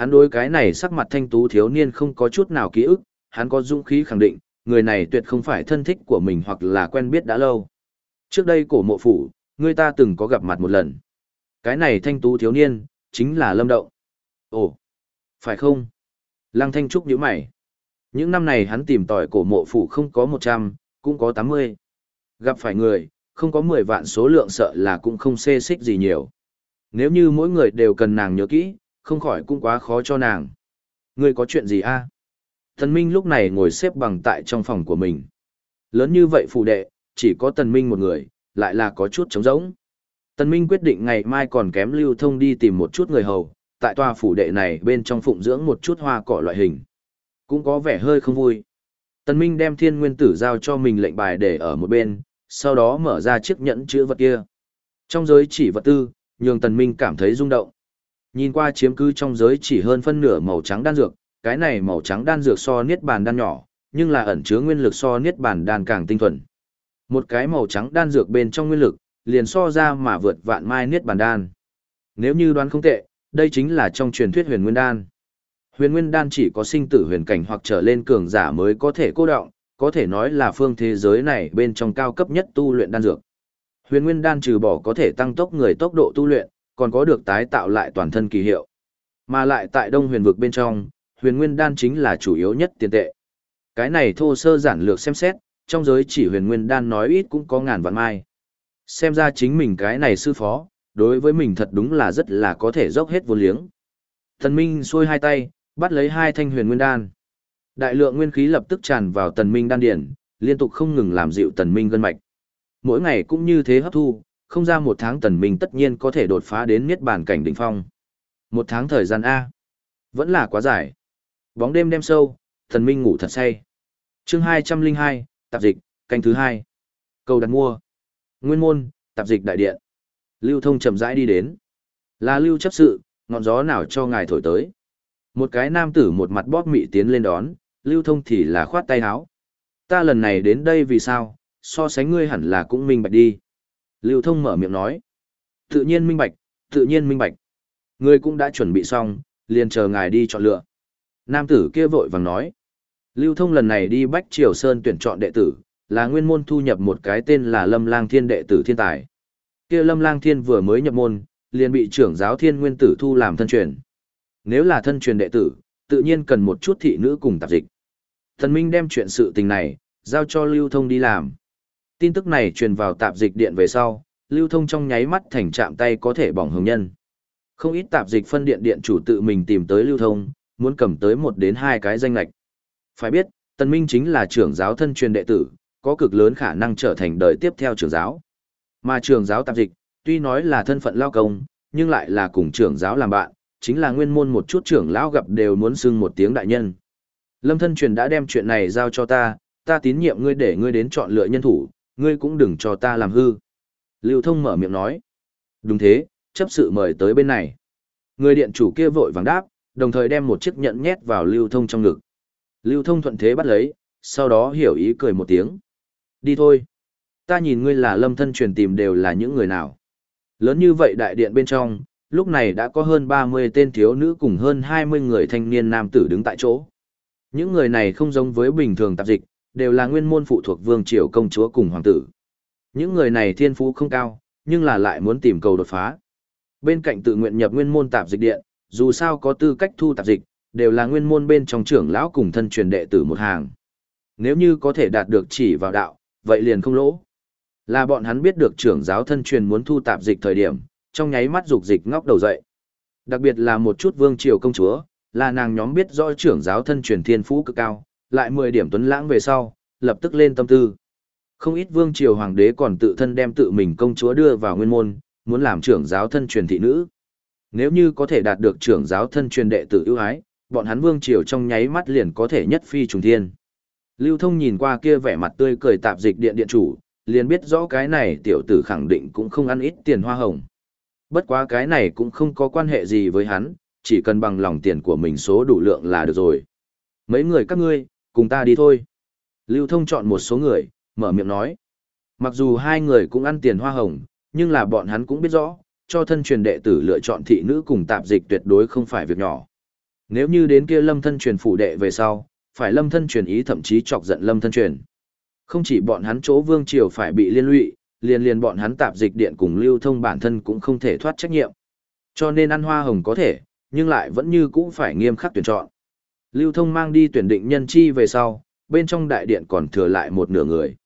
Hắn đối cái này sắc mặt thanh tú thiếu niên không có chút nào ký ức, hắn có dũng khí khẳng định, người này tuyệt không phải thân thích của mình hoặc là quen biết đã lâu. Trước đây cổ mộ phủ, người ta từng có gặp mặt một lần. Cái này thanh tú thiếu niên, chính là Lâm Động. Ồ, phải không? Lăng Thanh Trúc nhíu mày. Những năm này hắn tìm tòi cổ mộ phủ không có 100, cũng có 80. Gặp phải người, không có 10 vạn số lượng sợ là cũng không xê xích gì nhiều. Nếu như mỗi người đều cần nàng nhớ kỹ, không khỏi cũng quá khó cho nàng. Ngươi có chuyện gì a? Tần Minh lúc này ngồi xếp bằng tại trong phòng của mình. Lớn như vậy phụ đệ, chỉ có Tần Minh một người, lại là có chút trống rỗng. Tần Minh quyết định ngày mai còn kém lưu thông đi tìm một chút người hầu, tại tòa phủ đệ này bên trong phụng dưỡng một chút hoa cỏ loại hình. Cũng có vẻ hơi không vui. Tần Minh đem thiên nguyên tử giao cho mình lệnh bài để ở một bên, sau đó mở ra chiếc nhẫn chữ vật kia. Trong giới chỉ vật tư, nhường Tần Minh cảm thấy rung động. Nhìn qua chiếm cứ trong giới chỉ hơn phân nửa màu trắng đan dược, cái này màu trắng đan dược so niết bàn đan nhỏ, nhưng là ẩn chứa nguyên lực so niết bàn đan càng tinh thuần. Một cái màu trắng đan dược bên trong nguyên lực, liền so ra mà vượt vạn mai niết bàn đan. Nếu như đoán không tệ, đây chính là trong truyền thuyết huyền nguyên đan. Huyền nguyên đan chỉ có sinh tử huyền cảnh hoặc trở lên cường giả mới có thể cô động, có thể nói là phương thế giới này bên trong cao cấp nhất tu luyện đan dược. Huyền nguyên đan trừ bỏ có thể tăng tốc người tốc độ tu luyện, còn có được tái tạo lại toàn thân kỳ hiệu. Mà lại tại đông huyền vực bên trong, huyền nguyên đan chính là chủ yếu nhất tiền tệ. Cái này thô sơ giản lược xem xét, trong giới chỉ huyền nguyên đan nói ít cũng có ngàn vạn mai. Xem ra chính mình cái này sư phó, đối với mình thật đúng là rất là có thể dốc hết vô liếng. Thần Minh xuôi hai tay, bắt lấy hai thanh huyền nguyên đan. Đại lượng nguyên khí lập tức tràn vào tần minh đan điển, liên tục không ngừng làm dịu tần minh gân mạch. Mỗi ngày cũng như thế hấp thu, không ra một tháng tần minh tất nhiên có thể đột phá đến niết bàn cảnh đỉnh phong. Một tháng thời gian A. Vẫn là quá dài. Bóng đêm đêm sâu, tần minh ngủ thật say. Chương 202, tạp dịch, canh thứ hai. Cầu đặt mua. Nguyên môn, tạp dịch đại điện. Lưu thông chậm rãi đi đến. Là lưu chấp sự, ngọn gió nào cho ngài thổi tới. Một cái nam tử một mặt bóp mị tiến lên đón, lưu thông thì là khoát tay háo. Ta lần này đến đây vì sao, so sánh ngươi hẳn là cũng minh bạch đi. Lưu thông mở miệng nói. Tự nhiên minh bạch, tự nhiên minh bạch. Ngươi cũng đã chuẩn bị xong, liền chờ ngài đi chọn lựa. Nam tử kia vội vàng nói. Lưu thông lần này đi Bách Triều Sơn tuyển chọn đệ tử, là nguyên môn thu nhập một cái tên là Lâm Lang Thiên đệ tử thiên tài. Kia Lâm Lang Thiên vừa mới nhập môn, liền bị trưởng giáo Thiên Nguyên tử thu làm thân truyền. Nếu là thân truyền đệ tử, tự nhiên cần một chút thị nữ cùng tạp dịch. Thần Minh đem chuyện sự tình này, giao cho Lưu Thông đi làm. Tin tức này truyền vào tạp dịch điện về sau, Lưu Thông trong nháy mắt thành chạm tay có thể bỏng hồng nhân. Không ít tạp dịch phân điện điện chủ tự mình tìm tới Lưu Thông, muốn cầm tới một đến hai cái danh lệch. Phải biết, Tần Minh chính là trưởng giáo thân truyền đệ tử, có cực lớn khả năng trở thành đời tiếp theo trưởng giáo. Mà trưởng giáo tạp dịch, tuy nói là thân phận lao công, nhưng lại là cùng trưởng giáo làm bạn, chính là nguyên môn một chút trưởng lão gặp đều muốn xưng một tiếng đại nhân. Lâm thân truyền đã đem chuyện này giao cho ta, ta tín nhiệm ngươi để ngươi đến chọn lựa nhân thủ, ngươi cũng đừng cho ta làm hư. Lưu thông mở miệng nói. Đúng thế, chấp sự mời tới bên này. Người điện chủ kia vội vàng đáp, đồng thời đem một chiếc nhẫn nhét vào lưu thông trong ngực. Lưu thông thuận thế bắt lấy, sau đó hiểu ý cười một tiếng. Đi thôi. Ta nhìn ngươi là lâm thân truyền tìm đều là những người nào. Lớn như vậy đại điện bên trong, lúc này đã có hơn 30 tên thiếu nữ cùng hơn 20 người thanh niên nam tử đứng tại chỗ. Những người này không giống với bình thường tạp dịch, đều là nguyên môn phụ thuộc vương triều công chúa cùng hoàng tử. Những người này thiên phú không cao, nhưng là lại muốn tìm cầu đột phá. Bên cạnh tự nguyện nhập nguyên môn tạp dịch điện, dù sao có tư cách thu tạp dịch, đều là nguyên môn bên trong trưởng lão cùng thân truyền đệ tử một hàng. Nếu như có thể đạt được chỉ vào đạo, vậy liền không lỗ. Là bọn hắn biết được trưởng giáo thân truyền muốn thu tạp dịch thời điểm, trong nháy mắt dục dịch ngóc đầu dậy. Đặc biệt là một chút vương triều công chúa, là nàng nhóm biết rõ trưởng giáo thân truyền thiên phú cực cao, lại 10 điểm tuấn lãng về sau, lập tức lên tâm tư. Không ít vương triều hoàng đế còn tự thân đem tự mình công chúa đưa vào nguyên môn, muốn làm trưởng giáo thân truyền thị nữ. Nếu như có thể đạt được trưởng giáo thân truyền đệ tử ưu ái, bọn hắn vương triều trong nháy mắt liền có thể nhất phi trùng thiên. Lưu Thông nhìn qua kia vẻ mặt tươi cười tạp dịch điện điện chủ, liền biết rõ cái này tiểu tử khẳng định cũng không ăn ít tiền hoa hồng. Bất quá cái này cũng không có quan hệ gì với hắn, chỉ cần bằng lòng tiền của mình số đủ lượng là được rồi. Mấy người các ngươi, cùng ta đi thôi. Lưu Thông chọn một số người, mở miệng nói. Mặc dù hai người cũng ăn tiền hoa hồng, nhưng là bọn hắn cũng biết rõ, cho thân truyền đệ tử lựa chọn thị nữ cùng tạp dịch tuyệt đối không phải việc nhỏ. Nếu như đến kia lâm thân truyền phủ đệ về sau, phải lâm thân truyền ý thậm chí chọc giận lâm thân truyền. Không chỉ bọn hắn chỗ vương triều phải bị liên lụy, liền liền bọn hắn tạp dịch điện cùng lưu thông bản thân cũng không thể thoát trách nhiệm. Cho nên ăn hoa hồng có thể, nhưng lại vẫn như cũ phải nghiêm khắc tuyển chọn. Lưu thông mang đi tuyển định nhân chi về sau, bên trong đại điện còn thừa lại một nửa người.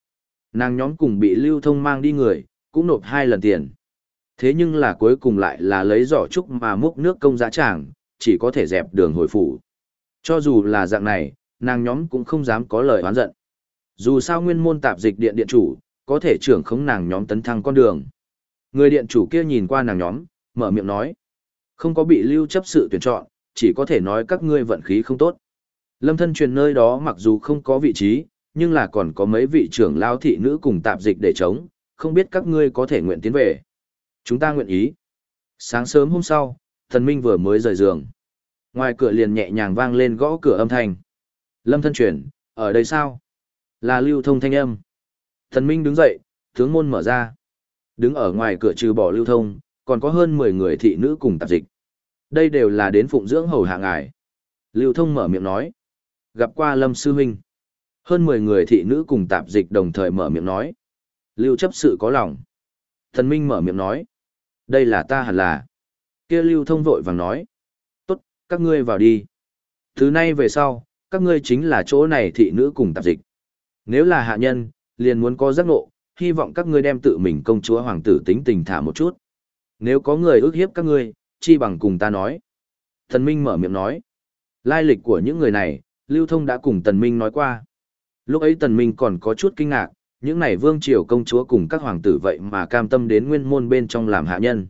Nàng nhóm cùng bị lưu thông mang đi người, cũng nộp hai lần tiền. Thế nhưng là cuối cùng lại là lấy giỏ trúc mà múc nước công giá tràng, chỉ có thể dẹp đường hồi phủ. Cho dù là dạng này, nàng nhóm cũng không dám có lời oán giận. Dù sao nguyên môn tạp dịch điện điện chủ, có thể trưởng khống nàng nhóm tấn thăng con đường. Người điện chủ kia nhìn qua nàng nhóm, mở miệng nói. Không có bị lưu chấp sự tuyển chọn, chỉ có thể nói các ngươi vận khí không tốt. Lâm thân truyền nơi đó mặc dù không có vị trí, nhưng là còn có mấy vị trưởng lao thị nữ cùng tạp dịch để chống, không biết các ngươi có thể nguyện tiến về. Chúng ta nguyện ý. Sáng sớm hôm sau, thần minh vừa mới rời giường. Ngoài cửa liền nhẹ nhàng vang lên gõ cửa âm thanh. Lâm thân truyền, ở đây sao? Là lưu thông thanh âm. Thần minh đứng dậy, tướng môn mở ra. Đứng ở ngoài cửa trừ bỏ lưu thông, còn có hơn 10 người thị nữ cùng tạp dịch. Đây đều là đến phụng dưỡng hầu hạ ngài. Lưu thông mở miệng nói. Gặp qua Lâm Sư Huynh. Hơn 10 người thị nữ cùng tạp dịch đồng thời mở miệng nói. Lưu chấp sự có lòng. Thần Minh mở miệng nói. Đây là ta hẳn là. kia Lưu thông vội vàng nói. Tốt, các ngươi vào đi. Thứ nay về sau, các ngươi chính là chỗ này thị nữ cùng tạp dịch. Nếu là hạ nhân, liền muốn có giác ngộ, hy vọng các ngươi đem tự mình công chúa hoàng tử tính tình thả một chút. Nếu có người ước hiếp các ngươi, chi bằng cùng ta nói. Thần Minh mở miệng nói. Lai lịch của những người này, Lưu Thông đã cùng Tần Minh nói qua. Lúc ấy Tần Minh còn có chút kinh ngạc, những này vương triều công chúa cùng các hoàng tử vậy mà cam tâm đến nguyên môn bên trong làm hạ nhân.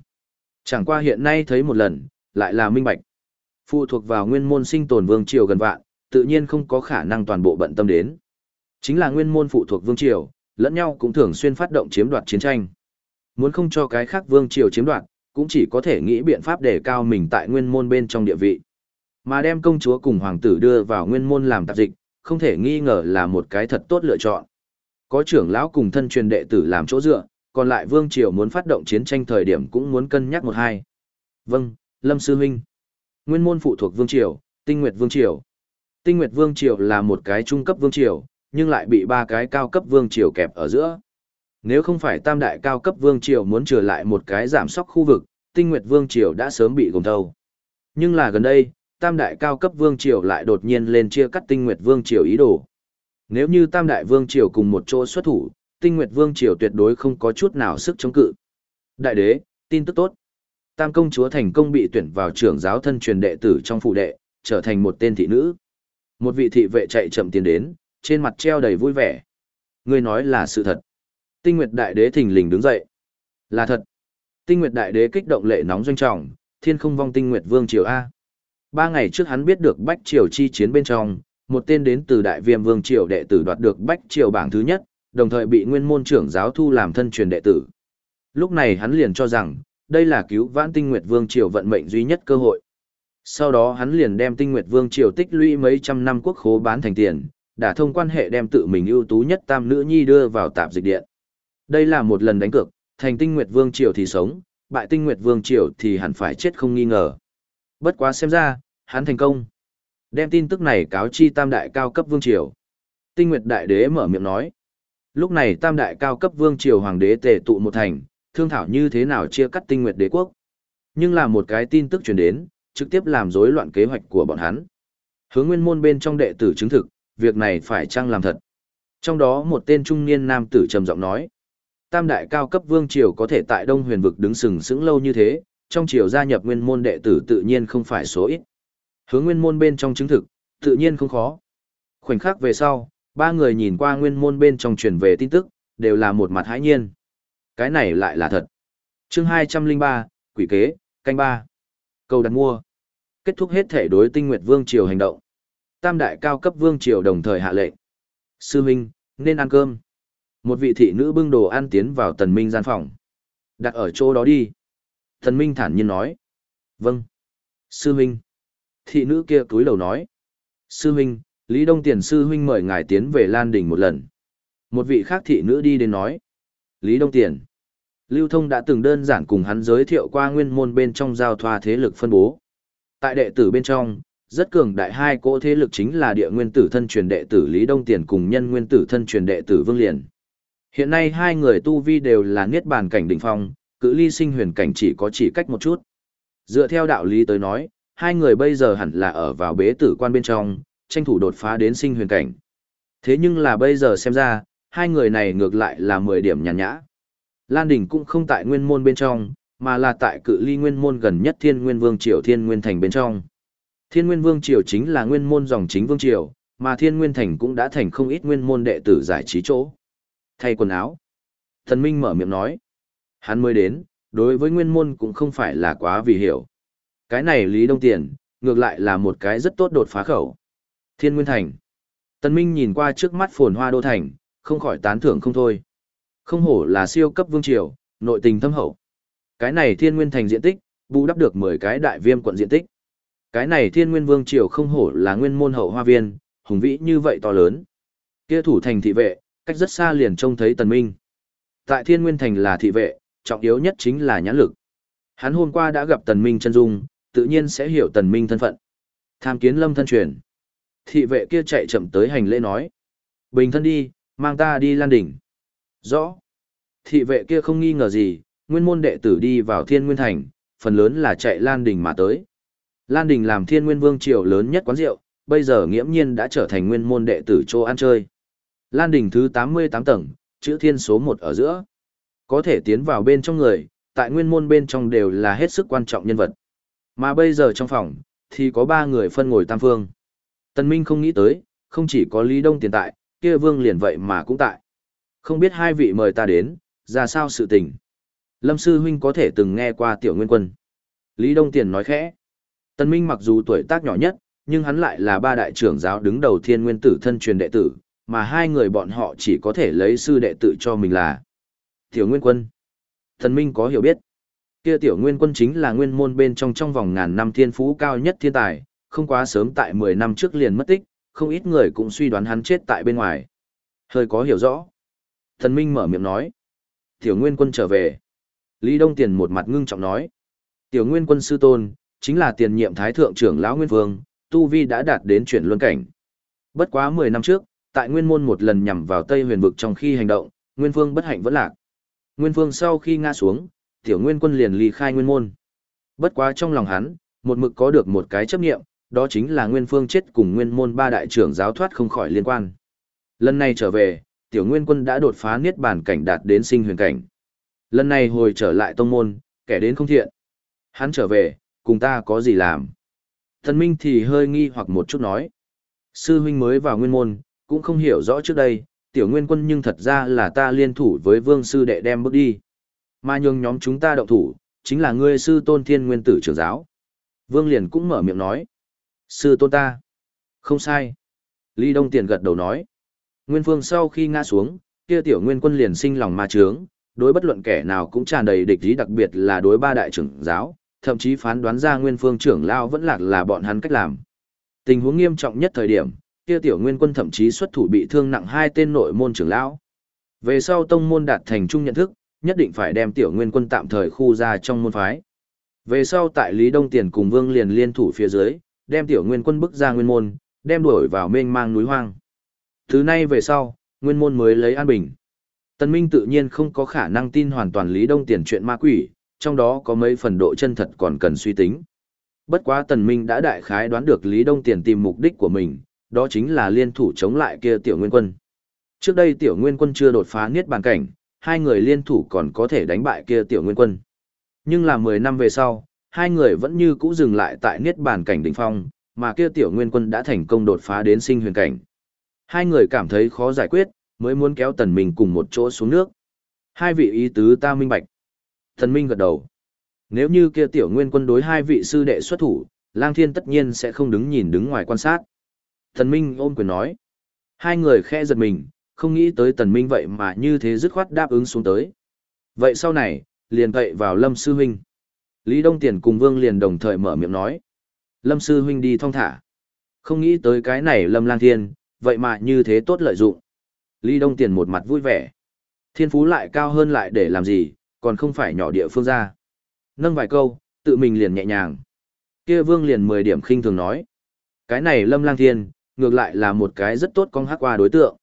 Chẳng qua hiện nay thấy một lần, lại là minh bạch. Phụ thuộc vào nguyên môn sinh tồn vương triều gần vạn, tự nhiên không có khả năng toàn bộ bận tâm đến. Chính là nguyên môn phụ thuộc vương triều, lẫn nhau cũng thường xuyên phát động chiếm đoạt chiến tranh. Muốn không cho cái khác vương triều chiếm đoạt, cũng chỉ có thể nghĩ biện pháp để cao mình tại nguyên môn bên trong địa vị. Mà đem công chúa cùng hoàng tử đưa vào nguyên môn làm tạp dịch, không thể nghi ngờ là một cái thật tốt lựa chọn. Có trưởng lão cùng thân truyền đệ tử làm chỗ dựa, còn lại vương triều muốn phát động chiến tranh thời điểm cũng muốn cân nhắc một hai. Vâng, Lâm Sư Huynh. Nguyên môn phụ thuộc vương triều, Tinh Nguyệt vương triều. Tinh Nguyệt vương triều là một cái trung cấp vương triều, nhưng lại bị ba cái cao cấp vương triều kẹp ở giữa. Nếu không phải tam đại cao cấp vương triều muốn trở lại một cái giảm sóc khu vực, Tinh Nguyệt vương triều đã sớm bị gồm thâu. Nhưng là gần đây, tam đại cao cấp vương triều lại đột nhiên lên chia cắt tinh nguyệt vương triều ý đồ. Nếu như tam đại vương triều cùng một chỗ xuất thủ, tinh nguyệt vương triều tuyệt đối không có chút nào sức chống cự. Đại đế, tin tức tốt. Tam công chúa thành công bị tuyển vào trưởng giáo thân truyền đệ tử trong phụ đệ, trở thành một tên thị nữ. Một vị thị vệ chạy chậm tiến đến, trên mặt treo đầy vui vẻ. Ngươi nói là sự thật. Tinh Nguyệt Đại Đế thình lình đứng dậy. Là thật. Tinh Nguyệt Đại Đế kích động lệ nóng doanh trọng, thiên không vong Tinh Nguyệt Vương Triều A. Ba ngày trước hắn biết được Bách Triều chi chiến bên trong, một tên đến từ Đại Viêm Vương Triều đệ tử đoạt được Bách Triều bảng thứ nhất, đồng thời bị nguyên môn trưởng giáo thu làm thân truyền đệ tử. Lúc này hắn liền cho rằng, đây là cứu vãn tinh nguyệt vương triều vận mệnh duy nhất cơ hội. Sau đó hắn liền đem tinh nguyệt vương triều tích lũy mấy trăm năm quốc khố bán thành tiền, đã thông quan hệ đem tự mình ưu tú nhất tam nữ nhi đưa vào tạp dịch điện. Đây là một lần đánh cược, thành tinh nguyệt vương triều thì sống, bại tinh nguyệt vương triều thì hẳn phải chết không nghi ngờ. Bất quá xem ra, hắn thành công. Đem tin tức này cáo chi tam đại cao cấp vương triều. Tinh Nguyệt Đại Đế mở miệng nói. Lúc này tam đại cao cấp vương triều hoàng đế tề tụ một thành, thương thảo như thế nào chia cắt Tinh Nguyệt Đế quốc. Nhưng là một cái tin tức truyền đến, trực tiếp làm rối loạn kế hoạch của bọn hắn. Hướng nguyên môn bên trong đệ tử chứng thực, việc này phải chăng làm thật. Trong đó một tên trung niên nam tử trầm giọng nói. Tam đại cao cấp vương triều có thể tại Đông Huyền vực đứng sừng sững lâu như thế, trong triều gia nhập nguyên môn đệ tử tự nhiên không phải số ít. Hướng nguyên môn bên trong chứng thực, tự nhiên không khó. Khoảnh khắc về sau, ba người nhìn qua nguyên môn bên trong truyền về tin tức, đều là một mặt hãi nhiên. Cái này lại là thật. chương 203, quỷ kế, canh ba. Cầu đặt mua. Kết thúc hết thể đối tinh nguyệt vương triều hành động. Tam đại cao cấp vương triều đồng thời hạ lệnh. Sư Minh, nên ăn cơm. Một vị thị nữ bưng đồ ăn tiến vào tần minh gian phòng. Đặt ở chỗ đó đi. Tần minh thản nhiên nói. Vâng. Sư huynh. thị nữ kia cúi đầu nói. Sư huynh, Lý Đông Tiền sư huynh mời ngài tiến về Lan Đình một lần. Một vị khác thị nữ đi đến nói. Lý Đông Tiền. Lưu Thông đã từng đơn giản cùng hắn giới thiệu qua nguyên môn bên trong giao thoa thế lực phân bố. Tại đệ tử bên trong, Rất cường đại hai cỗ thế lực chính là địa nguyên tử thân truyền đệ tử Lý Đông Tiền cùng nhân nguyên tử thân truyền đệ tử Vương Liền. Hiện nay hai người tu vi đều là niết bàn cảnh đỉnh phong, cự ly sinh huyền cảnh chỉ có chỉ cách một chút. Dựa theo đạo lý tới nói, hai người bây giờ hẳn là ở vào bế tử quan bên trong, tranh thủ đột phá đến sinh huyền cảnh. Thế nhưng là bây giờ xem ra, hai người này ngược lại là 10 điểm nhàn nhã. Lan Đình cũng không tại nguyên môn bên trong, mà là tại cự ly nguyên môn gần nhất Thiên Nguyên Vương Triều Thiên Nguyên Thành bên trong. Thiên Nguyên Vương Triều chính là nguyên môn dòng chính Vương Triều, mà Thiên Nguyên Thành cũng đã thành không ít nguyên môn đệ tử giải trí chỗ. Thay quần áo. Thần Minh mở miệng nói. Hắn mới đến, đối với nguyên môn cũng không phải là quá vì hiểu. Cái này Lý Đông Tiền, ngược lại là một cái rất tốt đột phá khẩu. Thiên Nguyên Thành. Tần Minh nhìn qua trước mắt phồn hoa đô thành, không khỏi tán thưởng không thôi. Không hổ là siêu cấp vương triều, nội tình thâm hậu. Cái này Thiên Nguyên Thành diện tích, bù đắp được 10 cái đại viêm quận diện tích. Cái này Thiên Nguyên Vương triều không hổ là nguyên môn hậu hoa viên, hùng vĩ như vậy to lớn. Kia thủ thành thị vệ, cách rất xa liền trông thấy Tần Minh. Tại Thiên Nguyên Thành là thị vệ, trọng yếu nhất chính là nhãn lực. Hắn hôm qua đã gặp Tần Minh chân dung, tự nhiên sẽ hiểu Tần Minh thân phận. Tham kiến lâm thân truyền. Thị vệ kia chạy chậm tới hành lễ nói. Bình thân đi, mang ta đi lan đỉnh. Rõ. Thị vệ kia không nghi ngờ gì, nguyên môn đệ tử đi vào thiên nguyên thành, phần lớn là chạy lan đỉnh mà tới. Lan đỉnh làm thiên nguyên vương triều lớn nhất quán rượu, bây giờ nghiễm nhiên đã trở thành nguyên môn đệ tử chỗ ăn chơi. Lan đỉnh thứ 88 tầng, chữ thiên số 1 ở giữa. Có thể tiến vào bên trong người, tại nguyên môn bên trong đều là hết sức quan trọng nhân vật. Mà bây giờ trong phòng, thì có ba người phân ngồi tam phương. Tần Minh không nghĩ tới, không chỉ có Lý Đông tiền tại, kia vương liền vậy mà cũng tại. Không biết hai vị mời ta đến, ra sao sự tình. Lâm Sư Huynh có thể từng nghe qua tiểu nguyên quân. Lý Đông Tiền nói khẽ. Tần Minh mặc dù tuổi tác nhỏ nhất, nhưng hắn lại là ba đại trưởng giáo đứng đầu thiên nguyên tử thân truyền đệ tử, mà hai người bọn họ chỉ có thể lấy sư đệ tự cho mình là Tiểu Nguyên Quân. Thần Minh có hiểu biết. Kia Tiểu Nguyên Quân chính là nguyên môn bên trong trong vòng ngàn năm thiên phú cao nhất thiên tài, không quá sớm tại 10 năm trước liền mất tích, không ít người cũng suy đoán hắn chết tại bên ngoài. Hơi có hiểu rõ. Thần Minh mở miệng nói. Tiểu Nguyên Quân trở về. Lý Đông Tiền một mặt ngưng trọng nói. Tiểu Nguyên Quân sư tôn, chính là tiền nhiệm thái thượng trưởng lão Nguyên Vương, Tu Vi đã đạt đến chuyển luân cảnh. Bất quá 10 năm trước, tại Nguyên Môn một lần nhằm vào Tây huyền vực trong khi hành động, Nguyên Vương bất hạnh vẫn lạc. Nguyên Vương sau khi ngã xuống, Tiểu Nguyên Quân liền ly khai Nguyên Môn. Bất quá trong lòng hắn, một mực có được một cái chấp niệm, đó chính là Nguyên Phương chết cùng Nguyên Môn ba đại trưởng giáo thoát không khỏi liên quan. Lần này trở về, Tiểu Nguyên Quân đã đột phá niết bàn cảnh đạt đến sinh huyền cảnh. Lần này hồi trở lại tông môn, kẻ đến không thiện. Hắn trở về, cùng ta có gì làm? Thần Minh thì hơi nghi hoặc một chút nói. Sư huynh mới vào nguyên môn, cũng không hiểu rõ trước đây, tiểu nguyên quân nhưng thật ra là ta liên thủ với vương sư đệ đem bước đi. Mà nhường nhóm chúng ta động thủ, chính là ngươi sư tôn thiên nguyên tử trưởng giáo. Vương liền cũng mở miệng nói. Sư tôn ta. Không sai. Lý Đông Tiền gật đầu nói. Nguyên Phương sau khi ngã xuống, kia tiểu nguyên quân liền sinh lòng ma trướng, đối bất luận kẻ nào cũng tràn đầy địch ý đặc biệt là đối ba đại trưởng giáo, thậm chí phán đoán ra Nguyên Phương trưởng lao vẫn lạc là bọn hắn cách làm. Tình huống nghiêm trọng nhất thời điểm, kia tiểu nguyên quân thậm chí xuất thủ bị thương nặng hai tên nội môn trưởng lão. Về sau tông môn đạt thành chung nhận thức, nhất định phải đem tiểu nguyên quân tạm thời khu ra trong môn phái. Về sau tại Lý Đông Tiền cùng Vương liền liên thủ phía dưới, đem tiểu nguyên quân bức ra nguyên môn, đem đuổi vào mênh mang núi hoang. Thứ nay về sau, nguyên môn mới lấy an bình. Tân Minh tự nhiên không có khả năng tin hoàn toàn Lý Đông Tiền chuyện ma quỷ, trong đó có mấy phần độ chân thật còn cần suy tính. Bất quá Tần Minh đã đại khái đoán được Lý Đông Tiền tìm mục đích của mình, đó chính là liên thủ chống lại kia tiểu nguyên quân. Trước đây tiểu nguyên quân chưa đột phá niết bàn cảnh, hai người liên thủ còn có thể đánh bại kia tiểu nguyên quân. Nhưng là 10 năm về sau, hai người vẫn như cũ dừng lại tại niết bàn cảnh đỉnh phong, mà kia tiểu nguyên quân đã thành công đột phá đến sinh huyền cảnh. Hai người cảm thấy khó giải quyết, mới muốn kéo tần minh cùng một chỗ xuống nước. Hai vị ý tứ ta minh bạch. Thần minh gật đầu. Nếu như kia tiểu nguyên quân đối hai vị sư đệ xuất thủ, lang thiên tất nhiên sẽ không đứng nhìn đứng ngoài quan sát. Thần minh ôm quyền nói. Hai người khẽ giật mình, không nghĩ tới tần minh vậy mà như thế dứt khoát đáp ứng xuống tới. Vậy sau này, liền cậy vào lâm sư huynh. Lý Đông Tiền cùng Vương liền đồng thời mở miệng nói. Lâm sư huynh đi thong thả. Không nghĩ tới cái này lâm lang thiên, vậy mà như thế tốt lợi dụng. Lý Đông Tiền một mặt vui vẻ. Thiên phú lại cao hơn lại để làm gì, còn không phải nhỏ địa phương ra. Nâng vài câu, tự mình liền nhẹ nhàng. Kia Vương liền 10 điểm khinh thường nói. Cái này Lâm Lang Thiên, ngược lại là một cái rất tốt con hát qua đối tượng.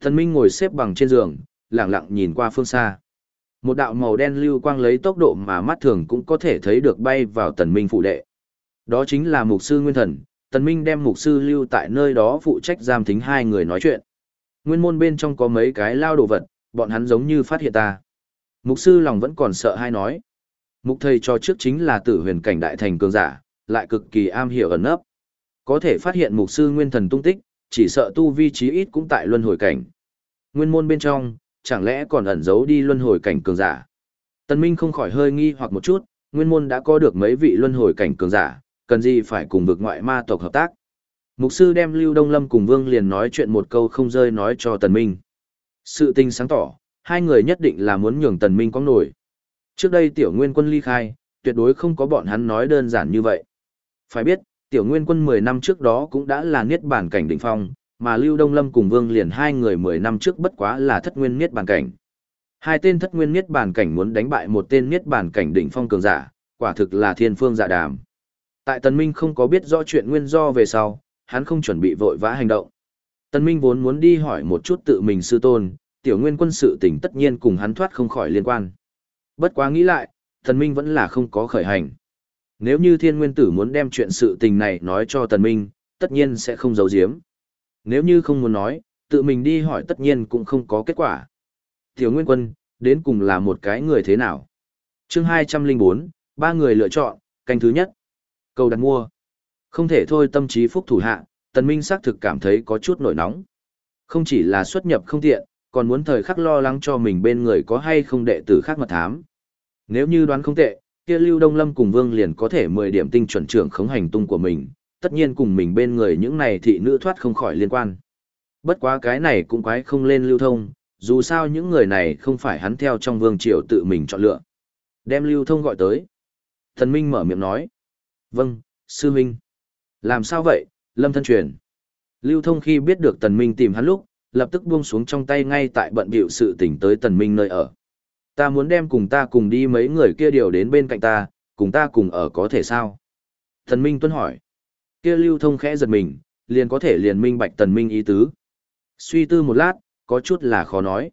Thần Minh ngồi xếp bằng trên giường, lặng lặng nhìn qua phương xa. Một đạo màu đen lưu quang lấy tốc độ mà mắt thường cũng có thể thấy được bay vào tần minh phụ đệ. Đó chính là mục sư Nguyên Thần, tần minh đem mục sư lưu tại nơi đó phụ trách giam thính hai người nói chuyện. Nguyên môn bên trong có mấy cái lao đồ vật, bọn hắn giống như phát hiện ta. Mục sư lòng vẫn còn sợ hai nói. Mục thầy cho trước chính là tử huyền cảnh đại thành cường giả, lại cực kỳ am hiểu ẩn nấp. Có thể phát hiện mục sư nguyên thần tung tích, chỉ sợ tu vi trí ít cũng tại luân hồi cảnh. Nguyên môn bên trong, chẳng lẽ còn ẩn giấu đi luân hồi cảnh cường giả. Tần Minh không khỏi hơi nghi hoặc một chút, nguyên môn đã có được mấy vị luân hồi cảnh cường giả, cần gì phải cùng vực ngoại ma tộc hợp tác. Mục sư đem Lưu Đông Lâm cùng Vương liền nói chuyện một câu không rơi nói cho Tần Minh. Sự tình sáng tỏ, hai người nhất định là muốn nhường Tần Minh có nổi. Trước đây tiểu nguyên quân ly khai, tuyệt đối không có bọn hắn nói đơn giản như vậy. Phải biết, tiểu nguyên quân 10 năm trước đó cũng đã là niết Bàn cảnh đỉnh phong, mà Lưu Đông Lâm cùng Vương liền hai người 10 năm trước bất quá là thất nguyên niết bàn cảnh. Hai tên thất nguyên niết bàn cảnh muốn đánh bại một tên niết bàn cảnh đỉnh phong cường giả, quả thực là thiên phương dạ đàm. Tại Tần Minh không có biết rõ chuyện nguyên do về sau, hắn không chuẩn bị vội vã hành động. Tần Minh vốn muốn đi hỏi một chút tự mình sư tôn, tiểu nguyên quân sự tình tất nhiên cùng hắn thoát không khỏi liên quan. Bất quá nghĩ lại, Tần Minh vẫn là không có khởi hành. Nếu như thiên nguyên tử muốn đem chuyện sự tình này nói cho Tần Minh, tất nhiên sẽ không giấu giếm. Nếu như không muốn nói, tự mình đi hỏi tất nhiên cũng không có kết quả. Tiểu Nguyên Quân, đến cùng là một cái người thế nào? chương 204, ba người lựa chọn, canh thứ nhất. Cầu đặt mua. Không thể thôi tâm trí phúc thủ hạ, Tần Minh xác thực cảm thấy có chút nổi nóng. Không chỉ là xuất nhập không tiện, còn muốn thời khắc lo lắng cho mình bên người có hay không đệ tử khác mật thám. Nếu như đoán không tệ, kia Lưu Đông Lâm cùng Vương liền có thể 10 điểm tinh chuẩn trưởng khống hành tung của mình, tất nhiên cùng mình bên người những này thị nữ thoát không khỏi liên quan. Bất quá cái này cũng quái không lên lưu thông, dù sao những người này không phải hắn theo trong vương triều tự mình chọn lựa. Đem lưu thông gọi tới. Thần Minh mở miệng nói. Vâng, sư Minh. Làm sao vậy, lâm thân truyền. Lưu thông khi biết được tần Minh tìm hắn lúc, lập tức buông xuống trong tay ngay tại bận bịu sự tỉnh tới tần Minh nơi ở. Ta muốn đem cùng ta cùng đi mấy người kia điều đến bên cạnh ta, cùng ta cùng ở có thể sao? Thần Minh tuân hỏi. Kia lưu thông khẽ giật mình, liền có thể liền minh bạch tần minh ý tứ. Suy tư một lát, có chút là khó nói.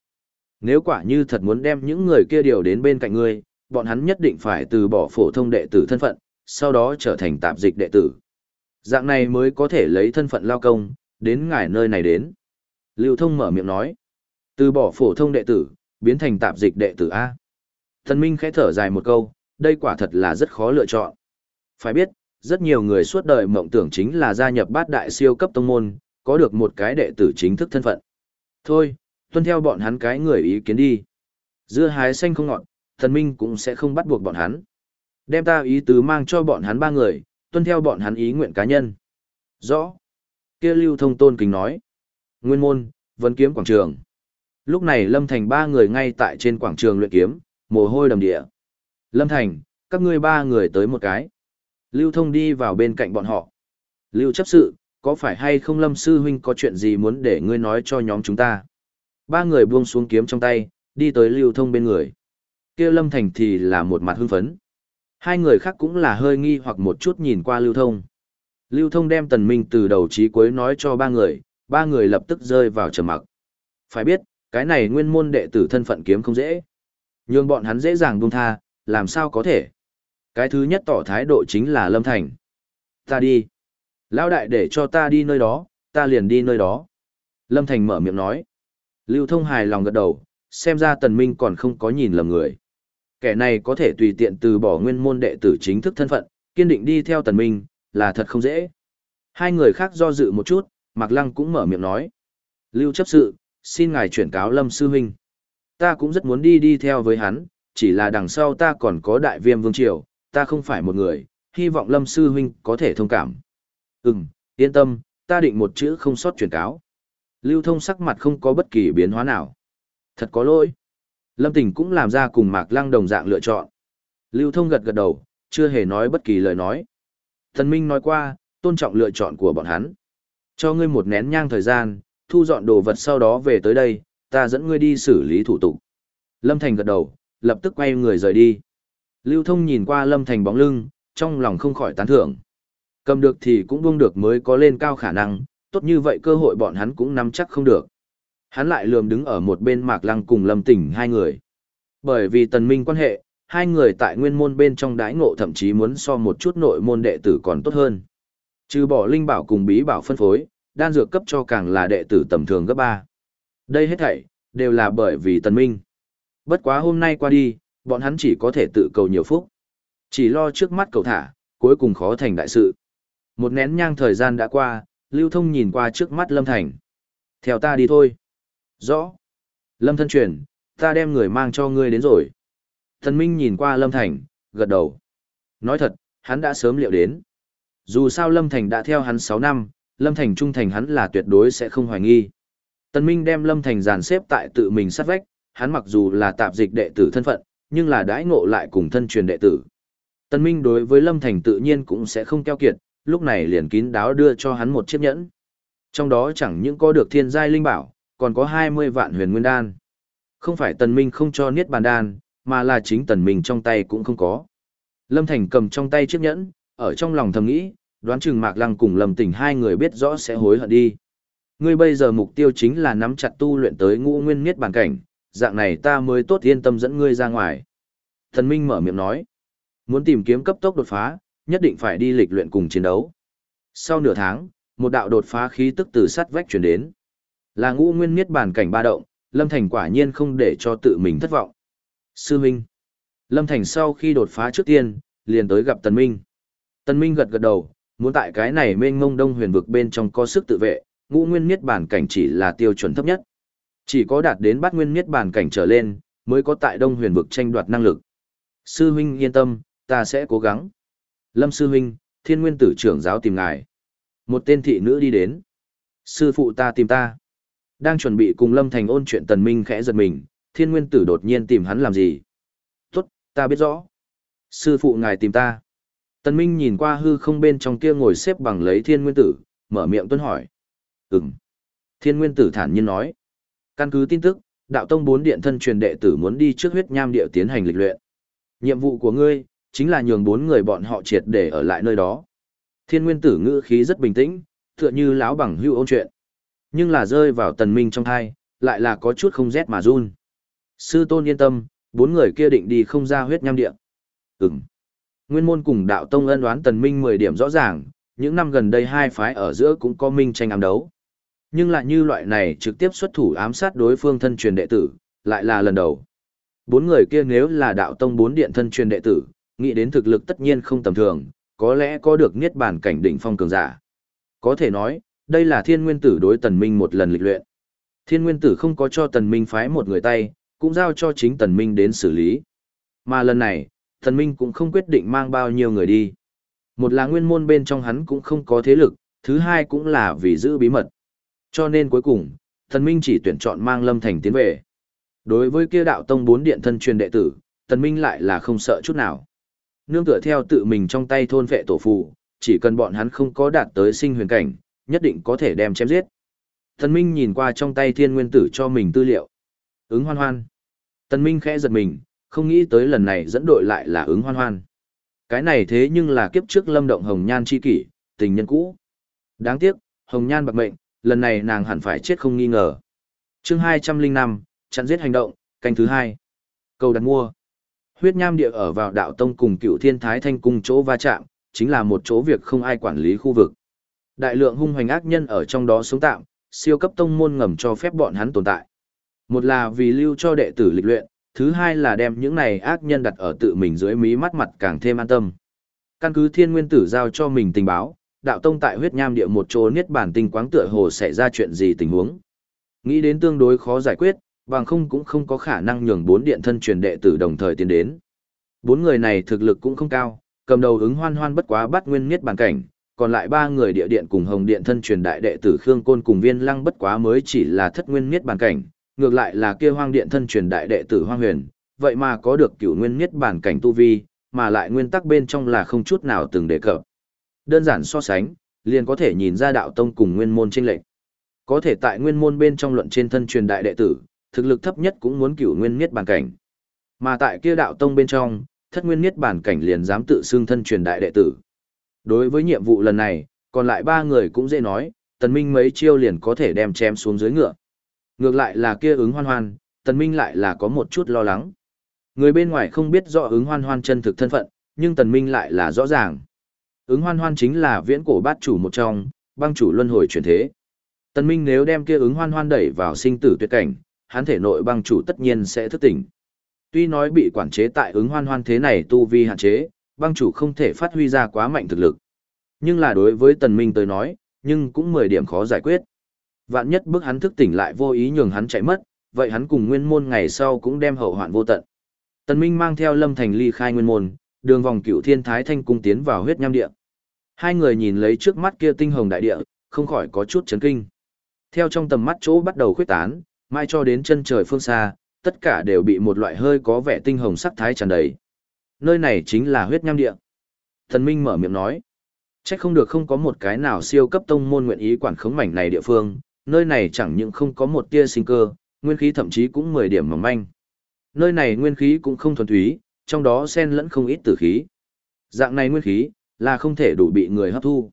Nếu quả như thật muốn đem những người kia điều đến bên cạnh ngươi, bọn hắn nhất định phải từ bỏ phổ thông đệ tử thân phận, sau đó trở thành tạp dịch đệ tử. Dạng này mới có thể lấy thân phận lao công, đến ngài nơi này đến. Lưu thông mở miệng nói. Từ bỏ phổ thông đệ tử, biến thành tạp dịch đệ tử A. Thần Minh khẽ thở dài một câu, đây quả thật là rất khó lựa chọn. Phải biết, rất nhiều người suốt đời mộng tưởng chính là gia nhập bát đại siêu cấp tông môn, có được một cái đệ tử chính thức thân phận. Thôi, tuân theo bọn hắn cái người ý kiến đi. Dưa hái xanh không ngọt, thần minh cũng sẽ không bắt buộc bọn hắn. Đem ta ý tứ mang cho bọn hắn ba người, tuân theo bọn hắn ý nguyện cá nhân. Rõ. kia lưu thông tôn kính nói. Nguyên môn, vấn kiếm quảng trường. Lúc này Lâm Thành ba người ngay tại trên quảng trường luyện kiếm, mồ hôi đầm địa. Lâm Thành, các ngươi ba người tới một cái. Lưu Thông đi vào bên cạnh bọn họ. Lưu chấp sự, có phải hay không Lâm Sư Huynh có chuyện gì muốn để ngươi nói cho nhóm chúng ta? Ba người buông xuống kiếm trong tay, đi tới Lưu Thông bên người. kia Lâm Thành thì là một mặt hưng phấn. Hai người khác cũng là hơi nghi hoặc một chút nhìn qua Lưu Thông. Lưu Thông đem Tần Minh từ đầu chí cuối nói cho ba người, ba người lập tức rơi vào trầm mặc. Phải biết, cái này nguyên môn đệ tử thân phận kiếm không dễ. Nhưng bọn hắn dễ dàng buông tha, làm sao có thể? Cái thứ nhất tỏ thái độ chính là Lâm Thành. Ta đi. Lão đại để cho ta đi nơi đó, ta liền đi nơi đó. Lâm Thành mở miệng nói. Lưu Thông hài lòng gật đầu, xem ra Tần Minh còn không có nhìn lầm người. Kẻ này có thể tùy tiện từ bỏ nguyên môn đệ tử chính thức thân phận, kiên định đi theo Tần Minh, là thật không dễ. Hai người khác do dự một chút, Mạc Lăng cũng mở miệng nói. Lưu chấp sự, xin ngài chuyển cáo Lâm Sư Huynh. Ta cũng rất muốn đi đi theo với hắn, chỉ là đằng sau ta còn có đại viêm vương triều, ta không phải một người, hy vọng Lâm Sư Huynh có thể thông cảm. Ừm, yên tâm, ta định một chữ không sót chuyển cáo. Lưu thông sắc mặt không có bất kỳ biến hóa nào. Thật có lỗi. Lâm Tình cũng làm ra cùng Mạc Lăng đồng dạng lựa chọn. Lưu thông gật gật đầu, chưa hề nói bất kỳ lời nói. Thần Minh nói qua, tôn trọng lựa chọn của bọn hắn. Cho ngươi một nén nhang thời gian, thu dọn đồ vật sau đó về tới đây, ta dẫn ngươi đi xử lý thủ tục. Lâm Thành gật đầu, lập tức quay người rời đi. Lưu Thông nhìn qua Lâm Thành bóng lưng, trong lòng không khỏi tán thưởng. Cầm được thì cũng buông được mới có lên cao khả năng, tốt như vậy cơ hội bọn hắn cũng nắm chắc không được. Hắn lại lườm đứng ở một bên Mạc Lăng cùng Lâm Tỉnh hai người. Bởi vì tần minh quan hệ, hai người tại nguyên môn bên trong đái ngộ thậm chí muốn so một chút nội môn đệ tử còn tốt hơn. Trừ bỏ linh bảo cùng bí bảo phân phối, đan dược cấp cho càng là đệ tử tầm thường gấp ba. Đây hết thảy, đều là bởi vì tần minh. Bất quá hôm nay qua đi, bọn hắn chỉ có thể tự cầu nhiều phúc. Chỉ lo trước mắt cầu thả, cuối cùng khó thành đại sự. Một nén nhang thời gian đã qua, Lưu Thông nhìn qua trước mắt Lâm Thành. Theo ta đi thôi. Rõ. Lâm thân truyền, ta đem người mang cho ngươi đến rồi. Thần Minh nhìn qua Lâm Thành, gật đầu. Nói thật, hắn đã sớm liệu đến. Dù sao Lâm Thành đã theo hắn 6 năm, Lâm Thành trung thành hắn là tuyệt đối sẽ không hoài nghi. Tần Minh đem Lâm Thành dàn xếp tại tự mình sát vách, hắn mặc dù là tạp dịch đệ tử thân phận, nhưng là đãi ngộ lại cùng thân truyền đệ tử. Tần Minh đối với Lâm Thành tự nhiên cũng sẽ không keo kiệt, lúc này liền kín đáo đưa cho hắn một chiếc nhẫn. Trong đó chẳng những có được thiên giai linh bảo, còn có 20 vạn huyền nguyên đan. Không phải Tần Minh không cho niết bàn đan, mà là chính Tần Minh trong tay cũng không có. Lâm Thành cầm trong tay chiếc nhẫn, ở trong lòng thầm nghĩ, đoán chừng Mạc Lăng cùng Lâm Tỉnh hai người biết rõ sẽ hối hận đi. Ngươi bây giờ mục tiêu chính là nắm chặt tu luyện tới ngũ nguyên niết bàn cảnh, dạng này ta mới tốt yên tâm dẫn ngươi ra ngoài. Thần Minh mở miệng nói, muốn tìm kiếm cấp tốc đột phá, nhất định phải đi lịch luyện cùng chiến đấu. Sau nửa tháng, một đạo đột phá khí tức từ sắt vách chuyển đến. Là ngũ nguyên niết bàn cảnh ba động, Lâm Thành quả nhiên không để cho tự mình thất vọng. Sư Minh. Lâm Thành sau khi đột phá trước tiên, liền tới gặp Tần Minh. Tần Minh gật gật đầu, muốn tại cái này mênh ngông đông huyền vực bên trong có sức tự vệ, ngũ nguyên niết bàn cảnh chỉ là tiêu chuẩn thấp nhất. Chỉ có đạt đến bát nguyên niết bàn cảnh trở lên, mới có tại đông huyền vực tranh đoạt năng lực. Sư huynh yên tâm, ta sẽ cố gắng. Lâm sư huynh, thiên nguyên tử trưởng giáo tìm ngài. Một tên thị nữ đi đến. Sư phụ ta tìm ta. Đang chuẩn bị cùng Lâm Thành ôn chuyện tần minh khẽ giật mình, thiên nguyên tử đột nhiên tìm hắn làm gì. Tốt, ta biết rõ. Sư phụ ngài tìm ta. Tần minh nhìn qua hư không bên trong kia ngồi xếp bằng lấy thiên nguyên tử, mở miệng tuân hỏi. Ừm. Thiên nguyên tử thản nhiên nói. Căn cứ tin tức, đạo tông bốn điện thân truyền đệ tử muốn đi trước huyết nham địa tiến hành lịch luyện. Nhiệm vụ của ngươi, chính là nhường bốn người bọn họ triệt để ở lại nơi đó. Thiên nguyên tử ngữ khí rất bình tĩnh, tựa như lão bằng hưu ôn chuyện. Nhưng là rơi vào tần minh trong thai, lại là có chút không rét mà run. Sư tôn yên tâm, bốn người kia định đi không ra huyết nham địa. Ừm. Nguyên môn cùng đạo tông ân đoán tần minh 10 điểm rõ ràng, những năm gần đây hai phái ở giữa cũng có minh tranh ám đấu. Nhưng lại như loại này trực tiếp xuất thủ ám sát đối phương thân truyền đệ tử, lại là lần đầu. Bốn người kia nếu là đạo tông bốn điện thân truyền đệ tử, nghĩ đến thực lực tất nhiên không tầm thường, có lẽ có được niết bàn cảnh đỉnh phong cường giả. Có thể nói, đây là thiên nguyên tử đối tần minh một lần lịch luyện. Thiên nguyên tử không có cho tần minh phái một người tay, cũng giao cho chính tần minh đến xử lý. Mà lần này, Thần minh cũng không quyết định mang bao nhiêu người đi. Một là nguyên môn bên trong hắn cũng không có thế lực, thứ hai cũng là vì giữ bí mật. Cho nên cuối cùng, Thần minh chỉ tuyển chọn mang lâm thành tiến về. Đối với kia đạo tông bốn điện thân truyền đệ tử, Thần minh lại là không sợ chút nào. Nương tựa theo tự mình trong tay thôn vệ tổ phù, chỉ cần bọn hắn không có đạt tới sinh huyền cảnh, nhất định có thể đem chém giết. Thần Minh nhìn qua trong tay thiên nguyên tử cho mình tư liệu. Ứng hoan hoan. Thần Minh khẽ giật mình, không nghĩ tới lần này dẫn đội lại là ứng hoan hoan. Cái này thế nhưng là kiếp trước lâm động hồng nhan chi kỷ, tình nhân cũ. Đáng tiếc, hồng nhan bạc mệnh, lần này nàng hẳn phải chết không nghi ngờ. Chương 205, chặn giết hành động, canh thứ hai. Cầu đặt mua. Huyết nham địa ở vào đạo tông cùng cựu thiên thái thanh cung chỗ va chạm, chính là một chỗ việc không ai quản lý khu vực. Đại lượng hung hoành ác nhân ở trong đó sống tạm, siêu cấp tông môn ngầm cho phép bọn hắn tồn tại. Một là vì lưu cho đệ tử lịch luyện, thứ hai là đem những này ác nhân đặt ở tự mình dưới mí mắt mặt càng thêm an tâm. Căn cứ thiên nguyên tử giao cho mình tình báo, đạo tông tại huyết nham địa một chỗ niết bản tinh quáng tựa hồ xảy ra chuyện gì tình huống. Nghĩ đến tương đối khó giải quyết, bằng không cũng không có khả năng nhường bốn điện thân truyền đệ tử đồng thời tiến đến. Bốn người này thực lực cũng không cao, cầm đầu ứng hoan hoan bất quá bắt nguyên niết bản cảnh, còn lại ba người địa điện cùng hồng điện thân truyền đại đệ tử Khương Côn cùng viên lăng bất quá mới chỉ là thất nguyên niết bản cảnh, ngược lại là kia hoang điện thân truyền đại đệ tử hoang huyền, vậy mà có được cửu nguyên nhất bản cảnh tu vi, mà lại nguyên tắc bên trong là không chút nào từng đề cập. Đơn giản so sánh, liền có thể nhìn ra đạo tông cùng nguyên môn chênh lệch. Có thể tại nguyên môn bên trong luận trên thân truyền đại đệ tử, thực lực thấp nhất cũng muốn cửu nguyên nhất bản cảnh. Mà tại kia đạo tông bên trong, thất nguyên nhất bản cảnh liền dám tự xưng thân truyền đại đệ tử. Đối với nhiệm vụ lần này, còn lại ba người cũng dễ nói, tần minh mấy chiêu liền có thể đem chém xuống dưới ngựa. Ngược lại là kia ứng hoan hoan, tần minh lại là có một chút lo lắng. Người bên ngoài không biết rõ ứng hoan hoan chân thực thân phận, nhưng tần minh lại là rõ ràng. Ứng hoan hoan chính là viễn cổ bát chủ một trong, băng chủ luân hồi chuyển thế. Tần minh nếu đem kia ứng hoan hoan đẩy vào sinh tử tuyệt cảnh, hắn thể nội băng chủ tất nhiên sẽ thức tỉnh. Tuy nói bị quản chế tại ứng hoan hoan thế này tu vi hạn chế, băng chủ không thể phát huy ra quá mạnh thực lực. Nhưng là đối với tần minh tới nói, nhưng cũng 10 điểm khó giải quyết. Vạn nhất bước hắn thức tỉnh lại vô ý nhường hắn chạy mất, vậy hắn cùng nguyên môn ngày sau cũng đem hậu hoạn vô tận. Tần Minh mang theo Lâm Thành ly khai nguyên môn, đường vòng cựu thiên thái thanh cung tiến vào huyết nham địa. Hai người nhìn lấy trước mắt kia tinh hồng đại địa, không khỏi có chút chấn kinh. Theo trong tầm mắt chỗ bắt đầu khuyết tán, mai cho đến chân trời phương xa, tất cả đều bị một loại hơi có vẻ tinh hồng sắc thái tràn đầy. Nơi này chính là huyết nham địa. Thần Minh mở miệng nói. Chắc không được không có một cái nào siêu cấp tông môn nguyện ý quản khống mảnh này địa phương, nơi này chẳng những không có một tia sinh cơ, nguyên khí thậm chí cũng 10 điểm mỏng manh. Nơi này nguyên khí cũng không thuần túy, trong đó xen lẫn không ít tử khí. Dạng này nguyên khí là không thể đủ bị người hấp thu.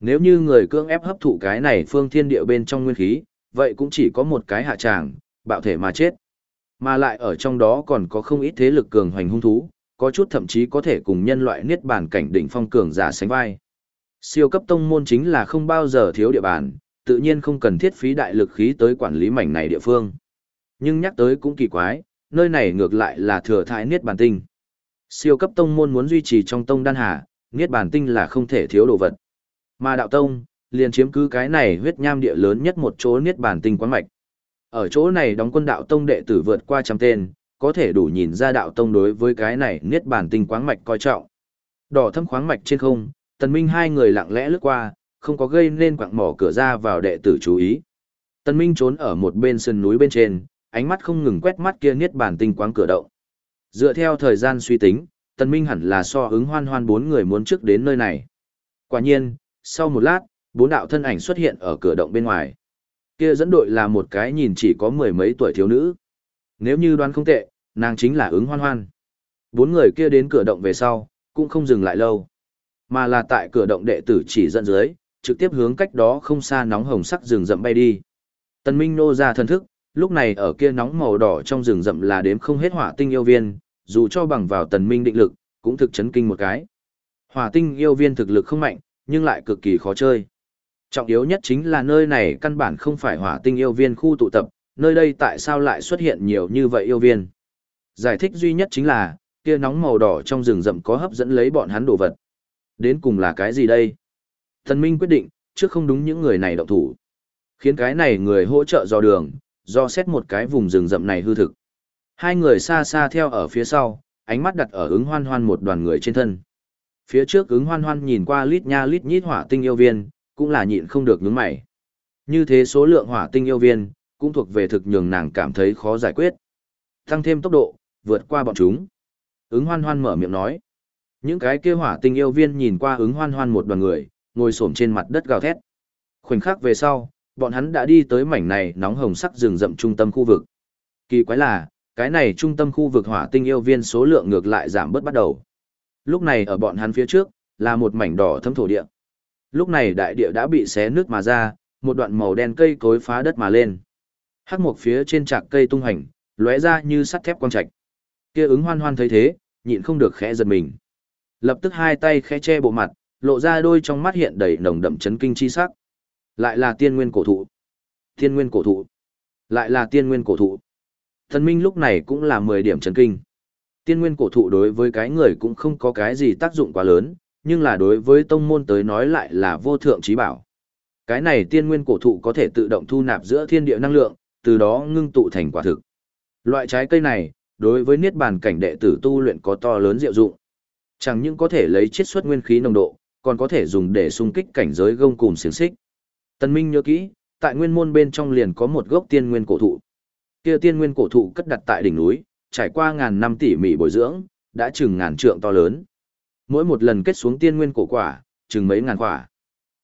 Nếu như người cưỡng ép hấp thụ cái này phương thiên địa bên trong nguyên khí, vậy cũng chỉ có một cái hạ tràng, bạo thể mà chết. Mà lại ở trong đó còn có không ít thế lực cường hoành hung thú, có chút thậm chí có thể cùng nhân loại niết bàn cảnh đỉnh phong cường giả sánh vai. Siêu cấp tông môn chính là không bao giờ thiếu địa bàn, tự nhiên không cần thiết phí đại lực khí tới quản lý mảnh này địa phương. Nhưng nhắc tới cũng kỳ quái, nơi này ngược lại là thừa thải niết bàn tinh. Siêu cấp tông môn muốn duy trì trong tông đan hà, niết bàn tinh là không thể thiếu đồ vật. Mà đạo tông, liền chiếm cứ cái này huyết nham địa lớn nhất một chỗ niết bàn tinh quán mạch. Ở chỗ này đóng quân đạo tông đệ tử vượt qua trăm tên, có thể đủ nhìn ra đạo tông đối với cái này niết bàn tinh quán mạch coi trọng. Đỏ thâm khoáng mạch trên không, tần minh hai người lặng lẽ lướt qua, không có gây nên quặng mỏ cửa ra vào đệ tử chú ý. Tân minh trốn ở một bên sườn núi bên trên, ánh mắt không ngừng quét mắt kia niết bàn tinh quáng cửa động. Dựa theo thời gian suy tính, Tân minh hẳn là so ứng hoan hoan bốn người muốn trước đến nơi này. Quả nhiên, sau một lát, bốn đạo thân ảnh xuất hiện ở cửa động bên ngoài. Kia dẫn đội là một cái nhìn chỉ có mười mấy tuổi thiếu nữ. Nếu như đoán không tệ, nàng chính là ứng hoan hoan. Bốn người kia đến cửa động về sau, cũng không dừng lại lâu. Mà là tại cửa động đệ tử chỉ dẫn dưới, trực tiếp hướng cách đó không xa nóng hồng sắc rừng rậm bay đi. Tần Minh nô ra thần thức, lúc này ở kia nóng màu đỏ trong rừng rậm là đếm không hết hỏa tinh yêu viên, dù cho bằng vào Tần Minh định lực, cũng thực chấn kinh một cái. Hỏa tinh yêu viên thực lực không mạnh, nhưng lại cực kỳ khó chơi. Trọng yếu nhất chính là nơi này căn bản không phải hỏa tinh yêu viên khu tụ tập, nơi đây tại sao lại xuất hiện nhiều như vậy yêu viên. Giải thích duy nhất chính là, kia nóng màu đỏ trong rừng rậm có hấp dẫn lấy bọn hắn đồ vật. Đến cùng là cái gì đây? Thần Minh quyết định, trước không đúng những người này động thủ. Khiến cái này người hỗ trợ dò đường, do xét một cái vùng rừng rậm này hư thực. Hai người xa xa theo ở phía sau, ánh mắt đặt ở ứng hoan hoan một đoàn người trên thân. Phía trước ứng hoan hoan nhìn qua lít nha lít nhít hỏa tinh yêu viên, cũng là nhịn không được nhướng mày. Như thế số lượng hỏa tinh yêu viên, cũng thuộc về thực nhường nàng cảm thấy khó giải quyết. Tăng thêm tốc độ, vượt qua bọn chúng. Ứng hoan hoan mở miệng nói. Những cái kia hỏa tinh yêu viên nhìn qua ứng hoan hoan một đoàn người, ngồi xổm trên mặt đất gào thét. Khoảnh khắc về sau, bọn hắn đã đi tới mảnh này nóng hồng sắc rừng rậm trung tâm khu vực. Kỳ quái là, cái này trung tâm khu vực hỏa tinh yêu viên số lượng ngược lại giảm bớt bắt đầu. Lúc này ở bọn hắn phía trước, là một mảnh đỏ thâm thổ địa. Lúc này đại địa đã bị xé nước mà ra, một đoạn màu đen cây cối phá đất mà lên. Hắc một phía trên trạc cây tung hành, lóe ra như sắt thép quang trạch. Kia ứng hoan hoan thấy thế, nhịn không được khẽ giật mình. Lập tức hai tay khẽ che bộ mặt, lộ ra đôi trong mắt hiện đầy nồng đậm chấn kinh chi sắc. Lại là tiên nguyên cổ thụ. Tiên nguyên cổ thụ. Lại là tiên nguyên cổ thụ. Thần Minh lúc này cũng là 10 điểm chấn kinh. Tiên nguyên cổ thụ đối với cái người cũng không có cái gì tác dụng quá lớn, nhưng là đối với tông môn tới nói lại là vô thượng trí bảo. Cái này tiên nguyên cổ thụ có thể tự động thu nạp giữa thiên địa năng lượng, từ đó ngưng tụ thành quả thực. Loại trái cây này, đối với niết bàn cảnh đệ tử tu luyện có to lớn diệu dụng. Chẳng những có thể lấy chiết xuất nguyên khí nồng độ, còn có thể dùng để xung kích cảnh giới gông cùng xiềng xích. Tần Minh nhớ kỹ, tại nguyên môn bên trong liền có một gốc tiên nguyên cổ thụ. Kia tiên nguyên cổ thụ cất đặt tại đỉnh núi, trải qua ngàn năm tỉ mỉ bồi dưỡng, đã chừng ngàn trượng to lớn. Mỗi một lần kết xuống tiên nguyên cổ quả, chừng mấy ngàn quả.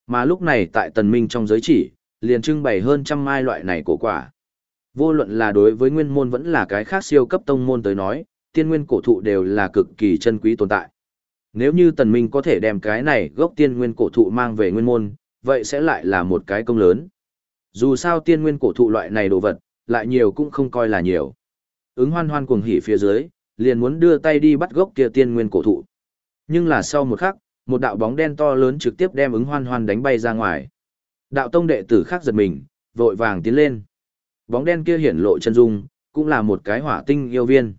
Mà lúc này tại Tần Minh trong giới chỉ, liền trưng bày hơn trăm mai loại này cổ quả. Vô luận là đối với nguyên môn vẫn là cái khác siêu cấp tông môn tới nói, tiên nguyên cổ thụ đều là cực kỳ chân quý tồn tại. Nếu như tần minh có thể đem cái này gốc tiên nguyên cổ thụ mang về nguyên môn, vậy sẽ lại là một cái công lớn. Dù sao tiên nguyên cổ thụ loại này đồ vật, lại nhiều cũng không coi là nhiều. Ứng hoan hoan cuồng hỉ phía dưới, liền muốn đưa tay đi bắt gốc kia tiên nguyên cổ thụ. Nhưng là sau một khắc, một đạo bóng đen to lớn trực tiếp đem ứng hoan hoan đánh bay ra ngoài. Đạo tông đệ tử khác giật mình, vội vàng tiến lên. Bóng đen kia hiển lộ chân dung, cũng là một cái hỏa tinh yêu viên.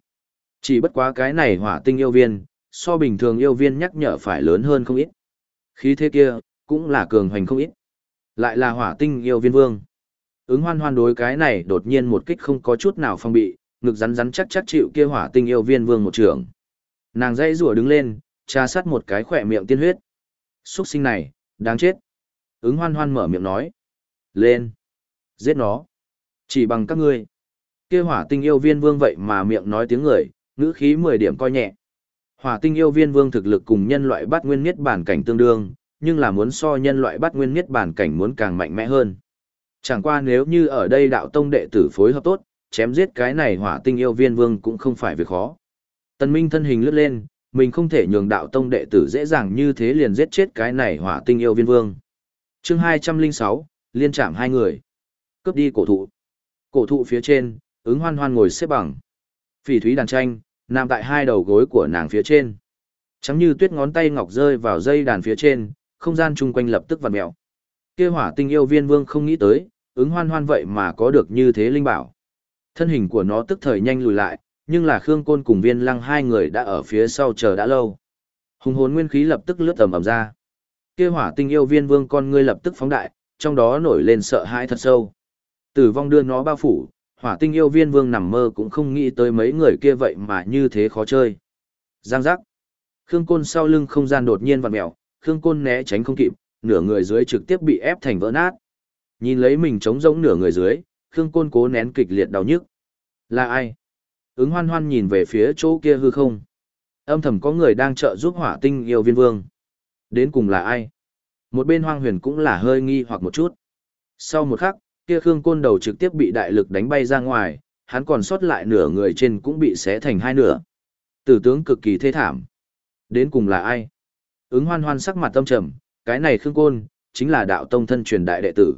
Chỉ bất quá cái này hỏa tinh yêu viên, so bình thường yêu viên nhắc nhở phải lớn hơn không ít. Khí thế kia, cũng là cường hoành không ít. Lại là hỏa tinh yêu viên vương. Ứng hoan hoan đối cái này đột nhiên một kích không có chút nào phong bị, ngực rắn rắn chắc chắc chịu kia hỏa tinh yêu viên vương một trường. Nàng dây rùa đứng lên, tra sát một cái khỏe miệng tiên huyết. Xuất sinh này, đáng chết. Ứng hoan hoan mở miệng nói. Lên. Giết nó. Chỉ bằng các ngươi. Kia hỏa tinh yêu viên vương vậy mà miệng nói tiếng người, ngữ khí 10 điểm coi nhẹ. Hỏa tinh yêu viên vương thực lực cùng nhân loại Bát nguyên Niết bản cảnh tương đương, nhưng là muốn so nhân loại Bát nguyên Niết bản cảnh muốn càng mạnh mẽ hơn. Chẳng qua nếu như ở đây đạo tông đệ tử phối hợp tốt, chém giết cái này hỏa tinh yêu viên vương cũng không phải việc khó. Tần Minh thân hình lướt lên, mình không thể nhường đạo tông đệ tử dễ dàng như thế liền giết chết cái này hỏa tinh yêu viên vương. Chương 206, liên chạm hai người. Cướp đi cổ thụ. Cổ thụ phía trên, ứng hoan hoan ngồi xếp bằng. Phỉ thúy đàn tranh, nằm tại hai đầu gối của nàng phía trên. Trắng như tuyết ngón tay ngọc rơi vào dây đàn phía trên, không gian chung quanh lập tức vặn mèo. Kia hỏa tinh yêu viên vương không nghĩ tới, ứng hoan hoan vậy mà có được như thế linh bảo. Thân hình của nó tức thời nhanh lùi lại, nhưng là Khương Côn cùng viên lăng hai người đã ở phía sau chờ đã lâu. Hùng hồn nguyên khí lập tức lướt tầm ầm ra. Kia hỏa tinh yêu viên vương con ngươi lập tức phóng đại, trong đó nổi lên sợ hãi thật sâu. Tử vong đưa nó bao phủ, hỏa tinh yêu viên vương nằm mơ cũng không nghĩ tới mấy người kia vậy mà như thế khó chơi. Giang giác. Khương Côn sau lưng không gian đột nhiên vặn mèo, Khương Côn né tránh không kịp, nửa người dưới trực tiếp bị ép thành vỡ nát. Nhìn lấy mình trống rỗng nửa người dưới, Khương Côn cố nén kịch liệt đau nhức. Là ai? Ứng hoan hoan nhìn về phía chỗ kia hư không. Âm thầm có người đang trợ giúp hỏa tinh yêu viên vương. Đến cùng là ai? Một bên hoang huyền cũng là hơi nghi hoặc một chút. Sau một khắc, kia Khương Côn đầu trực tiếp bị đại lực đánh bay ra ngoài, hắn còn sót lại nửa người trên cũng bị xé thành hai nửa. Tử tướng cực kỳ thê thảm. Đến cùng là ai? Ứng hoan hoan sắc mặt tâm trầm, cái này Khương Côn, chính là đạo tông thân truyền đại đệ tử.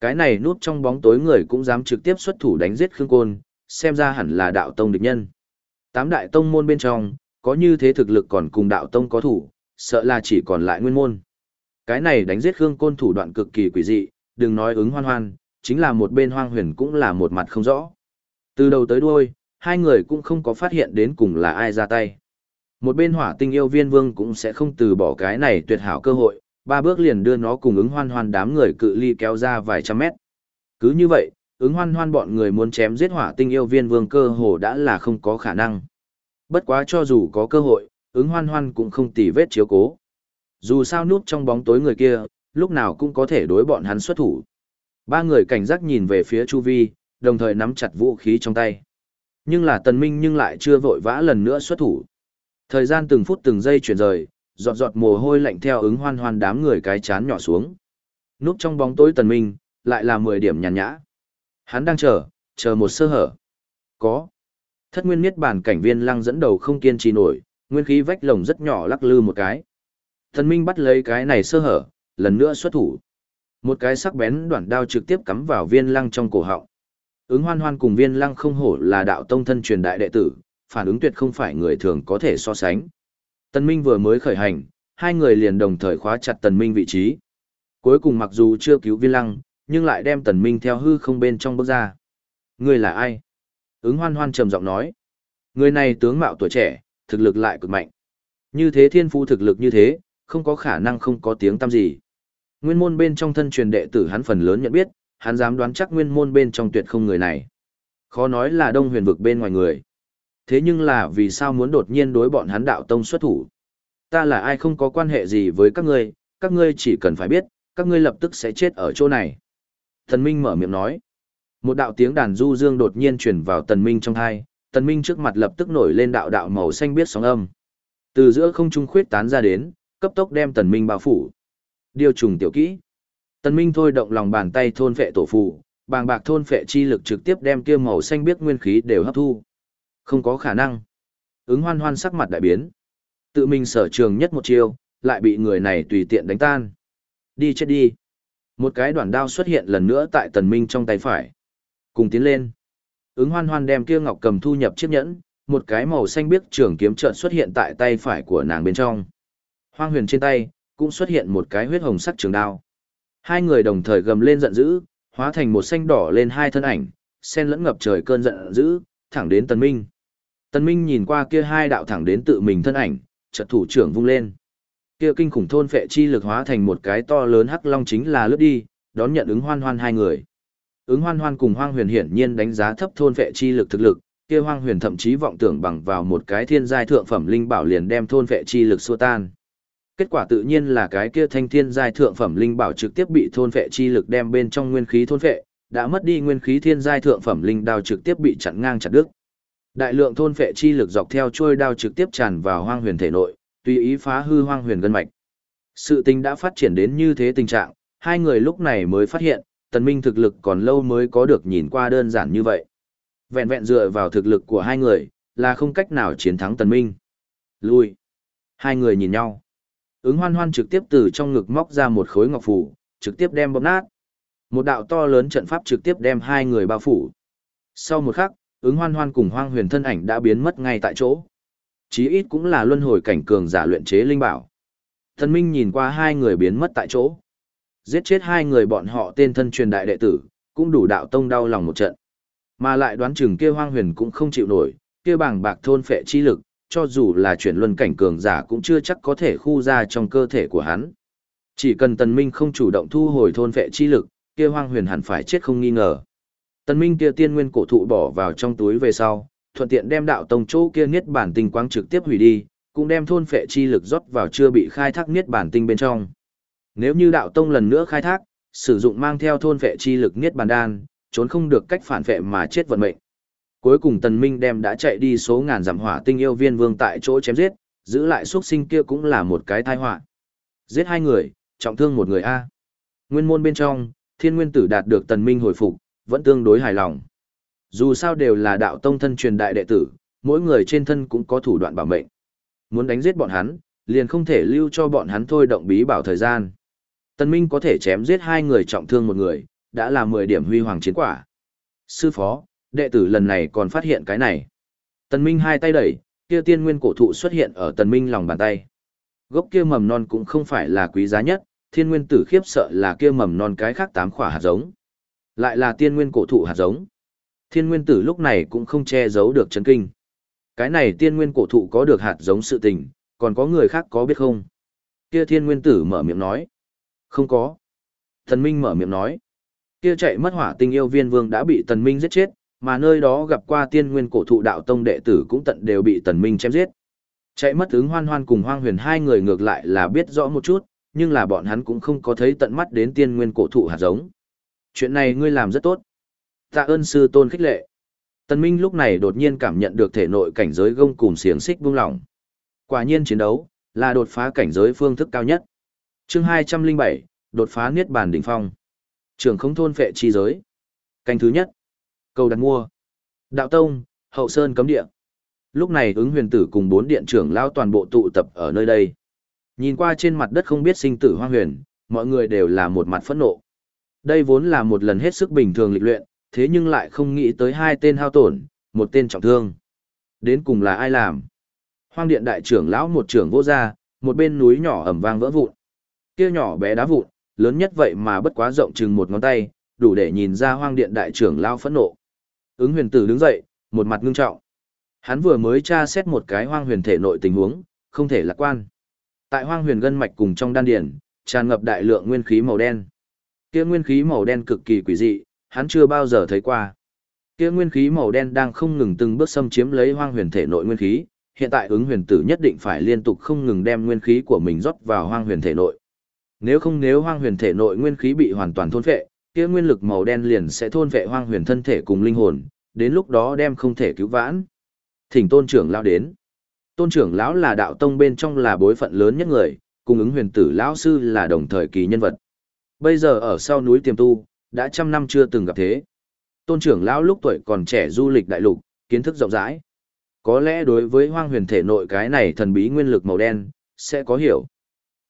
Cái này núp trong bóng tối người cũng dám trực tiếp xuất thủ đánh giết Khương Côn, xem ra hẳn là đạo tông địch nhân. Tám đại tông môn bên trong, có như thế thực lực còn cùng đạo tông có thủ, sợ là chỉ còn lại nguyên môn. Cái này đánh giết Khương Côn thủ đoạn cực kỳ quỷ dị, đừng nói ứng hoan hoan, chính là một bên hoang huyền cũng là một mặt không rõ. Từ đầu tới đuôi, hai người cũng không có phát hiện đến cùng là ai ra tay. Một bên hỏa tinh yêu viên vương cũng sẽ không từ bỏ cái này tuyệt hảo cơ hội, ba bước liền đưa nó cùng ứng hoan hoan đám người cự ly kéo ra vài trăm mét. Cứ như vậy, ứng hoan hoan bọn người muốn chém giết hỏa tinh yêu viên vương cơ hồ đã là không có khả năng. Bất quá cho dù có cơ hội, ứng hoan hoan cũng không tỉ vết chiếu cố. Dù sao núp trong bóng tối người kia, lúc nào cũng có thể đối bọn hắn xuất thủ. Ba người cảnh giác nhìn về phía Chu Vi, đồng thời nắm chặt vũ khí trong tay. Nhưng là tần minh nhưng lại chưa vội vã lần nữa xuất thủ. Thời gian từng phút từng giây chuyển rời, giọt giọt mồ hôi lạnh theo ứng hoan hoan đám người cái chán nhỏ xuống. Núp trong bóng tối tần minh, lại là 10 điểm nhàn nhã. Hắn đang chờ, chờ một sơ hở. Có. Thất nguyên miết bản cảnh viên lăng dẫn đầu không kiên trì nổi, nguyên khí vách lồng rất nhỏ lắc lư một cái. Tần minh bắt lấy cái này sơ hở, lần nữa xuất thủ. Một cái sắc bén đoạn đao trực tiếp cắm vào viên lăng trong cổ họng. Ứng hoan hoan cùng viên lăng không hổ là đạo tông thân truyền đại đệ tử, phản ứng tuyệt không phải người thường có thể so sánh. Tần Minh vừa mới khởi hành, hai người liền đồng thời khóa chặt Tần Minh vị trí. Cuối cùng mặc dù chưa cứu viên lăng, nhưng lại đem Tần Minh theo hư không bên trong bước ra. Người là ai? Ứng hoan hoan trầm giọng nói. Người này tướng mạo tuổi trẻ, thực lực lại cực mạnh. Như thế thiên phu thực lực như thế, không có khả năng không có tiếng tăm gì. Nguyên môn bên trong thân truyền đệ tử hắn phần lớn nhận biết, hắn dám đoán chắc nguyên môn bên trong tuyệt không người này. Khó nói là đông huyền vực bên ngoài người. Thế nhưng là vì sao muốn đột nhiên đối bọn hắn đạo tông xuất thủ? Ta là ai không có quan hệ gì với các ngươi, các ngươi chỉ cần phải biết, các ngươi lập tức sẽ chết ở chỗ này. Thần Minh mở miệng nói. Một đạo tiếng đàn du dương đột nhiên truyền vào Tần Minh trong tai, Tần Minh trước mặt lập tức nổi lên đạo đạo màu xanh biết sóng âm. Từ giữa không trung khuyết tán ra đến, cấp tốc đem Tần Minh bao phủ. Điều trùng tiểu kỹ. Tần Minh thôi động lòng bàn tay thôn phệ tổ phù, bàng bạc thôn phệ chi lực trực tiếp đem kia màu xanh biết nguyên khí đều hấp thu. Không có khả năng. Ứng hoan hoan sắc mặt đại biến. Tự mình sở trường nhất một chiêu, lại bị người này tùy tiện đánh tan. Đi chết đi. Một cái đoạn đao xuất hiện lần nữa tại tần minh trong tay phải. Cùng tiến lên. Ứng hoan hoan đem kia ngọc cầm thu nhập chiếc nhẫn, một cái màu xanh biếc trường kiếm trợn xuất hiện tại tay phải của nàng bên trong. Hoang huyền trên tay, cũng xuất hiện một cái huyết hồng sắc trường đao. Hai người đồng thời gầm lên giận dữ, hóa thành một xanh đỏ lên hai thân ảnh, sen lẫn ngập trời cơn giận dữ, thẳng đến tần minh. Tần minh nhìn qua kia hai đạo thẳng đến tự mình thân ảnh, chợt thủ trưởng vung lên. Kia kinh khủng thôn phệ chi lực hóa thành một cái to lớn hắc long chính là lướt đi, đón nhận ứng hoan hoan hai người. Ứng hoan hoan cùng hoang huyền hiển nhiên đánh giá thấp thôn phệ chi lực thực lực, kia hoang huyền thậm chí vọng tưởng bằng vào một cái thiên giai thượng phẩm linh bảo liền đem thôn phệ chi lực xua tan. Kết quả tự nhiên là cái kia thanh thiên giai thượng phẩm linh bảo trực tiếp bị thôn phệ chi lực đem bên trong nguyên khí thôn phệ, đã mất đi nguyên khí thiên giai thượng phẩm linh đao trực tiếp bị chặn ngang chặt đứt. Đại lượng thôn phệ chi lực dọc theo trôi đao trực tiếp tràn vào hoang huyền thể nội, tùy ý phá hư hoang huyền gân mạch. Sự tình đã phát triển đến như thế tình trạng, hai người lúc này mới phát hiện, tần minh thực lực còn lâu mới có được nhìn qua đơn giản như vậy. Vẹn vẹn dựa vào thực lực của hai người, là không cách nào chiến thắng tần minh. Lui. Hai người nhìn nhau. Ứng hoan hoan trực tiếp từ trong ngực móc ra một khối ngọc phủ, trực tiếp đem bóp nát. Một đạo to lớn trận pháp trực tiếp đem hai người bao phủ. Sau một khắc, ứng hoan hoan cùng hoang huyền thân ảnh đã biến mất ngay tại chỗ. Chí ít cũng là luân hồi cảnh cường giả luyện chế linh bảo. Thần Minh nhìn qua hai người biến mất tại chỗ. Giết chết hai người bọn họ tên thân truyền đại đệ tử, cũng đủ đạo tông đau lòng một trận. Mà lại đoán chừng kia hoang huyền cũng không chịu nổi, kia bảng bạc thôn phệ chi lực, cho dù là chuyển luân cảnh cường giả cũng chưa chắc có thể khu ra trong cơ thể của hắn. Chỉ cần tần minh không chủ động thu hồi thôn phệ chi lực, kia hoang huyền hẳn phải chết không nghi ngờ. Tần minh kia tiên nguyên cổ thụ bỏ vào trong túi về sau, thuận tiện đem đạo tông chỗ kia niết bản tinh quang trực tiếp hủy đi, cũng đem thôn phệ chi lực rót vào chưa bị khai thác niết bản tinh bên trong. Nếu như đạo tông lần nữa khai thác, sử dụng mang theo thôn phệ chi lực niết bàn đan, trốn không được cách phản phệ mà chết vận mệnh. Cuối cùng Tần Minh đem đã chạy đi số ngàn giảm hỏa tinh yêu viên vương tại chỗ chém giết, giữ lại xuất sinh kia cũng là một cái tai họa. Giết hai người, trọng thương một người a. Nguyên môn bên trong, Thiên Nguyên Tử đạt được Tần Minh hồi phục, vẫn tương đối hài lòng. Dù sao đều là đạo tông thân truyền đại đệ tử, mỗi người trên thân cũng có thủ đoạn bảo mệnh. Muốn đánh giết bọn hắn, liền không thể lưu cho bọn hắn thôi động bí bảo thời gian. Tần Minh có thể chém giết hai người trọng thương một người, đã là 10 điểm huy hoàng chiến quả. Sư phó, đệ tử lần này còn phát hiện cái này. Tần Minh hai tay đẩy, kia tiên nguyên cổ thụ xuất hiện ở Tần Minh lòng bàn tay. Gốc kia mầm non cũng không phải là quý giá nhất, thiên nguyên tử khiếp sợ là kia mầm non cái khác tám khỏa hạt giống. Lại là tiên nguyên cổ thụ hạt giống. Thiên nguyên tử lúc này cũng không che giấu được chấn kinh. Cái này tiên nguyên cổ thụ có được hạt giống sự tình, còn có người khác có biết không? Kia thiên nguyên tử mở miệng nói. Không có. Tần Minh mở miệng nói. Kia chạy mất hỏa tinh yêu viên vương đã bị Tần Minh giết chết, mà nơi đó gặp qua tiên nguyên cổ thụ đạo tông đệ tử cũng tận đều bị Tần Minh chém giết. Chạy mất ứng hoan hoan cùng hoang huyền hai người ngược lại là biết rõ một chút, nhưng là bọn hắn cũng không có thấy tận mắt đến tiên nguyên cổ thụ hạt giống. Chuyện này ngươi làm rất tốt. Tạ ơn sư tôn khích lệ. Tần Minh lúc này đột nhiên cảm nhận được thể nội cảnh giới gông cùng xiềng xích buông lỏng. Quả nhiên chiến đấu, là đột phá cảnh giới phương thức cao nhất. Chương 207, đột phá niết bàn đỉnh phong. Trường không thôn phệ chi giới. Canh thứ nhất. Cầu đặt mua. Đạo Tông, Hậu Sơn cấm địa. Lúc này ứng huyền tử cùng bốn điện trưởng lao toàn bộ tụ tập ở nơi đây. Nhìn qua trên mặt đất không biết sinh tử hoang huyền, mọi người đều là một mặt phẫn nộ. Đây vốn là một lần hết sức bình thường lịch luyện, thế nhưng lại không nghĩ tới hai tên hao tổn, một tên trọng thương. Đến cùng là ai làm? Hoang điện đại trưởng lão một trưởng vô ra, một bên núi nhỏ ẩm vang vỡ vụn. Kia nhỏ bé đá vụn, lớn nhất vậy mà bất quá rộng chừng một ngón tay, đủ để nhìn ra hoang điện đại trưởng lao phẫn nộ. Ứng huyền tử đứng dậy, một mặt ngưng trọng. Hắn vừa mới tra xét một cái hoang huyền thể nội tình huống, không thể lạc quan. Tại hoang huyền gân mạch cùng trong đan điển, tràn ngập đại lượng nguyên khí màu đen. Kia nguyên khí màu đen cực kỳ quỷ dị, hắn chưa bao giờ thấy qua. Kia nguyên khí màu đen đang không ngừng từng bước xâm chiếm lấy hoang huyền thể nội nguyên khí, hiện tại ứng huyền tử nhất định phải liên tục không ngừng đem nguyên khí của mình rót vào hoang huyền thể nội. Nếu không nếu hoang huyền thể nội nguyên khí bị hoàn toàn thôn phệ, kia nguyên lực màu đen liền sẽ thôn vệ hoang huyền thân thể cùng linh hồn, đến lúc đó đem không thể cứu vãn. Thỉnh tôn trưởng lão đến. Tôn trưởng lão là đạo tông bên trong là bối phận lớn nhất người, cùng ứng huyền tử lão sư là đồng thời kỳ nhân vật. Bây giờ ở sau núi tiềm tu, đã trăm năm chưa từng gặp thế. Tôn trưởng lão lúc tuổi còn trẻ du lịch đại lục, kiến thức rộng rãi. Có lẽ đối với hoang huyền thể nội cái này thần bí nguyên lực màu đen, sẽ có hiểu.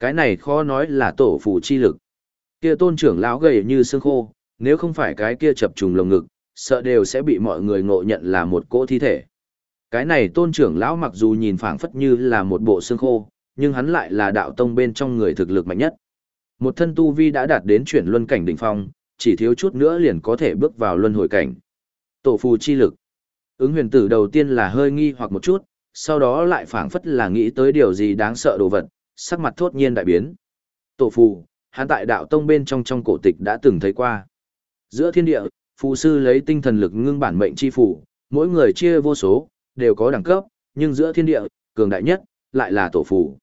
Cái này khó nói là tổ phù chi lực. Kia tôn trưởng lão gầy như xương khô, nếu không phải cái kia chập trùng lồng ngực, sợ đều sẽ bị mọi người ngộ nhận là một cỗ thi thể. Cái này tôn trưởng lão mặc dù nhìn phảng phất như là một bộ xương khô, nhưng hắn lại là đạo tông bên trong người thực lực mạnh nhất. Một thân tu vi đã đạt đến chuyển luân cảnh đỉnh phong, chỉ thiếu chút nữa liền có thể bước vào luân hồi cảnh. Tổ phù chi lực. Ứng huyền tử đầu tiên là hơi nghi hoặc một chút, sau đó lại phảng phất là nghĩ tới điều gì đáng sợ đồ vật, sắc mặt thốt nhiên đại biến. Tổ phù, hắn tại đạo tông bên trong trong cổ tịch đã từng thấy qua. Giữa thiên địa, phù sư lấy tinh thần lực ngưng bản mệnh chi phù, mỗi người chia vô số, đều có đẳng cấp, nhưng giữa thiên địa, cường đại nhất, lại là tổ phù.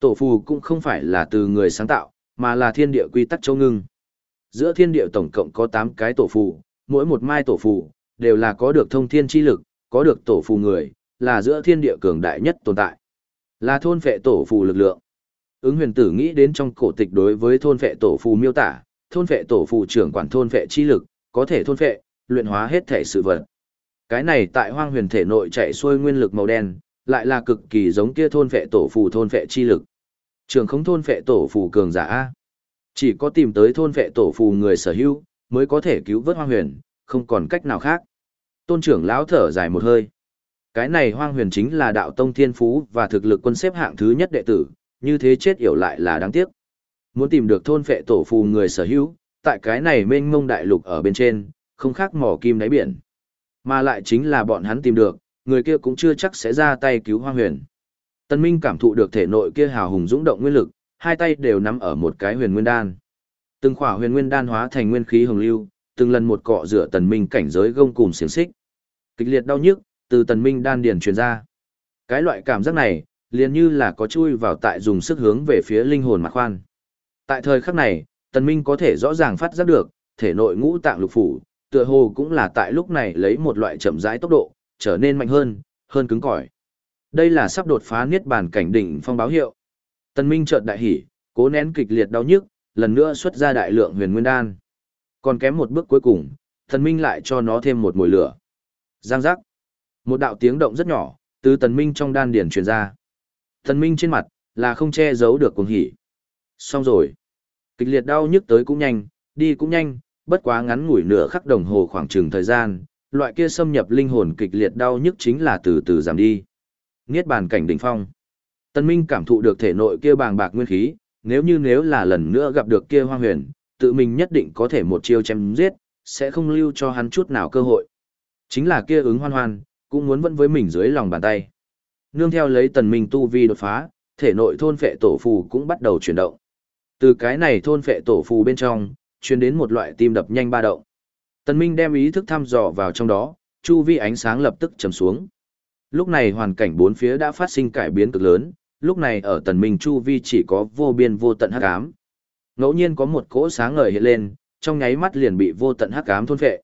Tổ phù cũng không phải là từ người sáng tạo, mà là thiên địa quy tắc châu ngưng. Giữa thiên địa tổng cộng có 8 cái tổ phù, mỗi một mai tổ phù, đều là có được thông thiên chi lực, có được tổ phù người, là giữa thiên địa cường đại nhất tồn tại. Là thôn phệ tổ phù lực lượng. Ứng huyền tử nghĩ đến trong cổ tịch đối với thôn vệ tổ phù miêu tả, thôn vệ tổ phù trưởng quản thôn vệ chi lực, có thể thôn vệ luyện hóa hết thể sự vật. Cái này tại hoang huyền thể nội chạy xuôi nguyên lực màu đen, lại là cực kỳ giống kia thôn vệ tổ phù thôn vệ chi lực. Trường không thôn vệ tổ phù cường giả A. Chỉ có tìm tới thôn vệ tổ phù người sở hữu, mới có thể cứu vớt hoang huyền, không còn cách nào khác. Tôn trưởng lão thở dài một hơi. Cái này hoang huyền chính là đạo tông thiên phú và thực lực quân xếp hạng thứ nhất đệ tử, như thế chết yểu lại là đáng tiếc. Muốn tìm được thôn phệ tổ phù người sở hữu, tại cái này mênh mông đại lục ở bên trên, không khác mỏ kim đáy biển. Mà lại chính là bọn hắn tìm được, người kia cũng chưa chắc sẽ ra tay cứu hoang huyền. Tân Minh cảm thụ được thể nội kia hào hùng dũng động nguyên lực, hai tay đều nắm ở một cái huyền nguyên đan. Từng khỏa huyền nguyên đan hóa thành nguyên khí hồng lưu, từng lần một cọ rửa Tần Minh cảnh giới gông cùm xiềng xích. Kịch liệt đau nhức từ Tần Minh đan điền truyền ra. Cái loại cảm giác này, liền như là có chui vào tại dùng sức hướng về phía linh hồn mặt khoan. Tại thời khắc này, Tần Minh có thể rõ ràng phát giác được, thể nội ngũ tạng lục phủ, tựa hồ cũng là tại lúc này lấy một loại chậm rãi tốc độ, trở nên mạnh hơn, hơn cứng cỏi. Đây là sắp đột phá niết bàn cảnh đỉnh phong báo hiệu. Tần Minh chợt đại hỉ, cố nén kịch liệt đau nhức, lần nữa xuất ra đại lượng huyền nguyên đan. Còn kém một bước cuối cùng, Tần Minh lại cho nó thêm một mùi lửa. Giang giác. Một đạo tiếng động rất nhỏ, từ Tần Minh trong đan điển truyền ra. Thần Minh trên mặt, là không che giấu được cuồng hỉ. Xong rồi. Kịch liệt đau nhức tới cũng nhanh, đi cũng nhanh, bất quá ngắn ngủi nửa khắc đồng hồ khoảng chừng thời gian, loại kia xâm nhập linh hồn kịch liệt đau nhức chính là từ từ giảm đi. Niết bàn cảnh đỉnh phong. Tân Minh cảm thụ được thể nội kia bàng bạc nguyên khí, nếu như nếu là lần nữa gặp được kia hoang huyền, tự mình nhất định có thể một chiêu chém giết, sẽ không lưu cho hắn chút nào cơ hội. Chính là kia ứng hoan hoan, cũng muốn vẫn với mình dưới lòng bàn tay. Nương theo lấy tần minh tu vi đột phá, thể nội thôn phệ tổ phù cũng bắt đầu chuyển động. Từ cái này thôn phệ tổ phù bên trong, truyền đến một loại tim đập nhanh ba động. Tần Minh đem ý thức thăm dò vào trong đó, chu vi ánh sáng lập tức trầm xuống. Lúc này hoàn cảnh bốn phía đã phát sinh cải biến cực lớn, lúc này ở Tần Minh chu vi chỉ có vô biên vô tận hắc ám. Ngẫu nhiên có một cỗ sáng ngời hiện lên, trong nháy mắt liền bị vô tận hắc ám thôn phệ.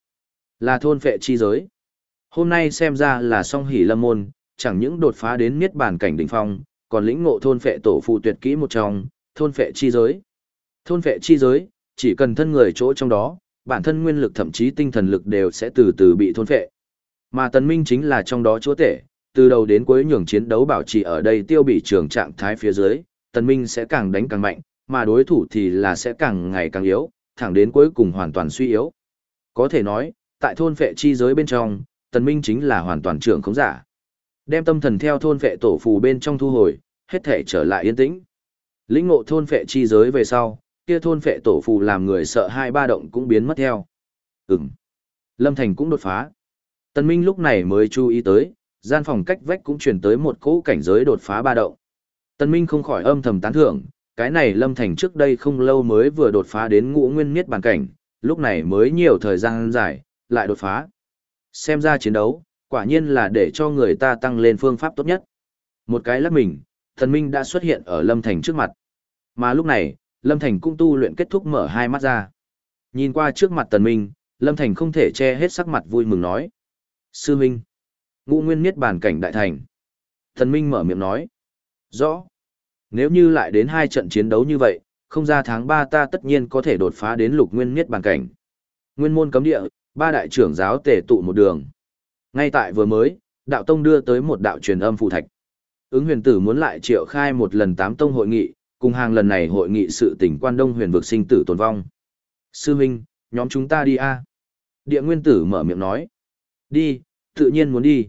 Là thôn phệ chi giới. Hôm nay xem ra là song hỷ lâm môn, chẳng những đột phá đến niết bàn cảnh đỉnh phong, còn lĩnh ngộ thôn phệ tổ phụ tuyệt kỹ một trong, thôn phệ chi giới. Thôn phệ chi giới, chỉ cần thân người chỗ trong đó, bản thân nguyên lực thậm chí tinh thần lực đều sẽ từ từ bị thôn phệ. Mà Tần Minh chính là trong đó chúa tể, từ đầu đến cuối nhường chiến đấu bảo trì ở đây tiêu bị trường trạng thái phía dưới, Tần Minh sẽ càng đánh càng mạnh, mà đối thủ thì là sẽ càng ngày càng yếu, thẳng đến cuối cùng hoàn toàn suy yếu. Có thể nói, tại thôn phệ chi giới bên trong, Tần Minh chính là hoàn toàn trưởng khống giả. Đem tâm thần theo thôn vệ tổ phù bên trong thu hồi, hết thể trở lại yên tĩnh. Lĩnh ngộ thôn vệ chi giới về sau, kia thôn vệ tổ phù làm người sợ hai ba động cũng biến mất theo. Ừm. Lâm Thành cũng đột phá. tân Minh lúc này mới chú ý tới, gian phòng cách vách cũng truyền tới một cỗ cảnh giới đột phá ba động. tân Minh không khỏi âm thầm tán thưởng, cái này Lâm Thành trước đây không lâu mới vừa đột phá đến ngũ nguyên miết bàn cảnh, lúc này mới nhiều thời gian dài, lại đột phá. Xem ra chiến đấu, quả nhiên là để cho người ta tăng lên phương pháp tốt nhất. Một cái lắc mình, thần minh đã xuất hiện ở Lâm Thành trước mặt. Mà lúc này, Lâm Thành cũng tu luyện kết thúc mở hai mắt ra. Nhìn qua trước mặt thần minh, Lâm Thành không thể che hết sắc mặt vui mừng nói. Sư Minh, ngũ nguyên miết bàn cảnh đại thành. thần minh mở miệng nói. Rõ. Nếu như lại đến hai trận chiến đấu như vậy, không ra tháng ba ta tất nhiên có thể đột phá đến lục nguyên miết bàn cảnh. Nguyên môn cấm địa, ba đại trưởng giáo tề tụ một đường. Ngay tại vừa mới, Đạo tông đưa tới một đạo truyền âm phụ thạch. Ứng huyền tử muốn lại triệu khai một lần tám tông hội nghị, cùng hàng lần này hội nghị sự tỉnh quan đông huyền vực sinh tử tồn vong. Sư huynh, nhóm chúng ta đi a Địa nguyên tử mở miệng nói. Đi, tự nhiên muốn đi.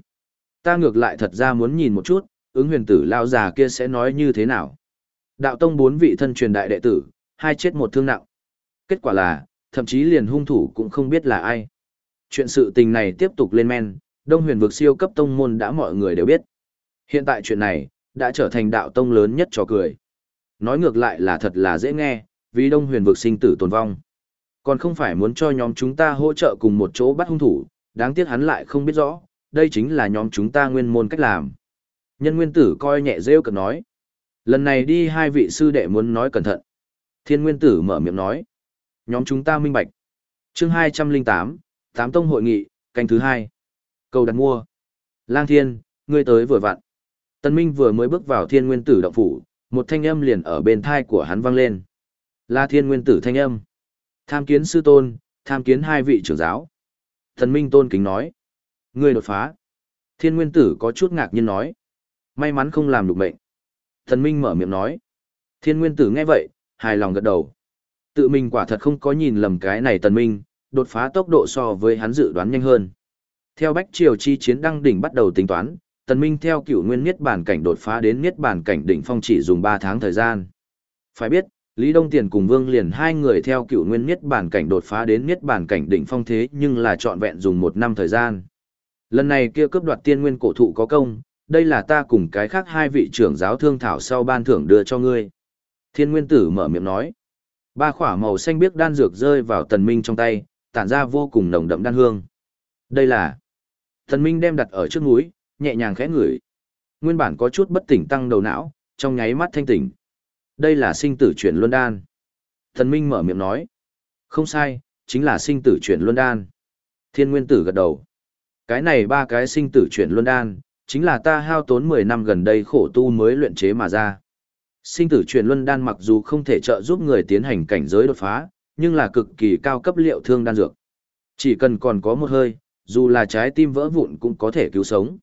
Ta ngược lại thật ra muốn nhìn một chút, ứng huyền tử lao già kia sẽ nói như thế nào. Đạo tông bốn vị thân truyền đại đệ tử, hai chết một thương nặng. Kết quả là, thậm chí liền hung thủ cũng không biết là ai. Chuyện sự tình này tiếp tục lên men, đông huyền vực siêu cấp tông môn đã mọi người đều biết. Hiện tại chuyện này, đã trở thành đạo tông lớn nhất trò cười. Nói ngược lại là thật là dễ nghe, vì đông huyền vực sinh tử tồn vong. Còn không phải muốn cho nhóm chúng ta hỗ trợ cùng một chỗ bắt hung thủ, đáng tiếc hắn lại không biết rõ, đây chính là nhóm chúng ta nguyên môn cách làm. Nhân nguyên tử coi nhẹ rêu cẩn nói. Lần này đi hai vị sư đệ muốn nói cẩn thận. Thiên nguyên tử mở miệng nói. Nhóm chúng ta minh bạch. chương 208, Tám Tông Hội nghị, canh thứ hai. Cầu đặt mua. Lang Thiên, ngươi tới vừa vặn. Tân Minh vừa mới bước vào thiên nguyên tử động phủ, một thanh âm liền ở bên tai của hắn vang lên. Là thiên nguyên tử thanh âm. Tham kiến sư tôn, tham kiến hai vị trưởng giáo. Thần Minh tôn kính nói. Ngươi đột phá. Thiên nguyên tử có chút ngạc nhiên nói. May mắn không làm được mệnh. Thần Minh mở miệng nói. Thiên nguyên tử nghe vậy, hài lòng gật đầu. Tự mình quả thật không có nhìn lầm cái này tần minh, đột phá tốc độ so với hắn dự đoán nhanh hơn. Theo Bách Triều chi chiến đăng đỉnh bắt đầu tính toán, tần minh theo cựu nguyên niết bàn cảnh đột phá đến niết bàn cảnh đỉnh phong chỉ dùng 3 tháng thời gian. Phải biết, Lý Đông Tiền cùng Vương Liền hai người theo cựu nguyên niết bàn cảnh đột phá đến niết bàn cảnh đỉnh phong thế nhưng là trọn vẹn dùng một năm thời gian. Lần này kia cướp đoạt tiên nguyên cổ thụ có công, đây là ta cùng cái khác hai vị trưởng giáo thương thảo sau ban thưởng đưa cho ngươi. Thiên Nguyên Tử mở miệng nói. Ba khỏa màu xanh biếc đan dược rơi vào tần minh trong tay, tản ra vô cùng nồng đậm đan hương. Đây là... Thần minh đem đặt ở trước mũi, nhẹ nhàng khẽ ngửi. Nguyên bản có chút bất tỉnh tăng đầu não, trong nháy mắt thanh tỉnh. Đây là sinh tử chuyển luân đan. Thần minh mở miệng nói. Không sai, chính là sinh tử chuyển luân đan. Thiên Nguyên Tử gật đầu. Cái này ba cái sinh tử chuyển luân đan, chính là ta hao tốn 10 năm gần đây khổ tu mới luyện chế mà ra. Sinh tử chuyển luân đan mặc dù không thể trợ giúp người tiến hành cảnh giới đột phá, nhưng là cực kỳ cao cấp liệu thương đan dược. Chỉ cần còn có một hơi, dù là trái tim vỡ vụn cũng có thể cứu sống.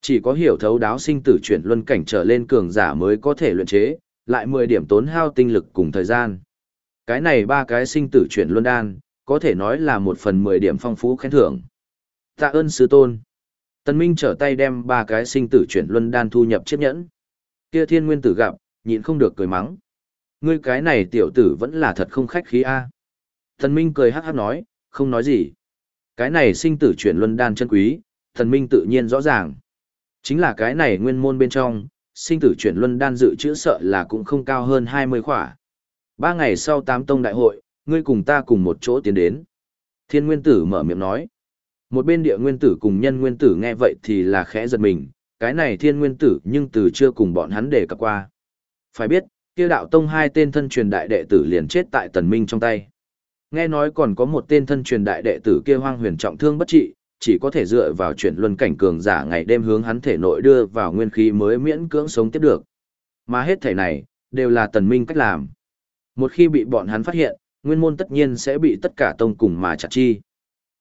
Chỉ có hiểu thấu đáo sinh tử chuyển luân cảnh trở lên cường giả mới có thể luyện chế, lại 10 điểm tốn hao tinh lực cùng thời gian. Cái này ba cái sinh tử chuyển luân đan, có thể nói là một phần 10 điểm phong phú khen thưởng. Tạ ơn sư tôn. Tân Minh trở tay đem ba cái sinh tử chuyển luân đan thu nhập chiếc nhẫn. Kia thiên nguyên tử gặp, nhịn không được cười mắng. Ngươi cái này tiểu tử vẫn là thật không khách khí a. tân Minh cười hắc hắc nói, không nói gì. Cái này sinh tử chuyển luân đan chân quý, thần Minh tự nhiên rõ ràng. Chính là cái này nguyên môn bên trong, sinh tử chuyển luân đan dự trữ sợ là cũng không cao hơn 20 khỏa. Ba ngày sau tám tông đại hội, ngươi cùng ta cùng một chỗ tiến đến. Thiên nguyên tử mở miệng nói. Một bên địa nguyên tử cùng nhân nguyên tử nghe vậy thì là khẽ giật mình, cái này thiên nguyên tử nhưng từ chưa cùng bọn hắn để cập qua. Phải biết, kia đạo tông hai tên thân truyền đại đệ tử liền chết tại tần minh trong tay. Nghe nói còn có một tên thân truyền đại đệ tử kia hoang huyền trọng thương bất trị, chỉ có thể dựa vào chuyển luân cảnh cường giả ngày đêm hướng hắn thể nội đưa vào nguyên khí mới miễn cưỡng sống tiếp được. Mà hết thể này, đều là tần minh cách làm. Một khi bị bọn hắn phát hiện, nguyên môn tất nhiên sẽ bị tất cả tông cùng mà chặt chi.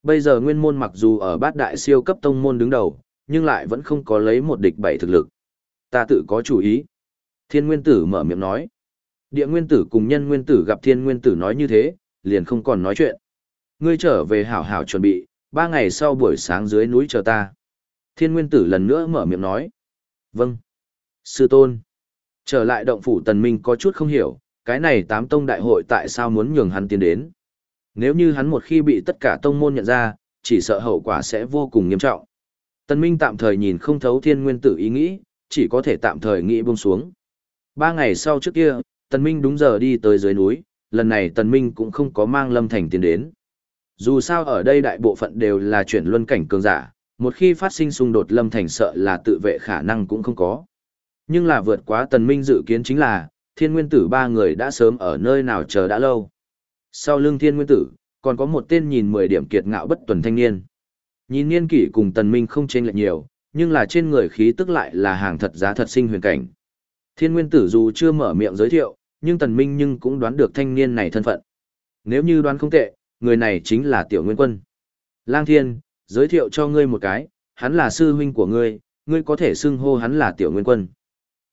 Bây giờ nguyên môn mặc dù ở bát đại siêu cấp tông môn đứng đầu, nhưng lại vẫn không có lấy một địch bảy thực lực. Ta tự có chủ ý. Thiên nguyên tử mở miệng nói. Địa nguyên tử cùng nhân nguyên tử gặp thiên nguyên tử nói như thế, liền không còn nói chuyện. Ngươi trở về hảo hảo chuẩn bị, ba ngày sau buổi sáng dưới núi chờ ta. Thiên nguyên tử lần nữa mở miệng nói. Vâng. Sư tôn. Trở lại động phủ tần minh có chút không hiểu, cái này tám tông đại hội tại sao muốn nhường hắn tiến đến. Nếu như hắn một khi bị tất cả tông môn nhận ra, chỉ sợ hậu quả sẽ vô cùng nghiêm trọng. Tần Minh tạm thời nhìn không thấu thiên nguyên tử ý nghĩ, chỉ có thể tạm thời nghĩ buông xuống. Ba ngày sau trước kia, Tần Minh đúng giờ đi tới dưới núi, lần này Tần Minh cũng không có mang Lâm Thành tiến đến. Dù sao ở đây đại bộ phận đều là chuyển luân cảnh cường giả, một khi phát sinh xung đột Lâm Thành sợ là tự vệ khả năng cũng không có. Nhưng là vượt quá Tần Minh dự kiến chính là, thiên nguyên tử ba người đã sớm ở nơi nào chờ đã lâu. Sau lưng thiên nguyên tử, còn có một tên nhìn mười điểm kiệt ngạo bất tuần thanh niên. Nhìn niên kỷ cùng Tần Minh không chênh lệch nhiều, nhưng là trên người khí tức lại là hàng thật giá thật sinh huyền cảnh. Thiên nguyên tử dù chưa mở miệng giới thiệu, nhưng tần minh nhưng cũng đoán được thanh niên này thân phận. Nếu như đoán không tệ, người này chính là tiểu nguyên quân. Lang thiên, giới thiệu cho ngươi một cái, hắn là sư huynh của ngươi, ngươi có thể xưng hô hắn là tiểu nguyên quân.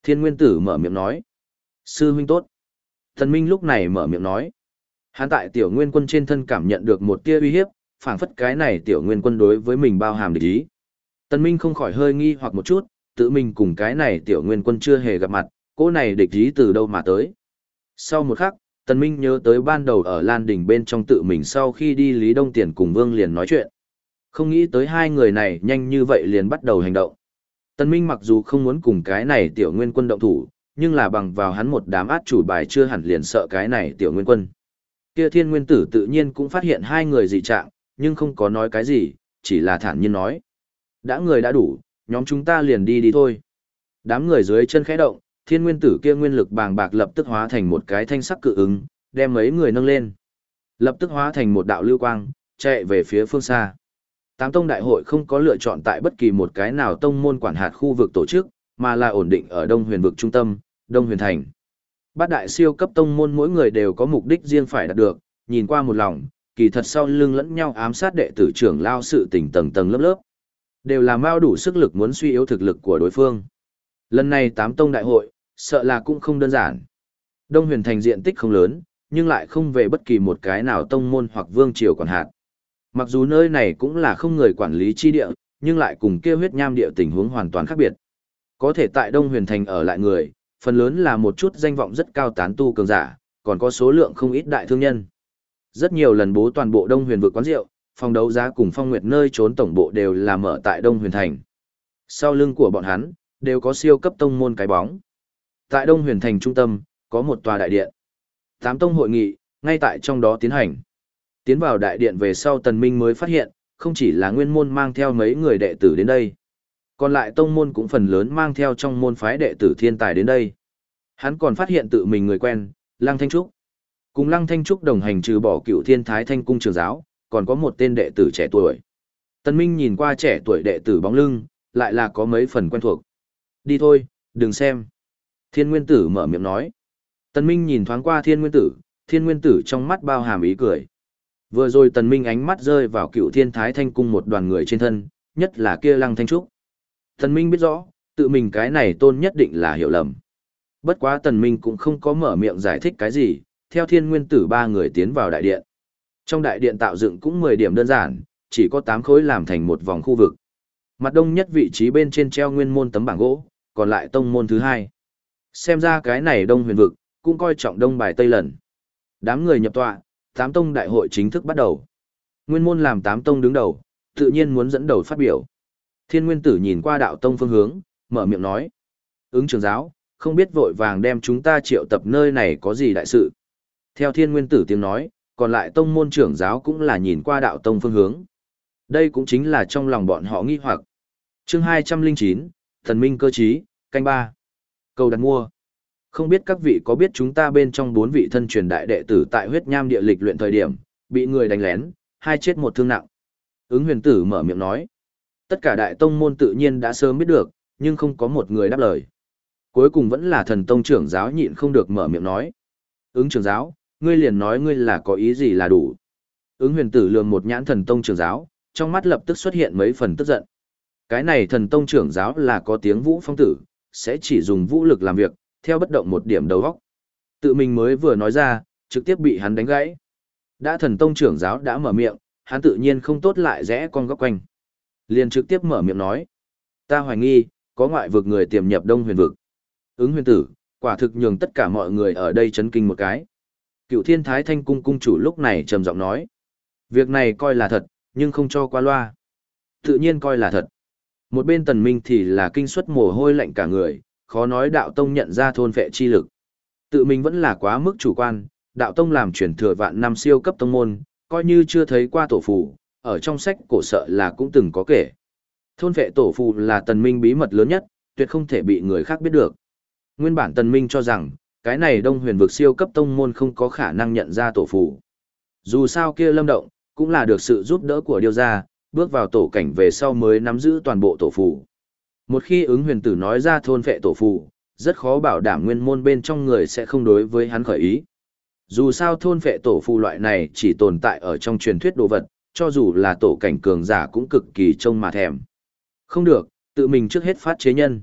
Thiên nguyên tử mở miệng nói. Sư huynh tốt. tần Minh lúc này mở miệng nói. Hắn tại tiểu nguyên quân trên thân cảm nhận được một tia uy hiếp, phảng phất cái này tiểu nguyên quân đối với mình bao hàm địch ý. Tần Minh không khỏi hơi nghi hoặc một chút, tự mình cùng cái này tiểu nguyên quân chưa hề gặp mặt, cô này địch ý từ đâu mà tới. Sau một khắc, Tần Minh nhớ tới ban đầu ở Lan Đình bên trong tự mình sau khi đi Lý Đông Tiền cùng Vương liền nói chuyện. Không nghĩ tới hai người này nhanh như vậy liền bắt đầu hành động. Tần Minh mặc dù không muốn cùng cái này tiểu nguyên quân động thủ, nhưng là bằng vào hắn một đám át chủ bài chưa hẳn liền sợ cái này tiểu nguyên quân. Kia thiên nguyên tử tự nhiên cũng phát hiện hai người dị trạng, nhưng không có nói cái gì, chỉ là thản nhiên nói. Đã người đã đủ, nhóm chúng ta liền đi đi thôi. Đám người dưới chân khẽ động, thiên nguyên tử kia nguyên lực bàng bạc lập tức hóa thành một cái thanh sắc cự ứng, đem mấy người nâng lên. Lập tức hóa thành một đạo lưu quang, chạy về phía phương xa. Tám tông đại hội không có lựa chọn tại bất kỳ một cái nào tông môn quản hạt khu vực tổ chức, mà là ổn định ở Đông Huyền vực trung tâm, Đông Huyền thành. Bát đại siêu cấp tông môn mỗi người đều có mục đích riêng phải đạt được, nhìn qua một lòng, kỳ thật sau lưng lẫn nhau ám sát đệ tử trưởng lao sự tình tầng tầng lớp lớp. Đều là mao đủ sức lực muốn suy yếu thực lực của đối phương. Lần này tám tông đại hội, sợ là cũng không đơn giản. Đông huyền thành diện tích không lớn, nhưng lại không về bất kỳ một cái nào tông môn hoặc vương triều quản hạt. Mặc dù nơi này cũng là không người quản lý chi địa, nhưng lại cùng kia huyết nham địa tình huống hoàn toàn khác biệt. Có thể tại Đông Huyền Thành ở lại người, phần lớn là một chút danh vọng rất cao tán tu cường giả, còn có số lượng không ít đại thương nhân. Rất nhiều lần bố toàn bộ Đông Huyền vực quán rượu, phòng đấu giá cùng phong nguyệt nơi trốn tổng bộ đều là mở tại Đông Huyền Thành. Sau lưng của bọn hắn, đều có siêu cấp tông môn cái bóng. Tại Đông Huyền Thành trung tâm, có một tòa đại điện. Tám tông hội nghị, ngay tại trong đó tiến hành. Tiến vào đại điện về sau Tần Minh mới phát hiện, không chỉ là nguyên môn mang theo mấy người đệ tử đến đây. Còn lại tông môn cũng phần lớn mang theo trong môn phái đệ tử thiên tài đến đây. Hắn còn phát hiện tự mình người quen, Lăng Thanh Trúc. Cùng Lăng Thanh Trúc đồng hành trừ bỏ cựu thiên thái thanh cung trường giáo, còn có một tên đệ tử trẻ tuổi. Tân Minh nhìn qua trẻ tuổi đệ tử bóng lưng, lại là có mấy phần quen thuộc. Đi thôi, đừng xem. Thiên Nguyên Tử mở miệng nói. Tần Minh nhìn thoáng qua Thiên Nguyên Tử, Thiên Nguyên Tử trong mắt bao hàm ý cười. Vừa rồi Tần Minh ánh mắt rơi vào cựu thiên thái thanh cung một đoàn người trên thân, nhất là kia Lăng Thanh Trúc. Tần Minh biết rõ, tự mình cái này tôn nhất định là hiểu lầm. Bất quá Tần Minh cũng không có mở miệng giải thích cái gì, theo thiên nguyên tử ba người tiến vào đại điện. Trong đại điện tạo dựng cũng 10 điểm đơn giản, chỉ có 8 khối làm thành một vòng khu vực. Mặt đông nhất vị trí bên trên treo nguyên môn tấm bảng gỗ, còn lại tông môn thứ hai. Xem ra cái này đông huyền vực, cũng coi trọng đông bài tây lần. Đám người nhập tọa, tám tông đại hội chính thức bắt đầu. Nguyên môn làm tám tông đứng đầu, tự nhiên muốn dẫn đầu phát biểu. Thiên nguyên tử nhìn qua đạo tông phương hướng, mở miệng nói. Ứng trường giáo, không biết vội vàng đem chúng ta triệu tập nơi này có gì đại sự. Theo thiên nguyên tử tiếng nói, còn lại tông môn trưởng giáo cũng là nhìn qua đạo tông phương hướng. Đây cũng chính là trong lòng bọn họ nghi hoặc. chương 209, Thần Minh cơ trí, canh ba Cầu đặt mua. Không biết các vị có biết chúng ta bên trong bốn vị thân truyền đại đệ tử tại huyết nham địa lịch luyện thời điểm, bị người đánh lén, hai chết một thương nặng. Ứng huyền tử mở miệng nói. Tất cả đại tông môn tự nhiên đã sớm biết được, nhưng không có một người đáp lời. Cuối cùng vẫn là thần tông trưởng giáo nhịn không được mở miệng nói. Ứng trưởng giáo, ngươi liền nói ngươi là có ý gì là đủ. Ứng huyền tử lường một nhãn thần tông trưởng giáo, trong mắt lập tức xuất hiện mấy phần tức giận. Cái này thần tông trưởng giáo là có tiếng vũ phong tử, sẽ chỉ dùng vũ lực làm việc, theo bất động một điểm đầu góc. Tự mình mới vừa nói ra, trực tiếp bị hắn đánh gãy. Đã thần tông trưởng giáo đã mở miệng, hắn tự nhiên không tốt lại rẽ con góc quanh. Liền trực tiếp mở miệng nói. Ta hoài nghi, có ngoại vực người tiềm nhập đông huyền vực. Ứng huyền tử, quả thực nhường tất cả mọi người ở đây chấn kinh một cái. Cựu thiên thái thanh cung cung chủ lúc này trầm giọng nói. Việc này coi là thật, nhưng không cho qua loa. Tự nhiên coi là thật. Một bên tần minh thì là kinh suất mồ hôi lạnh cả người, khó nói đạo tông nhận ra thôn vệ chi lực. Tự mình vẫn là quá mức chủ quan, đạo tông làm chuyển thừa vạn năm siêu cấp tông môn, coi như chưa thấy qua tổ phù, ở trong sách cổ sợ là cũng từng có kể. Thôn vệ tổ phù là tần minh bí mật lớn nhất, tuyệt không thể bị người khác biết được. Nguyên bản tần minh cho rằng, cái này đông huyền vực siêu cấp tông môn không có khả năng nhận ra tổ phù. Dù sao kia lâm động, cũng là được sự giúp đỡ của điêu gia, bước vào tổ cảnh về sau mới nắm giữ toàn bộ tổ phù. Một khi ứng huyền tử nói ra thôn vệ tổ phù, rất khó bảo đảm nguyên môn bên trong người sẽ không đối với hắn khởi ý. Dù sao thôn vệ tổ phù loại này chỉ tồn tại ở trong truyền thuyết đồ vật, cho dù là tổ cảnh cường giả cũng cực kỳ trông mà thèm. Không được, tự mình trước hết phát chế nhân.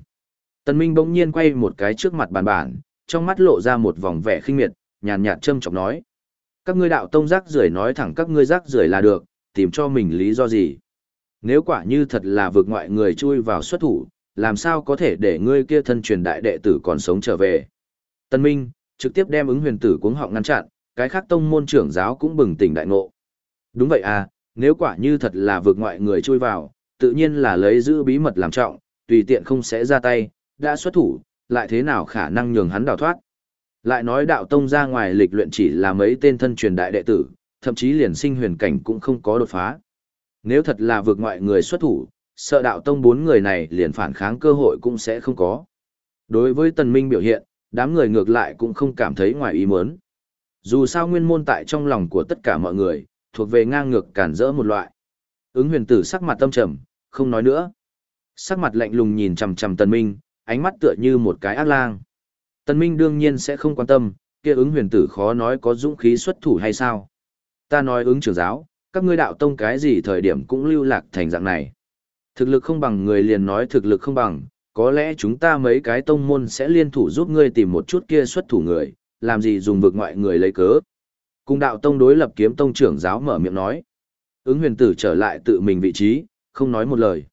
Tần Minh bỗng nhiên quay một cái trước mặt bàn bản, trong mắt lộ ra một vòng vẻ khinh miệt, nhàn nhạt châm chọc nói. Các ngươi đạo tông rác rưởi nói thẳng các ngươi rác rưởi là được, tìm cho mình lý do gì. Nếu quả như thật là vượt ngoại người chui vào xuất thủ, làm sao có thể để ngươi kia thân truyền đại đệ tử còn sống trở về. Tân Minh, trực tiếp đem ứng huyền tử cuống họng ngăn chặn, cái khác tông môn trưởng giáo cũng bừng tỉnh đại ngộ. Đúng vậy à, nếu quả như thật là vượt ngoại người chui vào, tự nhiên là lấy giữ bí mật làm trọng, tùy tiện không sẽ ra tay, đã xuất thủ, lại thế nào khả năng nhường hắn đào thoát. Lại nói đạo tông ra ngoài lịch luyện chỉ là mấy tên thân truyền đại đệ tử, thậm chí liền sinh huyền cảnh cũng không có đột phá. Nếu thật là vượt ngoại người xuất thủ, sợ đạo tông bốn người này liền phản kháng cơ hội cũng sẽ không có. Đối với tần minh biểu hiện, đám người ngược lại cũng không cảm thấy ngoài ý muốn. Dù sao nguyên môn tại trong lòng của tất cả mọi người, thuộc về ngang ngược cản rỡ một loại. Ứng huyền tử sắc mặt tâm trầm, không nói nữa. Sắc mặt lạnh lùng nhìn chằm chằm tần minh, ánh mắt tựa như một cái ác lang. Tần minh đương nhiên sẽ không quan tâm, kia ứng huyền tử khó nói có dũng khí xuất thủ hay sao. Ta nói ứng trưởng giáo, các ngươi đạo tông cái gì thời điểm cũng lưu lạc thành dạng này. Thực lực không bằng người liền nói thực lực không bằng, có lẽ chúng ta mấy cái tông môn sẽ liên thủ giúp ngươi tìm một chút kia xuất thủ người, làm gì dùng vực ngoại người lấy cớ. Cùng đạo tông đối lập kiếm tông trưởng giáo mở miệng nói. Ứng huyền tử trở lại tự mình vị trí, không nói một lời.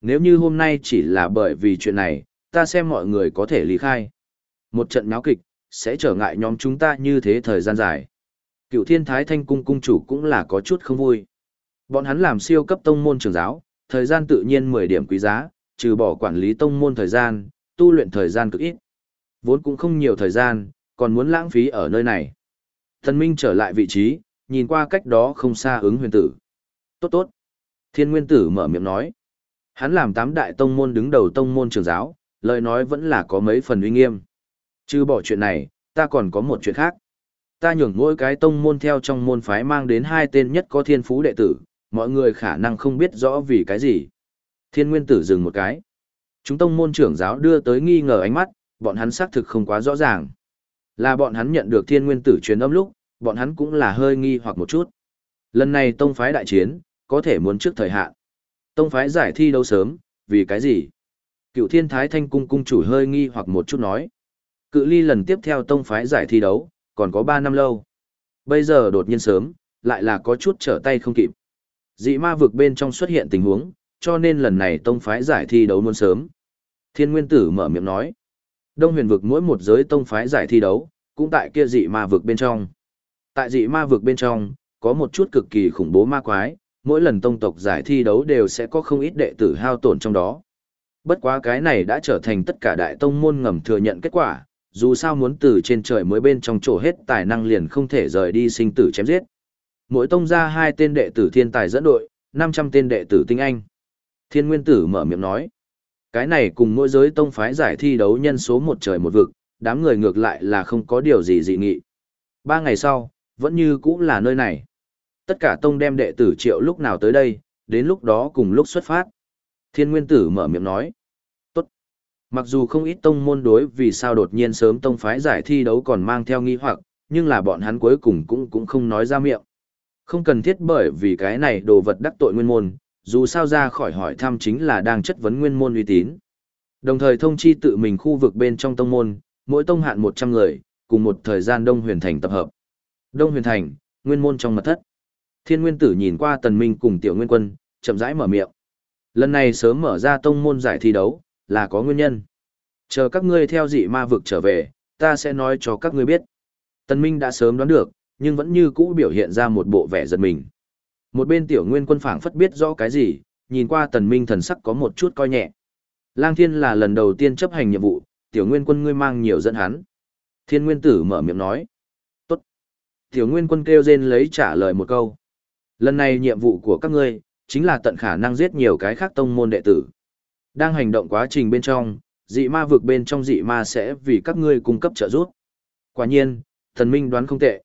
Nếu như hôm nay chỉ là bởi vì chuyện này, ta xem mọi người có thể lý khai. Một trận náo kịch, sẽ trở ngại nhóm chúng ta như thế thời gian dài. Cựu thiên thái thanh cung cung chủ cũng là có chút không vui. Bọn hắn làm siêu cấp tông môn trưởng giáo, thời gian tự nhiên 10 điểm quý giá, trừ bỏ quản lý tông môn thời gian, tu luyện thời gian cực ít. Vốn cũng không nhiều thời gian, còn muốn lãng phí ở nơi này. Thần Minh trở lại vị trí, nhìn qua cách đó không xa ứng huyền tử. Tốt tốt. Thiên nguyên tử mở miệng nói. Hắn làm tám đại tông môn đứng đầu tông môn trưởng giáo, lời nói vẫn là có mấy phần uy nghiêm. Trừ bỏ chuyện này, ta còn có một chuyện khác. Ta nhường mỗi cái tông môn theo trong môn phái mang đến hai tên nhất có thiên phú đệ tử, mọi người khả năng không biết rõ vì cái gì. Thiên nguyên tử dừng một cái. Chúng tông môn trưởng giáo đưa tới nghi ngờ ánh mắt, bọn hắn xác thực không quá rõ ràng. Là bọn hắn nhận được thiên nguyên tử truyền âm lúc, bọn hắn cũng là hơi nghi hoặc một chút. Lần này tông phái đại chiến, có thể muốn trước thời hạn. Tông phái giải thi đấu sớm, vì cái gì? Cựu thiên thái thanh cung cung chủ hơi nghi hoặc một chút nói. Cự ly lần tiếp theo tông phái giải thi đấu, còn có 3 năm lâu. Bây giờ đột nhiên sớm, lại là có chút trở tay không kịp. Dị ma vực bên trong xuất hiện tình huống, cho nên lần này tông phái giải thi đấu muôn sớm. Thiên Nguyên Tử mở miệng nói. Đông huyền vực mỗi một giới tông phái giải thi đấu, cũng tại kia dị ma vực bên trong. Tại dị ma vực bên trong, có một chút cực kỳ khủng bố ma quái, mỗi lần tông tộc giải thi đấu đều sẽ có không ít đệ tử hao tổn trong đó. Bất quá cái này đã trở thành tất cả đại tông môn ngầm thừa nhận kết quả, dù sao muốn từ trên trời mới bên trong chỗ hết tài năng liền không thể rời đi sinh tử chém giết. Mỗi tông ra hai tên đệ tử thiên tài dẫn đội, 500 tên đệ tử tinh anh. Thiên Nguyên Tử mở miệng nói. Cái này cùng mỗi giới tông phái giải thi đấu nhân số một trời một vực, đám người ngược lại là không có điều gì dị nghị. Ba ngày sau, vẫn như cũ là nơi này. Tất cả tông đem đệ tử triệu lúc nào tới đây, đến lúc đó cùng lúc xuất phát. Thiên Nguyên Tử mở miệng nói. Mặc dù không ít tông môn đối vì sao đột nhiên sớm tông phái giải thi đấu còn mang theo nghi hoặc, nhưng là bọn hắn cuối cùng cũng cũng không nói ra miệng. Không cần thiết bởi vì cái này đồ vật đắc tội nguyên môn, dù sao ra khỏi hỏi thăm chính là đang chất vấn nguyên môn uy tín. Đồng thời thông chi tự mình khu vực bên trong tông môn, mỗi tông hạn 100 người, cùng một thời gian Đông Huyền Thành tập hợp. Đông Huyền Thành, nguyên môn trong mật thất. Thiên Nguyên Tử nhìn qua Tần Minh cùng Tiểu Nguyên Quân, chậm rãi mở miệng. Lần này sớm mở ra tông môn giải thi đấu, là có nguyên nhân. Chờ các ngươi theo dị ma vực trở về, ta sẽ nói cho các ngươi biết. Tần Minh đã sớm đoán được, nhưng vẫn như cũ biểu hiện ra một bộ vẻ giật mình. Một bên tiểu nguyên quân phảng phất biết rõ cái gì, nhìn qua tần minh thần sắc có một chút coi nhẹ. Lang thiên là lần đầu tiên chấp hành nhiệm vụ, tiểu nguyên quân ngươi mang nhiều dẫn hắn. Thiên nguyên tử mở miệng nói. Tốt. Tiểu nguyên quân kêu rên lấy trả lời một câu. Lần này nhiệm vụ của các ngươi, chính là tận khả năng giết nhiều cái khác tông môn đệ tử. Đang hành động quá trình bên trong, dị ma vực bên trong dị ma sẽ vì các ngươi cung cấp trợ giúp. Quả nhiên, thần minh đoán không tệ.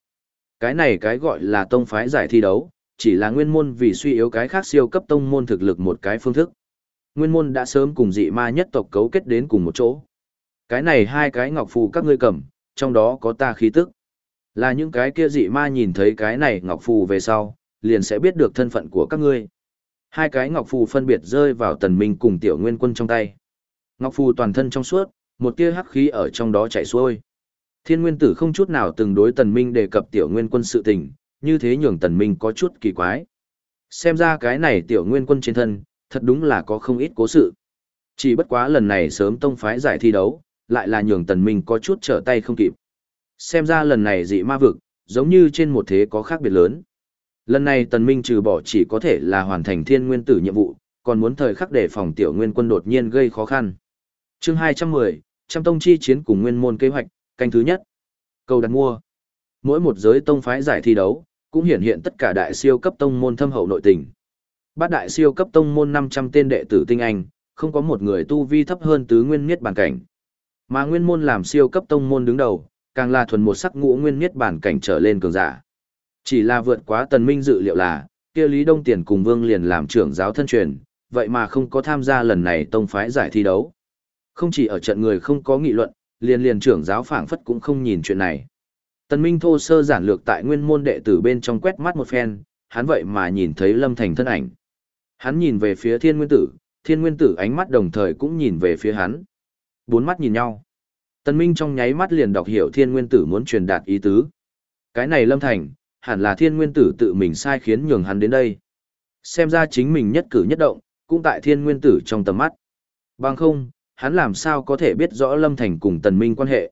Cái này cái gọi là tông phái giải thi đấu, chỉ là nguyên môn vì suy yếu cái khác siêu cấp tông môn thực lực một cái phương thức. Nguyên môn đã sớm cùng dị ma nhất tộc cấu kết đến cùng một chỗ. Cái này hai cái ngọc phù các ngươi cầm, trong đó có ta khí tức. Là những cái kia dị ma nhìn thấy cái này ngọc phù về sau, liền sẽ biết được thân phận của các ngươi. Hai cái ngọc phù phân biệt rơi vào tần minh cùng tiểu nguyên quân trong tay. Ngọc phù toàn thân trong suốt, một tia hắc khí ở trong đó chảy xuôi. Thiên nguyên tử không chút nào từng đối tần minh đề cập tiểu nguyên quân sự tình, như thế nhường tần minh có chút kỳ quái. Xem ra cái này tiểu nguyên quân trên thân, thật đúng là có không ít cố sự. Chỉ bất quá lần này sớm tông phái giải thi đấu, lại là nhường tần minh có chút trở tay không kịp. Xem ra lần này dị ma vực, giống như trên một thế có khác biệt lớn. Lần này tần minh trừ bỏ chỉ có thể là hoàn thành thiên nguyên tử nhiệm vụ, còn muốn thời khắc để phòng tiểu nguyên quân đột nhiên gây khó khăn. Chương 210, trăm tông chi chiến cùng nguyên môn kế hoạch, canh thứ nhất. Cầu đặt mua. Mỗi một giới tông phái giải thi đấu, cũng hiển hiện tất cả đại siêu cấp tông môn thâm hậu nội tình. Bát đại siêu cấp tông môn 500 tên đệ tử tinh anh, không có một người tu vi thấp hơn tứ nguyên niết bản cảnh. Mà nguyên môn làm siêu cấp tông môn đứng đầu, càng là thuần một sắc ngũ nguyên niết bản cảnh trở lên cường giả. Chỉ là vượt quá tần minh dự liệu là, kia Lý Đông Tiền cùng Vương liền làm trưởng giáo thân truyền, vậy mà không có tham gia lần này tông phái giải thi đấu. Không chỉ ở trận người không có nghị luận, liền liền trưởng giáo phảng phất cũng không nhìn chuyện này. Tần Minh thô sơ giản lược tại nguyên môn đệ tử bên trong quét mắt một phen, hắn vậy mà nhìn thấy Lâm Thành thân ảnh. Hắn nhìn về phía Thiên Nguyên Tử, Thiên Nguyên Tử ánh mắt đồng thời cũng nhìn về phía hắn. Bốn mắt nhìn nhau. Tần Minh trong nháy mắt liền đọc hiểu Thiên Nguyên Tử muốn truyền đạt ý tứ. Cái này Lâm Thành, hẳn là Thiên Nguyên Tử tự mình sai khiến nhường hắn đến đây. Xem ra chính mình nhất cử nhất động, cũng tại Thiên Nguyên Tử trong tầm mắt. Bằng không, hắn làm sao có thể biết rõ Lâm Thành cùng Tần Minh quan hệ.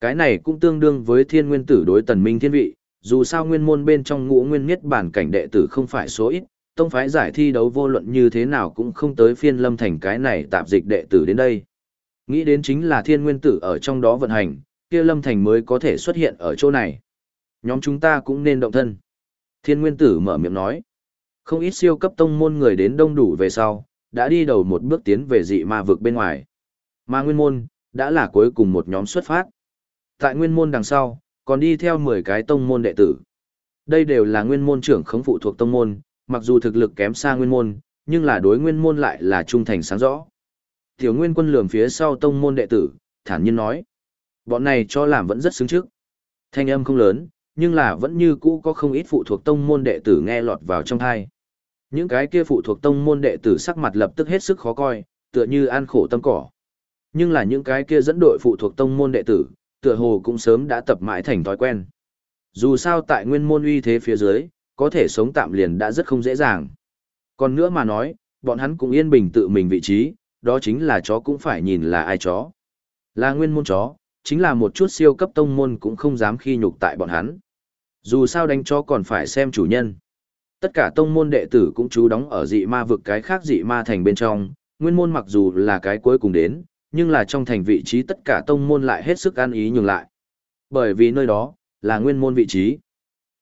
Cái này cũng tương đương với thiên nguyên tử đối tần minh thiên vị, dù sao nguyên môn bên trong ngũ nguyên nhất bản cảnh đệ tử không phải số ít, tông phái giải thi đấu vô luận như thế nào cũng không tới phiên lâm thành cái này tạp dịch đệ tử đến đây. Nghĩ đến chính là thiên nguyên tử ở trong đó vận hành, kia lâm thành mới có thể xuất hiện ở chỗ này. Nhóm chúng ta cũng nên động thân. Thiên nguyên tử mở miệng nói. Không ít siêu cấp tông môn người đến đông đủ về sau, đã đi đầu một bước tiến về dị ma vực bên ngoài. Mà nguyên môn, đã là cuối cùng một nhóm xuất phát. Tại nguyên môn đằng sau, còn đi theo 10 cái tông môn đệ tử. Đây đều là nguyên môn trưởng khống phụ thuộc tông môn, mặc dù thực lực kém xa nguyên môn, nhưng là đối nguyên môn lại là trung thành sáng rõ. Tiểu nguyên quân lườm phía sau tông môn đệ tử, thản nhiên nói. Bọn này cho làm vẫn rất xứng trước. Thanh âm không lớn, nhưng là vẫn như cũ có không ít phụ thuộc tông môn đệ tử nghe lọt vào trong thai. Những cái kia phụ thuộc tông môn đệ tử sắc mặt lập tức hết sức khó coi, tựa như ăn khổ tâm cỏ. Nhưng là những cái kia dẫn đội phụ thuộc tông môn đệ tử, tựa hồ cũng sớm đã tập mãi thành thói quen. Dù sao tại nguyên môn uy thế phía dưới, có thể sống tạm liền đã rất không dễ dàng. Còn nữa mà nói, bọn hắn cũng yên bình tự mình vị trí, đó chính là chó cũng phải nhìn là ai chó. Là nguyên môn chó, chính là một chút siêu cấp tông môn cũng không dám khi nhục tại bọn hắn. Dù sao đánh chó còn phải xem chủ nhân. Tất cả tông môn đệ tử cũng chú đóng ở dị ma vực cái khác dị ma thành bên trong, nguyên môn mặc dù là cái cuối cùng đến, nhưng là trong thành vị trí tất cả tông môn lại hết sức an ý nhường lại. Bởi vì nơi đó, là nguyên môn vị trí.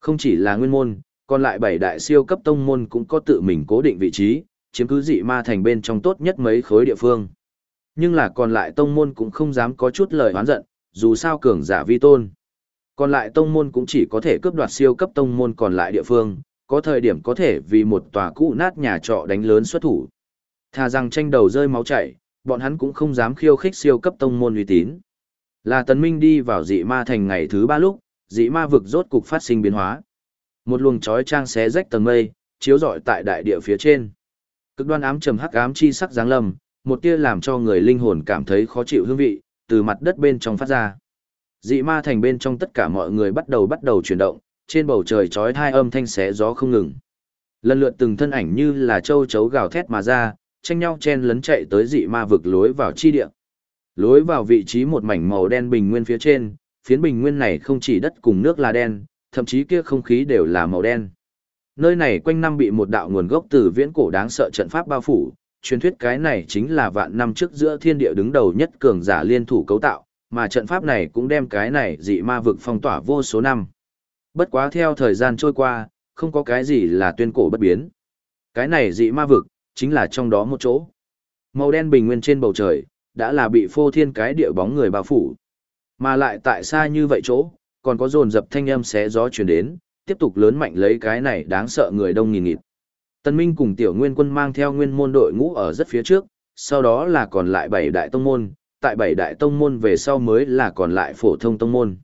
Không chỉ là nguyên môn, còn lại bảy đại siêu cấp tông môn cũng có tự mình cố định vị trí, chiếm cứ dị ma thành bên trong tốt nhất mấy khối địa phương. Nhưng là còn lại tông môn cũng không dám có chút lời oán giận, dù sao cường giả vi tôn. Còn lại tông môn cũng chỉ có thể cướp đoạt siêu cấp tông môn còn lại địa phương, có thời điểm có thể vì một tòa cũ nát nhà trọ đánh lớn xuất thủ. Thà rằng tranh đầu rơi máu chảy, bọn hắn cũng không dám khiêu khích siêu cấp tông môn uy tín. Là tần minh đi vào dị ma thành ngày thứ ba lúc, dị ma vực rốt cục phát sinh biến hóa. Một luồng chói trang xé rách tầng mây, chiếu rọi tại đại địa phía trên. Cực đoan ám trầm hắc ám chi sắc dáng lâm, một tia làm cho người linh hồn cảm thấy khó chịu hương vị, từ mặt đất bên trong phát ra. Dị ma thành bên trong tất cả mọi người bắt đầu bắt đầu chuyển động, trên bầu trời chói thai âm thanh xé gió không ngừng. Lần lượt từng thân ảnh như là châu chấu gào thét mà ra, tranh nhau chen lấn chạy tới dị ma vực lối vào chi địa. Lối vào vị trí một mảnh màu đen bình nguyên phía trên, phiến bình nguyên này không chỉ đất cùng nước là đen, thậm chí kia không khí đều là màu đen. Nơi này quanh năm bị một đạo nguồn gốc từ viễn cổ đáng sợ trận pháp bao phủ, truyền thuyết cái này chính là vạn năm trước giữa thiên địa đứng đầu nhất cường giả liên thủ cấu tạo, mà trận pháp này cũng đem cái này dị ma vực phong tỏa vô số năm. Bất quá theo thời gian trôi qua, không có cái gì là tuyên cổ bất biến. Cái này dị ma vực, chính là trong đó một chỗ. Màu đen bình nguyên trên bầu trời, đã là bị phô thiên cái địa bóng người bao phủ. Mà lại tại xa như vậy chỗ, còn có dồn dập thanh âm xé gió truyền đến, tiếp tục lớn mạnh lấy cái này đáng sợ người đông nghìn nghịt. Tân Minh cùng tiểu nguyên quân mang theo nguyên môn đội ngũ ở rất phía trước, sau đó là còn lại bảy đại tông môn, tại bảy đại tông môn về sau mới là còn lại phổ thông tông môn.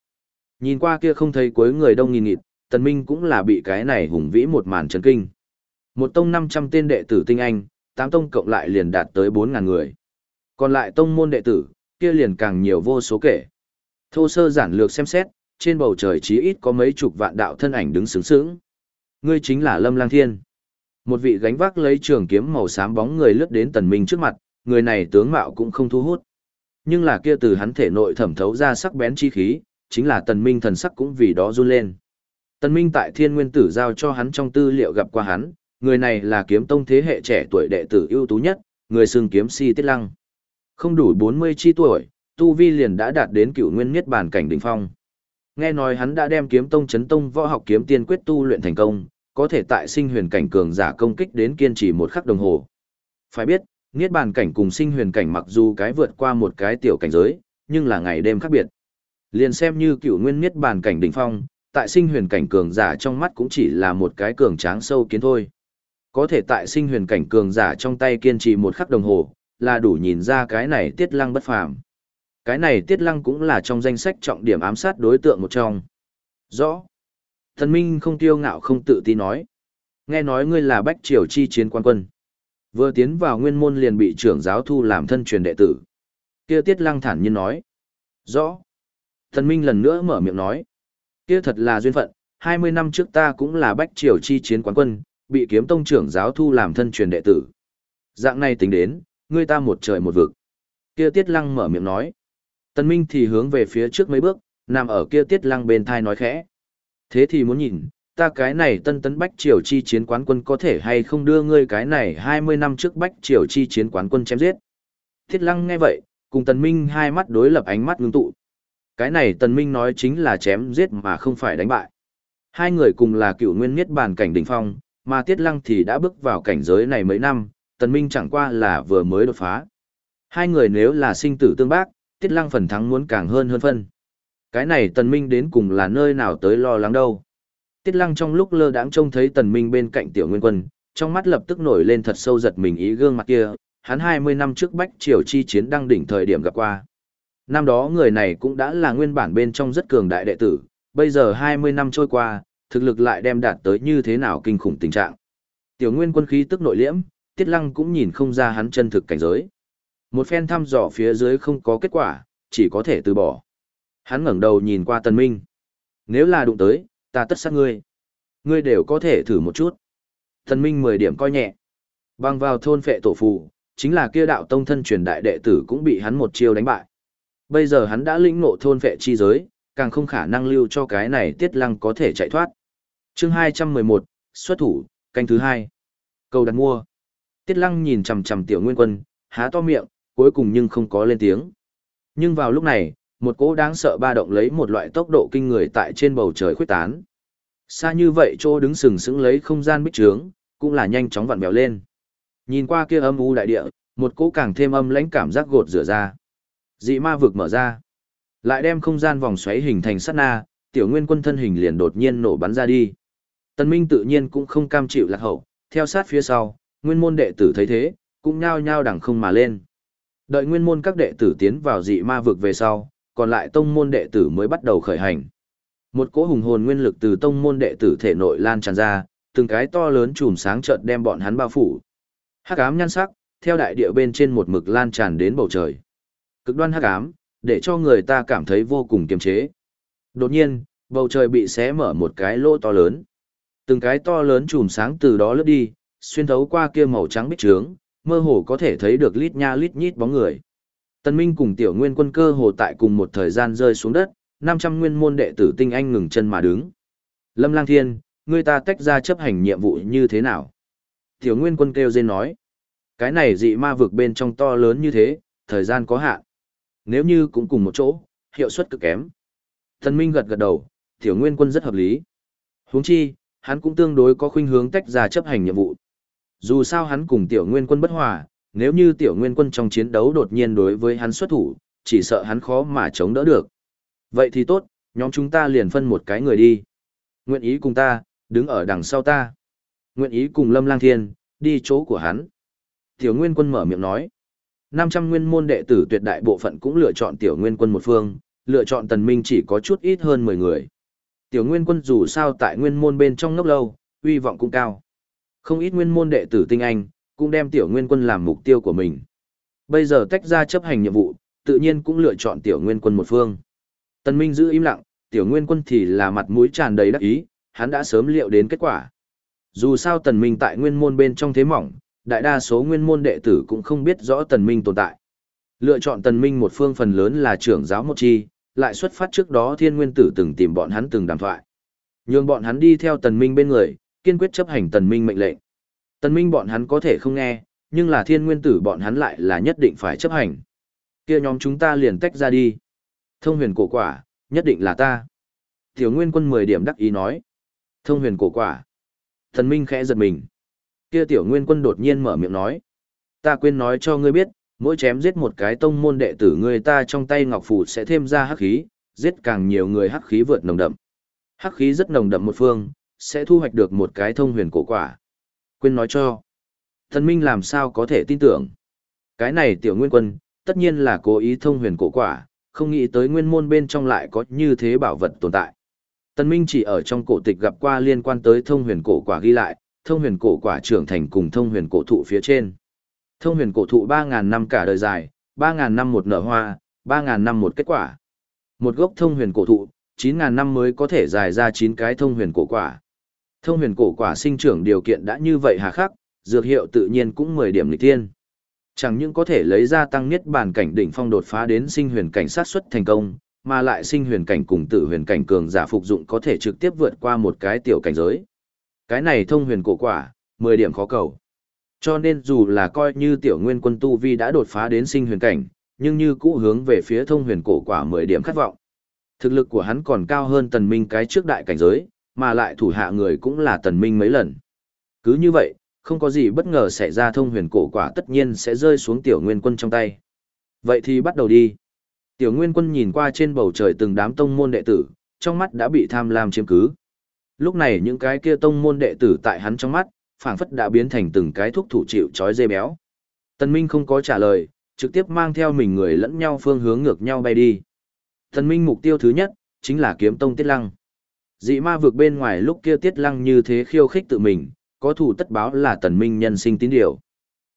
Nhìn qua kia không thấy cuối người đông nghìn nghịt, Tần Minh cũng là bị cái này hùng vĩ một màn chấn kinh. Một tông 500 tên đệ tử tinh anh, tám tông cộng lại liền đạt tới 4.000 người. Còn lại tông môn đệ tử, kia liền càng nhiều vô số kể. Thô sơ giản lược xem xét, trên bầu trời chí ít có mấy chục vạn đạo thân ảnh đứng sướng sướng. Ngươi chính là Lâm Lang Thiên. Một vị gánh vác lấy trường kiếm màu xám bóng người lướt đến tần minh trước mặt, người này tướng mạo cũng không thu hút. Nhưng là kia từ hắn thể nội thẩm thấu ra sắc bén chi khí, chính là tần minh thần sắc cũng vì đó run lên. Tần minh tại thiên nguyên tử giao cho hắn trong tư liệu gặp qua hắn, người này là kiếm tông thế hệ trẻ tuổi đệ tử ưu tú nhất, người xưng kiếm si tiết lăng. Không đủ 40 chi tuổi, tu vi liền đã đạt đến cựu nguyên niết bàn cảnh đỉnh phong. Nghe nói hắn đã đem kiếm tông chấn tông võ học kiếm tiên quyết tu luyện thành công, có thể tại sinh huyền cảnh cường giả công kích đến kiên trì một khắc đồng hồ. Phải biết, niết bàn cảnh cùng sinh huyền cảnh mặc dù cái vượt qua một cái tiểu cảnh giới, nhưng là ngày đêm khác biệt. Liền xem như cựu nguyên niết bàn cảnh đỉnh phong, tại sinh huyền cảnh cường giả trong mắt cũng chỉ là một cái cường tráng sâu kiến thôi. Có thể tại sinh huyền cảnh cường giả trong tay kiên trì một khắc đồng hồ, là đủ nhìn ra cái này tiết lăng bất phàm. Cái này tiết lăng cũng là trong danh sách trọng điểm ám sát đối tượng một trong. Rõ. Thần Minh không tiêu ngạo không tự tin nói. Nghe nói ngươi là bách triều chi chiến quan quân. Vừa tiến vào nguyên môn liền bị trưởng giáo thu làm thân truyền đệ tử. Kia tiết lăng thản nhiên nói. Rõ. Thần Minh lần nữa mở miệng nói. Kia thật là duyên phận, 20 năm trước ta cũng là bách triều chi chiến quán quân, bị kiếm tông trưởng giáo thu làm thân truyền đệ tử. Dạng này tính đến, ngươi ta một trời một vực. Kia tiết lăng mở miệng nói. Tần Minh thì hướng về phía trước mấy bước, nằm ở kia tiết lăng bên thai nói khẽ. Thế thì muốn nhìn, ta cái này tân tấn bách triều chi chiến quán quân có thể hay không đưa ngươi cái này 20 năm trước bách triều chi chiến quán quân chém giết. thiết lăng nghe vậy, cùng tần minh hai mắt đối lập ánh mắt ngưng tụ. Cái này tần minh nói chính là chém giết mà không phải đánh bại. Hai người cùng là cựu nguyên niết bàn cảnh đỉnh phong, mà tiết lăng thì đã bước vào cảnh giới này mấy năm, tần minh chẳng qua là vừa mới đột phá. Hai người nếu là sinh tử tương bác, tiết lăng phần thắng muốn càng hơn hơn phân. Cái này tần minh đến cùng là nơi nào tới lo lắng đâu. Tiết lăng trong lúc lơ đãng trông thấy tần minh bên cạnh tiểu nguyên quân, trong mắt lập tức nổi lên thật sâu giật mình ý gương mặt kia, hắn 20 năm trước bách triều chi chiến đăng đỉnh thời điểm gặp qua. Năm đó người này cũng đã là nguyên bản bên trong rất cường đại đệ tử, bây giờ 20 năm trôi qua, thực lực lại đem đạt tới như thế nào kinh khủng tình trạng. Tiểu nguyên quân khí tức nội liễm, tiết lăng cũng nhìn không ra hắn chân thực cảnh giới. Một phen thăm dò phía dưới không có kết quả, chỉ có thể từ bỏ. Hắn ngẩng đầu nhìn qua tần minh. Nếu là đụng tới, ta tất sát ngươi. Ngươi đều có thể thử một chút. Thần minh 10 điểm coi nhẹ. Băng vào thôn phệ tổ phù, chính là kia đạo tông thân truyền đại đệ tử cũng bị hắn một chiêu đánh bại. Bây giờ hắn đã lĩnh ngộ thôn phệ chi giới, càng không khả năng lưu cho cái này tiết lăng có thể chạy thoát. Chương 211, xuất thủ, canh thứ hai. Cầu đặt mua. Tiết lăng nhìn chằm chằm tiểu nguyên quân, há to miệng, cuối cùng nhưng không có lên tiếng. Nhưng vào lúc này, một cỗ đáng sợ ba động lấy một loại tốc độ kinh người tại trên bầu trời khuếch tán. Xa như vậy chỗ đứng sừng sững lấy không gian bích trướng, cũng là nhanh chóng vặn vẹo lên. Nhìn qua kia âm u đại địa, một cỗ càng thêm âm lãnh cảm giác gột rửa ra. Dị ma vực mở ra, lại đem không gian vòng xoáy hình thành sát na, tiểu nguyên quân thân hình liền đột nhiên nổ bắn ra đi. Tân Minh tự nhiên cũng không cam chịu lạc hậu, theo sát phía sau, nguyên môn đệ tử thấy thế, cũng nhao nhao đằng không mà lên. Đợi nguyên môn các đệ tử tiến vào dị ma vực về sau, còn lại tông môn đệ tử mới bắt đầu khởi hành. Một cỗ hùng hồn nguyên lực từ tông môn đệ tử thể nội lan tràn ra, từng cái to lớn chùm sáng chợt đem bọn hắn bao phủ. Hắc ám nhan sắc, theo đại địa bên trên một mực lan tràn đến bầu trời. Cực đoan hắc ám, để cho người ta cảm thấy vô cùng kiềm chế. Đột nhiên, bầu trời bị xé mở một cái lỗ to lớn. Từng cái to lớn chùm sáng từ đó lướt đi, xuyên thấu qua kia màu trắng bích trướng, mơ hồ có thể thấy được lít nha lít nhít bóng người. Tân Minh cùng tiểu nguyên quân cơ hồ tại cùng một thời gian rơi xuống đất, 500 nguyên môn đệ tử tinh anh ngừng chân mà đứng. Lâm Lang Thiên, ngươi ta tách ra chấp hành nhiệm vụ như thế nào? Tiểu nguyên quân kêu dên nói. Cái này dị ma vực bên trong to lớn như thế, thời gian có hạn. Nếu như cũng cùng một chỗ, hiệu suất cực kém. Tân Minh gật gật đầu, tiểu nguyên quân rất hợp lý. Huống chi, hắn cũng tương đối có khuynh hướng tách ra chấp hành nhiệm vụ. Dù sao hắn cùng tiểu nguyên quân bất hòa, nếu như tiểu nguyên quân trong chiến đấu đột nhiên đối với hắn xuất thủ, chỉ sợ hắn khó mà chống đỡ được. Vậy thì tốt, nhóm chúng ta liền phân một cái người đi. Nguyện ý cùng ta, đứng ở đằng sau ta. Nguyện ý cùng Lâm Lang Thiên, đi chỗ của hắn. Tiểu Nguyên Quân mở miệng nói. 500 nguyên môn đệ tử tuyệt đại bộ phận cũng lựa chọn Tiểu Nguyên Quân một phương, lựa chọn Tần Minh chỉ có chút ít hơn 10 người. Tiểu Nguyên Quân dù sao tại nguyên môn bên trong ngốc lâu, uy vọng cũng cao. Không ít nguyên môn đệ tử tinh anh, cũng đem tiểu nguyên quân làm mục tiêu của mình. Bây giờ tách ra chấp hành nhiệm vụ, tự nhiên cũng lựa chọn tiểu nguyên quân một phương. Tần Minh giữ im lặng, tiểu nguyên quân thì là mặt mũi tràn đầy đắc ý, hắn đã sớm liệu đến kết quả. Dù sao tần minh tại nguyên môn bên trong thế mỏng, đại đa số nguyên môn đệ tử cũng không biết rõ tần minh tồn tại. Lựa chọn tần minh một phương phần lớn là trưởng giáo một chi, lại xuất phát trước đó thiên nguyên tử từng tìm bọn hắn từng đàm thoại. Nhưng bọn hắn đi theo tần minh bên người, kiên quyết chấp hành tần minh mệnh lệnh. Tần minh bọn hắn có thể không nghe, nhưng là thiên nguyên tử bọn hắn lại là nhất định phải chấp hành. Kia nhóm chúng ta liền tách ra đi. Thông huyền cổ quả, nhất định là ta. Tiểu nguyên quân 10 điểm đắc ý nói. Thông huyền cổ quả. Thần minh khẽ giật mình. Kia tiểu nguyên quân đột nhiên mở miệng nói. Ta quên nói cho ngươi biết, mỗi chém giết một cái tông môn đệ tử người ta trong tay ngọc phủ sẽ thêm ra hắc khí, giết càng nhiều người hắc khí vượt nồng đậm. Hắc khí rất nồng đậm một phương, sẽ thu hoạch được một cái thông huyền cổ quả. Quên nói cho. Thần minh làm sao có thể tin tưởng. Cái này tiểu nguyên quân, tất nhiên là cố ý thông huyền cổ quả, không nghĩ tới nguyên môn bên trong lại có như thế bảo vật tồn tại. Tần Minh chỉ ở trong cổ tịch gặp qua liên quan tới thông huyền cổ quả ghi lại, thông huyền cổ quả trưởng thành cùng thông huyền cổ thụ phía trên. Thông huyền cổ thụ 3.000 năm cả đời dài, 3.000 năm một nở hoa, 3.000 năm một kết quả. Một gốc thông huyền cổ thụ, 9.000 năm mới có thể dài ra 9 cái thông huyền cổ quả. Thông huyền cổ quả sinh trưởng điều kiện đã như vậy hà khắc, dược hiệu tự nhiên cũng 10 điểm lịch tiên. Chẳng những có thể lấy ra tăng nhất bản cảnh đỉnh phong đột phá đến sinh huyền cảnh sát xuất thành công, mà lại sinh huyền cảnh cùng tử huyền cảnh cường giả phục dụng có thể trực tiếp vượt qua một cái tiểu cảnh giới. Cái này thông huyền cổ quả, 10 điểm khó cầu. Cho nên dù là coi như tiểu nguyên quân tu vi đã đột phá đến sinh huyền cảnh, nhưng như cũ hướng về phía thông huyền cổ quả 10 điểm khát vọng. Thực lực của hắn còn cao hơn tần minh cái trước đại cảnh giới, mà lại thủ hạ người cũng là tần minh mấy lần. Cứ như vậy, không có gì bất ngờ xảy ra thông huyền cổ quả tất nhiên sẽ rơi xuống tiểu nguyên quân trong tay. Vậy thì bắt đầu đi. Tiểu Nguyên Quân nhìn qua trên bầu trời từng đám tông môn đệ tử, trong mắt đã bị tham lam chiếm cứ. Lúc này những cái kia tông môn đệ tử tại hắn trong mắt, phảng phất đã biến thành từng cái thuốc thủ chịu chói dây béo. Tần Minh không có trả lời, trực tiếp mang theo mình người lẫn nhau phương hướng ngược nhau bay đi. Tần Minh mục tiêu thứ nhất, chính là kiếm tông Tiết Lăng. Dị ma vượt bên ngoài lúc kia Tiết Lăng như thế khiêu khích tự mình, có thủ tất báo là Tần Minh nhân sinh tín điều.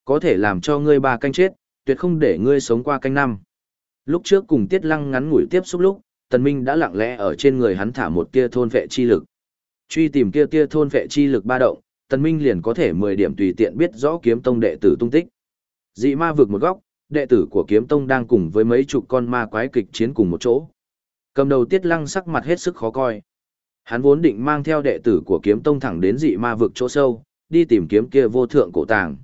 Có thể làm cho ngươi ba canh chết, tuyệt không để ngươi sống qua canh năm. Lúc trước cùng Tiết Lăng ngắn ngủi tiếp xúc lúc, Tần Minh đã lặng lẽ ở trên người hắn thả một kia thôn vệ chi lực. Truy tìm kia kia thôn vệ chi lực ba động, Tần Minh liền có thể 10 điểm tùy tiện biết rõ kiếm tông đệ tử tung tích. Dị ma vượt một góc, đệ tử của kiếm tông đang cùng với mấy chục con ma quái kịch chiến cùng một chỗ. Cầm đầu Tiết Lăng sắc mặt hết sức khó coi. Hắn vốn định mang theo đệ tử của kiếm tông thẳng đến dị ma vực chỗ sâu, đi tìm kiếm kia vô thượng cổ tàng.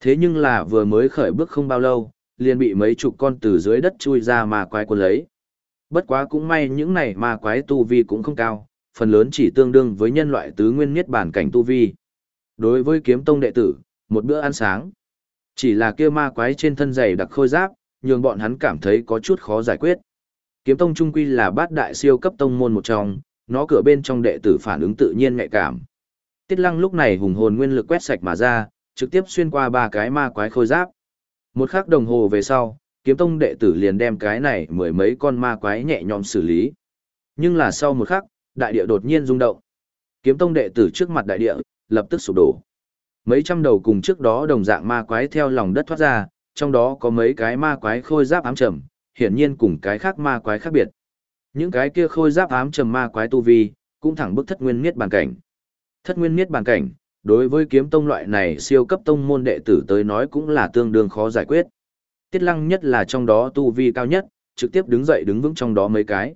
Thế nhưng là vừa mới khởi bước không bao lâu, liền bị mấy chục con từ dưới đất chui ra ma quái quân lấy. Bất quá cũng may những này ma quái tu vi cũng không cao, phần lớn chỉ tương đương với nhân loại tứ nguyên niết bản cảnh tu vi. Đối với kiếm tông đệ tử, một bữa ăn sáng. Chỉ là kia ma quái trên thân dày đặc khôi giáp, nhường bọn hắn cảm thấy có chút khó giải quyết. Kiếm tông trung quy là bát đại siêu cấp tông môn một trong, nó cửa bên trong đệ tử phản ứng tự nhiên nhạy cảm. Tiết lăng lúc này hùng hồn nguyên lực quét sạch mà ra, trực tiếp xuyên qua ba cái ma quái khôi giáp. Một khắc đồng hồ về sau, kiếm tông đệ tử liền đem cái này mười mấy con ma quái nhẹ nhõm xử lý. Nhưng là sau một khắc, đại địa đột nhiên rung động. Kiếm tông đệ tử trước mặt đại địa, lập tức sụp đổ. Mấy trăm đầu cùng trước đó đồng dạng ma quái theo lòng đất thoát ra, trong đó có mấy cái ma quái khôi giáp ám trầm, hiển nhiên cùng cái khác ma quái khác biệt. Những cái kia khôi giáp ám trầm ma quái tu vi, cũng thẳng bức thất nguyên miết bàn cảnh. Thất nguyên miết bàn cảnh, đối với kiếm tông loại này siêu cấp tông môn đệ tử tới nói cũng là tương đương khó giải quyết. Tiết lăng nhất là trong đó tu vi cao nhất, trực tiếp đứng dậy đứng vững trong đó mấy cái.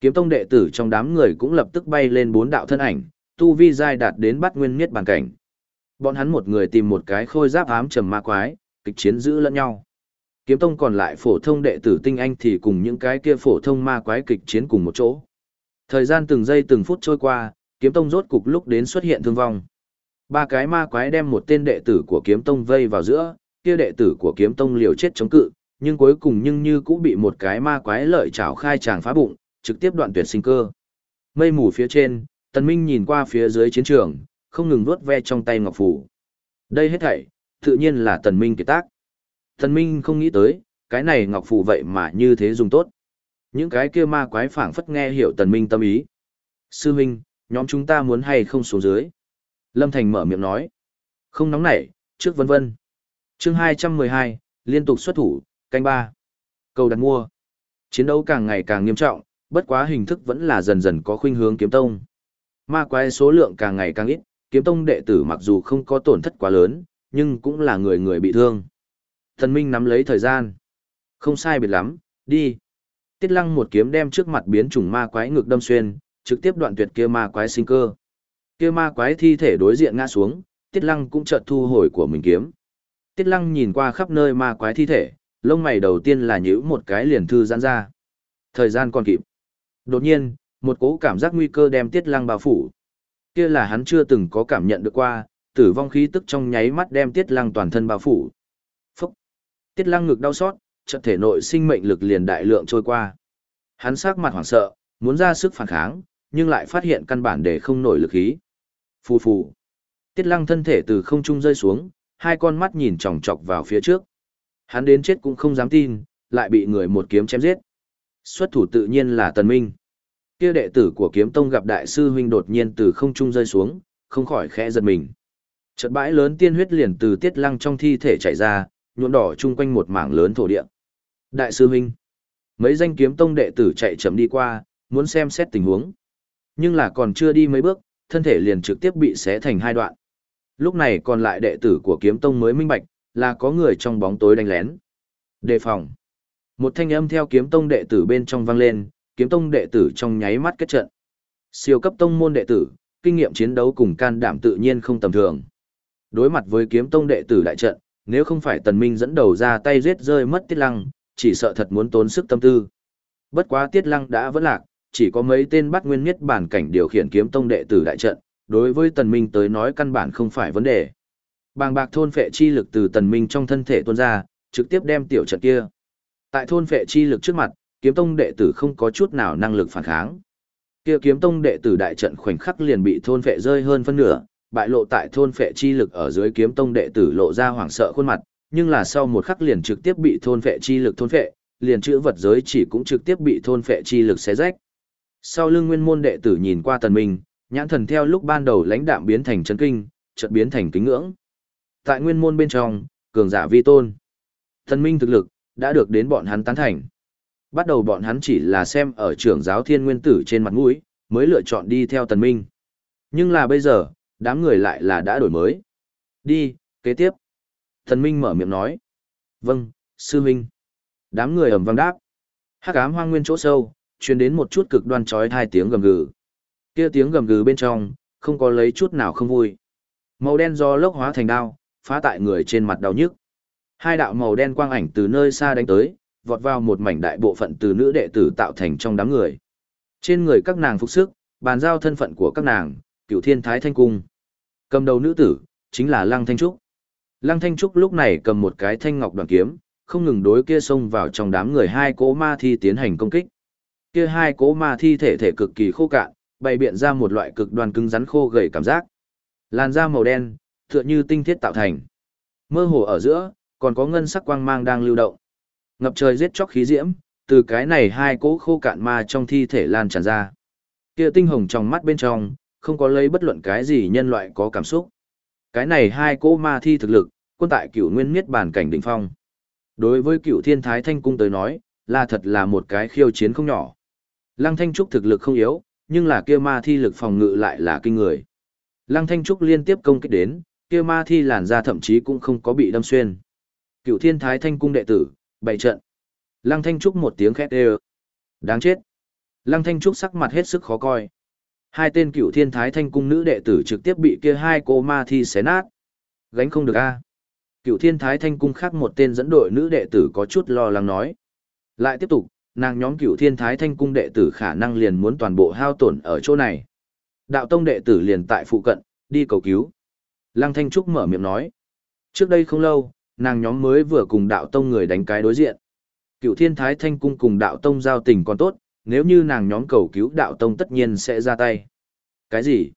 Kiếm tông đệ tử trong đám người cũng lập tức bay lên bốn đạo thân ảnh, tu vi giai đạt đến bắt nguyên miết bàn cảnh. Bọn hắn một người tìm một cái khôi giáp ám trầm ma quái, kịch chiến giữ lẫn nhau. Kiếm tông còn lại phổ thông đệ tử tinh anh thì cùng những cái kia phổ thông ma quái kịch chiến cùng một chỗ. Thời gian từng giây từng phút trôi qua, kiếm tông rốt cục lúc đến xuất hiện thương vong. Ba cái ma quái đem một tên đệ tử của kiếm tông vây vào giữa, kia đệ tử của kiếm tông liều chết chống cự, nhưng cuối cùng nhưng như cũng bị một cái ma quái lợi chảo khai tràng phá bụng, trực tiếp đoạn tuyệt sinh cơ. Mây mù phía trên, Tần Minh nhìn qua phía dưới chiến trường, không ngừng vuốt ve trong tay ngọc phủ. Đây hết thảy, tự nhiên là Tần Minh kỳ tác. Tần Minh không nghĩ tới, cái này ngọc phủ vậy mà như thế dùng tốt. Những cái kia ma quái phảng phất nghe hiểu Tần Minh tâm ý. Sư huynh, nhóm chúng ta muốn hay không xuống dưới? Lâm Thành mở miệng nói. Không nóng nảy, trước vân vân. chương 212, liên tục xuất thủ, canh ba. Cầu đặt mua. Chiến đấu càng ngày càng nghiêm trọng, bất quá hình thức vẫn là dần dần có khuynh hướng kiếm tông. Ma quái số lượng càng ngày càng ít, kiếm tông đệ tử mặc dù không có tổn thất quá lớn, nhưng cũng là người người bị thương. Thần Minh nắm lấy thời gian. Không sai biệt lắm, đi. Tiết lăng một kiếm đem trước mặt biến chủng ma quái ngực đâm xuyên, trực tiếp đoạn tuyệt kia ma quái sinh cơ. Kia ma quái thi thể đối diện ngã xuống, Tiết lăng cũng chợt thu hồi của mình kiếm. Tiết lăng nhìn qua khắp nơi ma quái thi thể, lông mày đầu tiên là nhíu một cái liền thư giãn ra. Thời gian còn kịp. Đột nhiên, một cỗ cảm giác nguy cơ đem Tiết lăng bao phủ. Kia là hắn chưa từng có cảm nhận được qua, tử vong khí tức trong nháy mắt đem Tiết lăng toàn thân bao phủ. Tiết lăng ngực đau xót, trận thể nội sinh mệnh lực liền đại lượng trôi qua. Hắn sắc mặt hoảng sợ, muốn ra sức phản kháng, nhưng lại phát hiện căn bản để không nổi lực khí. Phù phù. Tiết lăng thân thể từ không trung rơi xuống, hai con mắt nhìn chòng chọc vào phía trước. Hắn đến chết cũng không dám tin, lại bị người một kiếm chém giết. Xuất thủ tự nhiên là Tần Minh. Kia đệ tử của kiếm tông gặp đại sư huynh đột nhiên từ không trung rơi xuống, không khỏi khẽ giật mình. Chợt bãi lớn tiên huyết liền từ tiết lăng trong thi thể chảy ra, nhuộm đỏ chung quanh một mảng lớn thổ địa. Đại sư huynh. Mấy danh kiếm tông đệ tử chạy chậm đi qua, muốn xem xét tình huống. Nhưng là còn chưa đi mấy bước, thân thể liền trực tiếp bị xé thành hai đoạn. Lúc này còn lại đệ tử của kiếm tông mới minh bạch, là có người trong bóng tối đánh lén. Đề phòng. Một thanh âm theo kiếm tông đệ tử bên trong vang lên, kiếm tông đệ tử trong nháy mắt kết trận. Siêu cấp tông môn đệ tử, kinh nghiệm chiến đấu cùng can đảm tự nhiên không tầm thường. Đối mặt với kiếm tông đệ tử đại trận, nếu không phải tần minh dẫn đầu ra tay giết rơi mất tiết lăng, chỉ sợ thật muốn tốn sức tâm tư. Bất quá tiết lăng đã vẫn lạc, chỉ có mấy tên bắt nguyên nhất bản cảnh điều khiển kiếm tông đệ tử đại trận, đối với tần minh tới nói căn bản không phải vấn đề. Bàng bạc thôn phệ chi lực từ tần minh trong thân thể tuôn ra, trực tiếp đem tiểu trận kia. Tại thôn phệ chi lực trước mặt, kiếm tông đệ tử không có chút nào năng lực phản kháng. Kia kiếm tông đệ tử đại trận khoảnh khắc liền bị thôn phệ rơi hơn phân nửa, bại lộ tại thôn phệ chi lực ở dưới kiếm tông đệ tử lộ ra hoảng sợ khuôn mặt, nhưng là sau một khắc liền trực tiếp bị thôn phệ chi lực thôn phệ, liền chữ vật giới chỉ cũng trực tiếp bị thôn phệ chi lực xé rách. Sau lưng nguyên môn đệ tử nhìn qua tần minh, nhãn thần theo lúc ban đầu lãnh đạm biến thành chấn kinh, chợt biến thành kính ngưỡng. Tại nguyên môn bên trong, cường giả vi tôn. Tần minh thực lực, đã được đến bọn hắn tán thành. Bắt đầu bọn hắn chỉ là xem ở trưởng giáo thiên nguyên tử trên mặt mũi, mới lựa chọn đi theo tần minh. Nhưng là bây giờ, đám người lại là đã đổi mới. Đi, kế tiếp. thần minh mở miệng nói. Vâng, sư huynh. Đám người ầm vang đáp. Hắc ám hoang nguyên chỗ sâu, truyền đến một chút cực đoan chói hai tiếng gầm gừ. Kia tiếng gầm gừ bên trong, không có lấy chút nào không vui. Màu đen do lốc hóa thành đao, phá tại người trên mặt đau nhức. Hai đạo màu đen quang ảnh từ nơi xa đánh tới, vọt vào một mảnh đại bộ phận từ nữ đệ tử tạo thành trong đám người. Trên người các nàng phục sức, bàn giao thân phận của các nàng, cựu thiên thái thanh cung. Cầm đầu nữ tử, chính là Lăng Thanh Trúc. Lăng Thanh Trúc lúc này cầm một cái thanh ngọc đoàn kiếm, không ngừng đối kia xông vào trong đám người hai cỗ ma thi tiến hành công kích. Kia hai cỗ ma thi thể thể cực kỳ khô cạn, bày biện ra một loại cực đoan cứng rắn khô gầy cảm giác. Làn da màu đen, tựa như tinh thiết tạo thành. Mơ hồ ở giữa, còn có ngân sắc quang mang đang lưu động. Ngập trời giết chóc khí diễm, từ cái này hai cỗ khô cạn ma trong thi thể lan tràn ra. Kia tinh hồng trong mắt bên trong, không có lấy bất luận cái gì nhân loại có cảm xúc. Cái này hai cỗ ma thi thực lực, quân tại cửu nguyên miết bản cảnh đỉnh phong. Đối với cửu thiên thái thanh cung tới nói, là thật là một cái khiêu chiến không nhỏ. Lăng Thanh Trúc thực lực không yếu, nhưng là kia ma thi lực phòng ngự lại là kinh người. Lăng Thanh Trúc liên tiếp công kích đến, kia ma thi làn ra thậm chí cũng không có bị đâm xuyên. cửu Thiên Thái Thanh cung đệ tử, bày trận. Lăng Thanh Trúc một tiếng khét đều. Đáng chết. Lăng Thanh Trúc sắc mặt hết sức khó coi. Hai tên Cựu Thiên Thái Thanh cung nữ đệ tử trực tiếp bị kia hai cô ma thi xé nát. Gánh không được a. Cựu Thiên Thái Thanh cung khác một tên dẫn đội nữ đệ tử có chút lo lắng nói. Lại tiếp tục, nàng nhóm cựu thiên thái thanh cung đệ tử khả năng liền muốn toàn bộ hao tổn ở chỗ này. Đạo tông đệ tử liền tại phụ cận, đi cầu cứu. Lăng Thanh Trúc mở miệng nói. Trước đây không lâu, nàng nhóm mới vừa cùng đạo tông người đánh cái đối diện. Cựu thiên thái thanh cung cùng đạo tông giao tình còn tốt, nếu như nàng nhóm cầu cứu đạo tông tất nhiên sẽ ra tay. Cái gì?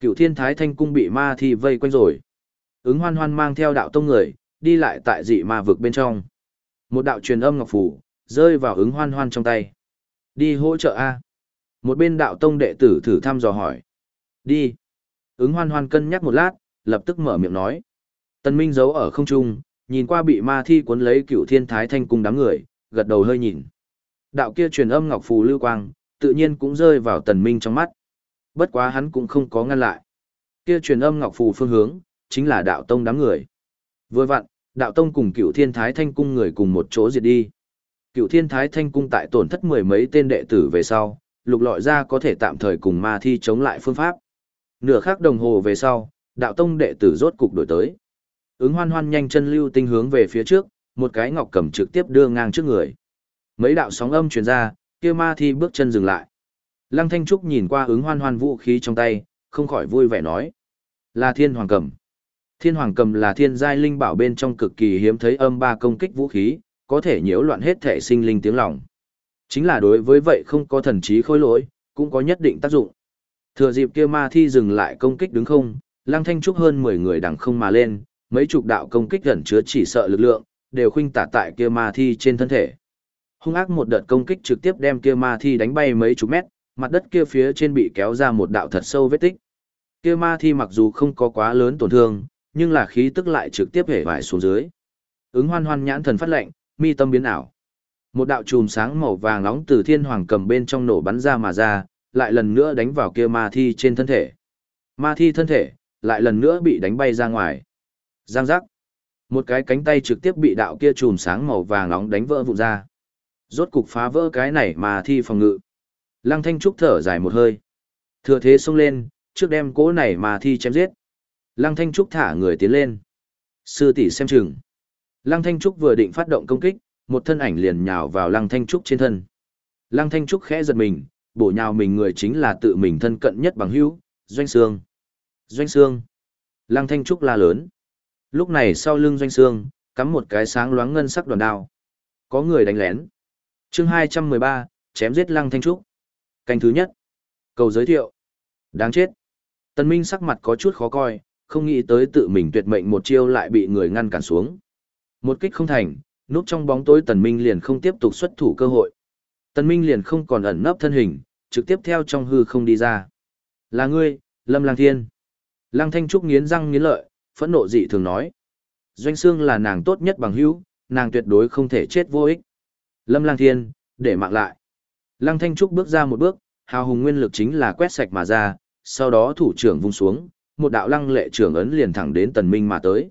Cựu thiên thái thanh cung bị ma thi vây quanh rồi. Ứng hoan hoan mang theo đạo tông người, đi lại tại dị ma vực bên trong. Một đạo truyền âm ngọc phủ, rơi vào ứng hoan hoan trong tay. Đi hỗ trợ A. Một bên đạo tông đệ tử thử thăm dò hỏi. Đi. Ứng hoan hoan cân nhắc một lát, lập tức mở miệng nói. Tần Minh giấu ở không trung, nhìn qua bị ma thi cuốn lấy cựu thiên thái thanh cung đám người, gật đầu hơi nhìn. Đạo kia truyền âm ngọc phù lưu quang, tự nhiên cũng rơi vào tần minh trong mắt. Bất quá hắn cũng không có ngăn lại. Kia truyền âm ngọc phù phương hướng, chính là đạo tông đám người. Vừa vặn, đạo tông cùng cựu thiên thái thanh cung người cùng một chỗ diệt đi. Cựu thiên thái thanh cung tại tổn thất mười mấy tên đệ tử về sau, lục lọi ra có thể tạm thời cùng ma thi chống lại phương pháp. Nửa khắc đồng hồ về sau, đạo tông đệ tử rốt cục đổi tới. Ứng hoan hoan nhanh chân lưu tinh hướng về phía trước, một cái ngọc cầm trực tiếp đưa ngang trước người. Mấy đạo sóng âm truyền ra, kia ma thi bước chân dừng lại. Lăng Thanh Trúc nhìn qua ứng hoan hoan vũ khí trong tay, không khỏi vui vẻ nói. Là thiên hoàng cầm. Thiên hoàng cầm là thiên giai linh bảo bên trong cực kỳ hiếm thấy âm ba công kích vũ khí, có thể nhiễu loạn hết thể sinh linh tiếng lòng. Chính là đối với vậy không có thần trí khôi lỗi, cũng có nhất định tác dụng. Thừa dịp kia ma thi dừng lại công kích đứng không, Lăng Thanh Trúc hơn 10 người đằng không mà lên, mấy chục đạo công kích gần chứa chỉ sợ lực lượng, đều khuynh tả tại kia ma thi trên thân thể. Hung ác một đợt công kích trực tiếp đem kia ma thi đánh bay mấy chục mét, mặt đất kia phía trên bị kéo ra một đạo thật sâu vết tích. Kia ma thi mặc dù không có quá lớn tổn thương, nhưng là khí tức lại trực tiếp hể vải xuống dưới. Ứng hoan hoan nhãn thần phát lệnh, mi tâm biến ảo. Một đạo chùm sáng màu vàng nóng từ thiên hoàng cầm bên trong nổ bắn ra mà ra, lại lần nữa đánh vào kia ma thi trên thân thể. Ma thi thân thể, lại lần nữa bị đánh bay ra ngoài. Giang giác. Một cái cánh tay trực tiếp bị đạo kia chùm sáng màu vàng nóng đánh vỡ vụn ra. Rốt cục phá vỡ cái này mà thi phòng ngự. Lăng Thanh Trúc thở dài một hơi. Thừa thế xông lên, trước đem cố này mà thi chém giết. Lăng Thanh Trúc thả người tiến lên. Sư tỷ xem chừng. Lăng Thanh Trúc vừa định phát động công kích, một thân ảnh liền nhào vào Lăng Thanh Trúc trên thân. Lăng Thanh Trúc khẽ giật mình, bổ nhào mình người chính là tự mình thân cận nhất bằng hữu, Doanh Sương. Doanh Sương. Lăng Thanh Trúc la lớn. Lúc này sau lưng Doanh Sương, cắm một cái sáng loáng ngân sắc đoàn đao. Có người đánh lén chương 213, chém giết Lăng Thanh Trúc. Canh thứ nhất. Cầu giới thiệu. Đáng chết. tần Minh sắc mặt có chút khó coi, không nghĩ tới tự mình tuyệt mệnh một chiêu lại bị người ngăn cản xuống. Một kích không thành, núp trong bóng tối Tần Minh liền không tiếp tục xuất thủ cơ hội. Tần Minh liền không còn ẩn nấp thân hình, trực tiếp theo trong hư không đi ra. Là ngươi, Lâm Lang Thiên. Lăng Thanh Trúc nghiến răng nghiến lợi, phẫn nộ dị thường nói. Doanh Sương là nàng tốt nhất bằng hữu, nàng tuyệt đối không thể chết vô ích. Lâm Lang Thiên, để mạng lại. Lăng Thanh Trúc bước ra một bước, hào hùng nguyên lực chính là quét sạch mà ra, sau đó thủ trưởng vung xuống, một đạo lăng lệ trưởng ấn liền thẳng đến Tần Minh mà tới.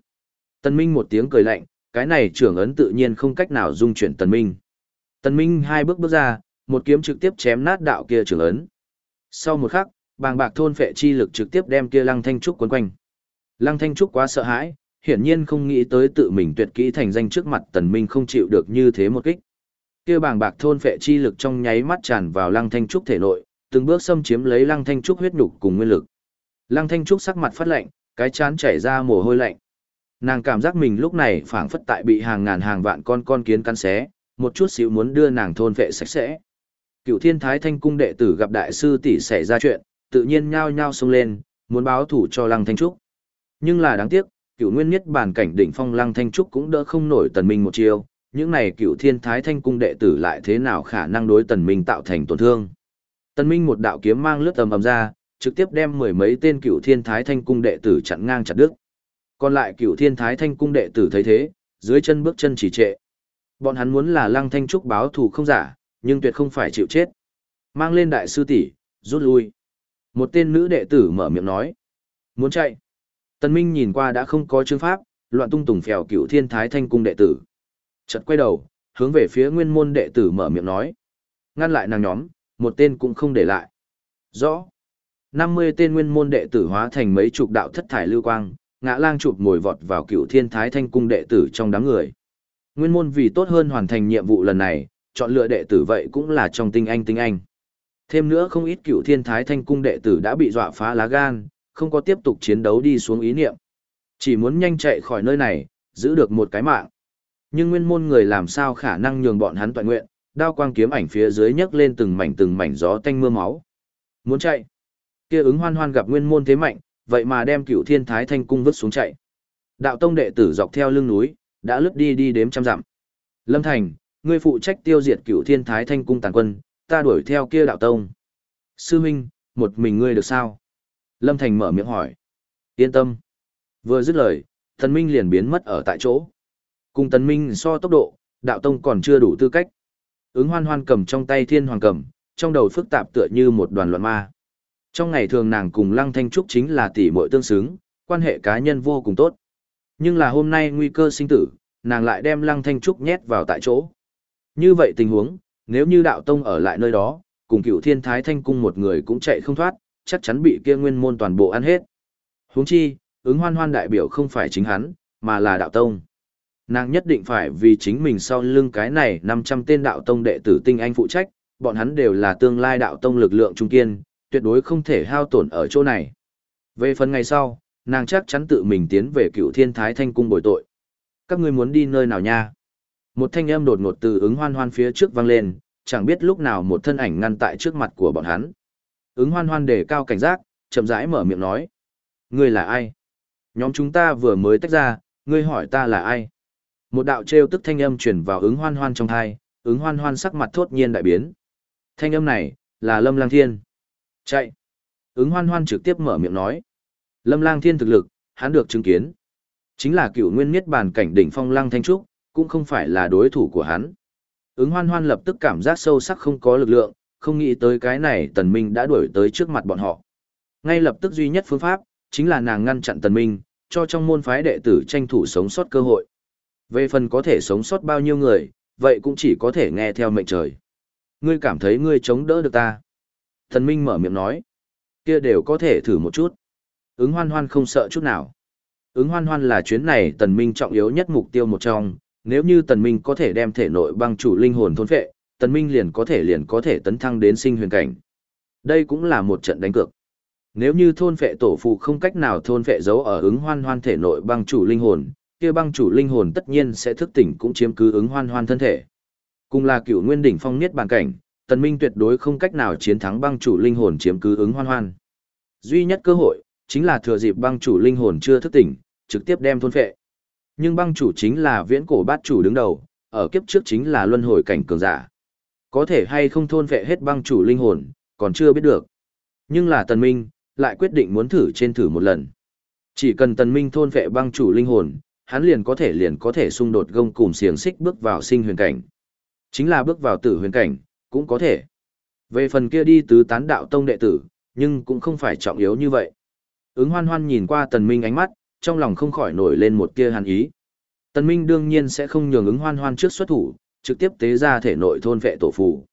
Tần Minh một tiếng cười lạnh, cái này trưởng ấn tự nhiên không cách nào dung chuyển Tần Minh. Tần Minh hai bước bước ra, một kiếm trực tiếp chém nát đạo kia trưởng ấn. Sau một khắc, bàng bạc thôn phệ chi lực trực tiếp đem kia Lăng Thanh Trúc quấn quanh. Lăng Thanh Trúc quá sợ hãi, hiển nhiên không nghĩ tới tự mình tuyệt kỹ thành danh trước mặt Tần Minh không chịu được như thế một kích. Kia bàng bạc thôn phệ chi lực trong nháy mắt tràn vào Lăng Thanh Trúc thể nội, từng bước xâm chiếm lấy Lăng Thanh Trúc huyết nhục cùng nguyên lực. Lăng Thanh Trúc sắc mặt phát lạnh, cái chán chảy ra mồ hôi lạnh. Nàng cảm giác mình lúc này phảng phất tại bị hàng ngàn hàng vạn con con kiến cắn xé, một chút xíu muốn đưa nàng thôn vệ sạch sẽ. Cựu Thiên Thái Thanh cung đệ tử gặp đại sư tỷ xảy ra chuyện, tự nhiên nhao nhao xông lên, muốn báo thủ cho Lăng Thanh Trúc. Nhưng là đáng tiếc, Cựu Nguyên Nhất bản cảnh đỉnh phong Lăng Thanh Trúc cũng đỡ không nổi Tần Minh một chiều những này Cựu Thiên Thái Thanh cung đệ tử lại thế nào khả năng đối Tần Minh tạo thành tổn thương. Tần Minh một đạo kiếm mang lướt tầm ầm ra, trực tiếp đem mười mấy tên Cựu Thiên Thái Thanh cung đệ tử chặn ngang chặt đứt. Còn lại Cựu Thiên Thái Thanh cung đệ tử thấy thế, dưới chân bước chân chỉ trệ. Bọn hắn muốn là Lăng Thanh Trúc báo thù không giả, nhưng tuyệt không phải chịu chết. Mang lên đại sư tỷ, rút lui. Một tên nữ đệ tử mở miệng nói. Muốn chạy. Tần Minh nhìn qua đã không có chương pháp, loạn tung tùng phèo cựu thiên thái thanh cung đệ tử. Chợt quay đầu, hướng về phía nguyên môn đệ tử mở miệng nói. Ngăn lại nàng nhóm, một tên cũng không để lại. Rõ. 50 tên nguyên môn đệ tử hóa thành mấy chục đạo thất thải lưu quang, ngã lang chụp ngồi vọt vào cựu thiên thái thanh cung đệ tử trong đám người. Nguyên môn vì tốt hơn hoàn thành nhiệm vụ lần này, chọn lựa đệ tử vậy cũng là trong tinh anh tinh anh. Thêm nữa không ít cựu thiên thái thanh cung đệ tử đã bị dọa phá lá gan, không có tiếp tục chiến đấu đi xuống ý niệm. Chỉ muốn nhanh chạy khỏi nơi này, giữ được một cái mạng. Nhưng nguyên môn người làm sao khả năng nhường bọn hắn toàn nguyện, đao quang kiếm ảnh phía dưới nhấc lên từng mảnh từng mảnh gió tanh mưa máu. Muốn chạy. Kia ứng hoan hoan gặp nguyên môn thế mạnh, vậy mà đem cựu thiên thái thanh cung vứt xuống chạy. Đạo tông đệ tử dọc theo lưng núi, đã lướt đi đi đếm trăm dặm. Lâm Thành, ngươi phụ trách tiêu diệt cựu thiên thái thanh cung tàn quân, ta đuổi theo kia đạo tông. Sư Minh, một mình ngươi được sao? Lâm Thành mở miệng hỏi. Yên tâm. Vừa dứt lời, thần Minh liền biến mất ở tại chỗ. Cùng Tần Minh so tốc độ, đạo tông còn chưa đủ tư cách. Ứng hoan hoan cầm trong tay thiên hoàng cầm, trong đầu phức tạp tựa như một đoàn loạn ma. Trong ngày thường nàng cùng Lăng Thanh Trúc chính là tỷ muội tương xứng, quan hệ cá nhân vô cùng tốt. Nhưng là hôm nay nguy cơ sinh tử, nàng lại đem Lăng Thanh Trúc nhét vào tại chỗ. Như vậy tình huống, nếu như đạo tông ở lại nơi đó, cùng cựu thiên thái thanh cung một người cũng chạy không thoát, chắc chắn bị kia nguyên môn toàn bộ ăn hết. Huống chi, ứng hoan hoan đại biểu không phải chính hắn, mà là đạo tông. Nàng nhất định phải vì chính mình sau lưng cái này 500 tên đạo tông đệ tử tinh anh phụ trách, bọn hắn đều là tương lai đạo tông lực lượng trung kiên, tuyệt đối không thể hao tổn ở chỗ này. Về phần ngày sau, nàng chắc chắn tự mình tiến về cựu thiên thái thanh cung bồi tội. Các ngươi muốn đi nơi nào nha? Một thanh âm đột ngột từ ứng hoan hoan phía trước vang lên, chẳng biết lúc nào một thân ảnh ngăn tại trước mặt của bọn hắn. Ứng hoan hoan đề cao cảnh giác, chậm rãi mở miệng nói. Ngươi là ai? Nhóm chúng ta vừa mới tách ra, ngươi hỏi ta là ai? Một đạo trêu tức thanh âm truyền vào ứng hoan hoan trong thai, ứng hoan hoan sắc mặt thốt nhiên đại biến. Thanh âm này, là Lâm Lang Thiên. Chạy. Ứng hoan hoan trực tiếp mở miệng nói. Lâm Lang Thiên thực lực, hắn được chứng kiến. Chính là cựu nguyên miết bàn cảnh đỉnh phong lang Thanh Trúc, cũng không phải là đối thủ của hắn. Ứng hoan hoan lập tức cảm giác sâu sắc không có lực lượng, không nghĩ tới cái này tần minh đã đuổi tới trước mặt bọn họ. Ngay lập tức duy nhất phương pháp, chính là nàng ngăn chặn tần minh, cho trong môn phái đệ tử tranh thủ sống sót cơ hội. Về phần có thể sống sót bao nhiêu người, vậy cũng chỉ có thể nghe theo mệnh trời. Ngươi cảm thấy ngươi chống đỡ được ta. thần minh mở miệng nói. Kia đều có thể thử một chút. Ứng hoan hoan không sợ chút nào. Ứng hoan hoan là chuyến này tần minh trọng yếu nhất mục tiêu một trong, nếu như tần minh có thể đem thể nội băng chủ linh hồn thôn phệ, tần minh liền có thể liền có thể tấn thăng đến sinh huyền cảnh. Đây cũng là một trận đánh cược. Nếu như thôn phệ tổ phụ không cách nào thôn phệ giấu ở ứng hoan hoan thể nội băng chủ linh hồn, kia băng chủ linh hồn tất nhiên sẽ thức tỉnh cũng chiếm cứ ứng hoan hoan thân thể. Cùng là cựu nguyên đỉnh phong niết bàn cảnh, tần minh tuyệt đối không cách nào chiến thắng băng chủ linh hồn chiếm cứ ứng hoan hoan. Duy nhất cơ hội, chính là thừa dịp băng chủ linh hồn chưa thức tỉnh, trực tiếp đem thôn phệ. Nhưng băng chủ chính là viễn cổ bát chủ đứng đầu, ở kiếp trước chính là luân hồi cảnh cường giả. Có thể hay không thôn vệ hết băng chủ linh hồn, còn chưa biết được. Nhưng là tần minh, lại quyết định muốn thử trên thử một lần. Chỉ cần tần minh thôn vệ băng chủ linh hồn, hắn liền có thể liền có thể xung đột gông cùng xiềng xích bước vào sinh huyền cảnh. Chính là bước vào tử huyền cảnh, cũng có thể. Về phần kia đi tứ tán đạo tông đệ tử, nhưng cũng không phải trọng yếu như vậy. Ứng hoan hoan nhìn qua tần minh ánh mắt, trong lòng không khỏi nổi lên một tia hàn ý. Tần Minh đương nhiên sẽ không nhường ứng hoan hoan trước xuất thủ, trực tiếp tế ra thể nội thôn vệ tổ phù.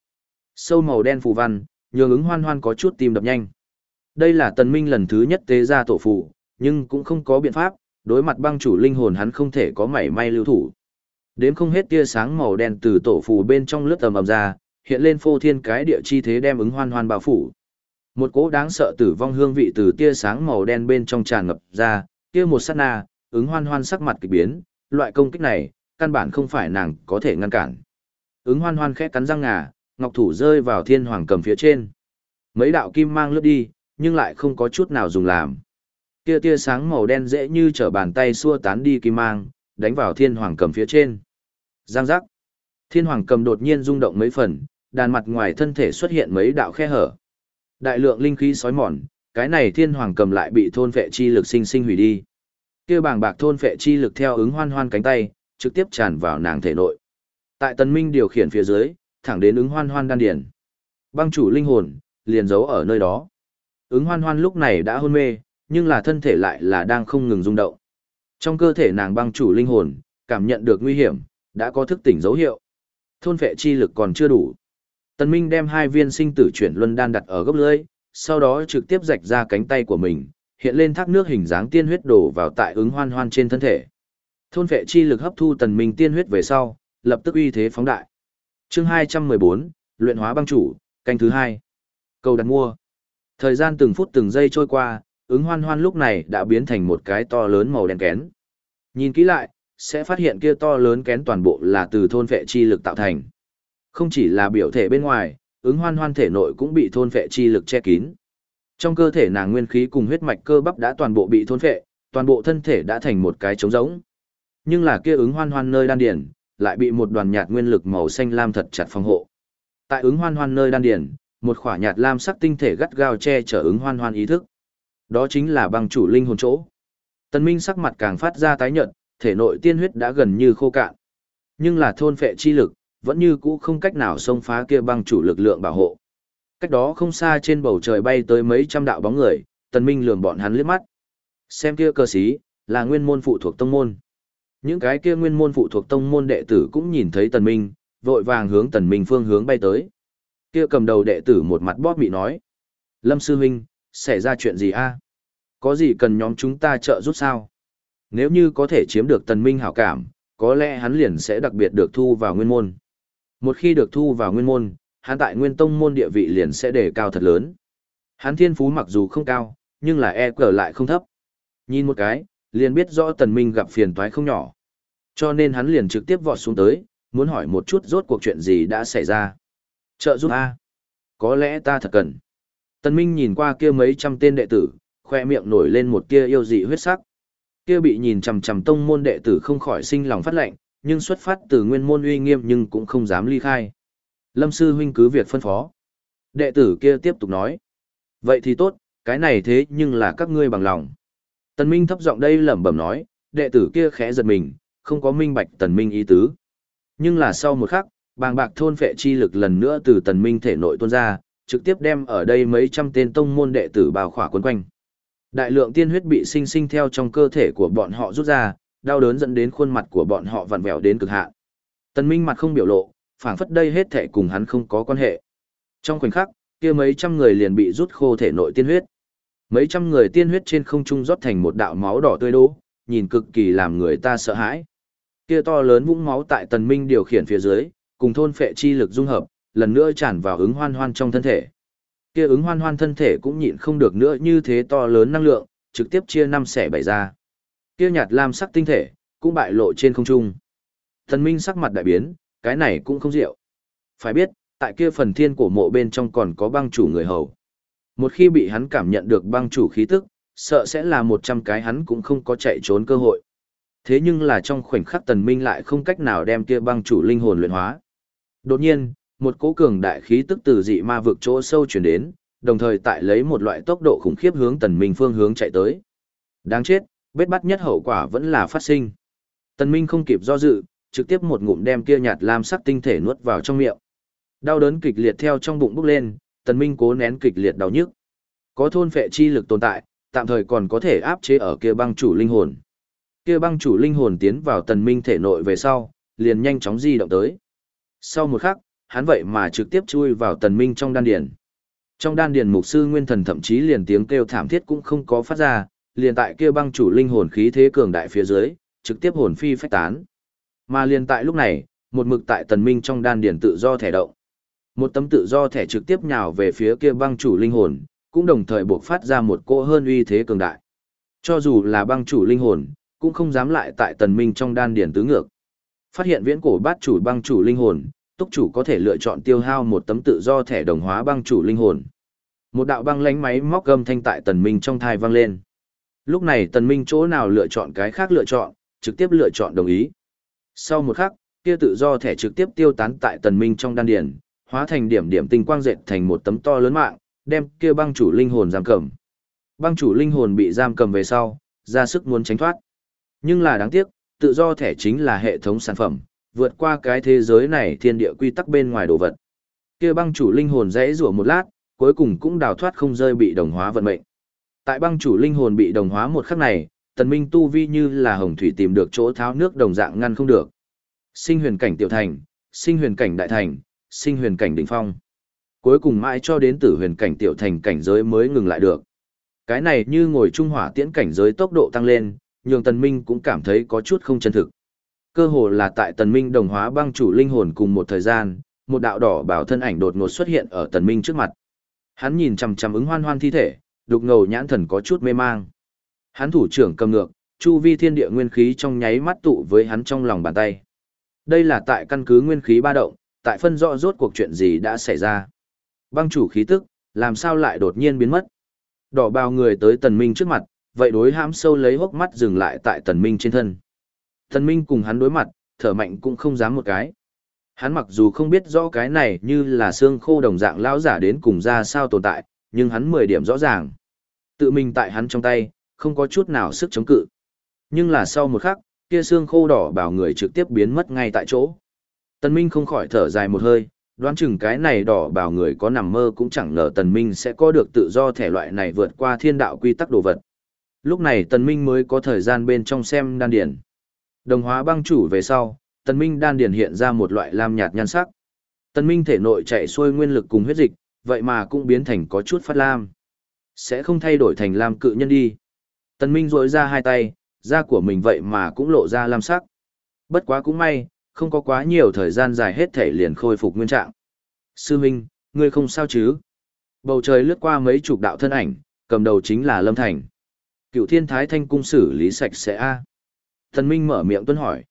Sâu màu đen phù văn, nhường ứng hoan hoan có chút tim đập nhanh. Đây là Tần Minh lần thứ nhất tế ra tổ phù, nhưng cũng không có biện pháp, đối mặt băng chủ linh hồn hắn không thể có mảy may lưu thủ. Đếm không hết tia sáng màu đen từ tổ phù bên trong lướt tầm ầm ra, hiện lên phô thiên cái địa chi thế đem ứng hoan hoan bao phủ. Một cỗ đáng sợ tử vong hương vị từ tia sáng màu đen bên trong tràn ngập ra, kia một sát na, ứng hoan hoan sắc mặt kịch biến, loại công kích này, căn bản không phải nàng có thể ngăn cản. Ứng hoan hoan khẽ cắn răng ngà, ngọc thủ rơi vào thiên hoàng cầm phía trên. Mấy đạo kim mang lướt đi, nhưng lại không có chút nào dùng làm. Kia tia sáng màu đen dễ như trở bàn tay xua tán đi kim mang, đánh vào thiên hoàng cầm phía trên. Giang giác. Thiên hoàng cầm đột nhiên rung động mấy phần, đàn mặt ngoài thân thể xuất hiện mấy đạo khe hở. Đại lượng linh khí sói mòn, cái này thiên hoàng cầm lại bị thôn vệ chi lực sinh sinh hủy đi. Kia bảng bạc thôn vệ chi lực theo ứng hoan hoan cánh tay, trực tiếp tràn vào nàng thể nội. Tại tần minh điều khiển phía dưới, thẳng đến ứng hoan hoan đan điền. Băng chủ linh hồn, liền giấu ở nơi đó. Ứng hoan hoan lúc này đã hôn mê, nhưng là thân thể lại là đang không ngừng rung động. Trong cơ thể nàng băng chủ linh hồn, cảm nhận được nguy hiểm, đã có thức tỉnh dấu hiệu. Thôn phệ chi lực còn chưa đủ. Tần Minh đem hai viên sinh tử chuyển luân đan đặt ở gốc lưỡi, sau đó trực tiếp rạch ra cánh tay của mình, hiện lên thác nước hình dáng tiên huyết đổ vào tại ứng hoan hoan trên thân thể. Thôn vệ chi lực hấp thu tần minh tiên huyết về sau, lập tức uy thế phóng đại. Chương 214, luyện hóa băng chủ, canh thứ hai. Cầu đặt mua. Thời gian từng phút từng giây trôi qua, ứng hoan hoan lúc này đã biến thành một cái to lớn màu đen kén. Nhìn kỹ lại, sẽ phát hiện kia to lớn kén toàn bộ là từ thôn vệ chi lực tạo thành. Không chỉ là biểu thể bên ngoài, ứng hoan hoan thể nội cũng bị thôn phệ chi lực che kín. Trong cơ thể nàng nguyên khí cùng huyết mạch cơ bắp đã toàn bộ bị thôn phệ, toàn bộ thân thể đã thành một cái trống rỗng. Nhưng là kia ứng hoan hoan nơi đan điền, lại bị một đoàn nhạt nguyên lực màu xanh lam thật chặt phòng hộ. Tại ứng hoan hoan nơi đan điền, một khỏa nhạt lam sắc tinh thể gắt gao che chở ứng hoan hoan ý thức. Đó chính là băng chủ linh hồn chỗ. Tần Minh sắc mặt càng phát ra tái nhợt, thể nội tiên huyết đã gần như khô cạn. Nhưng là thôn phệ chi lực, vẫn như cũ không cách nào xông phá kia băng chủ lực lượng bảo hộ. Cách đó không xa trên bầu trời bay tới mấy trăm đạo bóng người, Tần Minh lườm bọn hắn liếc mắt. Xem kia cơ sĩ, là nguyên môn phụ thuộc tông môn. Những cái kia nguyên môn phụ thuộc tông môn đệ tử cũng nhìn thấy Tần Minh, vội vàng hướng Tần Minh phương hướng bay tới. Kia cầm đầu đệ tử một mặt bóp mị nói. Lâm Sư Huynh, xảy ra chuyện gì a? Có gì cần nhóm chúng ta trợ giúp sao? Nếu như có thể chiếm được Tần Minh hảo cảm, có lẽ hắn liền sẽ đặc biệt được thu vào nguyên môn. Một khi được thu vào nguyên môn, hắn tại nguyên tông môn địa vị liền sẽ đề cao thật lớn. Hắn thiên phú mặc dù không cao, nhưng là e cờ lại không thấp. Nhìn một cái, liền biết rõ tần minh gặp phiền toái không nhỏ. Cho nên hắn liền trực tiếp vọt xuống tới, muốn hỏi một chút rốt cuộc chuyện gì đã xảy ra. Trợ giúp A. Có lẽ ta thật cần. Tần minh nhìn qua kia mấy trăm tên đệ tử, khoe miệng nổi lên một kia yêu dị huyết sắc. Kia bị nhìn chằm chằm tông môn đệ tử không khỏi sinh lòng phát lệnh, nhưng xuất phát từ nguyên môn uy nghiêm nhưng cũng không dám ly khai. Lâm sư huynh cứ việc phân phó. Đệ tử kia tiếp tục nói. Vậy thì tốt, cái này thế nhưng là các ngươi bằng lòng. Tần Minh thấp giọng đây lẩm bẩm nói, đệ tử kia khẽ giật mình, không có minh bạch Tần Minh ý tứ. Nhưng là sau một khắc, bàng bạc thôn phệ chi lực lần nữa từ Tần Minh thể nội tuôn ra, trực tiếp đem ở đây mấy trăm tên tông môn đệ tử bao khỏa quấn quanh. Đại lượng tiên huyết bị sinh sinh theo trong cơ thể của bọn họ rút ra, đau đớn dẫn đến khuôn mặt của bọn họ vặn vẹo đến cực hạn. Tần Minh mặt không biểu lộ, phảng phất đây hết thảy cùng hắn không có quan hệ. Trong khoảnh khắc, kia mấy trăm người liền bị rút khô thể nội tiên huyết. Mấy trăm người tiên huyết trên không trung rót thành một đạo máu đỏ tươi đố, nhìn cực kỳ làm người ta sợ hãi. Kia to lớn vũng máu tại Tần Minh điều khiển phía dưới, cùng thôn phệ chi lực dung hợp, lần nữa tràn vào ứng hoan hoan trong thân thể. Kia ứng hoan hoan thân thể cũng nhịn không được nữa như thế to lớn năng lượng, trực tiếp chia năm xẻ bảy ra. Kia nhạt lam sắc tinh thể, cũng bại lộ trên không trung. thần Minh sắc mặt đại biến, cái này cũng không diệu. Phải biết, tại kia phần thiên cổ mộ bên trong còn có băng chủ người hầu. Một khi bị hắn cảm nhận được băng chủ khí tức, sợ sẽ là một trăm cái hắn cũng không có chạy trốn cơ hội. Thế nhưng là trong khoảnh khắc tần minh lại không cách nào đem kia băng chủ linh hồn luyện hóa. Đột nhiên, một cỗ cường đại khí tức từ dị ma vực chỗ sâu truyền đến, đồng thời tại lấy một loại tốc độ khủng khiếp hướng tần minh phương hướng chạy tới. Đáng chết, bết bắt nhất hậu quả vẫn là phát sinh. Tần minh không kịp do dự, trực tiếp một ngụm đem kia nhạt lam sắc tinh thể nuốt vào trong miệng. Đau đớn kịch liệt theo trong bụng bốc lên, tần minh cố nén kịch liệt đau nhức. Có thôn phệ chi lực tồn tại, tạm thời còn có thể áp chế ở kia băng chủ linh hồn. Kia băng chủ linh hồn tiến vào tần minh thể nội về sau, liền nhanh chóng di động tới. Sau một khắc, hắn vậy mà trực tiếp chui vào tần minh trong đan điền. Trong đan điền mục sư nguyên thần thậm chí liền tiếng kêu thảm thiết cũng không có phát ra, liền tại kia băng chủ linh hồn khí thế cường đại phía dưới, trực tiếp hồn phi phách tán. Mà liền tại lúc này, một mực tại tần minh trong đan điền tự do thể động. Một tấm tự do thẻ trực tiếp nhào về phía kia băng chủ linh hồn, cũng đồng thời buộc phát ra một cỗ hơn uy thế cường đại. Cho dù là băng chủ linh hồn, cũng không dám lại tại tần minh trong đan điển tứ ngược. Phát hiện viễn cổ bát chủ băng chủ linh hồn, túc chủ có thể lựa chọn tiêu hao một tấm tự do thẻ đồng hóa băng chủ linh hồn. Một đạo băng lánh máy móc gầm thanh tại tần minh trong thai vang lên. Lúc này tần minh chỗ nào lựa chọn cái khác lựa chọn, trực tiếp lựa chọn đồng ý. Sau một khắc, kia tự do thẻ trực tiếp tiêu tán tại tần minh trong đan điển, hóa thành điểm điểm tinh quang dệt thành một tấm to lớn mạng, đem kia băng chủ linh hồn giam cầm. Băng chủ linh hồn bị giam cầm về sau, ra sức muốn tránh thoát. Nhưng là đáng tiếc, tự do thẻ chính là hệ thống sản phẩm, vượt qua cái thế giới này thiên địa quy tắc bên ngoài đồ vật. Kia băng chủ linh hồn rẽ rủa một lát, cuối cùng cũng đào thoát không rơi bị đồng hóa vận mệnh. Tại băng chủ linh hồn bị đồng hóa một khắc này, tần minh tu vi như là hồng thủy tìm được chỗ tháo nước đồng dạng ngăn không được. Sinh huyền cảnh tiểu thành, sinh huyền cảnh đại thành, sinh huyền cảnh đỉnh phong. Cuối cùng mãi cho đến tử huyền cảnh tiểu thành cảnh giới mới ngừng lại được. Cái này như ngồi trung hỏa tiễn cảnh giới tốc độ tăng lên, nhường tần minh cũng cảm thấy có chút không chân thực. Cơ hồ là tại tần minh đồng hóa băng chủ linh hồn cùng một thời gian, một đạo đỏ bảo thân ảnh đột ngột xuất hiện ở tần minh trước mặt. Hắn nhìn chằm chằm ứng hoan hoan thi thể, đục ngầu nhãn thần có chút mê mang. Hắn thủ trưởng cầm ngược, chu vi thiên địa nguyên khí trong nháy mắt tụ với hắn trong lòng bàn tay. Đây là tại căn cứ nguyên khí ba động, tại phân rõ rốt cuộc chuyện gì đã xảy ra. Băng chủ khí tức, làm sao lại đột nhiên biến mất. Đỏ bào người tới tần minh trước mặt, vậy đối hãm sâu lấy hốc mắt dừng lại tại tần minh trên thân. Tần minh cùng hắn đối mặt, thở mạnh cũng không dám một cái. Hắn mặc dù không biết rõ cái này như là xương khô đồng dạng lão giả đến cùng ra sao tồn tại, nhưng hắn mười điểm rõ ràng. Tự mình tại hắn trong tay, không có chút nào sức chống cự. Nhưng là sau một khắc, kia xương khô đỏ bảo người trực tiếp biến mất ngay tại chỗ. Tần Minh không khỏi thở dài một hơi, đoán chừng cái này đỏ bảo người có nằm mơ cũng chẳng ngờ Tần Minh sẽ có được tự do thể loại này vượt qua thiên đạo quy tắc đồ vật. Lúc này Tần Minh mới có thời gian bên trong xem đan điển. Đồng hóa băng chủ về sau, Tần Minh đan điển hiện ra một loại lam nhạt nhan sắc. Tần Minh thể nội chạy xuôi nguyên lực cùng huyết dịch, vậy mà cũng biến thành có chút phát lam. Sẽ không thay đổi thành lam cự nhân đi. Tần Minh rỗi ra hai tay, da của mình vậy mà cũng lộ ra lam sắc. Bất quá cũng may, không có quá nhiều thời gian dài hết thể liền khôi phục nguyên trạng. Sư Minh, ngươi không sao chứ? Bầu trời lướt qua mấy chục đạo thân ảnh, cầm đầu chính là Lâm Thành. Cựu thiên thái thanh cung xử lý sạch sẽ a Thần Minh mở miệng tuân hỏi.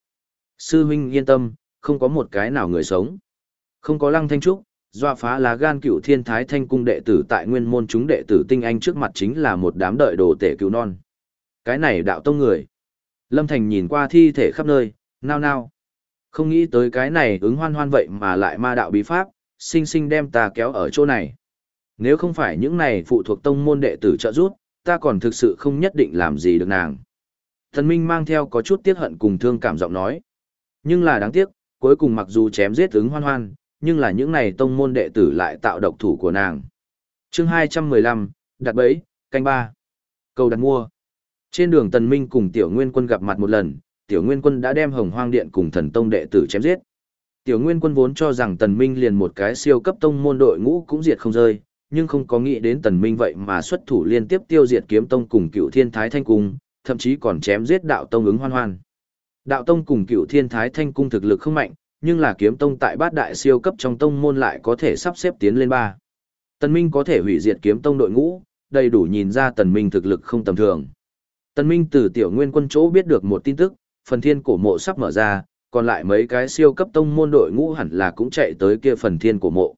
Sư Minh yên tâm, không có một cái nào người sống. Không có lăng thanh trúc, doa phá lá gan cựu thiên thái thanh cung đệ tử tại nguyên môn chúng đệ tử tinh anh trước mặt chính là một đám đợi đồ tể cứu non. Cái này đạo tông người. Lâm Thành nhìn qua thi thể khắp nơi, nao nao. Không nghĩ tới cái này ứng hoan hoan vậy mà lại ma đạo bí pháp, sinh sinh đem ta kéo ở chỗ này. Nếu không phải những này phụ thuộc tông môn đệ tử trợ giúp, ta còn thực sự không nhất định làm gì được nàng. Thần Minh mang theo có chút tiếc hận cùng thương cảm giọng nói. Nhưng là đáng tiếc, cuối cùng mặc dù chém giết ứng hoan hoan, nhưng là những này tông môn đệ tử lại tạo độc thủ của nàng. chương 215, đặt bẫy, canh ba Cầu đặt mua. Trên đường Tần Minh cùng Tiểu Nguyên Quân gặp mặt một lần, Tiểu Nguyên Quân đã đem Hồng Hoang Điện cùng Thần Tông đệ tử chém giết. Tiểu Nguyên Quân vốn cho rằng Tần Minh liền một cái siêu cấp tông môn đội ngũ cũng diệt không rơi, nhưng không có nghĩ đến Tần Minh vậy mà xuất thủ liên tiếp tiêu diệt Kiếm Tông cùng Cựu Thiên Thái Thanh Cung, thậm chí còn chém giết Đạo Tông ứng hoan hoan. Đạo Tông cùng Cựu Thiên Thái Thanh Cung thực lực không mạnh, nhưng là Kiếm Tông tại bát đại siêu cấp trong tông môn lại có thể sắp xếp tiến lên ba. Tần Minh có thể hủy diệt Kiếm Tông đội ngũ, đầy đủ nhìn ra Tần Minh thực lực không tầm thường. Tần Minh từ tiểu nguyên quân chỗ biết được một tin tức, phần thiên cổ mộ sắp mở ra, còn lại mấy cái siêu cấp tông môn đội ngũ hẳn là cũng chạy tới kia phần thiên cổ mộ.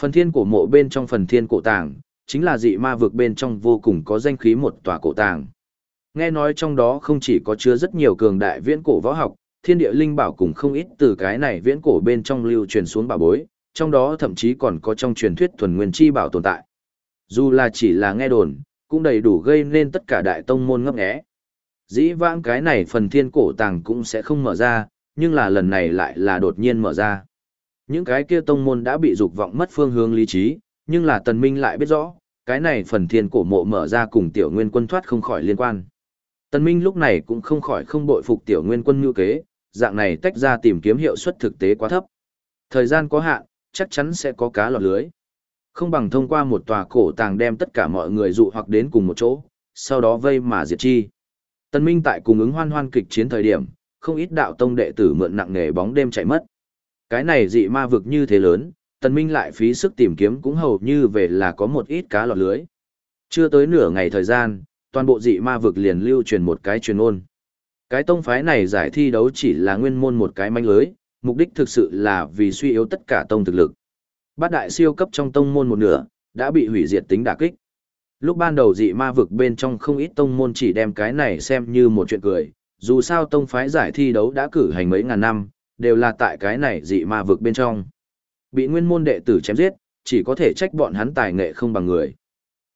Phần thiên cổ mộ bên trong phần thiên cổ tàng, chính là dị ma vực bên trong vô cùng có danh khí một tòa cổ tàng. Nghe nói trong đó không chỉ có chứa rất nhiều cường đại viễn cổ võ học, thiên địa linh bảo cùng không ít từ cái này viễn cổ bên trong lưu truyền xuống bảo bối, trong đó thậm chí còn có trong truyền thuyết thuần nguyên chi bảo tồn tại. Dù là chỉ là nghe đồn, cũng đầy đủ gây nên tất cả đại tông môn ngấp nghé. Dĩ vãng cái này phần thiên cổ tàng cũng sẽ không mở ra, nhưng là lần này lại là đột nhiên mở ra. Những cái kia tông môn đã bị dục vọng mất phương hướng lý trí, nhưng là tần minh lại biết rõ, cái này phần thiên cổ mộ mở ra cùng tiểu nguyên quân thoát không khỏi liên quan. Tần minh lúc này cũng không khỏi không bội phục tiểu nguyên quân như kế, dạng này tách ra tìm kiếm hiệu suất thực tế quá thấp. Thời gian có hạn, chắc chắn sẽ có cá lọt lưới. Không bằng thông qua một tòa cổ tàng đem tất cả mọi người dụ hoặc đến cùng một chỗ, sau đó vây mà diệt chi. Tân Minh tại cùng ứng hoan hoan kịch chiến thời điểm, không ít đạo tông đệ tử mượn nặng nghề bóng đêm chạy mất. Cái này dị ma vực như thế lớn, Tân Minh lại phí sức tìm kiếm cũng hầu như về là có một ít cá lọt lưới. Chưa tới nửa ngày thời gian, toàn bộ dị ma vực liền lưu truyền một cái truyền ôn. Cái tông phái này giải thi đấu chỉ là nguyên môn một cái manh lưới, mục đích thực sự là vì suy yếu tất cả tông thực lực. Bát đại siêu cấp trong tông môn một nửa, đã bị hủy diệt tính đả kích. Lúc ban đầu dị ma vực bên trong không ít tông môn chỉ đem cái này xem như một chuyện cười, dù sao tông phái giải thi đấu đã cử hành mấy ngàn năm, đều là tại cái này dị ma vực bên trong. Bị nguyên môn đệ tử chém giết, chỉ có thể trách bọn hắn tài nghệ không bằng người.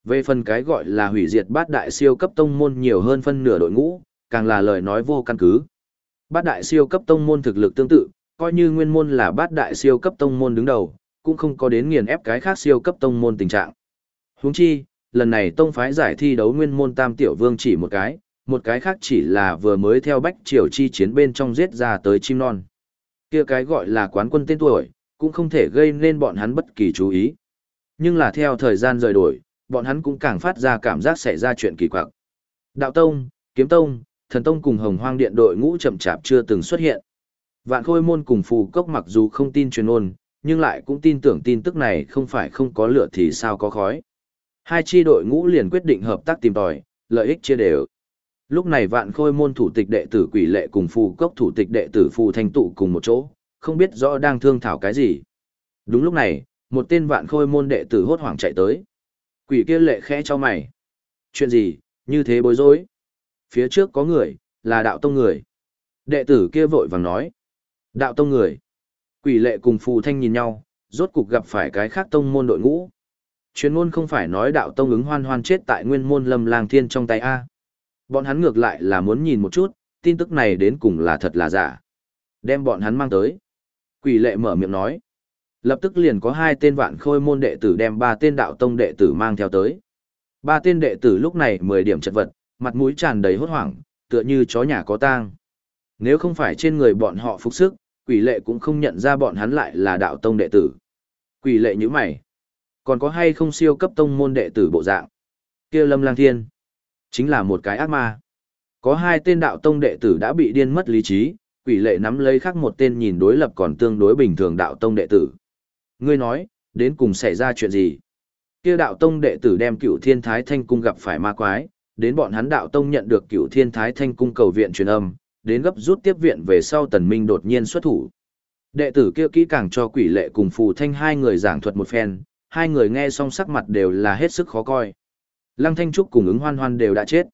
Về phần cái gọi là hủy diệt bát đại siêu cấp tông môn nhiều hơn phân nửa đội ngũ, càng là lời nói vô căn cứ. Bát đại siêu cấp tông môn thực lực tương tự, coi như nguyên môn là bát đại siêu cấp tông môn đứng đầu, cũng không có đến nghiền ép cái khác siêu cấp tông môn tình trạng. Huống chi, lần này tông phái giải thi đấu nguyên môn tam tiểu vương chỉ một cái, một cái khác chỉ là vừa mới theo bách triều chi chiến bên trong giết ra tới chim non. Kia cái gọi là quán quân tên tuổi, cũng không thể gây nên bọn hắn bất kỳ chú ý. Nhưng là theo thời gian rời đổi, bọn hắn cũng càng phát ra cảm giác xảy ra chuyện kỳ quặc. Đạo Tông, Kiếm Tông, Thần Tông cùng Hồng Hoang Điện đội ngũ chậm chạp chưa từng xuất hiện. Vạn Khôi môn cùng Phù Cốc mặc dù không tin truyền ôn, nhưng lại cũng tin tưởng tin tức này không phải không có lửa thì sao có khói. Hai chi đội ngũ liền quyết định hợp tác tìm tòi, lợi ích chia đều. Lúc này vạn khôi môn thủ tịch đệ tử quỷ lệ cùng phù cốc thủ tịch đệ tử phù thanh tụ cùng một chỗ, không biết rõ đang thương thảo cái gì. Đúng lúc này, một tên vạn khôi môn đệ tử hốt hoảng chạy tới. Quỷ kia lệ khẽ cho mày. Chuyện gì, như thế bối rối. Phía trước có người, là đạo tông người. Đệ tử kia vội vàng nói. Đạo tông người. Quỷ lệ cùng phù thanh nhìn nhau, rốt cục gặp phải cái khác tông môn đội ngũ. Chuyên môn không phải nói đạo tông ứng hoan hoan chết tại nguyên môn lâm lang thiên trong tay A. Bọn hắn ngược lại là muốn nhìn một chút, tin tức này đến cùng là thật là giả. Đem bọn hắn mang tới. Quỷ lệ mở miệng nói. Lập tức liền có hai tên vạn khôi môn đệ tử đem ba tên đạo tông đệ tử mang theo tới. Ba tên đệ tử lúc này mười điểm chật vật, mặt mũi tràn đầy hốt hoảng, tựa như chó nhà có tang. Nếu không phải trên người bọn họ phục sức, quỷ lệ cũng không nhận ra bọn hắn lại là đạo tông đệ tử. Quỷ lệ như mày. Còn có hay không siêu cấp tông môn đệ tử bộ dạng? kia lâm lang thiên. Chính là một cái ác ma. Có hai tên đạo tông đệ tử đã bị điên mất lý trí, quỷ lệ nắm lấy khác một tên nhìn đối lập còn tương đối bình thường đạo tông đệ tử. Ngươi nói, đến cùng xảy ra chuyện gì? Kia đạo tông đệ tử đem cửu thiên thái thanh cung gặp phải ma quái, đến bọn hắn đạo tông nhận được cửu thiên thái thanh cung cầu viện truyền âm, đến gấp rút tiếp viện về sau tần minh đột nhiên xuất thủ. Đệ tử kia kỹ càng cho quỷ lệ cùng phù thanh hai người giảng thuật một phen, hai người nghe xong sắc mặt đều là hết sức khó coi. Lăng Thanh Trúc cùng ứng hoan hoan đều đã chết.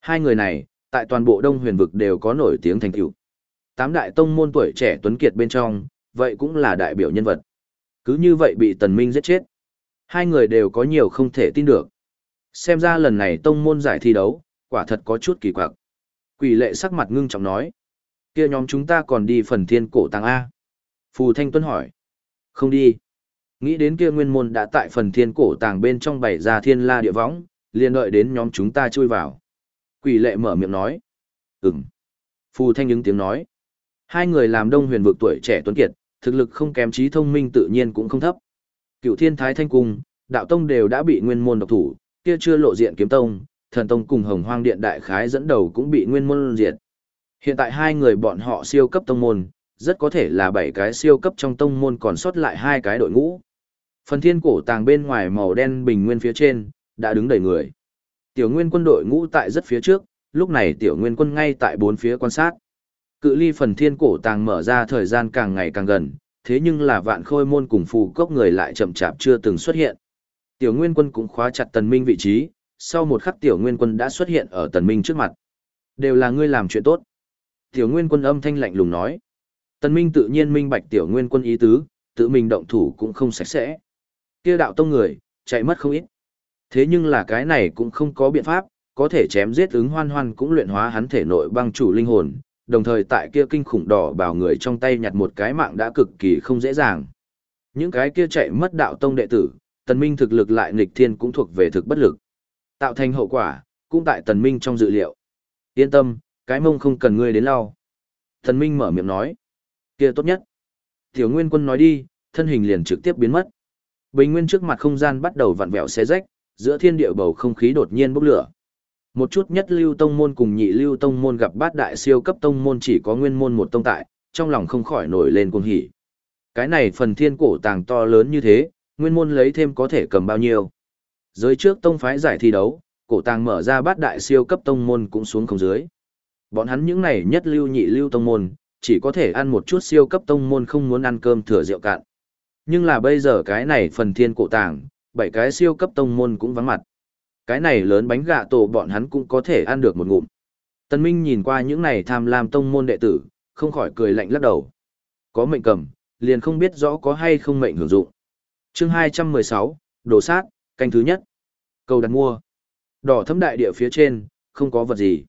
Hai người này, tại toàn bộ Đông huyền vực đều có nổi tiếng thành tựu. Tám đại tông môn tuổi trẻ tuấn kiệt bên trong, vậy cũng là đại biểu nhân vật. Cứ như vậy bị tần minh giết chết. Hai người đều có nhiều không thể tin được. Xem ra lần này tông môn giải thi đấu, quả thật có chút kỳ quặc. Quỷ lệ sắc mặt ngưng trọng nói. kia nhóm chúng ta còn đi phần thiên cổ tàng A. Phù Thanh Tuấn hỏi. Không đi. Nghĩ đến kia nguyên môn đã tại phần thiên cổ tàng bên trong bảy ra thiên la địa võng, liền đợi đến nhóm chúng ta chui vào. Quỷ lệ mở miệng nói. Ừm. Phù Thanh những tiếng nói. Hai người làm đông huyền vực tuổi trẻ tuấn kiệt, thực lực không kém trí thông minh tự nhiên cũng không thấp. Cựu thiên thái thanh cung, đạo tông đều đã bị nguyên môn độc thủ, kia chưa lộ diện kiếm tông, thần tông cùng hồng hoang điện đại khái dẫn đầu cũng bị nguyên môn diệt. Hiện tại hai người bọn họ siêu cấp tông môn, rất có thể là bảy cái siêu cấp trong tông môn còn sót lại hai cái đội ngũ. Phần thiên cổ tàng bên ngoài màu đen bình nguyên phía trên, đã đứng đầy người. Tiểu nguyên quân đội ngũ tại rất phía trước, lúc này tiểu nguyên quân ngay tại bốn phía quan sát. Cự ly phần thiên cổ tàng mở ra thời gian càng ngày càng gần, thế nhưng là vạn khôi môn cùng phù cốc người lại chậm chạp chưa từng xuất hiện. Tiểu nguyên quân cũng khóa chặt tần minh vị trí, sau một khắc tiểu nguyên quân đã xuất hiện ở tần minh trước mặt. Đều là ngươi làm chuyện tốt. Tiểu nguyên quân âm thanh lạnh lùng nói. Tần minh tự nhiên minh bạch tiểu nguyên quân ý tứ, tự mình động thủ cũng không sạch sẽ. Kia đạo tông người, chạy mất không ít. Thế nhưng là cái này cũng không có biện pháp, có thể chém giết ứng hoan hoan cũng luyện hóa hắn thể nội băng chủ linh hồn, đồng thời tại kia kinh khủng đỏ bảo người trong tay nhặt một cái mạng đã cực kỳ không dễ dàng. Những cái kia chạy mất đạo tông đệ tử, tần minh thực lực lại nghịch thiên cũng thuộc về thực bất lực. Tạo thành hậu quả, cũng tại tần minh trong dự liệu. Yên tâm, cái mông không cần ngươi đến lau. Tần minh mở miệng nói. kia tốt nhất. Tiểu nguyên quân nói đi, thân hình liền trực tiếp biến mất. Bình nguyên trước mặt không gian bắt đầu vặn vẹo xé rách, giữa thiên địa bầu không khí đột nhiên bốc lửa. Một chút nhất lưu tông môn cùng nhị lưu tông môn gặp bát đại siêu cấp tông môn chỉ có nguyên môn một tông tại, trong lòng không khỏi nổi lên cuồng hỉ. Cái này phần thiên cổ tàng to lớn như thế, nguyên môn lấy thêm có thể cầm bao nhiêu. Giới trước tông phái giải thi đấu, cổ tàng mở ra bát đại siêu cấp tông môn cũng xuống không dưới. Bọn hắn những này nhất lưu nhị lưu tông môn, chỉ có thể ăn một chút siêu cấp tông môn không muốn ăn cơm thừa rượu cạn. Nhưng là bây giờ cái này phần thiên cổ tàng, bảy cái siêu cấp tông môn cũng vắng mặt. Cái này lớn bánh gạ tổ bọn hắn cũng có thể ăn được một ngụm. Tân Minh nhìn qua những này tham lam tông môn đệ tử, không khỏi cười lạnh lắc đầu. Có mệnh cầm, liền không biết rõ có hay không mệnh hưởng dụng. Chương 216, đồ sát, canh thứ nhất. Cầu đặt mua. Đỏ thấm đại địa phía trên, không có vật gì.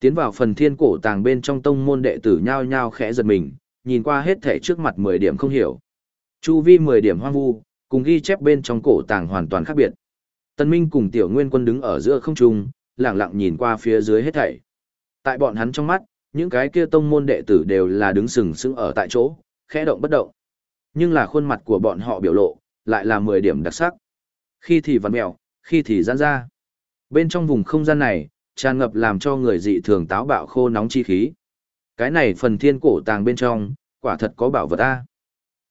Tiến vào phần thiên cổ tàng bên trong tông môn đệ tử nhao nhao khẽ giật mình, nhìn qua hết thể trước mặt 10 điểm không hiểu. Chu vi 10 điểm hoang vu, cùng ghi chép bên trong cổ tàng hoàn toàn khác biệt. Tân Minh cùng Tiểu Nguyên Quân đứng ở giữa không trung, lặng lặng nhìn qua phía dưới hết thảy. Tại bọn hắn trong mắt, những cái kia tông môn đệ tử đều là đứng sừng sững ở tại chỗ, khẽ động bất động. Nhưng là khuôn mặt của bọn họ biểu lộ, lại là 10 điểm đặc sắc. Khi thì vặn mèo, khi thì giãn ra. Bên trong vùng không gian này, tràn ngập làm cho người dị thường táo bạo khô nóng chi khí. Cái này phần thiên cổ tàng bên trong, quả thật có bảo vật a.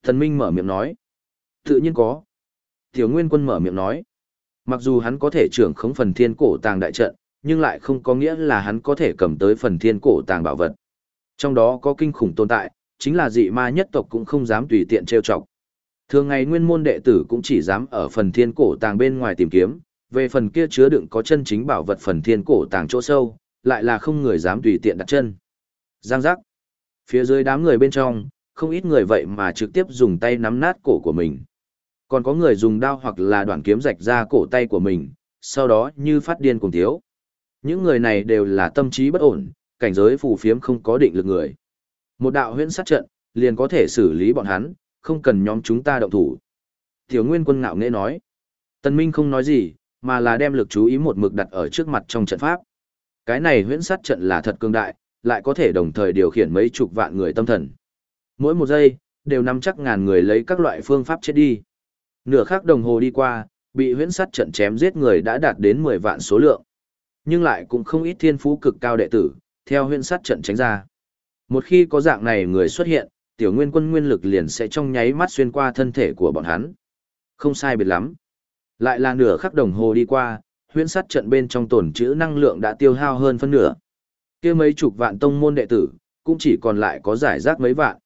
Thần Minh mở miệng nói. Tự nhiên có. Tiểu Nguyên Quân mở miệng nói. Mặc dù hắn có thể trưởng khống phần thiên cổ tàng đại trận, nhưng lại không có nghĩa là hắn có thể cầm tới phần thiên cổ tàng bảo vật. Trong đó có kinh khủng tồn tại, chính là dị ma nhất tộc cũng không dám tùy tiện trêu chọc. Thường ngày nguyên môn đệ tử cũng chỉ dám ở phần thiên cổ tàng bên ngoài tìm kiếm, về phần kia chứa đựng có chân chính bảo vật phần thiên cổ tàng chỗ sâu, lại là không người dám tùy tiện đặt chân. Giang giác. Phía dưới đám người bên trong, không ít người vậy mà trực tiếp dùng tay nắm nát cổ của mình. Còn có người dùng đao hoặc là đoạn kiếm rạch ra cổ tay của mình, sau đó như phát điên cùng thiếu. Những người này đều là tâm trí bất ổn, cảnh giới phù phiếm không có định lực người. Một đạo huyễn sát trận, liền có thể xử lý bọn hắn, không cần nhóm chúng ta động thủ. Tiểu Nguyên quân ngạo nghễ nói. Tần Minh không nói gì, mà là đem lực chú ý một mực đặt ở trước mặt trong trận pháp. Cái này huyễn sát trận là thật cường đại, lại có thể đồng thời điều khiển mấy chục vạn người tâm thần. Mỗi một giây, đều nắm chắc ngàn người lấy các loại phương pháp chết đi. Nửa khắc đồng hồ đi qua, bị huyễn sát trận chém giết người đã đạt đến 10 vạn số lượng. Nhưng lại cũng không ít thiên phú cực cao đệ tử, theo huyễn sát trận tránh ra. Một khi có dạng này người xuất hiện, tiểu nguyên quân nguyên lực liền sẽ trong nháy mắt xuyên qua thân thể của bọn hắn. Không sai biệt lắm. Lại là nửa khắc đồng hồ đi qua, huyễn sát trận bên trong tổn trữ năng lượng đã tiêu hao hơn phân nửa. kia mấy chục vạn tông môn đệ tử, cũng chỉ còn lại có giải rác mấy vạn.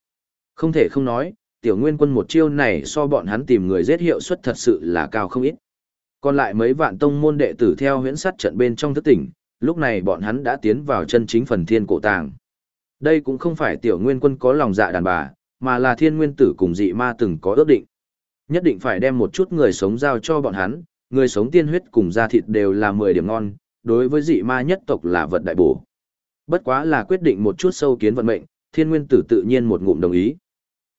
Không thể không nói, tiểu nguyên quân một chiêu này so bọn hắn tìm người giết hiệu suất thật sự là cao không ít. Còn lại mấy vạn tông môn đệ tử theo huyễn sát trận bên trong thức tỉnh, lúc này bọn hắn đã tiến vào chân chính phần thiên cổ tàng. Đây cũng không phải tiểu nguyên quân có lòng dạ đàn bà, mà là thiên nguyên tử cùng dị ma từng có ước định. Nhất định phải đem một chút người sống giao cho bọn hắn, người sống tiên huyết cùng da thịt đều là 10 điểm ngon, đối với dị ma nhất tộc là vật đại bổ. Bất quá là quyết định một chút sâu kiến vận mệnh, thiên nguyên tử tự nhiên một ngụm đồng ý.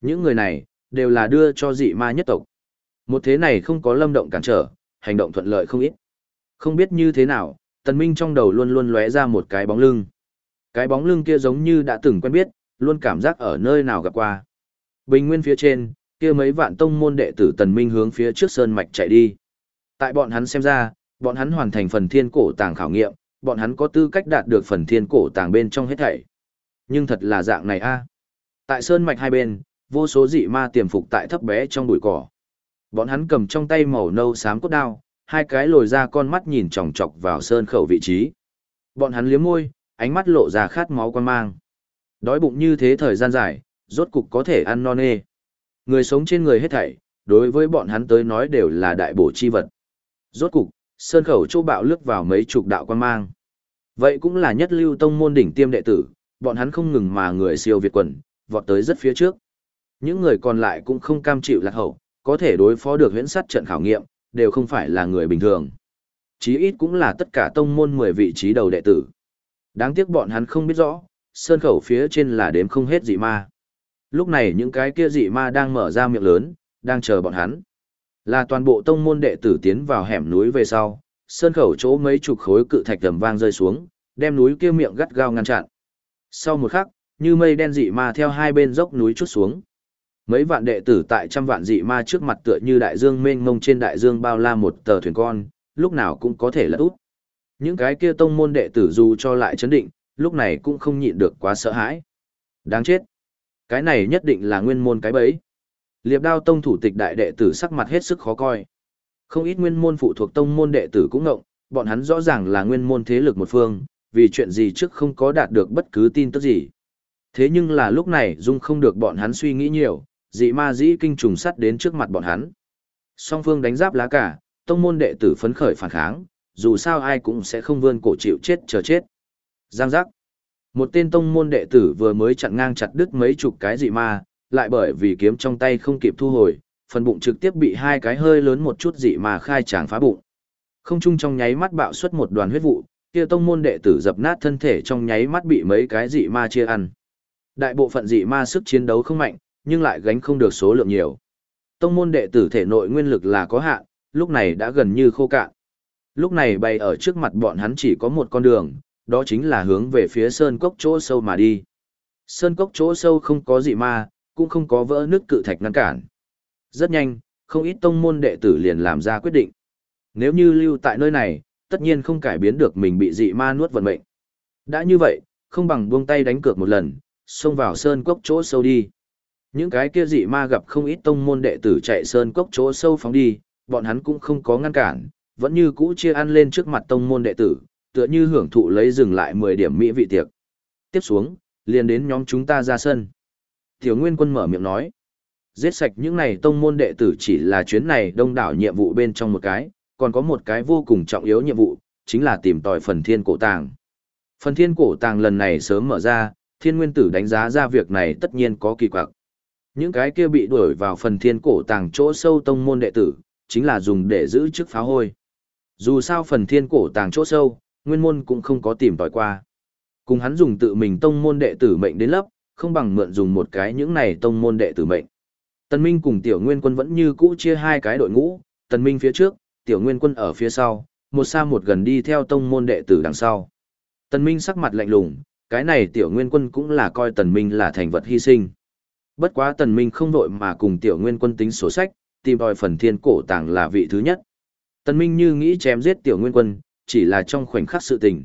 Những người này, đều là đưa cho dị ma nhất tộc. Một thế này không có lâm động cản trở, hành động thuận lợi không ít. Không biết như thế nào, tần minh trong đầu luôn luôn lóe ra một cái bóng lưng. Cái bóng lưng kia giống như đã từng quen biết, luôn cảm giác ở nơi nào gặp qua. Bình nguyên phía trên, kia mấy vạn tông môn đệ tử tần minh hướng phía trước sơn mạch chạy đi. Tại bọn hắn xem ra, bọn hắn hoàn thành phần thiên cổ tàng khảo nghiệm, bọn hắn có tư cách đạt được phần thiên cổ tàng bên trong hết thảy. Nhưng thật là dạng này a. Tại sơn mạch hai bên, vô số dị ma tiềm phục tại thấp bé trong bụi cỏ. Bọn hắn cầm trong tay màu nâu xám cốt đao, hai cái lồi ra con mắt nhìn chòng chọc vào sơn khẩu vị trí. Bọn hắn liếm môi, ánh mắt lộ ra khát máu quan mang. Đói bụng như thế thời gian dài, rốt cục có thể ăn non nê. Người sống trên người hết thảy, đối với bọn hắn tới nói đều là đại bổ chi vật. Rốt cục, sơn khẩu châu bạo lướt vào mấy chục đạo quan mang. Vậy cũng là nhất lưu tông môn đỉnh tiêm đệ tử, bọn hắn không ngừng mà người siêu việt quần, vọt tới rất phía trước. Những người còn lại cũng không cam chịu lạc hậu, có thể đối phó được huyễn sát trận khảo nghiệm, đều không phải là người bình thường. Chí ít cũng là tất cả tông môn 10 vị trí đầu đệ tử. Đáng tiếc bọn hắn không biết rõ, sơn khẩu phía trên là đếm không hết dị ma. Lúc này những cái kia dị ma đang mở ra miệng lớn, đang chờ bọn hắn. Là toàn bộ tông môn đệ tử tiến vào hẻm núi về sau, sơn khẩu chỗ mấy chục khối cự thạch tầm vang rơi xuống, đem núi kia miệng gắt gao ngăn chặn. Sau một khắc, như mây đen dị ma theo hai bên dốc núi chút xuống. Mấy vạn đệ tử tại trăm vạn dị ma trước mặt tựa như đại dương mênh mông trên đại dương bao la một tờ thuyền con, lúc nào cũng có thể lật út. Những cái kia tông môn đệ tử dù cho lại chấn định, lúc này cũng không nhịn được quá sợ hãi. Đáng chết. Cái này nhất định là nguyên môn cái bẫy. Liệp đao tông thủ tịch đại đệ tử sắc mặt hết sức khó coi. Không ít nguyên môn phụ thuộc tông môn đệ tử cũng ngộng, bọn hắn rõ ràng là nguyên môn thế lực một phương, vì chuyện gì trước không có đạt được bất cứ tin tức gì. Thế nhưng là lúc này Dung không được bọn hắn suy nghĩ nhiều, dị ma dĩ kinh trùng sắt đến trước mặt bọn hắn. Song phương đánh giáp lá cả, tông môn đệ tử phấn khởi phản kháng, dù sao ai cũng sẽ không vươn cổ chịu chết chờ chết. Giang giác. Một tên tông môn đệ tử vừa mới chặn ngang chặt đứt mấy chục cái dị ma, lại bởi vì kiếm trong tay không kịp thu hồi, phần bụng trực tiếp bị hai cái hơi lớn một chút dị ma khai tràng phá bụng. Không chung trong nháy mắt bạo xuất một đoàn huyết vụ, kia tông môn đệ tử dập nát thân thể trong nháy mắt bị mấy cái dị ma chia ăn. Đại bộ phận dị ma sức chiến đấu không mạnh, nhưng lại gánh không được số lượng nhiều. Tông môn đệ tử thể nội nguyên lực là có hạn, lúc này đã gần như khô cạn. Lúc này bày ở trước mặt bọn hắn chỉ có một con đường, đó chính là hướng về phía sơn cốc chỗ sâu mà đi. Sơn cốc chỗ sâu không có dị ma, cũng không có vỡ nước cự thạch ngăn cản. Rất nhanh, không ít tông môn đệ tử liền làm ra quyết định. Nếu như lưu tại nơi này, tất nhiên không cải biến được mình bị dị ma nuốt vận mệnh. Đã như vậy, không bằng buông tay đánh cược một lần, xông vào sơn cốc chỗ sâu đi. Những cái kia dị ma gặp không ít tông môn đệ tử chạy sơn cốc chỗ sâu phóng đi, bọn hắn cũng không có ngăn cản, vẫn như cũ chia ăn lên trước mặt tông môn đệ tử, tựa như hưởng thụ lấy dừng lại 10 điểm mỹ vị tiệc. Tiếp xuống, liền đến nhóm chúng ta ra sân. Tiểu Nguyên Quân mở miệng nói, giết sạch những này tông môn đệ tử chỉ là chuyến này đông đảo nhiệm vụ bên trong một cái, còn có một cái vô cùng trọng yếu nhiệm vụ, chính là tìm tòi phần thiên cổ tàng. Phần thiên cổ tàng lần này sớm mở ra, thiên nguyên tử đánh giá ra việc này tất nhiên có kỳ quặc. Những cái kia bị đuổi vào phần thiên cổ tàng chỗ sâu tông môn đệ tử, chính là dùng để giữ chức pháo hôi. Dù sao phần thiên cổ tàng chỗ sâu, nguyên môn cũng không có tìm tòi qua. Cùng hắn dùng tự mình tông môn đệ tử mệnh đến lấp, không bằng mượn dùng một cái những này tông môn đệ tử mệnh. Tần Minh cùng Tiểu Nguyên Quân vẫn như cũ chia hai cái đội ngũ, Tần Minh phía trước, Tiểu Nguyên Quân ở phía sau, một xa một gần đi theo tông môn đệ tử đằng sau. Tần Minh sắc mặt lạnh lùng, cái này Tiểu Nguyên Quân cũng là coi Tần Minh là thành vật hy sinh. Bất quá Tần Minh không vội mà cùng Tiểu Nguyên Quân tính sổ sách, tìm đòi phần thiên cổ tàng là vị thứ nhất. Tần Minh như nghĩ chém giết Tiểu Nguyên Quân, chỉ là trong khoảnh khắc sự tình.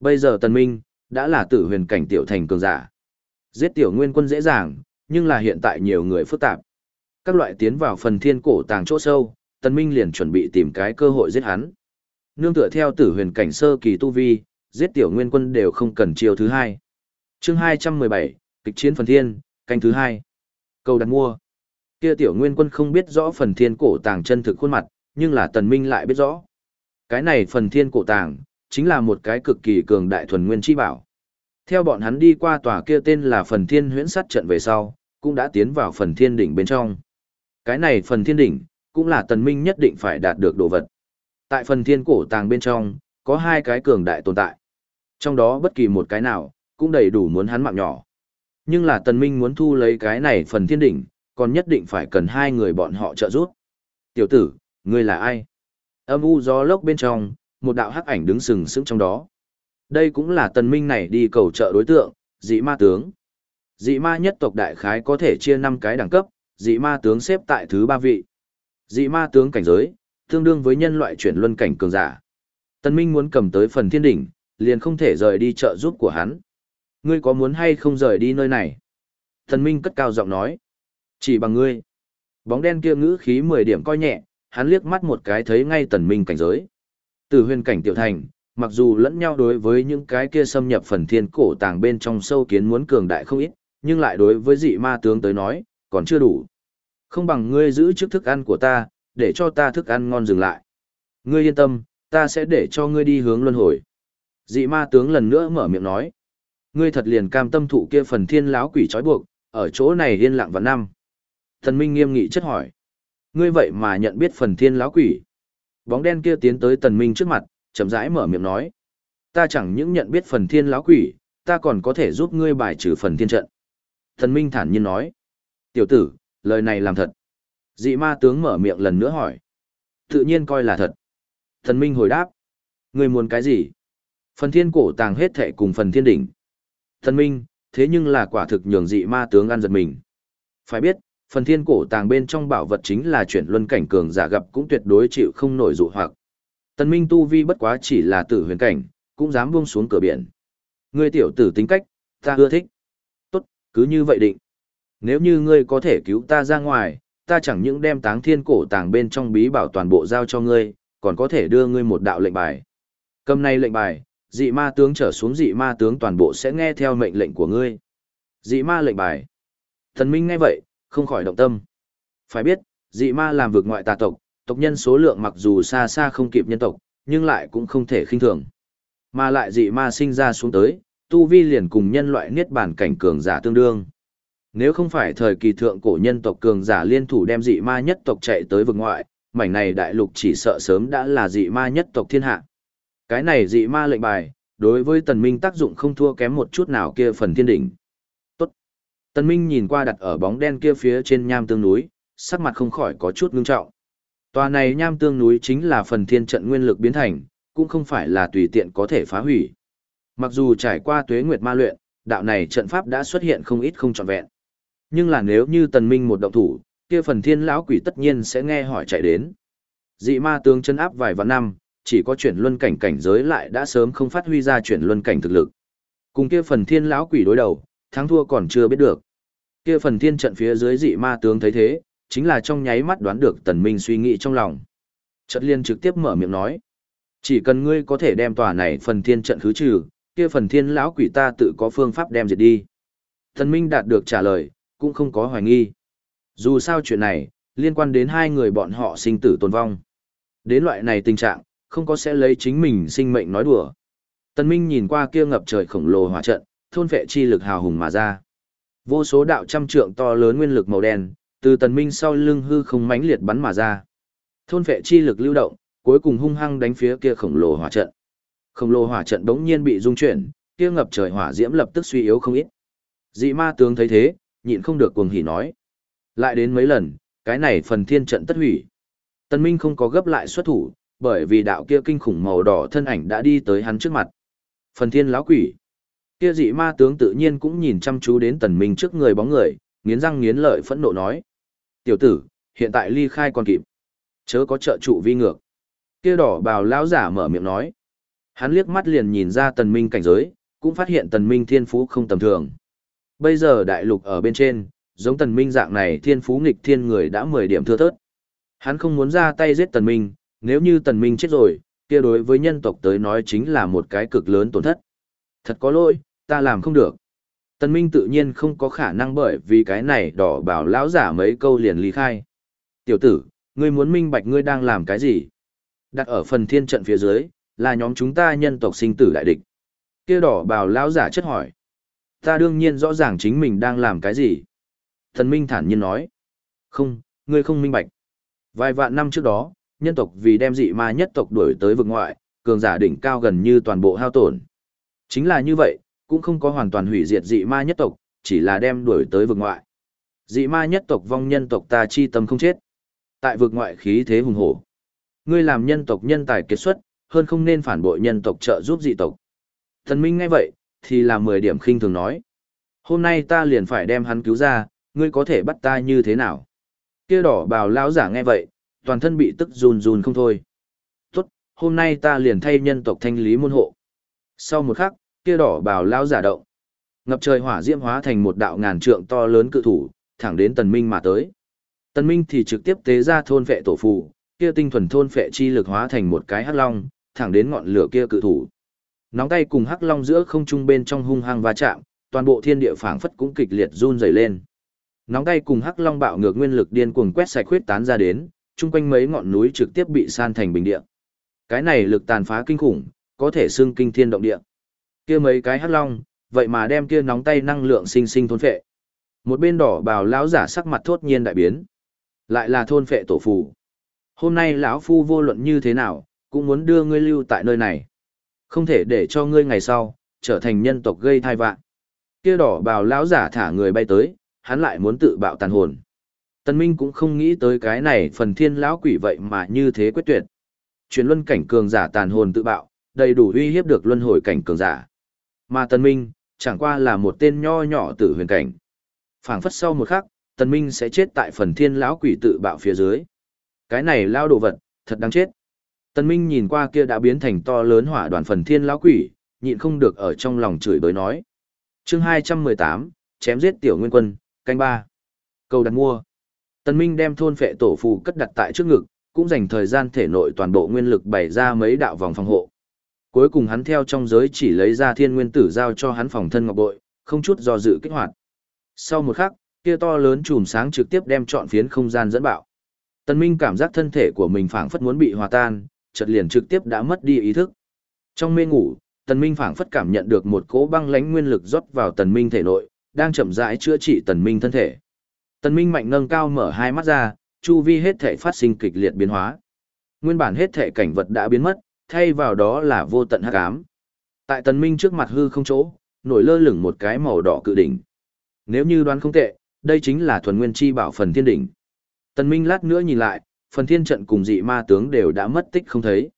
Bây giờ Tần Minh, đã là tử huyền cảnh Tiểu Thành cường giả. Giết Tiểu Nguyên Quân dễ dàng, nhưng là hiện tại nhiều người phức tạp. Các loại tiến vào phần thiên cổ tàng chỗ sâu, Tần Minh liền chuẩn bị tìm cái cơ hội giết hắn. Nương tựa theo tử huyền cảnh sơ kỳ tu vi, giết tiểu nguyên quân đều không cần chiêu thứ hai. Chương 217, kịch chiến phần thiên, canh thứ hai. Cầu đặt mua. Kia tiểu nguyên quân không biết rõ phần thiên cổ tàng chân thực khuôn mặt, nhưng là Tần Minh lại biết rõ. Cái này phần thiên cổ tàng, chính là một cái cực kỳ cường đại thuần nguyên chi bảo. Theo bọn hắn đi qua tòa kia tên là phần thiên huyễn sát trận về sau, cũng đã tiến vào phần thiên đỉnh bên trong. Cái này phần thiên đỉnh, cũng là tần minh nhất định phải đạt được đồ vật. Tại phần thiên cổ tàng bên trong, có hai cái cường đại tồn tại. Trong đó bất kỳ một cái nào, cũng đầy đủ muốn hắn mạng nhỏ. Nhưng là tần minh muốn thu lấy cái này phần thiên đỉnh, còn nhất định phải cần hai người bọn họ trợ giúp. Tiểu tử, ngươi là ai? Âm u gió lốc bên trong, một đạo hắc ảnh đứng sừng sững trong đó. Đây cũng là tần minh này đi cầu trợ đối tượng, dị ma tướng. Dị ma nhất tộc đại khái có thể chia 5 cái đẳng cấp, dị ma tướng xếp tại thứ ba vị. Dị ma tướng cảnh giới, tương đương với nhân loại chuyển luân cảnh cường giả. Tần Minh muốn cầm tới phần thiên đỉnh, liền không thể rời đi trợ giúp của hắn. Ngươi có muốn hay không rời đi nơi này? Thần Minh cất cao giọng nói. Chỉ bằng ngươi. Bóng đen kia ngữ khí 10 điểm coi nhẹ, hắn liếc mắt một cái thấy ngay Tần Minh cảnh giới. Từ huyền cảnh tiểu thành, mặc dù lẫn nhau đối với những cái kia xâm nhập phần thiên cổ tàng bên trong sâu kiến muốn cường đại không ít, nhưng lại đối với dị ma tướng tới nói, còn chưa đủ. Không bằng ngươi giữ trước thức ăn của ta, để cho ta thức ăn ngon dừng lại. Ngươi yên tâm, ta sẽ để cho ngươi đi hướng luân hồi. Dị ma tướng lần nữa mở miệng nói. Ngươi thật liền cam tâm thụ kia phần thiên láo quỷ trói buộc, ở chỗ này yên lặng vào năm. Thần Minh nghiêm nghị chất hỏi. Ngươi vậy mà nhận biết phần thiên láo quỷ. Bóng đen kia tiến tới tần Minh trước mặt, chậm rãi mở miệng nói. Ta chẳng những nhận biết phần thiên láo quỷ, ta còn có thể giúp ngươi bài trừ phần thiên trận. Thần Minh thản nhiên nói. Tiểu tử, lời này làm thật. Dị ma tướng mở miệng lần nữa hỏi. Tự nhiên coi là thật. Thần Minh hồi đáp. ngươi muốn cái gì? Phần thiên cổ tàng hết thệ cùng phần thiên đỉnh. Thần Minh, thế nhưng là quả thực nhường dị ma tướng ăn giật mình. Phải biết, phần thiên cổ tàng bên trong bảo vật chính là chuyển luân cảnh cường giả gặp cũng tuyệt đối chịu không nổi dụ hoặc. Tần Minh tu vi bất quá chỉ là tử huyền cảnh, cũng dám buông xuống cửa biển. Ngươi tiểu tử tính cách, ta ưa thích. Tốt, cứ như vậy định. Nếu như ngươi có thể cứu ta ra ngoài, ta chẳng những đem táng thiên cổ tàng bên trong bí bảo toàn bộ giao cho ngươi, còn có thể đưa ngươi một đạo lệnh bài. Cầm này lệnh bài, dị ma tướng trở xuống dị ma tướng toàn bộ sẽ nghe theo mệnh lệnh của ngươi. Dị ma lệnh bài. Thần Minh nghe vậy, không khỏi động tâm. Phải biết, dị ma làm vực ngoại tà tộc, tộc nhân số lượng mặc dù xa xa không kịp nhân tộc, nhưng lại cũng không thể khinh thường. Mà lại dị ma sinh ra xuống tới, tu vi liền cùng nhân loại niết bản cảnh cường giả tương đương. Nếu không phải thời kỳ thượng cổ nhân tộc cường giả liên thủ đem dị ma nhất tộc chạy tới vực ngoại, mảnh này đại lục chỉ sợ sớm đã là dị ma nhất tộc thiên hạ. Cái này dị ma lệnh bài, đối với tần minh tác dụng không thua kém một chút nào kia phần thiên đỉnh. Tốt. Tần minh nhìn qua đặt ở bóng đen kia phía trên nham tương núi, sắc mặt không khỏi có chút ngưng trọng. Tòa này nham tương núi chính là phần thiên trận nguyên lực biến thành, cũng không phải là tùy tiện có thể phá hủy. Mặc dù trải qua tuế nguyệt ma luyện, đạo này trận pháp đã xuất hiện không ít không trọn vẹn. Nhưng là nếu như tần minh một động thủ, kia phần thiên lão quỷ tất nhiên sẽ nghe hỏi chạy đến. Dị ma tướng chân áp vài vạn năm, chỉ có chuyển luân cảnh cảnh giới lại đã sớm không phát huy ra chuyển luân cảnh thực lực. Cùng kia phần thiên lão quỷ đối đầu, thắng thua còn chưa biết được. Kia phần thiên trận phía dưới dị ma tướng thấy thế, chính là trong nháy mắt đoán được tần minh suy nghĩ trong lòng. trận liên trực tiếp mở miệng nói. Chỉ cần ngươi có thể đem tòa này phần thiên trận khứ trừ, kia phần thiên lão quỷ ta tự có phương pháp đem diệt đi. Tần minh đạt được trả lời, cũng không có hoài nghi. Dù sao chuyện này, liên quan đến hai người bọn họ sinh tử tồn vong. Đến loại này tình trạng, không có sẽ lấy chính mình sinh mệnh nói đùa. Tần Minh nhìn qua kia ngập trời khổng lồ hỏa trận, thôn vệ chi lực hào hùng mà ra. Vô số đạo trăm trượng to lớn nguyên lực màu đen, từ Tần Minh sau lưng hư không mãnh liệt bắn mà ra. Thôn vệ chi lực lưu động, cuối cùng hung hăng đánh phía kia khổng lồ hỏa trận. Khổng lồ hỏa trận đống nhiên bị rung chuyển, kia ngập trời hỏa diễm lập tức suy yếu không ít. Dị ma tướng thấy thế, nhịn không được cuồng hỉ nói. Lại đến mấy lần, cái này phần thiên trận tất hủy. Tần Minh không có gấp lại xuất thủ, bởi vì đạo kia kinh khủng màu đỏ thân ảnh đã đi tới hắn trước mặt. Phần thiên lão quỷ. Kia dị ma tướng tự nhiên cũng nhìn chăm chú đến tần minh trước người bóng người, nghiến răng nghiến lợi phẫn nộ nói. Tiểu tử, hiện tại ly khai còn kịp. Chớ có trợ trụ vi ngược. Kia đỏ bào lão giả mở miệng nói. Hắn liếc mắt liền nhìn ra tần minh cảnh giới, cũng phát hiện tần minh thiên phú không tầm thường. Bây giờ đại lục ở bên trên, giống tần minh dạng này thiên phú nghịch thiên người đã 10 điểm thưa thớt. Hắn không muốn ra tay giết tần minh, nếu như tần minh chết rồi, kia đối với nhân tộc tới nói chính là một cái cực lớn tổn thất. Thật có lỗi, ta làm không được. Tần minh tự nhiên không có khả năng bởi vì cái này đỏ bảo lão giả mấy câu liền ly khai. Tiểu tử, ngươi muốn minh bạch ngươi đang làm cái gì? Đặt ở phần thiên trận phía dưới, là nhóm chúng ta nhân tộc sinh tử đại địch. Kia đỏ bảo lão giả chất hỏi. Ta đương nhiên rõ ràng chính mình đang làm cái gì. Thần Minh thản nhiên nói. Không, ngươi không minh bạch. Vài vạn năm trước đó, nhân tộc vì đem dị ma nhất tộc đuổi tới vực ngoại, cường giả đỉnh cao gần như toàn bộ hao tổn. Chính là như vậy, cũng không có hoàn toàn hủy diệt dị ma nhất tộc, chỉ là đem đuổi tới vực ngoại. Dị ma nhất tộc vong nhân tộc ta chi tâm không chết. Tại vực ngoại khí thế hùng hổ. Ngươi làm nhân tộc nhân tài kết xuất, hơn không nên phản bội nhân tộc trợ giúp dị tộc. Thần Minh ngay vậy, thì là 10 điểm khinh thường nói. Hôm nay ta liền phải đem hắn cứu ra, ngươi có thể bắt ta như thế nào? Kia đỏ bào lão giả nghe vậy, toàn thân bị tức run run không thôi. Tốt, hôm nay ta liền thay nhân tộc thanh lý môn hộ. Sau một khắc, kia đỏ bào lão giả động. Ngập trời hỏa diễm hóa thành một đạo ngàn trượng to lớn cự thủ, thẳng đến tần minh mà tới. Tần minh thì trực tiếp tế ra thôn phệ tổ phù, kia tinh thuần thôn phệ chi lực hóa thành một cái hắc long, thẳng đến ngọn lửa kia cự thủ. Nóng tay cùng hắc long giữa không trung bên trong hung hăng va chạm, toàn bộ thiên địa phảng phất cũng kịch liệt run rẩy lên. Nóng tay cùng hắc long bạo ngược nguyên lực điên cuồng quét sạch huyết tán ra đến, chung quanh mấy ngọn núi trực tiếp bị san thành bình địa. Cái này lực tàn phá kinh khủng, có thể xưng kinh thiên động địa. Kia mấy cái hắc long, vậy mà đem kia nóng tay năng lượng sinh sinh thôn phệ. Một bên đỏ bào lão giả sắc mặt thốt nhiên đại biến. Lại là thôn phệ tổ phù. Hôm nay lão phu vô luận như thế nào, cũng muốn đưa ngươi lưu tại nơi này. Không thể để cho ngươi ngày sau, trở thành nhân tộc gây thai vạn. Kia đỏ bào lão giả thả người bay tới, hắn lại muốn tự bạo tàn hồn. Tần Minh cũng không nghĩ tới cái này phần thiên lão quỷ vậy mà như thế quyết tuyệt. Chuyển luân cảnh cường giả tàn hồn tự bạo, đầy đủ uy hiếp được luân hồi cảnh cường giả. Mà Tần Minh, chẳng qua là một tên nho nhỏ tử huyền cảnh. phảng phất sau một khắc, Tần Minh sẽ chết tại phần thiên lão quỷ tự bạo phía dưới. Cái này lao đồ vật, thật đáng chết. Tần Minh nhìn qua kia đã biến thành to lớn hỏa đoàn phần thiên lão quỷ, nhịn không được ở trong lòng chửi bới nói. Chương 218, chém giết tiểu nguyên quân, canh ba. Cầu đặt mua. Tần Minh đem thôn phệ tổ phù cất đặt tại trước ngực, cũng dành thời gian thể nội toàn bộ nguyên lực bày ra mấy đạo vòng phòng hộ. Cuối cùng hắn theo trong giới chỉ lấy ra thiên nguyên tử giao cho hắn phòng thân ngọc bội, không chút do dự kích hoạt. Sau một khắc, kia to lớn chùm sáng trực tiếp đem trọn phiến không gian dẫn bạo. Tần Minh cảm giác thân thể của mình phảng phất muốn bị hòa tan, chợt liền trực tiếp đã mất đi ý thức. Trong mê ngủ, Tần Minh phảng phất cảm nhận được một cỗ băng lãnh nguyên lực rót vào Tần Minh thể nội, đang chậm rãi chữa trị Tần Minh thân thể. Tần Minh mạnh nâng cao mở hai mắt ra, chu vi hết thể phát sinh kịch liệt biến hóa. Nguyên bản hết thể cảnh vật đã biến mất, thay vào đó là vô tận hắc ám. Tại Tần Minh trước mặt hư không chỗ, nổi lơ lửng một cái màu đỏ cự đỉnh. Nếu như đoán không tệ, đây chính là thuần nguyên chi bảo phần thiên đỉnh. Tần Minh lát nữa nhìn lại, phần thiên trận cùng dị ma tướng đều đã mất tích không thấy.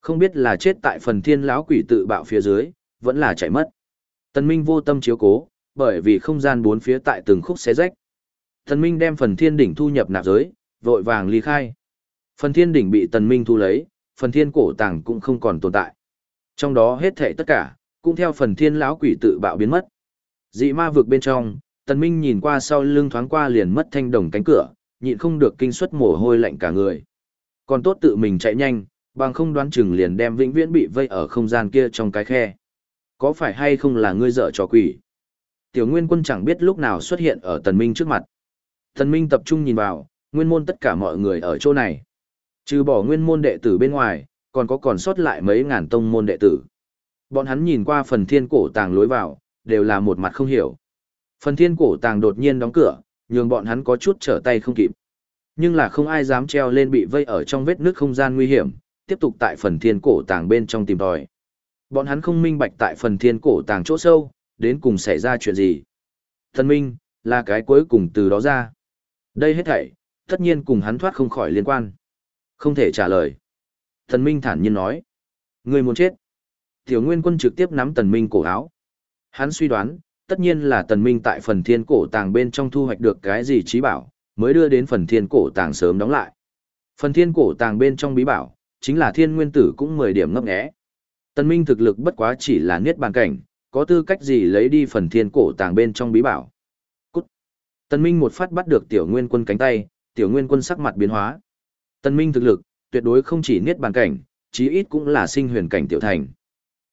Không biết là chết tại phần thiên lão quỷ tự bạo phía dưới, vẫn là chạy mất. Tần Minh vô tâm chiếu cố, bởi vì không gian bốn phía tại từng khúc xé rách. Tần Minh đem phần thiên đỉnh thu nhập nạp giới, vội vàng ly khai. Phần thiên đỉnh bị Tần Minh thu lấy, phần thiên cổ tàng cũng không còn tồn tại. Trong đó hết thảy tất cả, cũng theo phần thiên lão quỷ tự bạo biến mất. Dị ma vực bên trong, Tần Minh nhìn qua sau lưng thoáng qua liền mất thanh đồng cánh cửa, nhịn không được kinh suất mồ hôi lạnh cả người. Còn tốt tự mình chạy nhanh, bằng không đoán chừng liền đem vĩnh viễn bị vây ở không gian kia trong cái khe. Có phải hay không là ngươi dở trò quỷ? Tiểu Nguyên Quân chẳng biết lúc nào xuất hiện ở Tần Minh trước mặt. Thần Minh tập trung nhìn vào, nguyên môn tất cả mọi người ở chỗ này. Trừ bỏ nguyên môn đệ tử bên ngoài, còn có còn sót lại mấy ngàn tông môn đệ tử. Bọn hắn nhìn qua phần thiên cổ tàng lối vào, đều là một mặt không hiểu. Phần thiên cổ tàng đột nhiên đóng cửa, nhường bọn hắn có chút trở tay không kịp. Nhưng là không ai dám treo lên bị vây ở trong vết nước không gian nguy hiểm, tiếp tục tại phần thiên cổ tàng bên trong tìm tòi. Bọn hắn không minh bạch tại phần thiên cổ tàng chỗ sâu, đến cùng xảy ra chuyện gì. Thần minh, là cái cuối cùng từ đó ra. Đây hết thảy, tất nhiên cùng hắn thoát không khỏi liên quan. Không thể trả lời. Thần minh thản nhiên nói. Người muốn chết. Tiểu Nguyên Quân trực tiếp nắm Tần Minh cổ áo. Hắn suy đoán, tất nhiên là Tần Minh tại phần thiên cổ tàng bên trong thu hoạch được cái gì trí bảo, mới đưa đến phần thiên cổ tàng sớm đóng lại. Phần thiên cổ tàng bên trong bí bảo, chính là thiên nguyên tử cũng 10 điểm ngấp nghé. Tần Minh thực lực bất quá chỉ là niết bàn cảnh, có tư cách gì lấy đi phần thiên cổ tàng bên trong bí bảo. Tần Minh một phát bắt được tiểu nguyên quân cánh tay, tiểu nguyên quân sắc mặt biến hóa. Tần Minh thực lực, tuyệt đối không chỉ niết bàn cảnh, chí ít cũng là sinh huyền cảnh tiểu thành.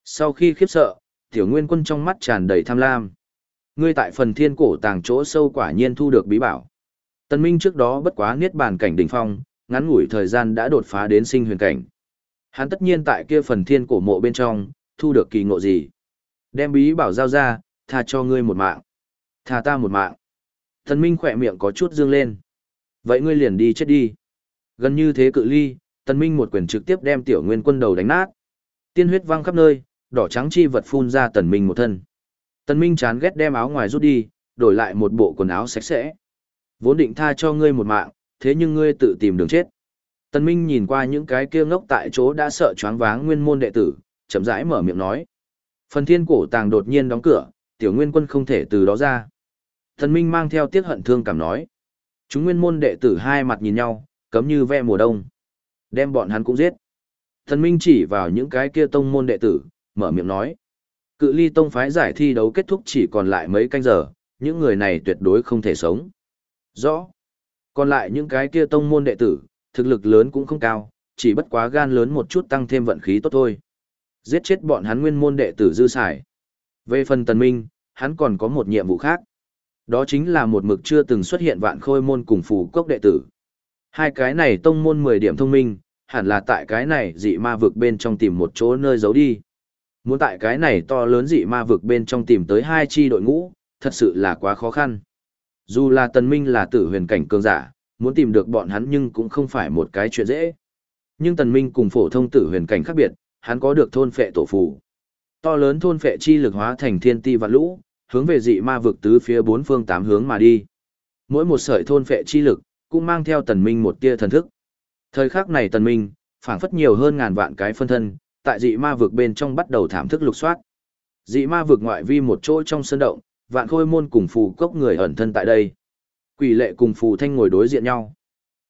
Sau khi khiếp sợ, tiểu nguyên quân trong mắt tràn đầy tham lam. Ngươi tại phần thiên cổ tàng chỗ sâu quả nhiên thu được bí bảo. Tần Minh trước đó bất quá niết bàn cảnh đỉnh phong, ngắn ngủi thời gian đã đột phá đến sinh huyền cảnh. Hắn tất nhiên tại kia phần thiên cổ mộ bên trong, thu được kỳ ngộ gì. Đem bí bảo giao ra, tha cho ngươi một mạng. Tha ta một mạng. Thần Minh khỏe miệng có chút dương lên. Vậy ngươi liền đi chết đi. Gần như thế cự ly, Tần Minh một quyền trực tiếp đem tiểu nguyên quân đầu đánh nát. Tiên huyết văng khắp nơi, đỏ trắng chi vật phun ra Tần Minh một thân. Tần Minh chán ghét đem áo ngoài rút đi, đổi lại một bộ quần áo sạch sẽ. Vốn định tha cho ngươi một mạng, thế nhưng ngươi tự tìm đường chết. Tần Minh nhìn qua những cái kia ngốc tại chỗ đã sợ choáng váng nguyên môn đệ tử, chậm rãi mở miệng nói. Phần thiên cổ tàng đột nhiên đóng cửa, tiểu nguyên quân không thể từ đó ra. Thần Minh mang theo tiếc hận thương cảm nói. Chúng nguyên môn đệ tử hai mặt nhìn nhau, cấm như ve mùa đông. Đem bọn hắn cũng giết. Thần Minh chỉ vào những cái kia tông môn đệ tử, mở miệng nói. Cự ly tông phái giải thi đấu kết thúc chỉ còn lại mấy canh giờ, những người này tuyệt đối không thể sống. Rõ. Còn lại những cái kia tông môn đệ tử, thực lực lớn cũng không cao, chỉ bất quá gan lớn một chút tăng thêm vận khí tốt thôi. Giết chết bọn hắn nguyên môn đệ tử dư xài. Về phần tần minh, hắn còn có một nhiệm vụ khác. Đó chính là một mực chưa từng xuất hiện vạn khôi môn cùng phù cốc đệ tử. Hai cái này tông môn 10 điểm thông minh, hẳn là tại cái này dị ma vực bên trong tìm một chỗ nơi giấu đi. Muốn tại cái này to lớn dị ma vực bên trong tìm tới hai chi đội ngũ, thật sự là quá khó khăn. Dù là tần minh là tử huyền cảnh cường giả, muốn tìm được bọn hắn nhưng cũng không phải một cái chuyện dễ. Nhưng tần minh cùng phổ thông tử huyền cảnh khác biệt, hắn có được thôn phệ tổ phù. To lớn thôn phệ chi lực hóa thành thiên ti và lũ, hướng về dị ma vực tứ phía bốn phương tám hướng mà đi. Mỗi một sợi thôn phệ chi lực, cũng mang theo tần minh một tia thần thức. Thời khắc này tần minh, phảng phất nhiều hơn ngàn vạn cái phân thân, tại dị ma vực bên trong bắt đầu thảm thức lục soát. Dị ma vực ngoại vi một chỗ trong sơn động, vạn khôi môn cùng phù cốc người ẩn thân tại đây. Quỷ lệ cùng phù thanh ngồi đối diện nhau.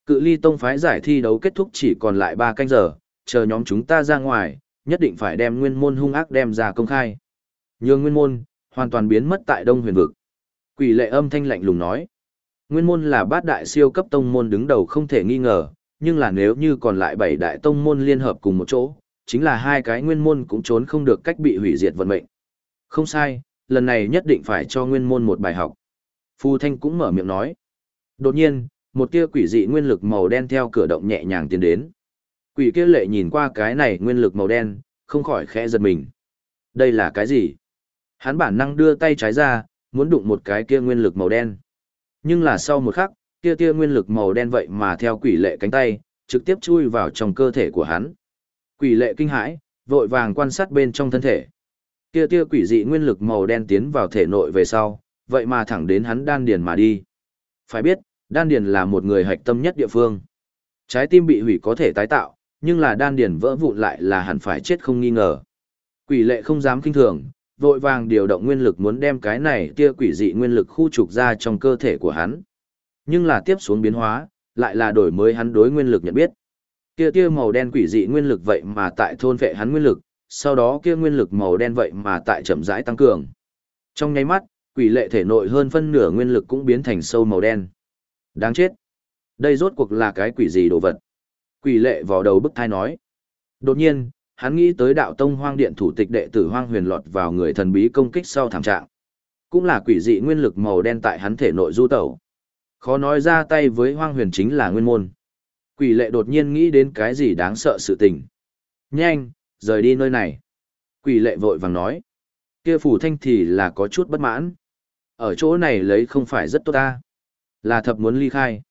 Cự ly tông phái giải thi đấu kết thúc chỉ còn lại 3 canh giờ, chờ nhóm chúng ta ra ngoài, nhất định phải đem nguyên môn hung ác đem ra công khai. Nhường nguyên môn, hoàn toàn biến mất tại đông huyền vực. Quỷ lệ âm thanh lạnh lùng nói. Nguyên môn là bát đại siêu cấp tông môn đứng đầu không thể nghi ngờ, nhưng là nếu như còn lại bảy đại tông môn liên hợp cùng một chỗ, chính là hai cái nguyên môn cũng trốn không được cách bị hủy diệt vận mệnh. Không sai, lần này nhất định phải cho nguyên môn một bài học. Phu Thanh cũng mở miệng nói. Đột nhiên, một tia quỷ dị nguyên lực màu đen theo cửa động nhẹ nhàng tiến đến. Quỷ kia lệ nhìn qua cái này nguyên lực màu đen, không khỏi khẽ giật mình. Đây là cái gì? Hắn bản năng đưa tay trái ra, muốn đụng một cái kia nguyên lực màu đen. Nhưng là sau một khắc, kia tia nguyên lực màu đen vậy mà theo quỷ lệ cánh tay, trực tiếp chui vào trong cơ thể của hắn. Quỷ lệ kinh hãi, vội vàng quan sát bên trong thân thể. Kia tia quỷ dị nguyên lực màu đen tiến vào thể nội về sau, vậy mà thẳng đến hắn đan điền mà đi. Phải biết, đan điền là một người hạch tâm nhất địa phương. Trái tim bị hủy có thể tái tạo, nhưng là đan điền vỡ vụn lại là hẳn phải chết không nghi ngờ. Quỷ lệ không dám kinh thường, vội vàng điều động nguyên lực muốn đem cái này tia quỷ dị nguyên lực khu trục ra trong cơ thể của hắn. Nhưng là tiếp xuống biến hóa, lại là đổi mới hắn đối nguyên lực nhận biết. Kia tia màu đen quỷ dị nguyên lực vậy mà tại thôn vệ hắn nguyên lực, sau đó kia nguyên lực màu đen vậy mà tại chậm rãi tăng cường. Trong nháy mắt, quỷ lệ thể nội hơn phân nửa nguyên lực cũng biến thành sâu màu đen. Đáng chết. Đây rốt cuộc là cái quỷ gì đồ vật? Quỷ lệ vào đầu bức thai nói. Đột nhiên, hắn nghĩ tới đạo tông hoang điện thủ tịch đệ tử hoang huyền lọt vào người thần bí công kích sau thảm trạng. Cũng là quỷ dị nguyên lực màu đen tại hắn thể nội du tẩu. Khó nói ra tay với hoang huyền chính là nguyên môn. Quỷ lệ đột nhiên nghĩ đến cái gì đáng sợ sự tình. Nhanh, rời đi nơi này. Quỷ lệ vội vàng nói. Kia phủ thanh thì là có chút bất mãn. Ở chỗ này lấy không phải rất tốt ta. Là thập muốn ly khai.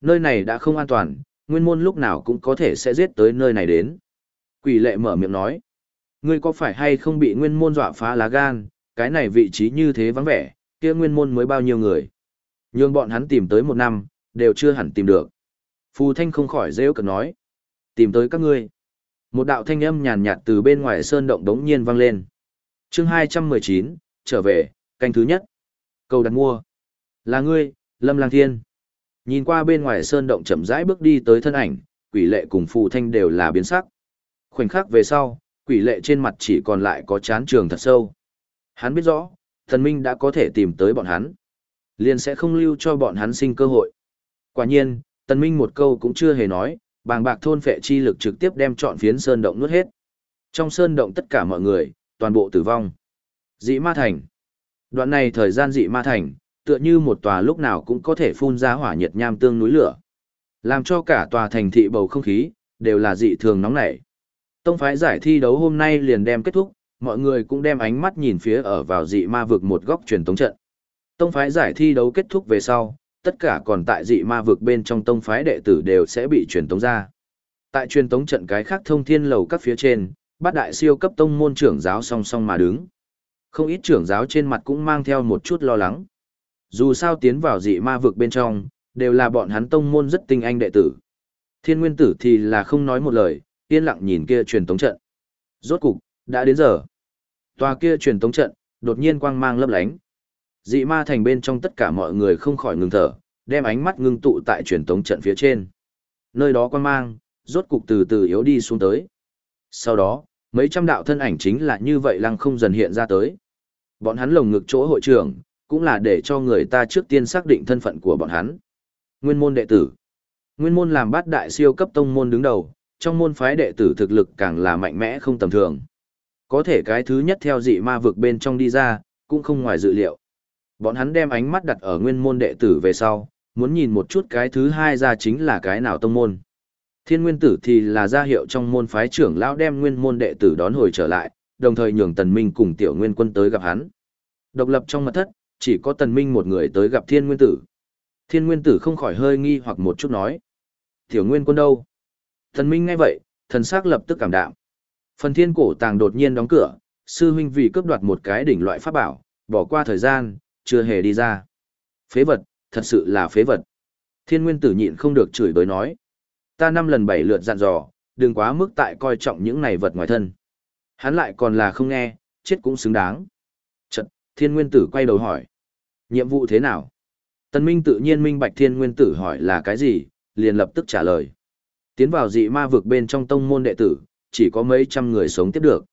Nơi này đã không an toàn, nguyên môn lúc nào cũng có thể sẽ giết tới nơi này đến. Quỷ lệ mở miệng nói. Ngươi có phải hay không bị nguyên môn dọa phá lá gan, cái này vị trí như thế vắng vẻ, kia nguyên môn mới bao nhiêu người. Nhưng bọn hắn tìm tới một năm, đều chưa hẳn tìm được. Phù Thanh không khỏi rêu cực nói. Tìm tới các ngươi. Một đạo thanh âm nhàn nhạt từ bên ngoài sơn động đống nhiên vang lên. chương 219, trở về, canh thứ nhất. Cầu đặt mua. Là ngươi, Lâm Lang Thiên. Nhìn qua bên ngoài sơn động chậm rãi bước đi tới thân ảnh, quỷ lệ cùng phù thanh đều là biến sắc. Khoảnh khắc về sau, quỷ lệ trên mặt chỉ còn lại có chán trường thật sâu. Hắn biết rõ, thần minh đã có thể tìm tới bọn hắn. Liền sẽ không lưu cho bọn hắn sinh cơ hội. Quả nhiên, tần minh một câu cũng chưa hề nói, bàng bạc thôn phệ chi lực trực tiếp đem trọn phiến sơn động nuốt hết. Trong sơn động tất cả mọi người, toàn bộ tử vong. Dị ma thành. Đoạn này thời gian dị ma thành, tựa như một tòa lúc nào cũng có thể phun ra hỏa nhiệt nham tương núi lửa. Làm cho cả tòa thành thị bầu không khí, đều là dị thường nóng nảy. Tông phái giải thi đấu hôm nay liền đem kết thúc, mọi người cũng đem ánh mắt nhìn phía ở vào dị ma vực một góc truyền tống trận. Tông phái giải thi đấu kết thúc về sau, tất cả còn tại dị ma vực bên trong tông phái đệ tử đều sẽ bị truyền tống ra. Tại truyền tống trận cái khác thông thiên lầu các phía trên, bát đại siêu cấp tông môn trưởng giáo song song mà đứng. Không ít trưởng giáo trên mặt cũng mang theo một chút lo lắng. Dù sao tiến vào dị ma vực bên trong, đều là bọn hắn tông môn rất tinh anh đệ tử. Thiên nguyên tử thì là không nói một lời, yên lặng nhìn kia truyền tống trận. Rốt cục, đã đến giờ. Tòa kia truyền tống trận, đột nhiên quang mang lấp lánh. Dị ma thành bên trong tất cả mọi người không khỏi ngừng thở, đem ánh mắt ngưng tụ tại truyền tống trận phía trên. Nơi đó quang mang, rốt cục từ từ yếu đi xuống tới. Sau đó, mấy trăm đạo thân ảnh chính là như vậy lăng không dần hiện ra tới. Bọn hắn lồng ngực chỗ hội trưởng, cũng là để cho người ta trước tiên xác định thân phận của bọn hắn. Nguyên môn đệ tử. Nguyên môn làm bát đại siêu cấp tông môn đứng đầu, trong môn phái đệ tử thực lực càng là mạnh mẽ không tầm thường. Có thể cái thứ nhất theo dị ma vực bên trong đi ra, cũng không ngoài dự liệu. Bọn hắn đem ánh mắt đặt ở nguyên môn đệ tử về sau, muốn nhìn một chút cái thứ hai ra chính là cái nào tông môn. Thiên nguyên tử thì là gia hiệu trong môn phái trưởng lão đem nguyên môn đệ tử đón hồi trở lại, đồng thời nhường tần minh cùng tiểu nguyên quân tới gặp hắn. Độc lập trong mật thất, chỉ có tần minh một người tới gặp thiên nguyên tử. Thiên nguyên tử không khỏi hơi nghi hoặc một chút nói. Tiểu nguyên quân đâu? Thần minh nghe vậy, thần sắc lập tức cảm đạm. Phần thiên cổ tàng đột nhiên đóng cửa, sư huynh vì cướp đoạt một cái đỉnh loại pháp bảo, bỏ qua thời gian, chưa hề đi ra. Phế vật, thật sự là phế vật. Thiên nguyên tử nhịn không được chửi bới nói. Ta năm lần bảy lượt dặn dò, đừng quá mức tại coi trọng những này vật ngoài thân. Hắn lại còn là không nghe, chết cũng xứng đáng. Chật, thiên nguyên tử quay đầu hỏi. Nhiệm vụ thế nào? Tân Minh tự nhiên minh bạch thiên nguyên tử hỏi là cái gì, liền lập tức trả lời. Tiến vào dị ma vực bên trong tông môn đệ tử, chỉ có mấy trăm người sống tiếp được.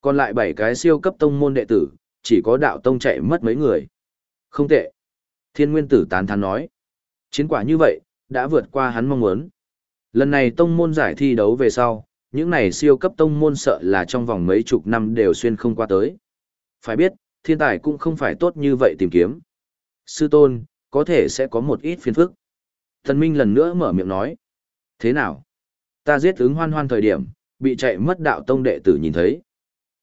Còn lại bảy cái siêu cấp tông môn đệ tử, chỉ có đạo tông chạy mất mấy người. Không tệ. Thiên nguyên tử tán thán nói. Chiến quả như vậy, đã vượt qua hắn mong muốn. Lần này tông môn giải thi đấu về sau, những này siêu cấp tông môn sợ là trong vòng mấy chục năm đều xuyên không qua tới. Phải biết, thiên tài cũng không phải tốt như vậy tìm kiếm. Sư tôn, có thể sẽ có một ít phiền phức. Thần Minh lần nữa mở miệng nói. Thế nào? Ta giết ứng hoan hoan thời điểm, bị chạy mất đạo tông đệ tử nhìn thấy.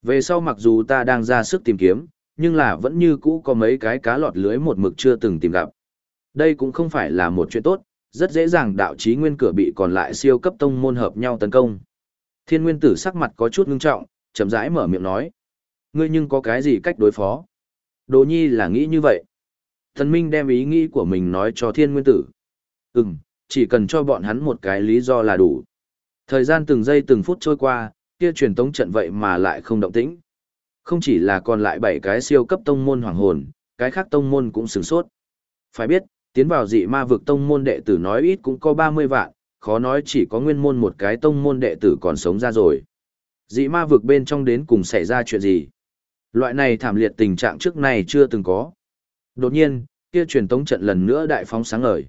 Về sau mặc dù ta đang ra sức tìm kiếm, nhưng là vẫn như cũ có mấy cái cá lọt lưới một mực chưa từng tìm gặp. Đây cũng không phải là một chuyện tốt, rất dễ dàng đạo chí nguyên cửa bị còn lại siêu cấp tông môn hợp nhau tấn công. Thiên nguyên tử sắc mặt có chút ngưng trọng, chậm rãi mở miệng nói. Ngươi nhưng có cái gì cách đối phó? Đồ nhi là nghĩ như vậy. Thần Minh đem ý nghĩ của mình nói cho thiên nguyên tử. Ừm, chỉ cần cho bọn hắn một cái lý do là đủ. Thời gian từng giây từng phút trôi qua, kia truyền tống trận vậy mà lại không động tĩnh. Không chỉ là còn lại bảy cái siêu cấp tông môn hoàng hồn, cái khác tông môn cũng sửng sốt. Phải biết, tiến vào dị ma vực tông môn đệ tử nói ít cũng có 30 vạn, khó nói chỉ có nguyên môn một cái tông môn đệ tử còn sống ra rồi. Dị ma vực bên trong đến cùng xảy ra chuyện gì? Loại này thảm liệt tình trạng trước này chưa từng có. Đột nhiên, kia truyền tống trận lần nữa đại phóng sáng ngời.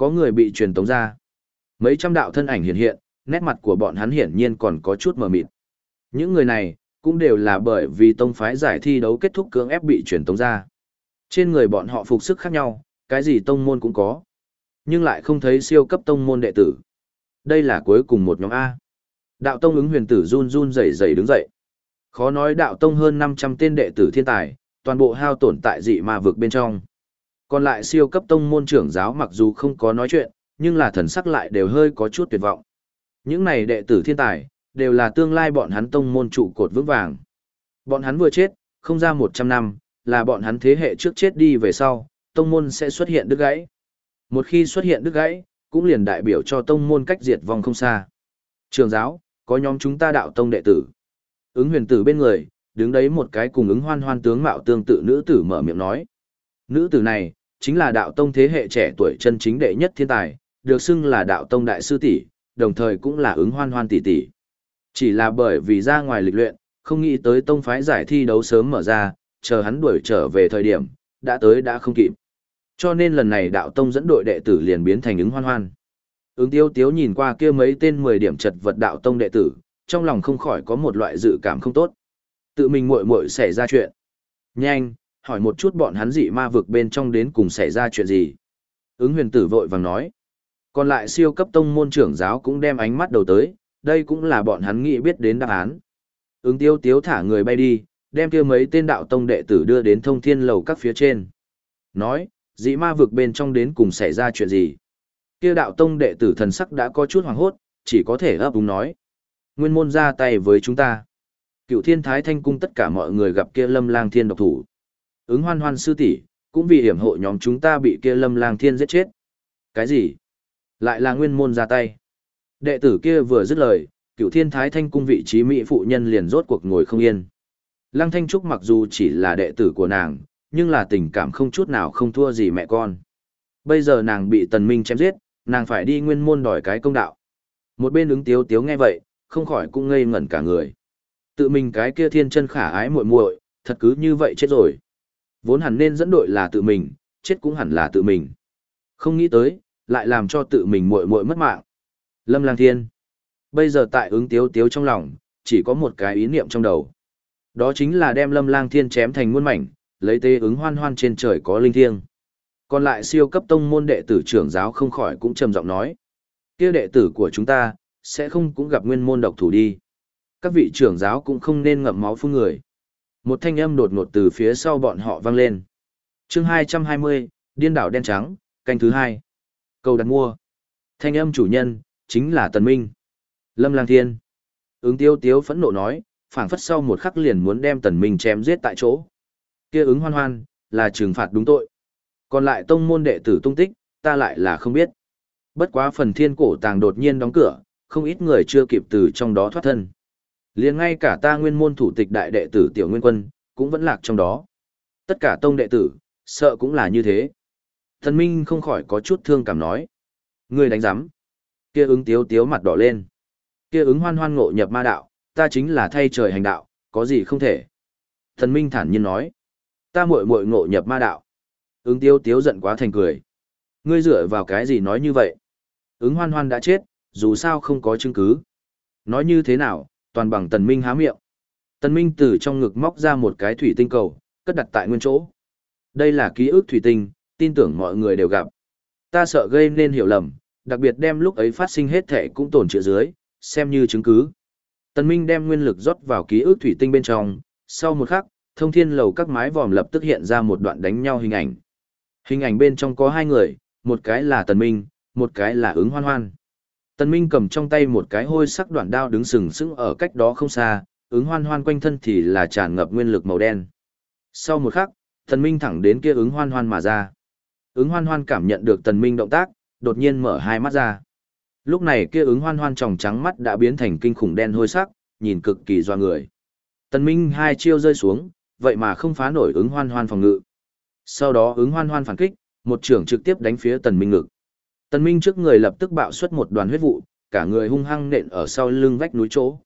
Có người bị truyền tống ra. Mấy trăm đạo thân ảnh hiện hiện, nét mặt của bọn hắn hiển nhiên còn có chút mờ mịt. Những người này, cũng đều là bởi vì tông phái giải thi đấu kết thúc cưỡng ép bị truyền tống ra. Trên người bọn họ phục sức khác nhau, cái gì tông môn cũng có. Nhưng lại không thấy siêu cấp tông môn đệ tử. Đây là cuối cùng một nhóm A. Đạo tông ứng huyền tử run run rẩy rẩy đứng dậy. Khó nói đạo tông hơn 500 tên đệ tử thiên tài, toàn bộ hao tổn tại dị ma vực bên trong. Còn lại siêu cấp tông môn trưởng giáo mặc dù không có nói chuyện, nhưng là thần sắc lại đều hơi có chút tuyệt vọng. Những này đệ tử thiên tài, đều là tương lai bọn hắn tông môn trụ cột vững vàng. Bọn hắn vừa chết, không ra 100 năm, là bọn hắn thế hệ trước chết đi về sau, tông môn sẽ xuất hiện đứt gãy. Một khi xuất hiện đứt gãy, cũng liền đại biểu cho tông môn cách diệt vong không xa. Trường giáo, có nhóm chúng ta đạo tông đệ tử. Ứng huyền tử bên người, đứng đấy một cái cùng ứng hoan hoan tướng mạo tương tự nữ tử mở miệng nói. Nữ tử này, chính là đạo tông thế hệ trẻ tuổi chân chính đệ nhất thiên tài, được xưng là đạo tông đại sư tỷ, đồng thời cũng là ứng hoan hoan tỷ tỷ. Chỉ là bởi vì ra ngoài lịch luyện, không nghĩ tới tông phái giải thi đấu sớm mở ra, chờ hắn đuổi trở về thời điểm, đã tới đã không kịp. Cho nên lần này đạo tông dẫn đội đệ tử liền biến thành ứng hoan hoan. Ứng tiêu tiếu nhìn qua kia mấy tên 10 điểm chật vật đạo tông đệ tử, trong lòng không khỏi có một loại dự cảm không tốt. Tự mình muội muội xảy ra chuyện. Nhanh, hỏi một chút bọn hắn dị ma vực bên trong đến cùng xảy ra chuyện gì. Ứng huyền tử vội vàng nói. Còn lại siêu cấp tông môn trưởng giáo cũng đem ánh mắt đầu tới, đây cũng là bọn hắn nghĩ biết đến đáp án. Ứng tiêu tiếu thả người bay đi, đem kia mấy tên đạo tông đệ tử đưa đến thông thiên lầu các phía trên. Nói, dị ma vực bên trong đến cùng xảy ra chuyện gì. Kia đạo tông đệ tử thần sắc đã có chút hoàng hốt, chỉ có thể ấp úng nói. Nguyên môn ra tay với chúng ta. Cựu thiên thái thanh cung tất cả mọi người gặp kia lâm lang thiên độc thủ. Ứng hoan hoan sư tỷ cũng vì hiểm hộ nhóm chúng ta bị kia lâm lang thiên giết chết. Cái gì? Lại là nguyên môn ra tay. Đệ tử kia vừa dứt lời, cựu thiên thái thanh cung vị trí mỹ phụ nhân liền rốt cuộc ngồi không yên. Lăng Thanh Trúc mặc dù chỉ là đệ tử của nàng, nhưng là tình cảm không chút nào không thua gì mẹ con. Bây giờ nàng bị tần minh chém giết, nàng phải đi nguyên môn đòi cái công đạo. Một bên ứng tiếu tiếu nghe vậy, không khỏi cũng ngây ngẩn cả người. Tự mình cái kia thiên chân khả ái muội muội, thật cứ như vậy chết rồi. Vốn hẳn nên dẫn đội là tự mình, chết cũng hẳn là tự mình. Không nghĩ tới, lại làm cho tự mình muội muội mất mạng. Lâm Lang Thiên. Bây giờ tại ứng tiếu tiếu trong lòng, chỉ có một cái ý niệm trong đầu. Đó chính là đem Lâm Lang Thiên chém thành muôn mảnh, lấy tê ứng hoan hoan trên trời có linh thiêng. Còn lại siêu cấp tông môn đệ tử trưởng giáo không khỏi cũng trầm giọng nói. kia đệ tử của chúng ta, sẽ không cũng gặp nguyên môn độc thủ đi. Các vị trưởng giáo cũng không nên ngậm máu phun người. Một thanh âm đột ngột từ phía sau bọn họ vang lên. chương 220, Điên đảo đen trắng, canh thứ hai. Cầu đặt mua. Thanh âm chủ nhân, chính là Tần Minh. Lâm Lang Thiên. Ứng tiêu tiếu phẫn nộ nói, phảng phất sau một khắc liền muốn đem Tần Minh chém giết tại chỗ. Kia ứng hoan hoan, là trừng phạt đúng tội. Còn lại tông môn đệ tử tung tích, ta lại là không biết. Bất quá phần thiên cổ tàng đột nhiên đóng cửa, không ít người chưa kịp từ trong đó thoát thân liền ngay cả ta nguyên môn thủ tịch đại đệ tử tiểu nguyên quân, cũng vẫn lạc trong đó. Tất cả tông đệ tử, sợ cũng là như thế. Thần Minh không khỏi có chút thương cảm nói. Người đánh giám. Kia ứng tiếu tiếu mặt đỏ lên. Kia ứng hoan hoan ngộ nhập ma đạo, ta chính là thay trời hành đạo, có gì không thể. Thần Minh thản nhiên nói. Ta muội muội ngộ nhập ma đạo. Ứng tiếu tiếu giận quá thành cười. Ngươi dựa vào cái gì nói như vậy? Ứng hoan hoan đã chết, dù sao không có chứng cứ. Nói như thế nào, toàn bằng tần minh há miệng. Tần minh từ trong ngực móc ra một cái thủy tinh cầu, cất đặt tại nguyên chỗ. Đây là ký ức thủy tinh, tin tưởng mọi người đều gặp. Ta sợ gây nên hiểu lầm, đặc biệt đem lúc ấy phát sinh hết thể cũng tổn trữ dưới, xem như chứng cứ. Tần Minh đem nguyên lực rót vào ký ức thủy tinh bên trong, sau một khắc, thông thiên lầu các mái vòm lập tức hiện ra một đoạn đánh nhau hình ảnh. Hình ảnh bên trong có hai người, một cái là Tần Minh, một cái là ứng hoan hoan. Tần Minh cầm trong tay một cái hôi sắc đoạn đao đứng sừng sững ở cách đó không xa, ứng hoan hoan quanh thân thì là tràn ngập nguyên lực màu đen. Sau một khắc, Tần Minh thẳng đến kia ứng hoan hoan mà ra. Ứng hoan hoan cảm nhận được Tần Minh động tác, đột nhiên mở hai mắt ra. Lúc này kia ứng hoan hoan tròng trắng mắt đã biến thành kinh khủng đen hôi sắc, nhìn cực kỳ doa người. Tần Minh hai chiêu rơi xuống, vậy mà không phá nổi ứng hoan hoan phòng ngự. Sau đó ứng hoan hoan phản kích, một trưởng trực tiếp đánh phía Tần Minh ngực. Tần Minh trước người lập tức bạo xuất một đoàn huyết vụ, cả người hung hăng nện ở sau lưng vách núi chỗ.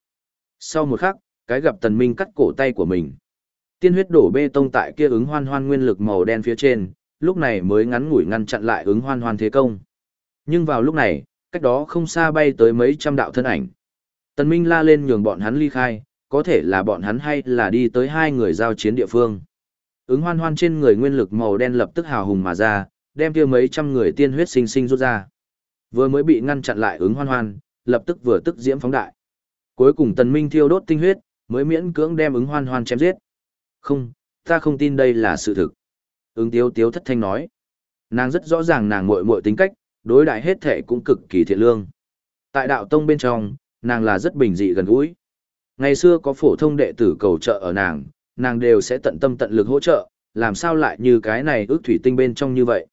Sau một khắc, cái gặp Tần Minh cắt cổ tay của mình. Tiên huyết đổ bê tông tại kia ứng hoan hoan nguyên lực màu đen phía trên, lúc này mới ngắn ngủi ngăn chặn lại ứng hoan hoan thế công. Nhưng vào lúc này, cách đó không xa bay tới mấy trăm đạo thân ảnh. Tần Minh la lên nhường bọn hắn ly khai, có thể là bọn hắn hay là đi tới hai người giao chiến địa phương. Ứng hoan hoan trên người nguyên lực màu đen lập tức hào hùng mà ra, đem kia mấy trăm người tiên huyết sinh sinh rút ra. Vừa mới bị ngăn chặn lại ứng hoan hoan, lập tức vừa tức diễm phóng đại. Cuối cùng tần minh thiêu đốt tinh huyết, mới miễn cưỡng đem ứng hoan hoan chém giết. Không, ta không tin đây là sự thực. Ứng tiếu tiếu thất thanh nói. Nàng rất rõ ràng nàng muội muội tính cách, đối đại hết thể cũng cực kỳ thiện lương. Tại đạo tông bên trong, nàng là rất bình dị gần gũi. Ngày xưa có phổ thông đệ tử cầu trợ ở nàng, nàng đều sẽ tận tâm tận lực hỗ trợ, làm sao lại như cái này ước thủy tinh bên trong như vậy.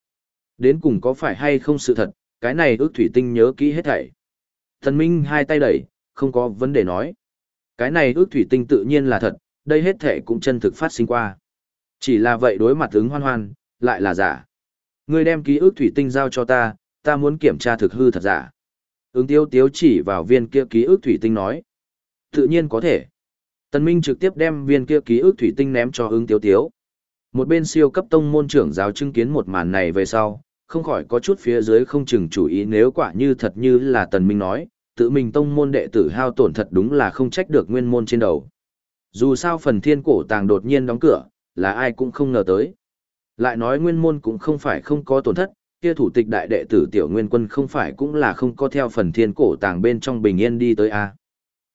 Đến cùng có phải hay không sự thật, cái này ước thủy tinh nhớ kỹ hết thảy. Thần Minh hai tay đẩy, không có vấn đề nói. Cái này ước thủy tinh tự nhiên là thật, đây hết thảy cũng chân thực phát sinh qua. Chỉ là vậy đối mặt ứng hoan hoan, lại là giả. Ngươi đem ký ức thủy tinh giao cho ta, ta muốn kiểm tra thực hư thật giả. Ứng tiêu tiếu chỉ vào viên kia ký ức thủy tinh nói. Tự nhiên có thể. Tần Minh trực tiếp đem viên kia ký ức thủy tinh ném cho ứng tiêu tiếu. Một bên siêu cấp tông môn trưởng giáo chứng kiến một màn này về sau, không khỏi có chút phía dưới không chừng chủ ý nếu quả như thật như là Tần Minh nói, tự mình tông môn đệ tử hao tổn thật đúng là không trách được nguyên môn trên đầu. Dù sao phần thiên cổ tàng đột nhiên đóng cửa, là ai cũng không ngờ tới. Lại nói nguyên môn cũng không phải không có tổn thất, kia thủ tịch đại đệ tử tiểu nguyên quân không phải cũng là không có theo phần thiên cổ tàng bên trong bình yên đi tới a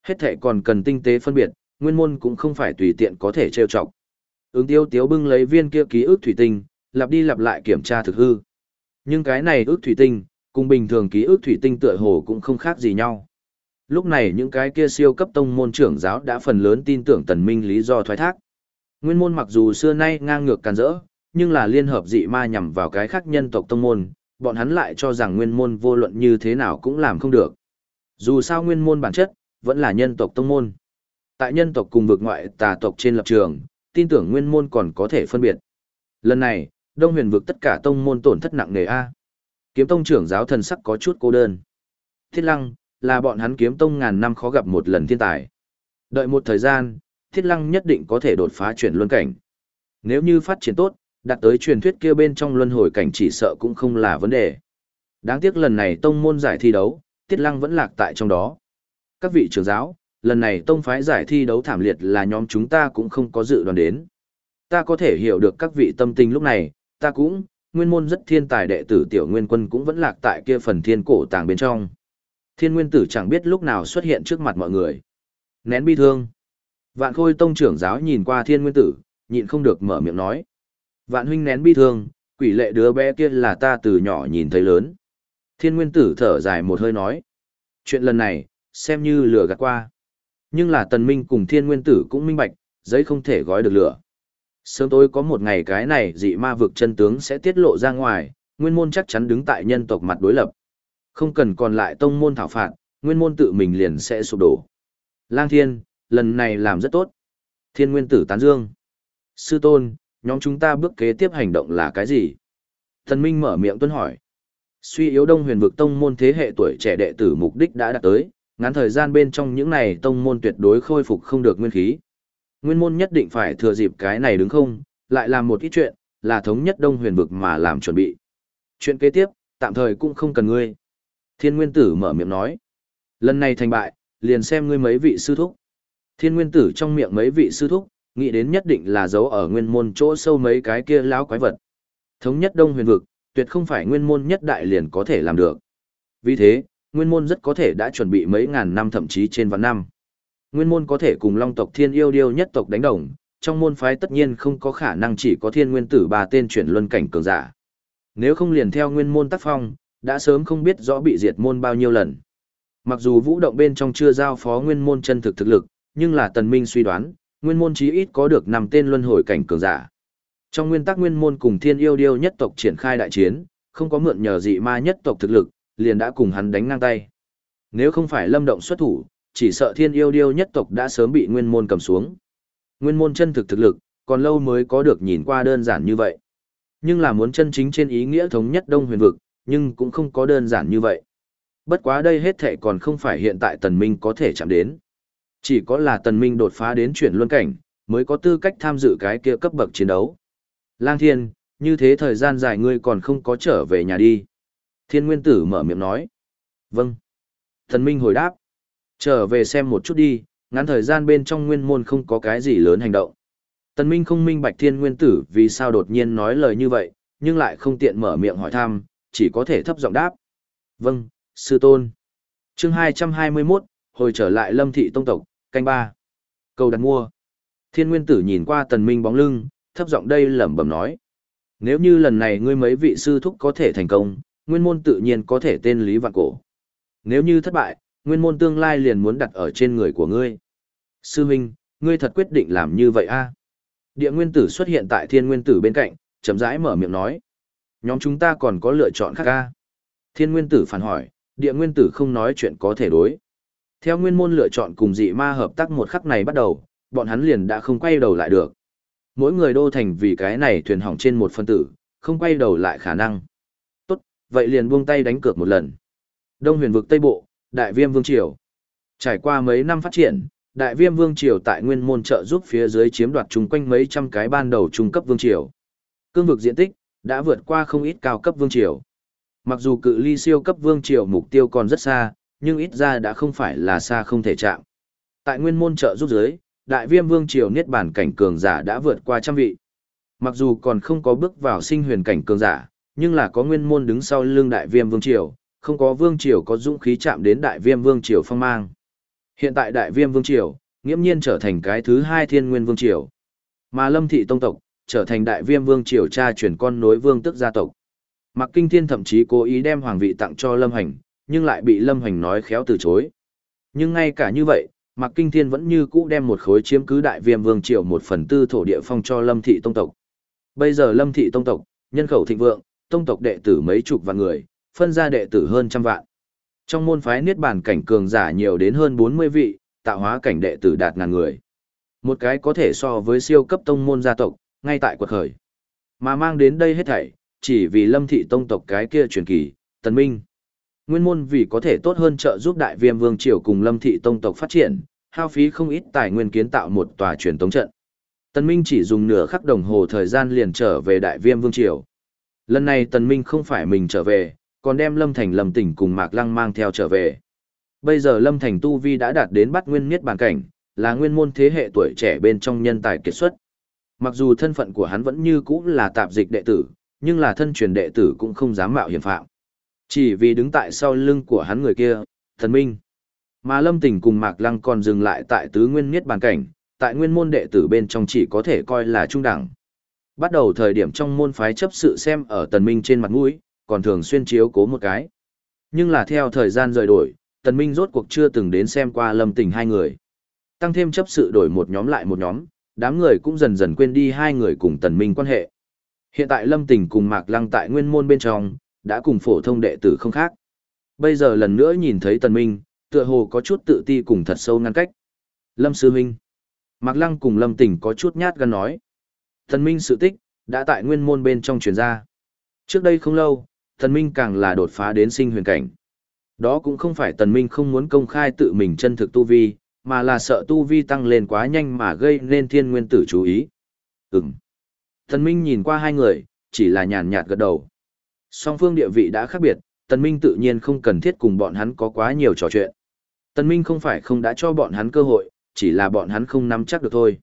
Hết thệ còn cần tinh tế phân biệt, nguyên môn cũng không phải tùy tiện có thể trêu chọc. Ứng tiêu tiếu bưng lấy viên kia ký ức thủy tinh, lặp đi lặp lại kiểm tra thực hư. Nhưng cái này ước thủy tinh, cùng bình thường ký ức thủy tinh tựa hồ cũng không khác gì nhau. Lúc này những cái kia siêu cấp tông môn trưởng giáo đã phần lớn tin tưởng tần minh lý do thoái thác. Nguyên môn mặc dù xưa nay ngang ngược càn rỡ, nhưng là liên hợp dị ma nhằm vào cái khác nhân tộc tông môn, bọn hắn lại cho rằng nguyên môn vô luận như thế nào cũng làm không được. Dù sao nguyên môn bản chất, vẫn là nhân tộc tông môn. Tại nhân tộc cùng vực ngoại tà tộc trên lập trường, tin tưởng nguyên môn còn có thể phân biệt. Lần này, Đông huyền vực tất cả tông môn tổn thất nặng nề A. Kiếm tông trưởng giáo thần sắc có chút cô đơn. Thiết lăng, là bọn hắn kiếm tông ngàn năm khó gặp một lần thiên tài. Đợi một thời gian, thiết lăng nhất định có thể đột phá chuyển luân cảnh. Nếu như phát triển tốt, đạt tới truyền thuyết kia bên trong luân hồi cảnh chỉ sợ cũng không là vấn đề. Đáng tiếc lần này tông môn giải thi đấu, Tiết Lăng vẫn lạc tại trong đó. Các vị trưởng giáo, lần này tông phái giải thi đấu thảm liệt là nhóm chúng ta cũng không có dự đoán đến. Ta có thể hiểu được các vị tâm tình lúc này, ta cũng, nguyên môn rất thiên tài đệ tử tiểu nguyên quân cũng vẫn lạc tại kia phần thiên cổ tàng bên trong. Thiên nguyên tử chẳng biết lúc nào xuất hiện trước mặt mọi người. Nén bi thương. Vạn khôi tông trưởng giáo nhìn qua thiên nguyên tử, nhịn không được mở miệng nói. Vạn huynh nén bi thương, quỷ lệ đứa bé kia là ta từ nhỏ nhìn thấy lớn. Thiên nguyên tử thở dài một hơi nói. Chuyện lần này, xem như lửa gạt qua. Nhưng là tần minh cùng thiên nguyên tử cũng minh bạch, giấy không thể gói được lửa. Sớm tối có một ngày cái này dị ma vực chân tướng sẽ tiết lộ ra ngoài, nguyên môn chắc chắn đứng tại nhân tộc mặt đối lập. Không cần còn lại tông môn thảo phạt, nguyên môn tự mình liền sẽ sụp đổ. Lang thiên, lần này làm rất tốt. Thiên nguyên tử tán dương. Sư tôn, nhóm chúng ta bước kế tiếp hành động là cái gì? Thần Minh mở miệng tuân hỏi. Suy yếu đông huyền vực tông môn thế hệ tuổi trẻ đệ tử mục đích đã đạt tới, ngắn thời gian bên trong những này tông môn tuyệt đối khôi phục không được nguyên khí. Nguyên môn nhất định phải thừa dịp cái này đứng không, lại làm một ít chuyện, là thống nhất đông huyền vực mà làm chuẩn bị. Chuyện kế tiếp, tạm thời cũng không cần ngươi. Thiên Nguyên Tử mở miệng nói. Lần này thành bại, liền xem ngươi mấy vị sư thúc. Thiên Nguyên Tử trong miệng mấy vị sư thúc, nghĩ đến nhất định là giấu ở nguyên môn chỗ sâu mấy cái kia lão quái vật. Thống nhất đông huyền vực, tuyệt không phải nguyên môn nhất đại liền có thể làm được. Vì thế, nguyên môn rất có thể đã chuẩn bị mấy ngàn năm thậm chí trên vạn năm. Nguyên môn có thể cùng long tộc thiên yêu điêu nhất tộc đánh đồng, trong môn phái tất nhiên không có khả năng chỉ có thiên nguyên tử ba tên chuyển luân cảnh cường giả. Nếu không liền theo nguyên môn tác phong, đã sớm không biết rõ bị diệt môn bao nhiêu lần. Mặc dù vũ động bên trong chưa giao phó nguyên môn chân thực thực lực, nhưng là tần minh suy đoán, nguyên môn chí ít có được năm tên luân hồi cảnh cường giả. Trong nguyên tắc nguyên môn cùng thiên yêu điêu nhất tộc triển khai đại chiến, không có mượn nhờ dị ma nhất tộc thực lực, liền đã cùng hắn đánh ngang tay. Nếu không phải lâm động xuất thủ, chỉ sợ thiên yêu điêu nhất tộc đã sớm bị nguyên môn cầm xuống. Nguyên môn chân thực thực lực, còn lâu mới có được nhìn qua đơn giản như vậy. Nhưng là muốn chân chính trên ý nghĩa thống nhất đông huyền vực, nhưng cũng không có đơn giản như vậy. Bất quá đây hết thệ còn không phải hiện tại tần minh có thể chạm đến. Chỉ có là tần minh đột phá đến chuyển luân cảnh, mới có tư cách tham dự cái kia cấp bậc chiến đấu. Lang thiên, như thế thời gian dài ngươi còn không có trở về nhà đi. Thiên nguyên tử mở miệng nói. Vâng. Tần minh hồi đáp. Trở về xem một chút đi, ngắn thời gian bên trong nguyên môn không có cái gì lớn hành động. Tần Minh không minh bạch thiên nguyên tử vì sao đột nhiên nói lời như vậy, nhưng lại không tiện mở miệng hỏi thăm, chỉ có thể thấp giọng đáp. Vâng, sư tôn. Chương 221, hồi trở lại lâm thị tông tộc, canh ba. Cầu đặt mua. Thiên nguyên tử nhìn qua tần minh bóng lưng, thấp giọng đây lẩm bẩm nói. Nếu như lần này ngươi mấy vị sư thúc có thể thành công, nguyên môn tự nhiên có thể tên Lý Vạn Cổ. Nếu như thất bại, Nguyên môn tương lai liền muốn đặt ở trên người của ngươi. Sư huynh, ngươi thật quyết định làm như vậy a? Địa nguyên tử xuất hiện tại thiên nguyên tử bên cạnh, chậm rãi mở miệng nói. Nhóm chúng ta còn có lựa chọn khác a? Thiên nguyên tử phản hỏi, địa nguyên tử không nói chuyện có thể đối. Theo nguyên môn lựa chọn cùng dị ma hợp tác một khắc này bắt đầu, bọn hắn liền đã không quay đầu lại được. Mỗi người đô thành vì cái này thuyền hỏng trên một phân tử, không quay đầu lại khả năng. Tốt, vậy liền buông tay đánh cược một lần. Đông huyền vực Tây Bộ, Đại Viêm Vương Triều. Trải qua mấy năm phát triển, Đại Viêm Vương Triều tại nguyên môn trợ giúp phía dưới chiếm đoạt chung quanh mấy trăm cái ban đầu trung cấp Vương Triều. Cương vực diện tích, đã vượt qua không ít cao cấp Vương Triều. Mặc dù cự ly siêu cấp Vương Triều mục tiêu còn rất xa, nhưng ít ra đã không phải là xa không thể chạm. Tại nguyên môn trợ giúp dưới, Đại Viêm Vương Triều niết bản cảnh cường giả đã vượt qua trăm vị. Mặc dù còn không có bước vào sinh huyền cảnh cường giả, nhưng là có nguyên môn đứng sau lưng Đại Viêm Vương Triều, không có vương triều có dũng khí chạm đến đại viêm vương triều phong mang. Hiện tại đại viêm vương triều, nghiễm nhiên trở thành cái thứ hai thiên nguyên vương triều. Mà lâm thị tông tộc, trở thành đại viêm vương triều cha chuyển con nối vương tức gia tộc. Mặc kinh thiên thậm chí cố ý đem hoàng vị tặng cho lâm hành, nhưng lại bị lâm hành nói khéo từ chối. Nhưng ngay cả như vậy, Mặc Kinh Thiên vẫn như cũ đem một khối chiếm cứ đại viêm vương triều một phần tư thổ địa phong cho Lâm Thị Tông tộc. Bây giờ Lâm Thị Tông tộc, nhân khẩu thịnh vượng, tông tộc đệ tử mấy chục vạn người, phân ra đệ tử hơn trăm vạn. Trong môn phái niết bàn cảnh cường giả nhiều đến hơn 40 vị, tạo hóa cảnh đệ tử đạt ngàn người. Một cái có thể so với siêu cấp tông môn gia tộc, ngay tại quật khởi. Mà mang đến đây hết thảy, chỉ vì lâm thị tông tộc cái kia truyền kỳ, tần minh. Nguyên môn vì có thể tốt hơn trợ giúp đại viêm vương triều cùng lâm thị tông tộc phát triển, hao phí không ít tài nguyên kiến tạo một tòa truyền tống trận. Tần Minh chỉ dùng nửa khắc đồng hồ thời gian liền trở về đại viêm vương triều. Lần này Tần Minh không phải mình trở về, còn đem Lâm Thành Lâm Tỉnh cùng Mạc Lăng mang theo trở về. Bây giờ Lâm Thành Tu Vi đã đạt đến bắt nguyên niết bàn cảnh, là nguyên môn thế hệ tuổi trẻ bên trong nhân tài kiệt xuất. Mặc dù thân phận của hắn vẫn như cũ là tạp dịch đệ tử, nhưng là thân truyền đệ tử cũng không dám mạo hiểm phạm. Chỉ vì đứng tại sau lưng của hắn người kia, thần minh. Mà Lâm Tỉnh cùng Mạc Lăng còn dừng lại tại tứ nguyên niết bàn cảnh, tại nguyên môn đệ tử bên trong chỉ có thể coi là trung đẳng. Bắt đầu thời điểm trong môn phái chấp sự xem ở tần minh trên mặt mũi, còn thường xuyên chiếu cố một cái. Nhưng là theo thời gian rời đổi, Tần Minh rốt cuộc chưa từng đến xem qua lâm tình hai người. Tăng thêm chấp sự đổi một nhóm lại một nhóm, đám người cũng dần dần quên đi hai người cùng Tần Minh quan hệ. Hiện tại lâm tình cùng Mạc Lăng tại nguyên môn bên trong, đã cùng phổ thông đệ tử không khác. Bây giờ lần nữa nhìn thấy Tần Minh, tựa hồ có chút tự ti cùng thật sâu ngăn cách. Lâm Sư Minh. Mạc Lăng cùng Lâm Tình có chút nhát gan nói. Tần Minh sự tích, đã tại nguyên môn bên trong truyền ra. Trước đây không lâu, Tần Minh càng là đột phá đến sinh huyền cảnh. Đó cũng không phải Tần Minh không muốn công khai tự mình chân thực tu vi, mà là sợ tu vi tăng lên quá nhanh mà gây nên thiên nguyên tử chú ý. Ừm. Tần Minh nhìn qua hai người, chỉ là nhàn nhạt gật đầu. Song phương địa vị đã khác biệt, Tần Minh tự nhiên không cần thiết cùng bọn hắn có quá nhiều trò chuyện. Tần Minh không phải không đã cho bọn hắn cơ hội, chỉ là bọn hắn không nắm chắc được thôi.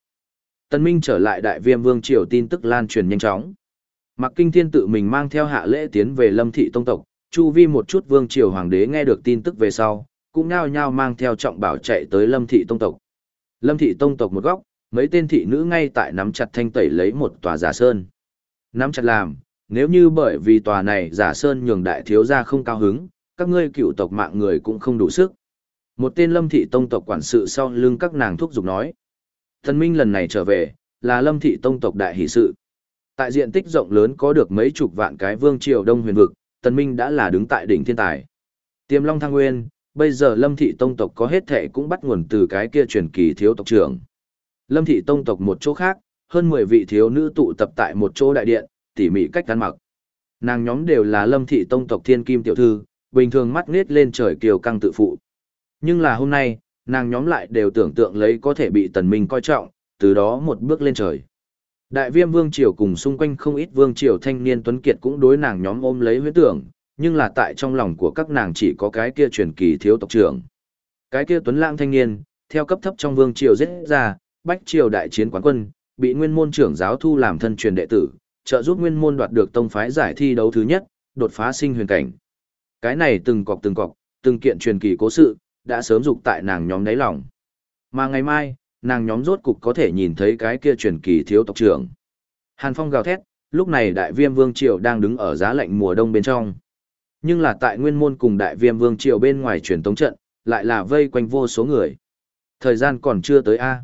Tần Minh trở lại đại viêm vương triều tin tức lan truyền nhanh chóng. Mặc kinh thiên tự mình mang theo hạ lễ tiến về lâm thị tông tộc, chu vi một chút vương triều hoàng đế nghe được tin tức về sau, cũng nhao nhao mang theo trọng bảo chạy tới lâm thị tông tộc. Lâm thị tông tộc một góc, mấy tên thị nữ ngay tại nắm chặt thanh tẩy lấy một tòa giả sơn. Nắm chặt làm, nếu như bởi vì tòa này giả sơn nhường đại thiếu gia không cao hứng, các ngươi cựu tộc mạng người cũng không đủ sức. Một tên lâm thị tông tộc quản sự sau lưng các nàng thúc giục nói. Thần minh lần này trở về, là lâm thị tông tộc đại hỷ sự. Tại diện tích rộng lớn có được mấy chục vạn cái vương triều đông huyền vực, Tần Minh đã là đứng tại đỉnh thiên tài. Tiềm Long Thăng Nguyên, bây giờ Lâm thị tông tộc có hết thể cũng bắt nguồn từ cái kia truyền kỳ thiếu tộc trưởng. Lâm thị tông tộc một chỗ khác, hơn 10 vị thiếu nữ tụ tập tại một chỗ đại điện, tỉ mỉ cách ăn mặc. Nàng nhóm đều là Lâm thị tông tộc thiên kim tiểu thư, bình thường mắt nết lên trời kiều căng tự phụ. Nhưng là hôm nay, nàng nhóm lại đều tưởng tượng lấy có thể bị Tần Minh coi trọng, từ đó một bước lên trời. Đại viêm vương triều cùng xung quanh không ít vương triều thanh niên tuấn kiệt cũng đối nàng nhóm ôm lấy huyết tưởng, nhưng là tại trong lòng của các nàng chỉ có cái kia truyền kỳ thiếu tộc trưởng. Cái kia tuấn lãng thanh niên, theo cấp thấp trong vương triều giết ra, bách triều đại chiến quán quân, bị nguyên môn trưởng giáo thu làm thân truyền đệ tử, trợ giúp nguyên môn đoạt được tông phái giải thi đấu thứ nhất, đột phá sinh huyền cảnh. Cái này từng cọc từng cọc, từng kiện truyền kỳ cố sự, đã sớm dục tại nàng nhóm đáy lòng. Mà ngày mai, nàng nhóm rốt cục có thể nhìn thấy cái kia truyền kỳ thiếu tộc trưởng. Hàn Phong gào thét, lúc này đại viêm vương triều đang đứng ở giá lạnh mùa đông bên trong. Nhưng là tại nguyên môn cùng đại viêm vương triều bên ngoài truyền tống trận, lại là vây quanh vô số người. Thời gian còn chưa tới A.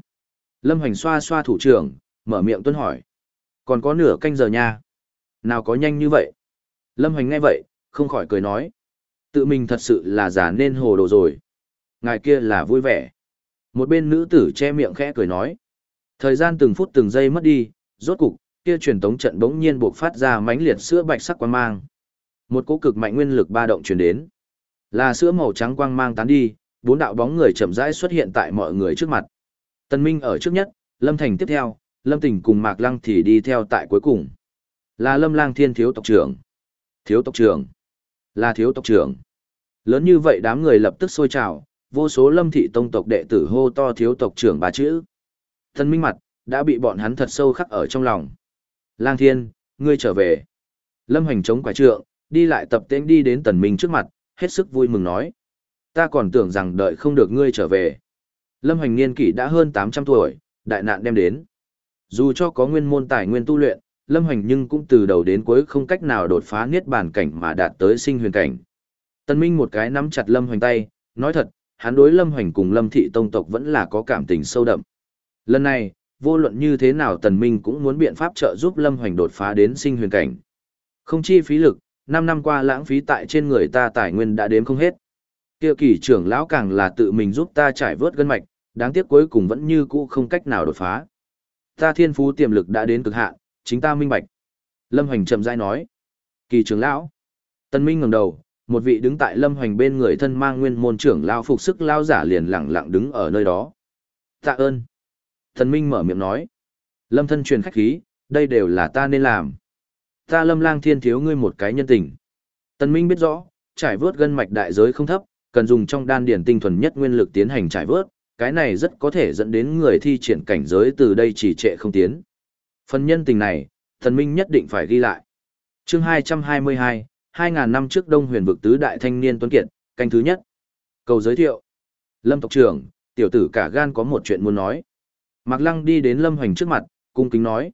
Lâm Hoành xoa xoa thủ trưởng, mở miệng tuân hỏi. Còn có nửa canh giờ nha. Nào có nhanh như vậy? Lâm Hoành nghe vậy, không khỏi cười nói. Tự mình thật sự là giả nên hồ đồ rồi. Ngài kia là vui vẻ. Một bên nữ tử che miệng khẽ cười nói. Thời gian từng phút từng giây mất đi, rốt cục, kia truyền tống trận bỗng nhiên buộc phát ra mãnh liệt sữa bạch sắc quang mang. Một cỗ cực mạnh nguyên lực ba động truyền đến. Là sữa màu trắng quang mang tán đi, bốn đạo bóng người chậm rãi xuất hiện tại mọi người trước mặt. Tân Minh ở trước nhất, Lâm Thành tiếp theo, Lâm Tình cùng Mạc Lăng thì đi theo tại cuối cùng. Là Lâm Lang Thiên thiếu tộc trưởng. Thiếu tộc trưởng. Là thiếu tộc trưởng. Lớn như vậy đám người lập tức sôi trào, vô số Lâm thị tông tộc đệ tử hô to thiếu tộc trưởng ba chữ. Thân Minh mặt đã bị bọn hắn thật sâu khắc ở trong lòng. Lang Thiên, ngươi trở về. Lâm Hành chống quả trượng, đi lại tập tễnh đi đến Tần Minh trước mặt, hết sức vui mừng nói. Ta còn tưởng rằng đợi không được ngươi trở về. Lâm Hành niên kỷ đã hơn 800 tuổi, đại nạn đem đến. Dù cho có nguyên môn tài nguyên tu luyện, Lâm Hoành nhưng cũng từ đầu đến cuối không cách nào đột phá niết bàn cảnh mà đạt tới sinh huyền cảnh. Tần Minh một cái nắm chặt Lâm Hoành tay, nói thật, hắn đối Lâm Hoành cùng Lâm Thị Tông tộc vẫn là có cảm tình sâu đậm. Lần này, vô luận như thế nào Tần Minh cũng muốn biện pháp trợ giúp Lâm Hoành đột phá đến sinh huyền cảnh. Không chi phí lực, 5 năm qua lãng phí tại trên người ta tài nguyên đã đếm không hết. Kia kỳ trưởng lão càng là tự mình giúp ta trải vớt gân mạch, đáng tiếc cuối cùng vẫn như cũ không cách nào đột phá. Ta thiên phú tiềm lực đã đến cực hạn, chính ta minh bạch. Lâm Hoành chậm rãi nói. Kỳ trưởng lão. Tân Minh ngẩng đầu, một vị đứng tại Lâm Hoành bên người thân mang nguyên môn trưởng lao phục sức lao giả liền lẳng lặng đứng ở nơi đó. Tạ ơn. Thần Minh mở miệng nói. Lâm thân truyền khách khí, đây đều là ta nên làm. Ta Lâm Lang Thiên thiếu ngươi một cái nhân tình. tần Minh biết rõ, trải vớt gân mạch đại giới không thấp, cần dùng trong đan điển tinh thuần nhất nguyên lực tiến hành trải vớt, cái này rất có thể dẫn đến người thi triển cảnh giới từ đây chỉ trệ không tiến. Phần nhân tình này, thần minh nhất định phải ghi lại. chương 222, 2.000 năm trước Đông huyền vực tứ đại thanh niên tuấn kiệt, canh thứ nhất. Cầu giới thiệu. Lâm tộc trưởng, tiểu tử cả gan có một chuyện muốn nói. Mạc Lăng đi đến Lâm Hoành trước mặt, cung kính nói.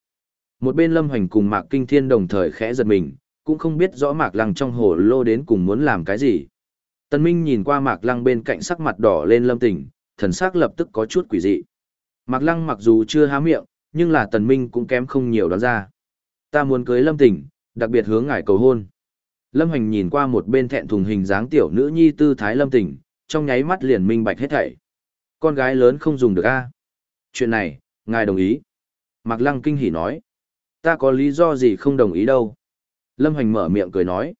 Một bên Lâm Hoành cùng Mạc Kinh Thiên đồng thời khẽ giật mình, cũng không biết rõ Mạc Lăng trong hồ lô đến cùng muốn làm cái gì. Tân Minh nhìn qua Mạc Lăng bên cạnh sắc mặt đỏ lên Lâm Tỉnh, thần sắc lập tức có chút quỷ dị. Mạc Lăng mặc dù chưa há miệng, nhưng là Tần Minh cũng kém không nhiều đoán ra. Ta muốn cưới Lâm Tỉnh, đặc biệt hướng ngài cầu hôn. Lâm Hành nhìn qua một bên thẹn thùng hình dáng tiểu nữ nhi tư thái Lâm Tỉnh, trong nháy mắt liền minh bạch hết thảy. Con gái lớn không dùng được a. Chuyện này, ngài đồng ý. Mạc Lăng kinh hỉ nói. Ta có lý do gì không đồng ý đâu. Lâm Hành mở miệng cười nói.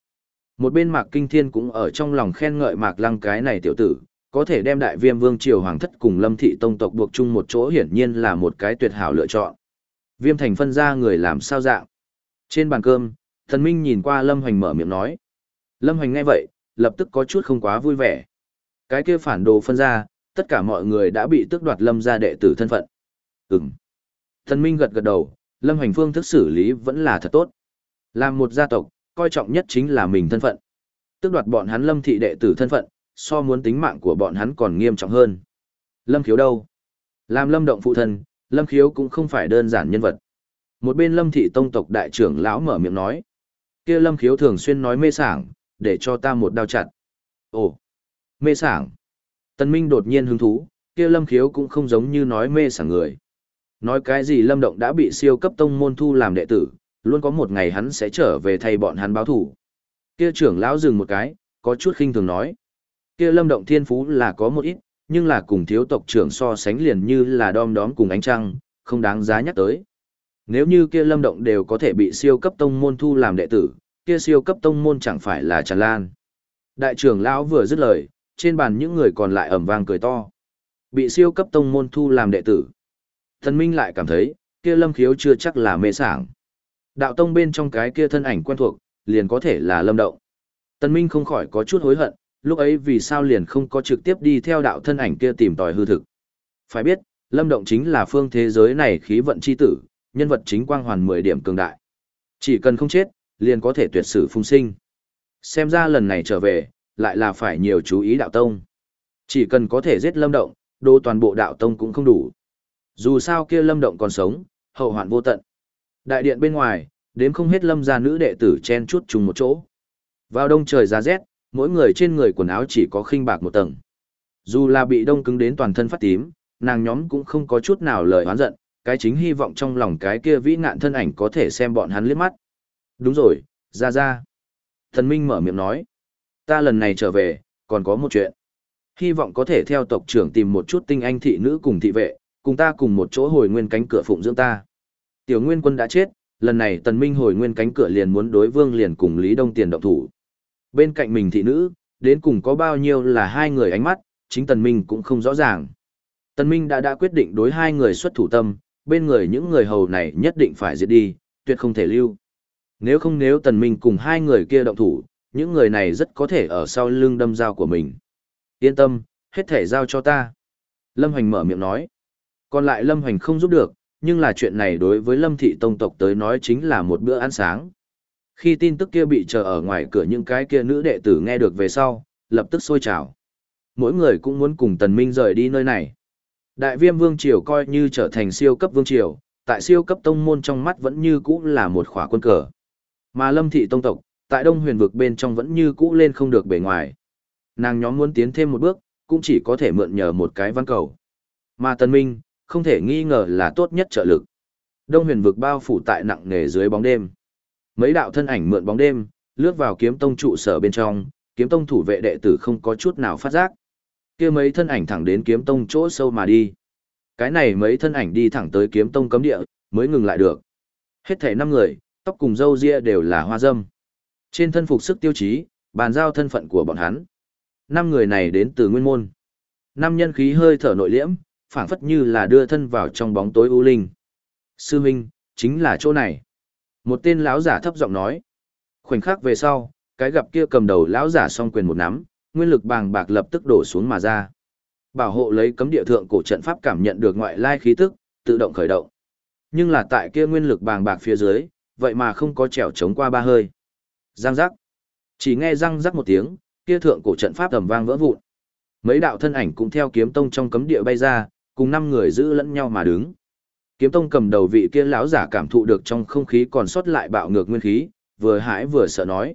Một bên Mạc Kinh Thiên cũng ở trong lòng khen ngợi Mạc Lăng cái này tiểu tử, có thể đem đại viêm vương triều hoàng thất cùng lâm thị tông tộc buộc chung một chỗ hiển nhiên là một cái tuyệt hảo lựa chọn. Viêm thành phân ra người làm sao dạng. Trên bàn cơm, thần minh nhìn qua lâm hoành mở miệng nói. Lâm hoành nghe vậy, lập tức có chút không quá vui vẻ. Cái kia phản đồ phân ra, tất cả mọi người đã bị tước đoạt lâm gia đệ tử thân phận. Ừm. Thần minh gật gật đầu, lâm hoành phương thức xử lý vẫn là thật tốt. Làm một gia tộc, coi trọng nhất chính là mình thân phận. Tước đoạt bọn hắn lâm thị đệ tử thân phận, so muốn tính mạng của bọn hắn còn nghiêm trọng hơn. Lâm Khiếu đâu? Làm Lâm Động phụ thân, Lâm Khiếu cũng không phải đơn giản nhân vật. Một bên Lâm Thị Tông tộc đại trưởng lão mở miệng nói kia Lâm Khiếu thường xuyên nói mê sảng, để cho ta một đao chặt. Ồ, mê sảng. Tân Minh đột nhiên hứng thú, kia Lâm Khiếu cũng không giống như nói mê sảng người. Nói cái gì Lâm Động đã bị siêu cấp tông môn thu làm đệ tử, luôn có một ngày hắn sẽ trở về thay bọn hắn báo thủ. Kia trưởng lão dừng một cái, có chút khinh thường nói. Kia lâm động thiên phú là có một ít, nhưng là cùng thiếu tộc trưởng so sánh liền như là đom đóm cùng ánh trăng, không đáng giá nhắc tới. Nếu như kia lâm động đều có thể bị siêu cấp tông môn thu làm đệ tử, kia siêu cấp tông môn chẳng phải là tràn lan. Đại trưởng lão vừa dứt lời, trên bàn những người còn lại ẩm vang cười to. Bị siêu cấp tông môn thu làm đệ tử. Thần Minh lại cảm thấy, kia lâm khiếu chưa chắc là mê sảng. Đạo tông bên trong cái kia thân ảnh quen thuộc, liền có thể là lâm động. Tân Minh không khỏi có chút hối hận, lúc ấy vì sao liền không có trực tiếp đi theo đạo thân ảnh kia tìm tòi hư thực. Phải biết, Lâm Động chính là phương thế giới này khí vận chi tử, nhân vật chính quang hoàn 10 điểm cường đại. Chỉ cần không chết, liền có thể tuyệt sử phung sinh. Xem ra lần này trở về, lại là phải nhiều chú ý đạo tông. Chỉ cần có thể giết Lâm Động, đô toàn bộ đạo tông cũng không đủ. Dù sao kia Lâm Động còn sống, hậu hoạn vô tận. Đại điện bên ngoài, đếm không hết Lâm gia nữ đệ tử chen chút chung một chỗ. Vào đông trời giá rét, mỗi người trên người quần áo chỉ có khinh bạc một tầng. Dù là bị đông cứng đến toàn thân phát tím, nàng nhóm cũng không có chút nào lời oán giận, cái chính hy vọng trong lòng cái kia vĩ nạn thân ảnh có thể xem bọn hắn liếc mắt. Đúng rồi, ra ra. Thần Minh mở miệng nói. Ta lần này trở về, còn có một chuyện. Hy vọng có thể theo tộc trưởng tìm một chút tinh anh thị nữ cùng thị vệ, cùng ta cùng một chỗ hồi nguyên cánh cửa phụng dưỡng ta. Tiểu Nguyên quân đã chết, lần này Tần Minh hồi nguyên cánh cửa liền muốn đối vương liền cùng Lý Đông Tiền động thủ. Bên cạnh mình thị nữ, đến cùng có bao nhiêu là hai người ánh mắt, chính Tần Minh cũng không rõ ràng. Tần Minh đã đã quyết định đối hai người xuất thủ tâm, bên người những người hầu này nhất định phải diệt đi, tuyệt không thể lưu. Nếu không nếu Tần Minh cùng hai người kia động thủ, những người này rất có thể ở sau lưng đâm dao của mình. Yên tâm, hết thể giao cho ta. Lâm Hoành mở miệng nói. Còn lại Lâm Hoành không giúp được, nhưng là chuyện này đối với Lâm Thị Tông tộc tới nói chính là một bữa ăn sáng. Khi tin tức kia bị chờ ở ngoài cửa những cái kia nữ đệ tử nghe được về sau, lập tức sôi trào. Mỗi người cũng muốn cùng Tần Minh rời đi nơi này. Đại viêm vương triều coi như trở thành siêu cấp vương triều, tại siêu cấp tông môn trong mắt vẫn như cũ là một khỏa quân cờ. Mà Lâm Thị Tông tộc, tại Đông Huyền vực bên trong vẫn như cũ lên không được bề ngoài. Nàng nhóm muốn tiến thêm một bước, cũng chỉ có thể mượn nhờ một cái văn cầu. Mà Tần Minh, không thể nghi ngờ là tốt nhất trợ lực. Đông Huyền vực bao phủ tại nặng nề dưới bóng đêm. Mấy đạo thân ảnh mượn bóng đêm, lướt vào kiếm tông trụ sở bên trong, kiếm tông thủ vệ đệ tử không có chút nào phát giác. Kia mấy thân ảnh thẳng đến kiếm tông chỗ sâu mà đi. Cái này mấy thân ảnh đi thẳng tới kiếm tông cấm địa, mới ngừng lại được. Hết thể năm người, tóc cùng râu ria đều là hoa dâm. Trên thân phục sức tiêu chí, bàn giao thân phận của bọn hắn. Năm người này đến từ nguyên môn. Năm nhân khí hơi thở nội liễm, phảng phất như là đưa thân vào trong bóng tối u linh. Sư Minh, chính là chỗ này. Một tên lão giả thấp giọng nói. Khoảnh khắc về sau, cái gặp kia cầm đầu lão giả song quyền một nắm, nguyên lực bàng bạc lập tức đổ xuống mà ra. Bảo hộ lấy cấm địa thượng cổ trận pháp cảm nhận được ngoại lai khí tức, tự động khởi động. Nhưng là tại kia nguyên lực bàng bạc phía dưới, vậy mà không có trèo chống qua ba hơi. Giang giác. Chỉ nghe răng rắc một tiếng, kia thượng cổ trận pháp tầm vang vỡ vụn. Mấy đạo thân ảnh cũng theo kiếm tông trong cấm địa bay ra, cùng năm người giữ lẫn nhau mà đứng. Kiếm tông cầm đầu vị kia lão giả cảm thụ được trong không khí còn sót lại bạo ngược nguyên khí, vừa hãi vừa sợ nói.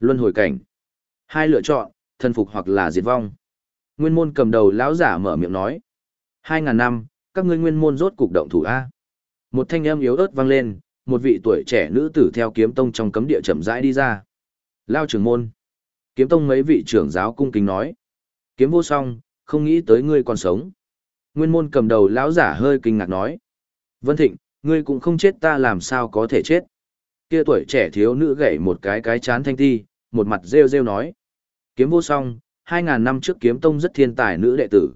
Luân hồi cảnh. Hai lựa chọn, thân phục hoặc là diệt vong. Nguyên môn cầm đầu lão giả mở miệng nói. Hai ngàn năm, các ngươi nguyên môn rốt cục động thủ A. Một thanh âm yếu ớt vang lên, một vị tuổi trẻ nữ tử theo kiếm tông trong cấm địa chậm rãi đi ra. Lao trưởng môn. Kiếm tông mấy vị trưởng giáo cung kính nói. Kiếm vô song, không nghĩ tới ngươi còn sống. Nguyên môn cầm đầu lão giả hơi kinh ngạc nói. Vân Thịnh, ngươi cũng không chết ta làm sao có thể chết. Kia tuổi trẻ thiếu nữ gậy một cái cái chán thanh ti, một mặt rêu rêu nói. Kiếm vô song, 2.000 năm trước kiếm tông rất thiên tài nữ đệ tử.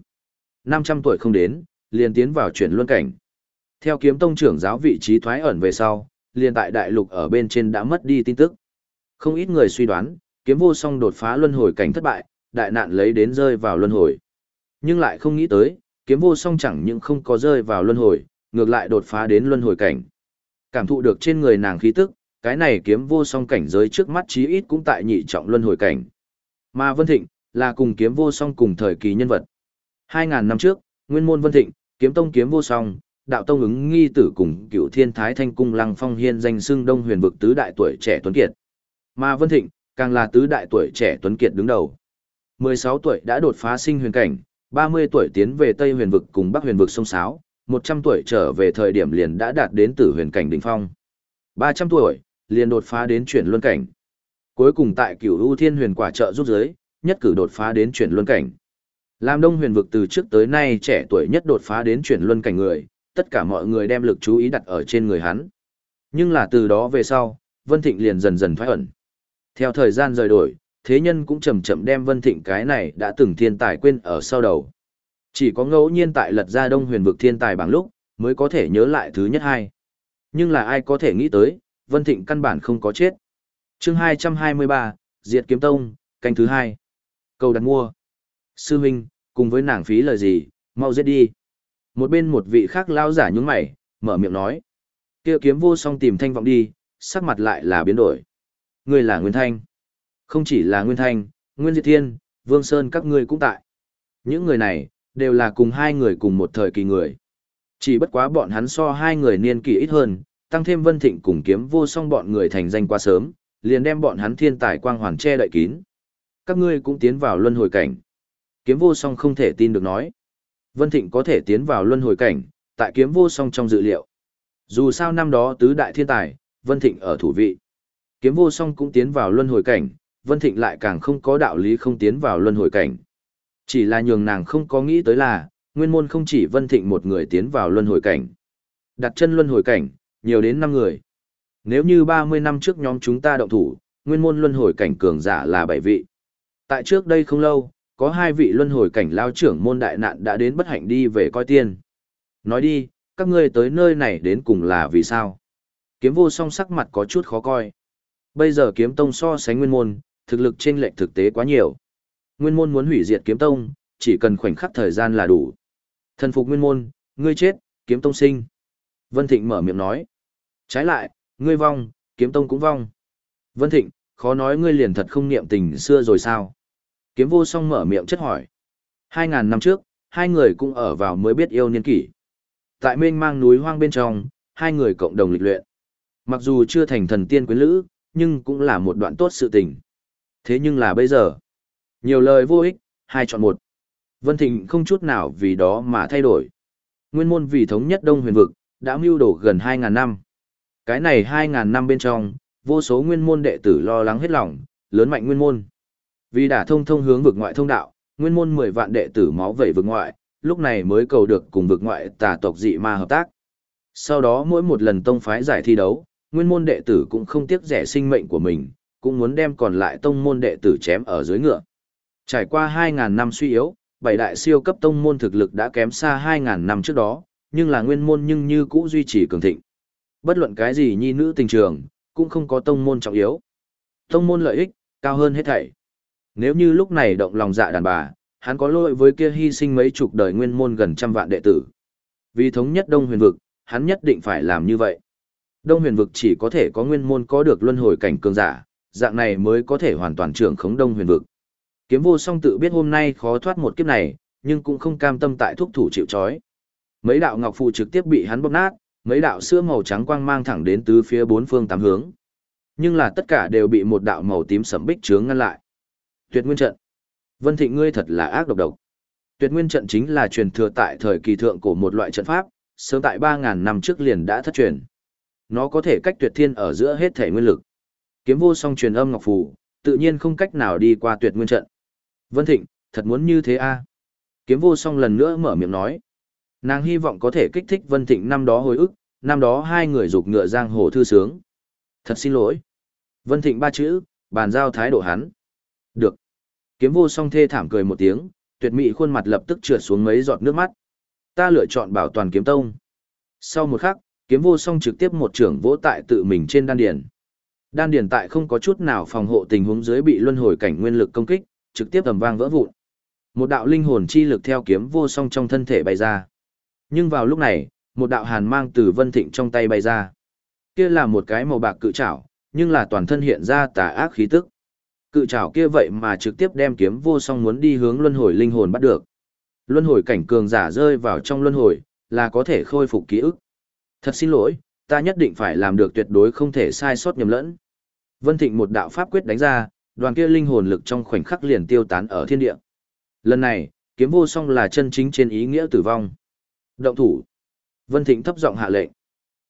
500 tuổi không đến, liền tiến vào chuyển luân cảnh. Theo kiếm tông trưởng giáo vị trí thoái ẩn về sau, liền tại đại lục ở bên trên đã mất đi tin tức. Không ít người suy đoán, kiếm vô song đột phá luân hồi cảnh thất bại, đại nạn lấy đến rơi vào luân hồi. Nhưng lại không nghĩ tới, kiếm vô song chẳng những không có rơi vào luân hồi, ngược lại đột phá đến luân hồi cảnh. Cảm thụ được trên người nàng khí tức, cái này kiếm vô song cảnh giới trước mắt chí ít cũng tại nhị trọng luân hồi cảnh. Mà Vân Thịnh, là cùng kiếm vô song cùng thời kỳ nhân vật. 2.000 năm trước, nguyên môn Vân Thịnh, kiếm tông kiếm vô song, đạo tông ứng nghi tử cùng cựu thiên thái thanh cung lăng phong hiên danh xưng đông huyền vực tứ đại tuổi trẻ tuấn kiệt. Mà Vân Thịnh, càng là tứ đại tuổi trẻ tuấn kiệt đứng đầu. 16 tuổi đã đột phá sinh huyền cảnh, 30 tuổi tiến về Tây huyền vực cùng Bắc huyền vực sông Sáo, 100 tuổi trở về thời điểm liền đã đạt đến tử huyền cảnh đỉnh phong. 300 tuổi, liền đột phá đến chuyển luân cảnh. Cuối cùng tại cửu ưu thiên huyền quả trợ giúp giới, nhất cử đột phá đến chuyển luân cảnh. Làm đông huyền vực từ trước tới nay trẻ tuổi nhất đột phá đến chuyển luân cảnh người, tất cả mọi người đem lực chú ý đặt ở trên người hắn. Nhưng là từ đó về sau, Vân Thịnh liền dần dần thoái ẩn. Theo thời gian rời đổi, thế nhân cũng chậm chậm đem Vân Thịnh cái này đã từng thiên tài quên ở sau đầu. Chỉ có ngẫu nhiên tại lật ra đông huyền vực thiên tài bằng lúc, mới có thể nhớ lại thứ nhất hai. Nhưng là ai có thể nghĩ tới, Vân Thịnh căn bản không có chết chương 223, Diệt Kiếm Tông, canh thứ hai. Cầu đặt mua. Sư huynh, cùng với nàng phí lời gì, mau giết đi. Một bên một vị khác lao giả nhúng mày, mở miệng nói. kia kiếm vô song tìm thanh vọng đi, sắc mặt lại là biến đổi. Ngươi là Nguyên Thanh. Không chỉ là Nguyên Thanh, Nguyên Diệt Thiên, Vương Sơn các ngươi cũng tại. Những người này, đều là cùng hai người cùng một thời kỳ người. Chỉ bất quá bọn hắn so hai người niên kỷ ít hơn, tăng thêm Vân Thịnh cùng kiếm vô song bọn người thành danh quá sớm, liền đem bọn hắn thiên tài quang hoàn che đậy kín. Các ngươi cũng tiến vào luân hồi cảnh. Kiếm vô song không thể tin được nói. Vân Thịnh có thể tiến vào luân hồi cảnh, tại kiếm vô song trong dự liệu. Dù sao năm đó tứ đại thiên tài, Vân Thịnh ở thủ vị. Kiếm vô song cũng tiến vào luân hồi cảnh, Vân Thịnh lại càng không có đạo lý không tiến vào luân hồi cảnh. Chỉ là nhường nàng không có nghĩ tới là, nguyên môn không chỉ Vân Thịnh một người tiến vào luân hồi cảnh. Đặt chân luân hồi cảnh, nhiều đến 5 người. Nếu như 30 năm trước nhóm chúng ta động thủ, nguyên môn luân hồi cảnh cường giả là 7 vị. Tại trước đây không lâu, có hai vị luân hồi cảnh lao trưởng môn đại nạn đã đến bất hạnh đi về coi tiên. Nói đi, các ngươi tới nơi này đến cùng là vì sao? Kiếm vô song sắc mặt có chút khó coi. Bây giờ kiếm tông so sánh nguyên môn, thực lực trên lệnh thực tế quá nhiều. Nguyên môn muốn hủy diệt kiếm tông, chỉ cần khoảnh khắc thời gian là đủ. Thần phục nguyên môn, ngươi chết, kiếm tông sinh. Vân Thịnh mở miệng nói. Trái lại, ngươi vong, kiếm tông cũng vong. Vân Thịnh, khó nói ngươi liền thật không niệm tình xưa rồi sao? Kiếm vô song mở miệng chất hỏi. Hai ngàn năm trước, hai người cũng ở vào mới biết yêu niên kỷ. Tại mênh mang núi hoang bên trong, hai người cộng đồng lịch luyện. Mặc dù chưa thành thần tiên quyến lữ, nhưng cũng là một đoạn tốt sự tình. Thế nhưng là bây giờ, nhiều lời vô ích, hai chọn một. Vân Thịnh không chút nào vì đó mà thay đổi. Nguyên môn vì thống nhất Đông huyền vực, đã mưu đổ gần 2.000 năm. Cái này 2.000 năm bên trong, vô số nguyên môn đệ tử lo lắng hết lòng, lớn mạnh nguyên môn. Vì đã thông thông hướng vực ngoại thông đạo, nguyên môn 10 vạn đệ tử máu vẩy vực ngoại, lúc này mới cầu được cùng vực ngoại tà tộc dị ma hợp tác. Sau đó mỗi một lần tông phái giải thi đấu, nguyên môn đệ tử cũng không tiếc rẻ sinh mệnh của mình, cũng muốn đem còn lại tông môn đệ tử chém ở dưới ngựa. Trải qua 2.000 năm suy yếu, bảy đại siêu cấp tông môn thực lực đã kém xa 2.000 năm trước đó, nhưng là nguyên môn nhưng như cũ duy trì cường thịnh. Bất luận cái gì nhi nữ tình trường, cũng không có tông môn trọng yếu. Tông môn lợi ích, cao hơn hết thảy. Nếu như lúc này động lòng dạ đàn bà, hắn có lỗi với kia hy sinh mấy chục đời nguyên môn gần trăm vạn đệ tử. Vì thống nhất Đông huyền vực, hắn nhất định phải làm như vậy. Đông huyền vực chỉ có thể có nguyên môn có được luân hồi cảnh cường giả, dạng này mới có thể hoàn toàn trưởng khống Đông huyền vực. Kiếm vô song tự biết hôm nay khó thoát một kiếp này, nhưng cũng không cam tâm tại thuốc thủ chịu chói. Mấy đạo ngọc phù trực tiếp bị hắn bóp nát, mấy đạo sữa màu trắng quang mang thẳng đến tứ phía bốn phương tám hướng. Nhưng là tất cả đều bị một đạo màu tím sẫm bích chướng ngăn lại. Tuyệt Nguyên trận. Vân Thịnh ngươi thật là ác độc độc. Tuyệt Nguyên trận chính là truyền thừa tại thời kỳ thượng của một loại trận pháp, sớm tại ba ngàn năm trước liền đã thất truyền. Nó có thể cách tuyệt thiên ở giữa hết thể nguyên lực. Kiếm vô song truyền âm ngọc phù, tự nhiên không cách nào đi qua Tuyệt Nguyên trận. Vân Thịnh, thật muốn như thế a? Kiếm vô song lần nữa mở miệng nói. Nàng hy vọng có thể kích thích Vân Thịnh năm đó hồi ức, năm đó hai người giục ngựa giang hồ thư sướng. Thật xin lỗi. Vân Thịnh ba chữ, bàn giao thái độ hắn. Được. Kiếm vô song thê thảm cười một tiếng, tuyệt mỹ khuôn mặt lập tức trượt xuống mấy giọt nước mắt. Ta lựa chọn bảo toàn kiếm tông. Sau một khắc, kiếm vô song trực tiếp một trưởng vỗ tại tự mình trên đan điền. Đan điền tại không có chút nào phòng hộ tình huống dưới bị luân hồi cảnh nguyên lực công kích, trực tiếp tầm vang vỡ vụn. Một đạo linh hồn chi lực theo kiếm vô song trong thân thể bay ra. Nhưng vào lúc này, một đạo hàn mang từ Vân Thịnh trong tay bay ra. Kia là một cái màu bạc cự trảo, nhưng là toàn thân hiện ra tà ác khí tức. Cự trảo kia vậy mà trực tiếp đem kiếm vô song muốn đi hướng luân hồi linh hồn bắt được. Luân hồi cảnh cường giả rơi vào trong luân hồi, là có thể khôi phục ký ức. Thật xin lỗi, ta nhất định phải làm được tuyệt đối không thể sai sót nhầm lẫn. Vân Thịnh một đạo pháp quyết đánh ra, đoàn kia linh hồn lực trong khoảnh khắc liền tiêu tán ở thiên địa. Lần này, kiếm vô song là chân chính trên ý nghĩa tử vong. Động thủ. Vân Thịnh thấp giọng hạ lệnh.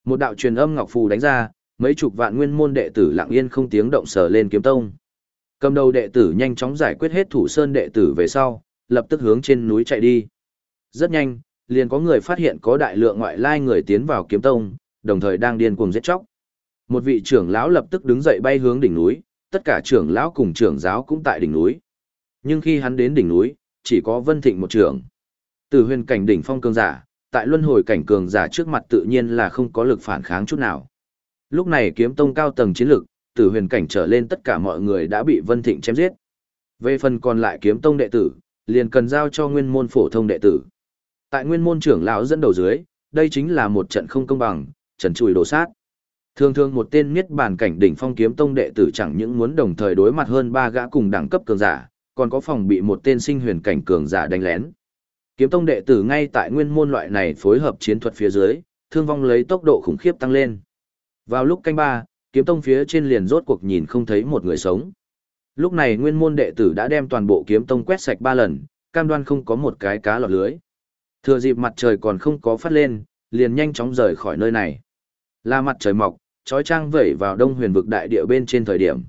Một đạo truyền âm ngọc phù đánh ra, mấy chục vạn nguyên môn đệ tử lặng yên không tiếng động sở lên kiếm tông. Cầm đầu đệ tử nhanh chóng giải quyết hết thủ sơn đệ tử về sau, lập tức hướng trên núi chạy đi. Rất nhanh, liền có người phát hiện có đại lượng ngoại lai người tiến vào kiếm tông, đồng thời đang điên cuồng giết chóc. Một vị trưởng lão lập tức đứng dậy bay hướng đỉnh núi, tất cả trưởng lão cùng trưởng giáo cũng tại đỉnh núi. Nhưng khi hắn đến đỉnh núi, chỉ có Vân Thịnh một trưởng. Từ huyền cảnh đỉnh phong cường giả, tại luân hồi cảnh cường giả trước mặt tự nhiên là không có lực phản kháng chút nào. Lúc này kiếm tông cao tầng chiến lực, từ huyền cảnh trở lên tất cả mọi người đã bị Vân Thịnh chém giết. Về phần còn lại kiếm tông đệ tử, liền cần giao cho nguyên môn phổ thông đệ tử. Tại nguyên môn trưởng lão dẫn đầu dưới, đây chính là một trận không công bằng, trần chùi đổ sát. Thường thường một tên miết bản cảnh đỉnh phong kiếm tông đệ tử chẳng những muốn đồng thời đối mặt hơn ba gã cùng đẳng cấp cường giả, còn có phòng bị một tên sinh huyền cảnh cường giả đánh lén. Kiếm tông đệ tử ngay tại nguyên môn loại này phối hợp chiến thuật phía dưới, thương vong lấy tốc độ khủng khiếp tăng lên. Vào lúc canh ba, kiếm tông phía trên liền rốt cuộc nhìn không thấy một người sống. Lúc này nguyên môn đệ tử đã đem toàn bộ kiếm tông quét sạch ba lần, cam đoan không có một cái cá lọt lưới. Thừa dịp mặt trời còn không có phát lên, liền nhanh chóng rời khỏi nơi này. Là mặt trời mọc, trói trang vẩy vào đông huyền vực đại địa bên trên thời điểm.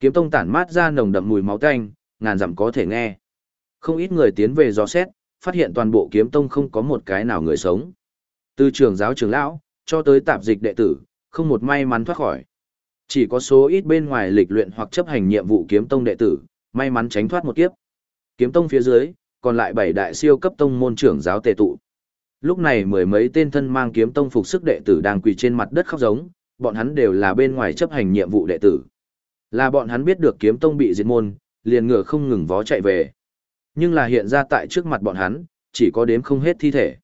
Kiếm tông tản mát ra nồng đậm mùi máu tanh, ngàn dặm có thể nghe. Không ít người tiến về dò xét, phát hiện toàn bộ kiếm tông không có một cái nào người sống. Từ trường giáo trường lão, cho tới tạp dịch đệ tử, không một may mắn thoát khỏi. Chỉ có số ít bên ngoài lịch luyện hoặc chấp hành nhiệm vụ kiếm tông đệ tử, may mắn tránh thoát một kiếp. Kiếm tông phía dưới, còn lại bảy đại siêu cấp tông môn trưởng giáo tề tụ. Lúc này mười mấy tên thân mang kiếm tông phục sức đệ tử đang quỳ trên mặt đất khóc giống, bọn hắn đều là bên ngoài chấp hành nhiệm vụ đệ tử. Là bọn hắn biết được kiếm tông bị diệt môn, liền ngựa không ngừng vó chạy về. Nhưng là hiện ra tại trước mặt bọn hắn, chỉ có đếm không hết thi thể.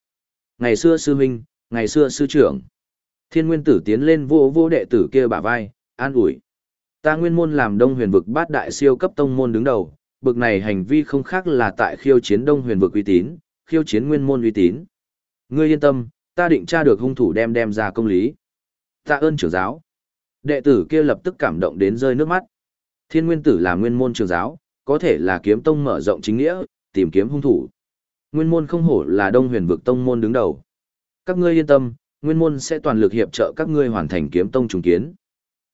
Ngày xưa sư huynh, ngày xưa sư trưởng. Thiên nguyên tử tiến lên vô vô đệ tử kia bả vai, an ủi. Ta nguyên môn làm đông huyền vực bát đại siêu cấp tông môn đứng đầu, bực này hành vi không khác là tại khiêu chiến đông huyền vực uy tín, khiêu chiến nguyên môn uy tín. Ngươi yên tâm, ta định tra được hung thủ đem đem ra công lý. Tạ ơn trưởng giáo. Đệ tử kia lập tức cảm động đến rơi nước mắt. Thiên nguyên tử là nguyên môn trưởng giáo, có thể là kiếm tông mở rộng chính nghĩa, tìm kiếm hung thủ. Nguyên môn không hổ là đông huyền vực tông môn đứng đầu. Các ngươi yên tâm, nguyên môn sẽ toàn lực hiệp trợ các ngươi hoàn thành kiếm tông trùng kiến.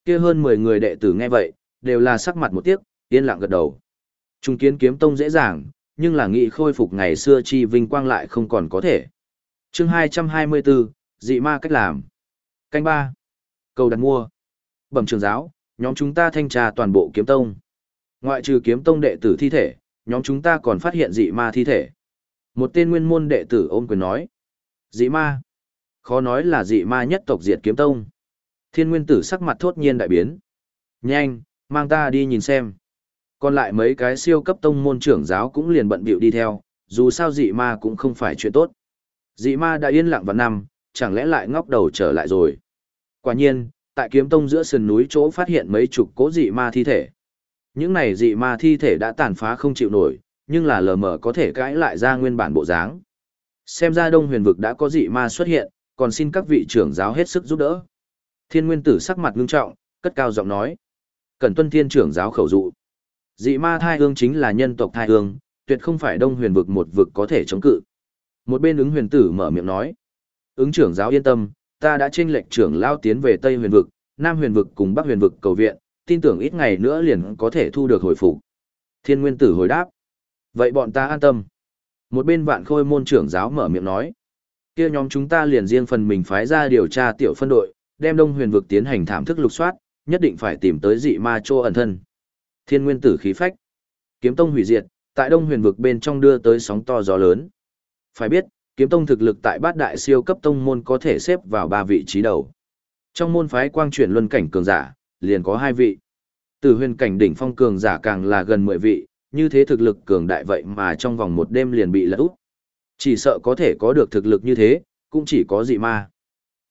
Kia hơn 10 người đệ tử nghe vậy, đều là sắc mặt một tiếc, yên lặng gật đầu. Trùng kiến kiếm tông dễ dàng, nhưng là nghị khôi phục ngày xưa chi vinh quang lại không còn có thể. Chương 224, dị ma cách làm. Canh 3. Cầu đặt mua. Bẩm trường giáo, nhóm chúng ta thanh tra toàn bộ kiếm tông. Ngoại trừ kiếm tông đệ tử thi thể, nhóm chúng ta còn phát hiện dị ma thi thể. Một tên nguyên môn đệ tử ôm quyền nói. Dị ma. Khó nói là dị ma nhất tộc diệt kiếm tông. Thiên nguyên tử sắc mặt thốt nhiên đại biến. Nhanh, mang ta đi nhìn xem. Còn lại mấy cái siêu cấp tông môn trưởng giáo cũng liền bận bịu đi theo, dù sao dị ma cũng không phải chuyện tốt. Dị ma đã yên lặng vào năm, chẳng lẽ lại ngóc đầu trở lại rồi. Quả nhiên, tại kiếm tông giữa sườn núi chỗ phát hiện mấy chục cố dị ma thi thể. Những này dị ma thi thể đã tàn phá không chịu nổi, nhưng là lờ mờ có thể cãi lại ra nguyên bản bộ dáng. Xem ra đông huyền vực đã có dị ma xuất hiện, còn xin các vị trưởng giáo hết sức giúp đỡ. Thiên nguyên tử sắc mặt ngưng trọng, cất cao giọng nói. Cần tuân thiên trưởng giáo khẩu dụ. Dị ma thai hương chính là nhân tộc thai hương, tuyệt không phải đông huyền vực một vực có thể chống cự. Một bên ứng huyền tử mở miệng nói. Ứng trưởng giáo yên tâm, ta đã tranh lệnh trưởng lao tiến về Tây huyền vực, Nam huyền vực cùng Bắc huyền vực cầu viện, tin tưởng ít ngày nữa liền có thể thu được hồi phục. Thiên nguyên tử hồi đáp. Vậy bọn ta an tâm. Một bên vạn khôi môn trưởng giáo mở miệng nói. kia nhóm chúng ta liền riêng phần mình phái ra điều tra tiểu phân đội, đem đông huyền vực tiến hành thảm thức lục soát, nhất định phải tìm tới dị ma chô ẩn thân. Thiên nguyên tử khí phách. Kiếm tông hủy diệt, tại đông huyền vực bên trong đưa tới sóng to gió lớn. Phải biết, kiếm tông thực lực tại bát đại siêu cấp tông môn có thể xếp vào ba vị trí đầu. Trong môn phái quang chuyển luân cảnh cường giả, liền có hai vị. Từ huyền cảnh đỉnh phong cường giả càng là gần mười vị, như thế thực lực cường đại vậy mà trong vòng một đêm liền bị lật úp. Chỉ sợ có thể có được thực lực như thế, cũng chỉ có dị ma.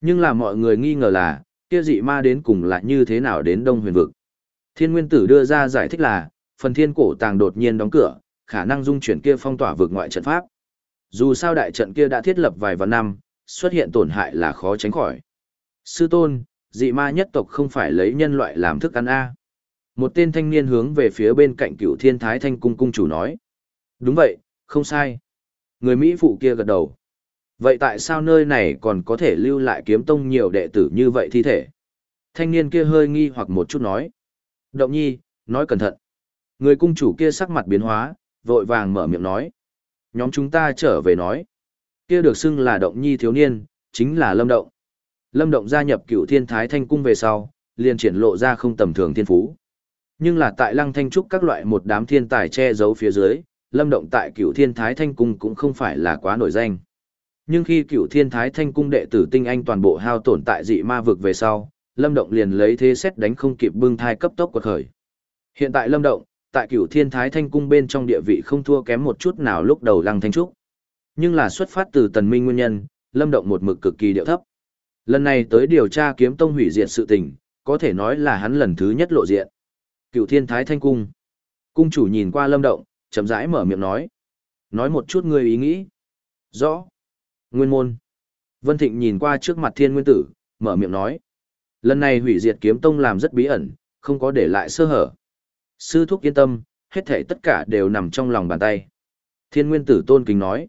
Nhưng là mọi người nghi ngờ là, kia dị ma đến cùng là như thế nào đến đông huyền vực. Thiên nguyên tử đưa ra giải thích là, phần thiên cổ tàng đột nhiên đóng cửa, khả năng dung chuyển kia phong tỏa vực ngoại trận pháp. Dù sao đại trận kia đã thiết lập vài vạn năm, xuất hiện tổn hại là khó tránh khỏi. Sư tôn, dị ma nhất tộc không phải lấy nhân loại làm thức ăn A. Một tên thanh niên hướng về phía bên cạnh cựu thiên thái thanh cung cung chủ nói. Đúng vậy, không sai. Người Mỹ phụ kia gật đầu. Vậy tại sao nơi này còn có thể lưu lại kiếm tông nhiều đệ tử như vậy thi thể? Thanh niên kia hơi nghi hoặc một chút nói. Động nhi, nói cẩn thận. Người cung chủ kia sắc mặt biến hóa, vội vàng mở miệng nói. Nhóm chúng ta trở về nói. Kia được xưng là động nhi thiếu niên, chính là lâm động. Lâm động gia nhập cựu thiên thái thanh cung về sau, liền triển lộ ra không tầm thường thiên phú. Nhưng là tại lăng thanh trúc các loại một đám thiên tài che giấu phía dưới, lâm động tại cựu thiên thái thanh cung cũng không phải là quá nổi danh. Nhưng khi cựu thiên thái thanh cung đệ tử tinh anh toàn bộ hao tổn tại dị ma vực về sau, lâm động liền lấy thế xét đánh không kịp bưng thai cấp tốc quật khởi. Hiện tại lâm động, tại cửu thiên thái thanh cung bên trong địa vị không thua kém một chút nào lúc đầu lăng thanh trúc. Nhưng là xuất phát từ tần minh nguyên nhân, lâm động một mực cực kỳ điệu thấp. Lần này tới điều tra kiếm tông hủy diệt sự tình, có thể nói là hắn lần thứ nhất lộ diện. Cửu thiên thái thanh cung. Cung chủ nhìn qua lâm động, chậm rãi mở miệng nói. Nói một chút ngươi ý nghĩ. Rõ. Nguyên môn. Vân Thịnh nhìn qua trước mặt thiên nguyên tử, mở miệng nói. Lần này hủy diệt kiếm tông làm rất bí ẩn, không có để lại sơ hở. Sư thúc yên tâm, hết thảy tất cả đều nằm trong lòng bàn tay. Thiên nguyên tử tôn kính nói.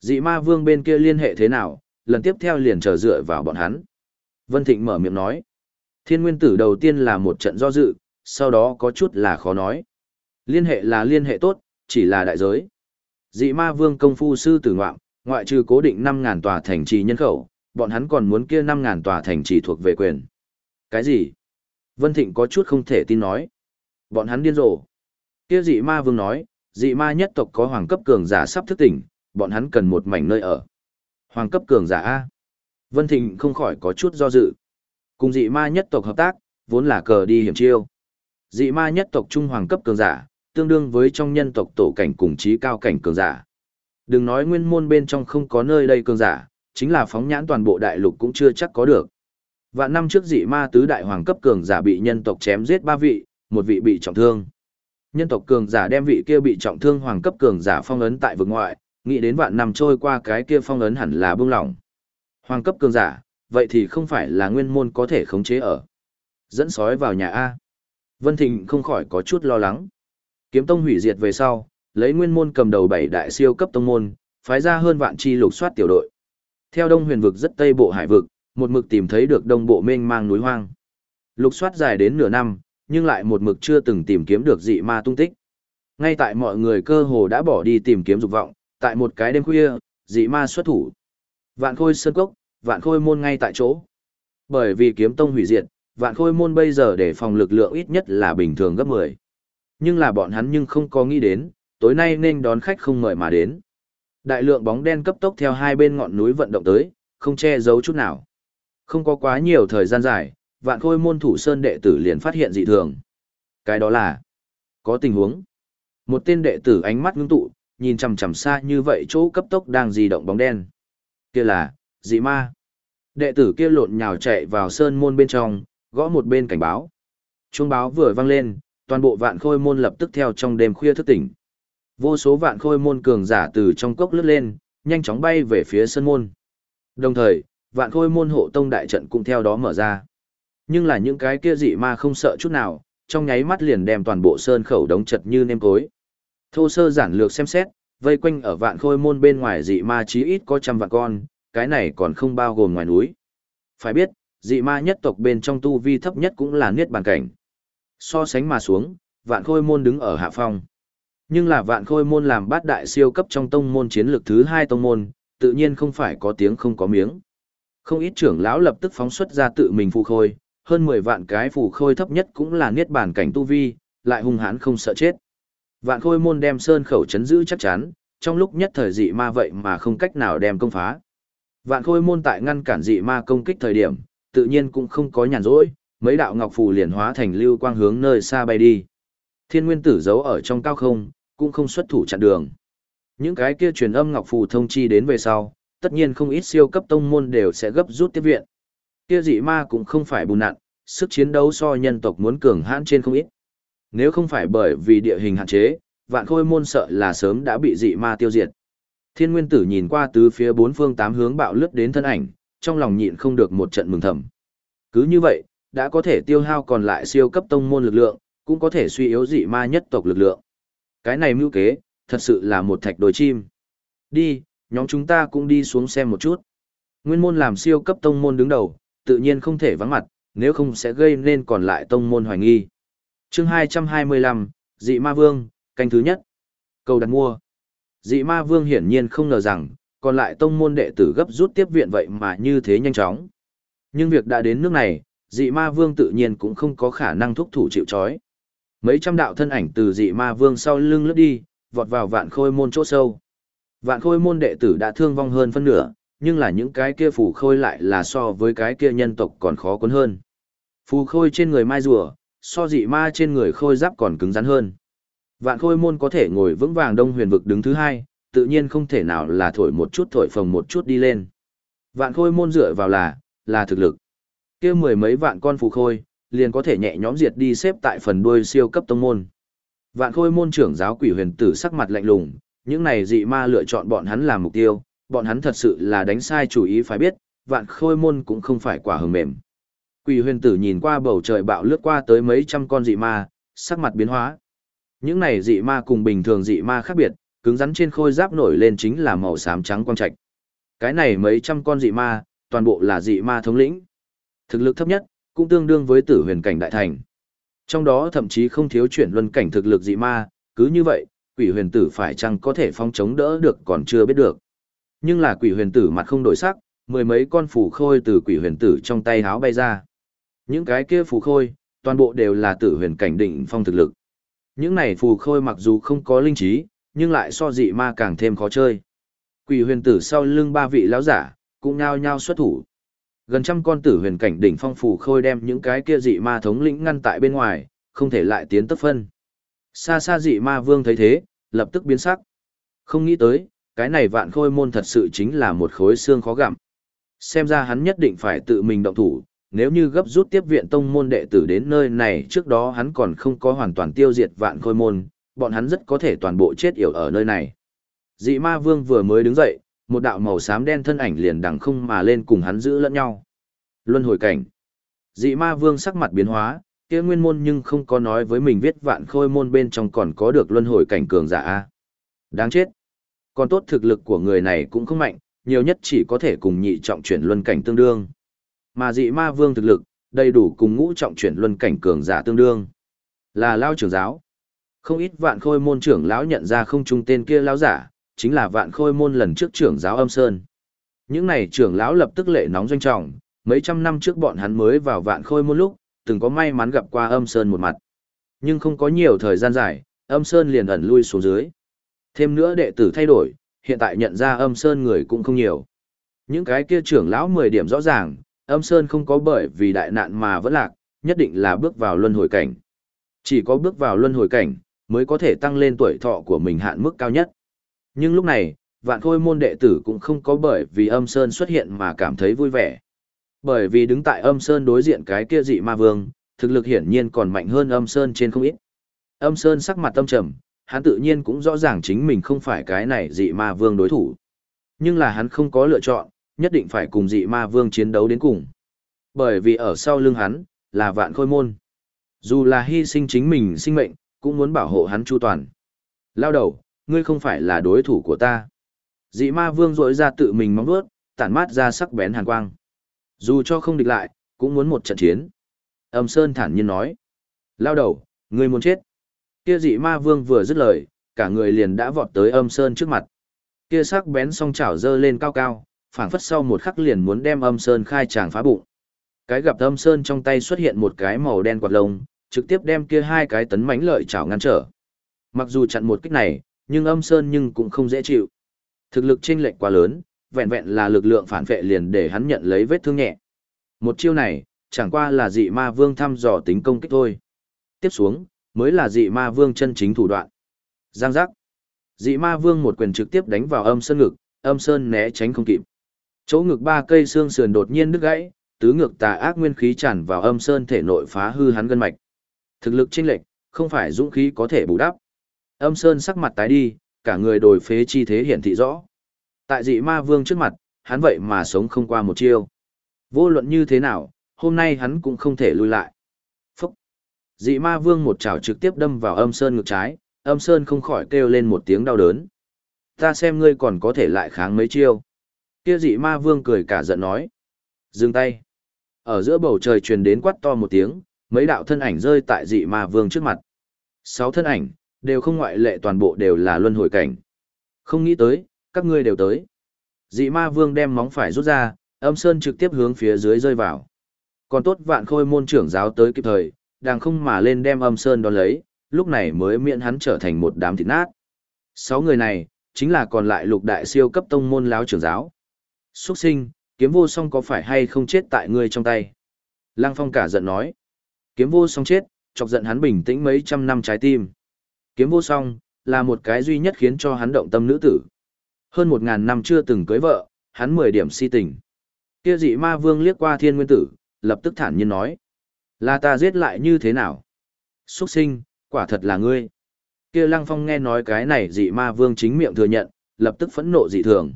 Dị ma vương bên kia liên hệ thế nào, lần tiếp theo liền chờ dựa vào bọn hắn. Vân Thịnh mở miệng nói. Thiên nguyên tử đầu tiên là một trận do dự, sau đó có chút là khó nói. Liên hệ là liên hệ tốt, chỉ là đại giới. Dị ma vương công phu sư tử ngoạm, ngoại trừ cố định 5.000 tòa thành trì nhân khẩu, bọn hắn còn muốn kia 5.000 tòa thành trì thuộc về quyền. Cái gì? Vân Thịnh có chút không thể tin nói. Bọn hắn điên rồ. Kia dị ma vương nói, dị ma nhất tộc có hoàng cấp cường giả sắp thức tỉnh, bọn hắn cần một mảnh nơi ở. Hoàng cấp cường giả A. Vân Thịnh không khỏi có chút do dự. Cùng dị ma nhất tộc hợp tác, vốn là cờ đi hiểm chiêu. Dị ma nhất tộc trung hoàng cấp cường giả, tương đương với trong nhân tộc tổ cảnh cùng trí cao cảnh cường giả. Đừng nói nguyên môn bên trong không có nơi đây cường giả, chính là phóng nhãn toàn bộ đại lục cũng chưa chắc có được. Vạn năm trước dị ma tứ đại hoàng cấp cường giả bị nhân tộc chém giết ba vị, một vị bị trọng thương. Nhân tộc cường giả đem vị kia bị trọng thương hoàng cấp cường giả phong ấn tại vực ngoại, nghĩ đến vạn năm trôi qua cái kia phong ấn hẳn là buông lỏng. Hoàng cấp cường giả, vậy thì không phải là nguyên môn có thể khống chế ở. Dẫn sói vào nhà A. Vân Thịnh không khỏi có chút lo lắng. Kiếm tông hủy diệt về sau, lấy nguyên môn cầm đầu bảy đại siêu cấp tông môn, phái ra hơn vạn chi lục soát tiểu đội. Theo đông huyền vực rất tây bộ hải vực, một mực tìm thấy được đông bộ mênh mang núi hoang. Lục soát dài đến nửa năm, nhưng lại một mực chưa từng tìm kiếm được dị ma tung tích. Ngay tại mọi người cơ hồ đã bỏ đi tìm kiếm dục vọng, tại một cái đêm khuya, dị ma xuất thủ. Vạn khôi sơn cốc, vạn khôi môn ngay tại chỗ. Bởi vì kiếm tông hủy diệt, vạn khôi môn bây giờ để phòng lực lượng ít nhất là bình thường gấp 10. Nhưng là bọn hắn nhưng không có nghĩ đến, tối nay nên đón khách không mời mà đến. Đại lượng bóng đen cấp tốc theo hai bên ngọn núi vận động tới, không che giấu chút nào. Không có quá nhiều thời gian dài, vạn khôi môn thủ sơn đệ tử liền phát hiện dị thường. Cái đó là, có tình huống. Một tên đệ tử ánh mắt ngưng tụ, nhìn chằm chằm xa như vậy chỗ cấp tốc đang di động bóng đen. Kia là, dị ma. Đệ tử kia lộn nhào chạy vào sơn môn bên trong, gõ một bên cảnh báo. Chuông báo vừa vang lên, toàn bộ vạn khôi môn lập tức theo trong đêm khuya thức tỉnh. Vô số vạn khôi môn cường giả từ trong cốc lướt lên, nhanh chóng bay về phía sơn môn. Đồng thời, vạn khôi môn hộ tông đại trận cũng theo đó mở ra. Nhưng là những cái kia dị ma không sợ chút nào, trong nháy mắt liền đem toàn bộ sơn khẩu đống chật như nêm cối. Thô sơ giản lược xem xét, vây quanh ở vạn khôi môn bên ngoài dị ma chí ít có trăm vạn con, cái này còn không bao gồm ngoài núi. Phải biết, dị ma nhất tộc bên trong tu vi thấp nhất cũng là niết bàn cảnh. So sánh mà xuống, vạn khôi môn đứng ở hạ phong. Nhưng là vạn khôi môn làm bát đại siêu cấp trong tông môn chiến lược thứ hai tông môn, tự nhiên không phải có tiếng không có miếng. Không ít trưởng lão lập tức phóng xuất ra tự mình phù khôi, hơn 10 vạn cái phù khôi thấp nhất cũng là niết bàn cảnh tu vi, lại hung hãn không sợ chết. Vạn khôi môn đem sơn khẩu chấn giữ chắc chắn, trong lúc nhất thời dị ma vậy mà không cách nào đem công phá. Vạn khôi môn tại ngăn cản dị ma công kích thời điểm, tự nhiên cũng không có nhàn rỗi, mấy đạo ngọc phù liền hóa thành lưu quang hướng nơi xa bay đi. Thiên nguyên tử giấu ở trong cao không, cũng không xuất thủ chặn đường. Những cái kia truyền âm ngọc phù thông chi đến về sau, tất nhiên không ít siêu cấp tông môn đều sẽ gấp rút tiếp viện. Kia dị ma cũng không phải bùn nặn, sức chiến đấu so nhân tộc muốn cường hãn trên không ít. Nếu không phải bởi vì địa hình hạn chế, vạn khôi môn sợ là sớm đã bị dị ma tiêu diệt. Thiên nguyên tử nhìn qua tứ phía bốn phương tám hướng bạo lướt đến thân ảnh, trong lòng nhịn không được một trận mừng thầm. Cứ như vậy, đã có thể tiêu hao còn lại siêu cấp tông môn lực lượng, cũng có thể suy yếu dị ma nhất tộc lực lượng. Cái này mưu kế, thật sự là một thạch đồi chim. Đi, nhóm chúng ta cũng đi xuống xem một chút. Nguyên môn làm siêu cấp tông môn đứng đầu, tự nhiên không thể vắng mặt, nếu không sẽ gây nên còn lại tông môn hoài nghi chương 225, Dị Ma Vương, canh thứ nhất. Cầu đặt mua. Dị Ma Vương hiển nhiên không ngờ rằng, còn lại tông môn đệ tử gấp rút tiếp viện vậy mà như thế nhanh chóng. Nhưng việc đã đến nước này, dị ma vương tự nhiên cũng không có khả năng thúc thủ chịu chói. Mấy trăm đạo thân ảnh từ dị ma vương sau lưng lướt đi, vọt vào vạn khôi môn chỗ sâu. Vạn khôi môn đệ tử đã thương vong hơn phân nửa, nhưng là những cái kia phù khôi lại là so với cái kia nhân tộc còn khó cuốn hơn. Phù khôi trên người mai rùa, so dị ma trên người khôi giáp còn cứng rắn hơn. Vạn khôi môn có thể ngồi vững vàng đông huyền vực đứng thứ hai, tự nhiên không thể nào là thổi một chút thổi phồng một chút đi lên. Vạn khôi môn dựa vào là, là thực lực. kia mười mấy vạn con phù khôi, liền có thể nhẹ nhõm diệt đi xếp tại phần đuôi siêu cấp tông môn. Vạn khôi môn trưởng giáo quỷ huyền tử sắc mặt lạnh lùng, những này dị ma lựa chọn bọn hắn làm mục tiêu, bọn hắn thật sự là đánh sai chủ ý phải biết, vạn khôi môn cũng không phải quả hừng mềm. Quỷ huyền tử nhìn qua bầu trời bạo lướt qua tới mấy trăm con dị ma, sắc mặt biến hóa. Những này dị ma cùng bình thường dị ma khác biệt, cứng rắn trên khôi giáp nổi lên chính là màu xám trắng quang trạch. Cái này mấy trăm con dị ma, toàn bộ là dị ma thống lĩnh. Thực lực thấp nhất, cũng tương đương với tử huyền cảnh đại thành. Trong đó thậm chí không thiếu chuyển luân cảnh thực lực dị ma, cứ như vậy, quỷ huyền tử phải chăng có thể phong chống đỡ được còn chưa biết được. Nhưng là quỷ huyền tử mặt không đổi sắc, mười mấy con phủ khôi từ quỷ huyền tử trong tay háo bay ra. Những cái kia phù khôi, toàn bộ đều là tử huyền cảnh định phong thực lực. Những này phù khôi mặc dù không có linh trí, nhưng lại so dị ma càng thêm khó chơi. Quỷ huyền tử sau lưng ba vị lão giả, cũng nhao nhao xuất thủ. Gần trăm con tử huyền cảnh đỉnh phong phù khôi đem những cái kia dị ma thống lĩnh ngăn tại bên ngoài, không thể lại tiến tấp phân. Xa xa dị ma vương thấy thế, lập tức biến sắc. Không nghĩ tới, cái này vạn khôi môn thật sự chính là một khối xương khó gặm. Xem ra hắn nhất định phải tự mình động thủ, nếu như gấp rút tiếp viện tông môn đệ tử đến nơi này trước đó hắn còn không có hoàn toàn tiêu diệt vạn khôi môn, bọn hắn rất có thể toàn bộ chết yểu ở nơi này. Dị ma vương vừa mới đứng dậy, một đạo màu xám đen thân ảnh liền đằng không mà lên cùng hắn giữ lẫn nhau. Luân hồi cảnh. Dị ma vương sắc mặt biến hóa, kia nguyên môn nhưng không có nói với mình viết vạn khôi môn bên trong còn có được luân hồi cảnh cường giả a. Đáng chết. Còn tốt thực lực của người này cũng không mạnh, nhiều nhất chỉ có thể cùng nhị trọng chuyển luân cảnh tương đương. Mà dị ma vương thực lực, đầy đủ cùng ngũ trọng chuyển luân cảnh cường giả tương đương. Là lao trưởng giáo. Không ít vạn khôi môn trưởng lão nhận ra không trung tên kia lão giả, chính là vạn khôi môn lần trước trưởng giáo âm sơn. Những này trưởng lão lập tức lệ nóng doanh trọng, mấy trăm năm trước bọn hắn mới vào vạn khôi môn lúc, từng có may mắn gặp qua âm sơn một mặt. Nhưng không có nhiều thời gian dài, âm sơn liền ẩn lui xuống dưới. Thêm nữa đệ tử thay đổi, hiện tại nhận ra âm sơn người cũng không nhiều. Những cái kia trưởng lão 10 điểm rõ ràng, âm sơn không có bởi vì đại nạn mà vẫn lạc, nhất định là bước vào luân hồi cảnh. Chỉ có bước vào luân hồi cảnh, mới có thể tăng lên tuổi thọ của mình hạn mức cao nhất. Nhưng lúc này, vạn khôi môn đệ tử cũng không có bởi vì âm sơn xuất hiện mà cảm thấy vui vẻ. Bởi vì đứng tại âm sơn đối diện cái kia dị ma vương, thực lực hiển nhiên còn mạnh hơn âm sơn trên không ít. Âm sơn sắc mặt tâm trầm, hắn tự nhiên cũng rõ ràng chính mình không phải cái này dị ma vương đối thủ. Nhưng là hắn không có lựa chọn, nhất định phải cùng dị ma vương chiến đấu đến cùng. Bởi vì ở sau lưng hắn, là vạn khôi môn. Dù là hy sinh chính mình sinh mệnh, cũng muốn bảo hộ hắn chu toàn. Lao đầu, ngươi không phải là đối thủ của ta. Dị ma vương rỗi ra tự mình mong vuốt, tản mát ra sắc bén hàn quang. Dù cho không địch lại, cũng muốn một trận chiến. Âm Sơn thản nhiên nói. Lao đầu, ngươi muốn chết. Kia dị ma vương vừa dứt lời, cả người liền đã vọt tới âm Sơn trước mặt. Kia sắc bén song chảo dơ lên cao cao, phảng phất sau một khắc liền muốn đem âm Sơn khai tràng phá bụng. Cái gặp âm Sơn trong tay xuất hiện một cái màu đen quạt lông, trực tiếp đem kia hai cái tấn mãnh lợi chảo ngăn trở. Mặc dù chặn một kích này, nhưng âm Sơn nhưng cũng không dễ chịu. Thực lực chênh lệch quá lớn, vẹn vẹn là lực lượng phản vệ liền để hắn nhận lấy vết thương nhẹ. Một chiêu này, chẳng qua là dị ma vương thăm dò tính công kích thôi. Tiếp xuống, mới là dị ma vương chân chính thủ đoạn. Giang giác. Dị ma vương một quyền trực tiếp đánh vào âm sơn ngực, âm sơn né tránh không kịp. Chỗ ngực ba cây xương sườn đột nhiên đứt gãy, tứ ngược tà ác nguyên khí tràn vào âm sơn thể nội phá hư hắn gân mạch. Thực lực chênh lệch, không phải dũng khí có thể bù đắp. Âm sơn sắc mặt tái đi, cả người đổi phế chi thế hiển thị rõ. Tại dị ma vương trước mặt, hắn vậy mà sống không qua một chiêu. Vô luận như thế nào, hôm nay hắn cũng không thể lui lại. Phúc! Dị ma vương một chảo trực tiếp đâm vào âm sơn ngực trái, âm sơn không khỏi kêu lên một tiếng đau đớn. Ta xem ngươi còn có thể lại kháng mấy chiêu. Kia dị ma vương cười cả giận nói. Dừng tay. Ở giữa bầu trời truyền đến quát to một tiếng, mấy đạo thân ảnh rơi tại dị ma vương trước mặt. Sáu thân ảnh, đều không ngoại lệ toàn bộ đều là luân hồi cảnh. Không nghĩ tới, các ngươi đều tới. Dị ma vương đem móng phải rút ra, âm sơn trực tiếp hướng phía dưới rơi vào. Còn tốt vạn khôi môn trưởng giáo tới kịp thời, đang không mà lên đem âm sơn đón lấy, lúc này mới miễn hắn trở thành một đám thịt nát. Sáu người này, chính là còn lại lục đại siêu cấp tông môn láo trưởng giáo. Xuất sinh, kiếm vô song có phải hay không chết tại ngươi trong tay? Lăng phong cả giận nói. Kiếm vô song chết, chọc giận hắn bình tĩnh mấy trăm năm trái tim. Kiếm vô song, là một cái duy nhất khiến cho hắn động tâm nữ tử. Hơn một ngàn năm chưa từng cưới vợ, hắn mười điểm si tình. Kia dị ma vương liếc qua thiên nguyên tử, lập tức thản nhiên nói. Là ta giết lại như thế nào? Xuất sinh, quả thật là ngươi. Kia lăng phong nghe nói cái này dị ma vương chính miệng thừa nhận, lập tức phẫn nộ dị thường.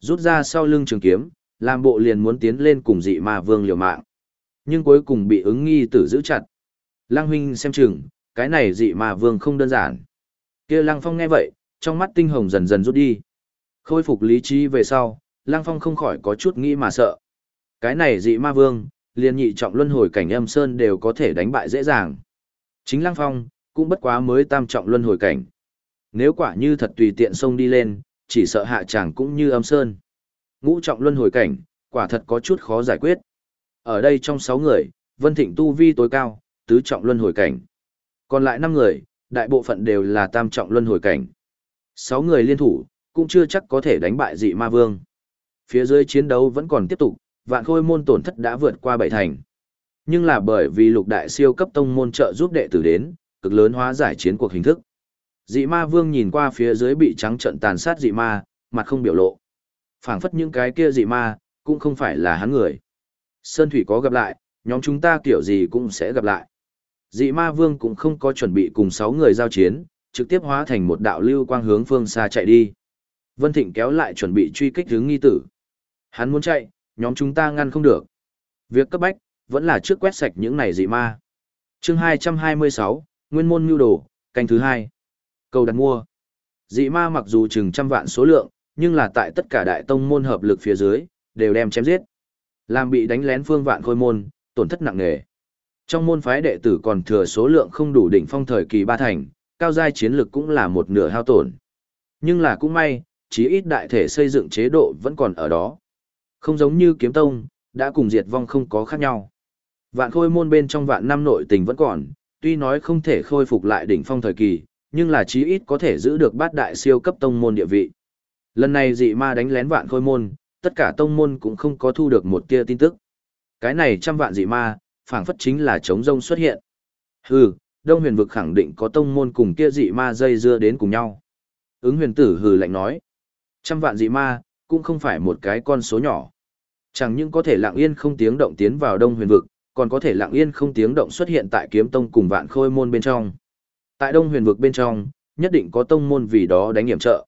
Rút ra sau lưng trường kiếm, làm bộ liền muốn tiến lên cùng dị ma vương liều mạng. Nhưng cuối cùng bị ứng nghi tử giữ chặt. Lăng huynh xem chừng, cái này dị ma vương không đơn giản. Kia lăng phong nghe vậy, trong mắt tinh hồng dần dần rút đi. Khôi phục lý trí về sau, Lăng Phong không khỏi có chút nghĩ mà sợ. Cái này dị ma vương, liền nhị trọng luân hồi cảnh âm sơn đều có thể đánh bại dễ dàng. Chính Lăng Phong, cũng bất quá mới tam trọng luân hồi cảnh. Nếu quả như thật tùy tiện xông đi lên, chỉ sợ hạ chàng cũng như âm sơn. Ngũ trọng luân hồi cảnh, quả thật có chút khó giải quyết. Ở đây trong sáu người, Vân Thịnh tu vi tối cao, tứ trọng luân hồi cảnh. Còn lại năm người, đại bộ phận đều là tam trọng luân hồi cảnh. Sáu người liên thủ, cũng chưa chắc có thể đánh bại dị ma vương. Phía dưới chiến đấu vẫn còn tiếp tục, vạn khôi môn tổn thất đã vượt qua bảy thành. Nhưng là bởi vì lục đại siêu cấp tông môn trợ giúp đệ tử đến, cực lớn hóa giải chiến cuộc hình thức. Dị ma vương nhìn qua phía dưới bị trắng trận tàn sát dị ma, mặt không biểu lộ. phảng phất những cái kia dị ma, cũng không phải là hắn người. Sơn Thủy có gặp lại, nhóm chúng ta kiểu gì cũng sẽ gặp lại. Dị ma vương cũng không có chuẩn bị cùng sáu người giao chiến, trực tiếp hóa thành một đạo lưu quang hướng phương xa chạy đi. Vân Thịnh kéo lại chuẩn bị truy kích hướng nghi tử. Hắn muốn chạy, nhóm chúng ta ngăn không được. Việc cấp bách, vẫn là trước quét sạch những này dị ma. chương 226, Nguyên môn nhu đồ, canh thứ hai. Cầu đặt mua. Dị ma mặc dù chừng trăm vạn số lượng, nhưng là tại tất cả đại tông môn hợp lực phía dưới, đều đem chém giết. Làm bị đánh lén phương vạn khôi môn, tổn thất nặng nề. Trong môn phái đệ tử còn thừa số lượng không đủ đỉnh phong thời kỳ ba thành, cao giai chiến lực cũng là một nửa hao tổn. Nhưng là cũng may, chí ít đại thể xây dựng chế độ vẫn còn ở đó. Không giống như kiếm tông, đã cùng diệt vong không có khác nhau. Vạn khôi môn bên trong vạn năm nội tình vẫn còn, tuy nói không thể khôi phục lại đỉnh phong thời kỳ, nhưng là chí ít có thể giữ được bát đại siêu cấp tông môn địa vị. Lần này dị ma đánh lén vạn khôi môn, tất cả tông môn cũng không có thu được một tia tin tức. Cái này trăm vạn dị ma, phảng phất chính là chống rông xuất hiện. Hừ, Đông Huyền vực khẳng định có tông môn cùng kia dị ma dây dưa đến cùng nhau. Ứng huyền tử hừ lạnh nói. Trăm vạn dị ma, cũng không phải một cái con số nhỏ. Chẳng những có thể lặng yên không tiếng động tiến vào Đông Huyền vực, còn có thể lặng yên không tiếng động xuất hiện tại kiếm tông cùng vạn khôi môn bên trong. Tại Đông Huyền vực bên trong, nhất định có tông môn vì đó đánh nghiệm trợ.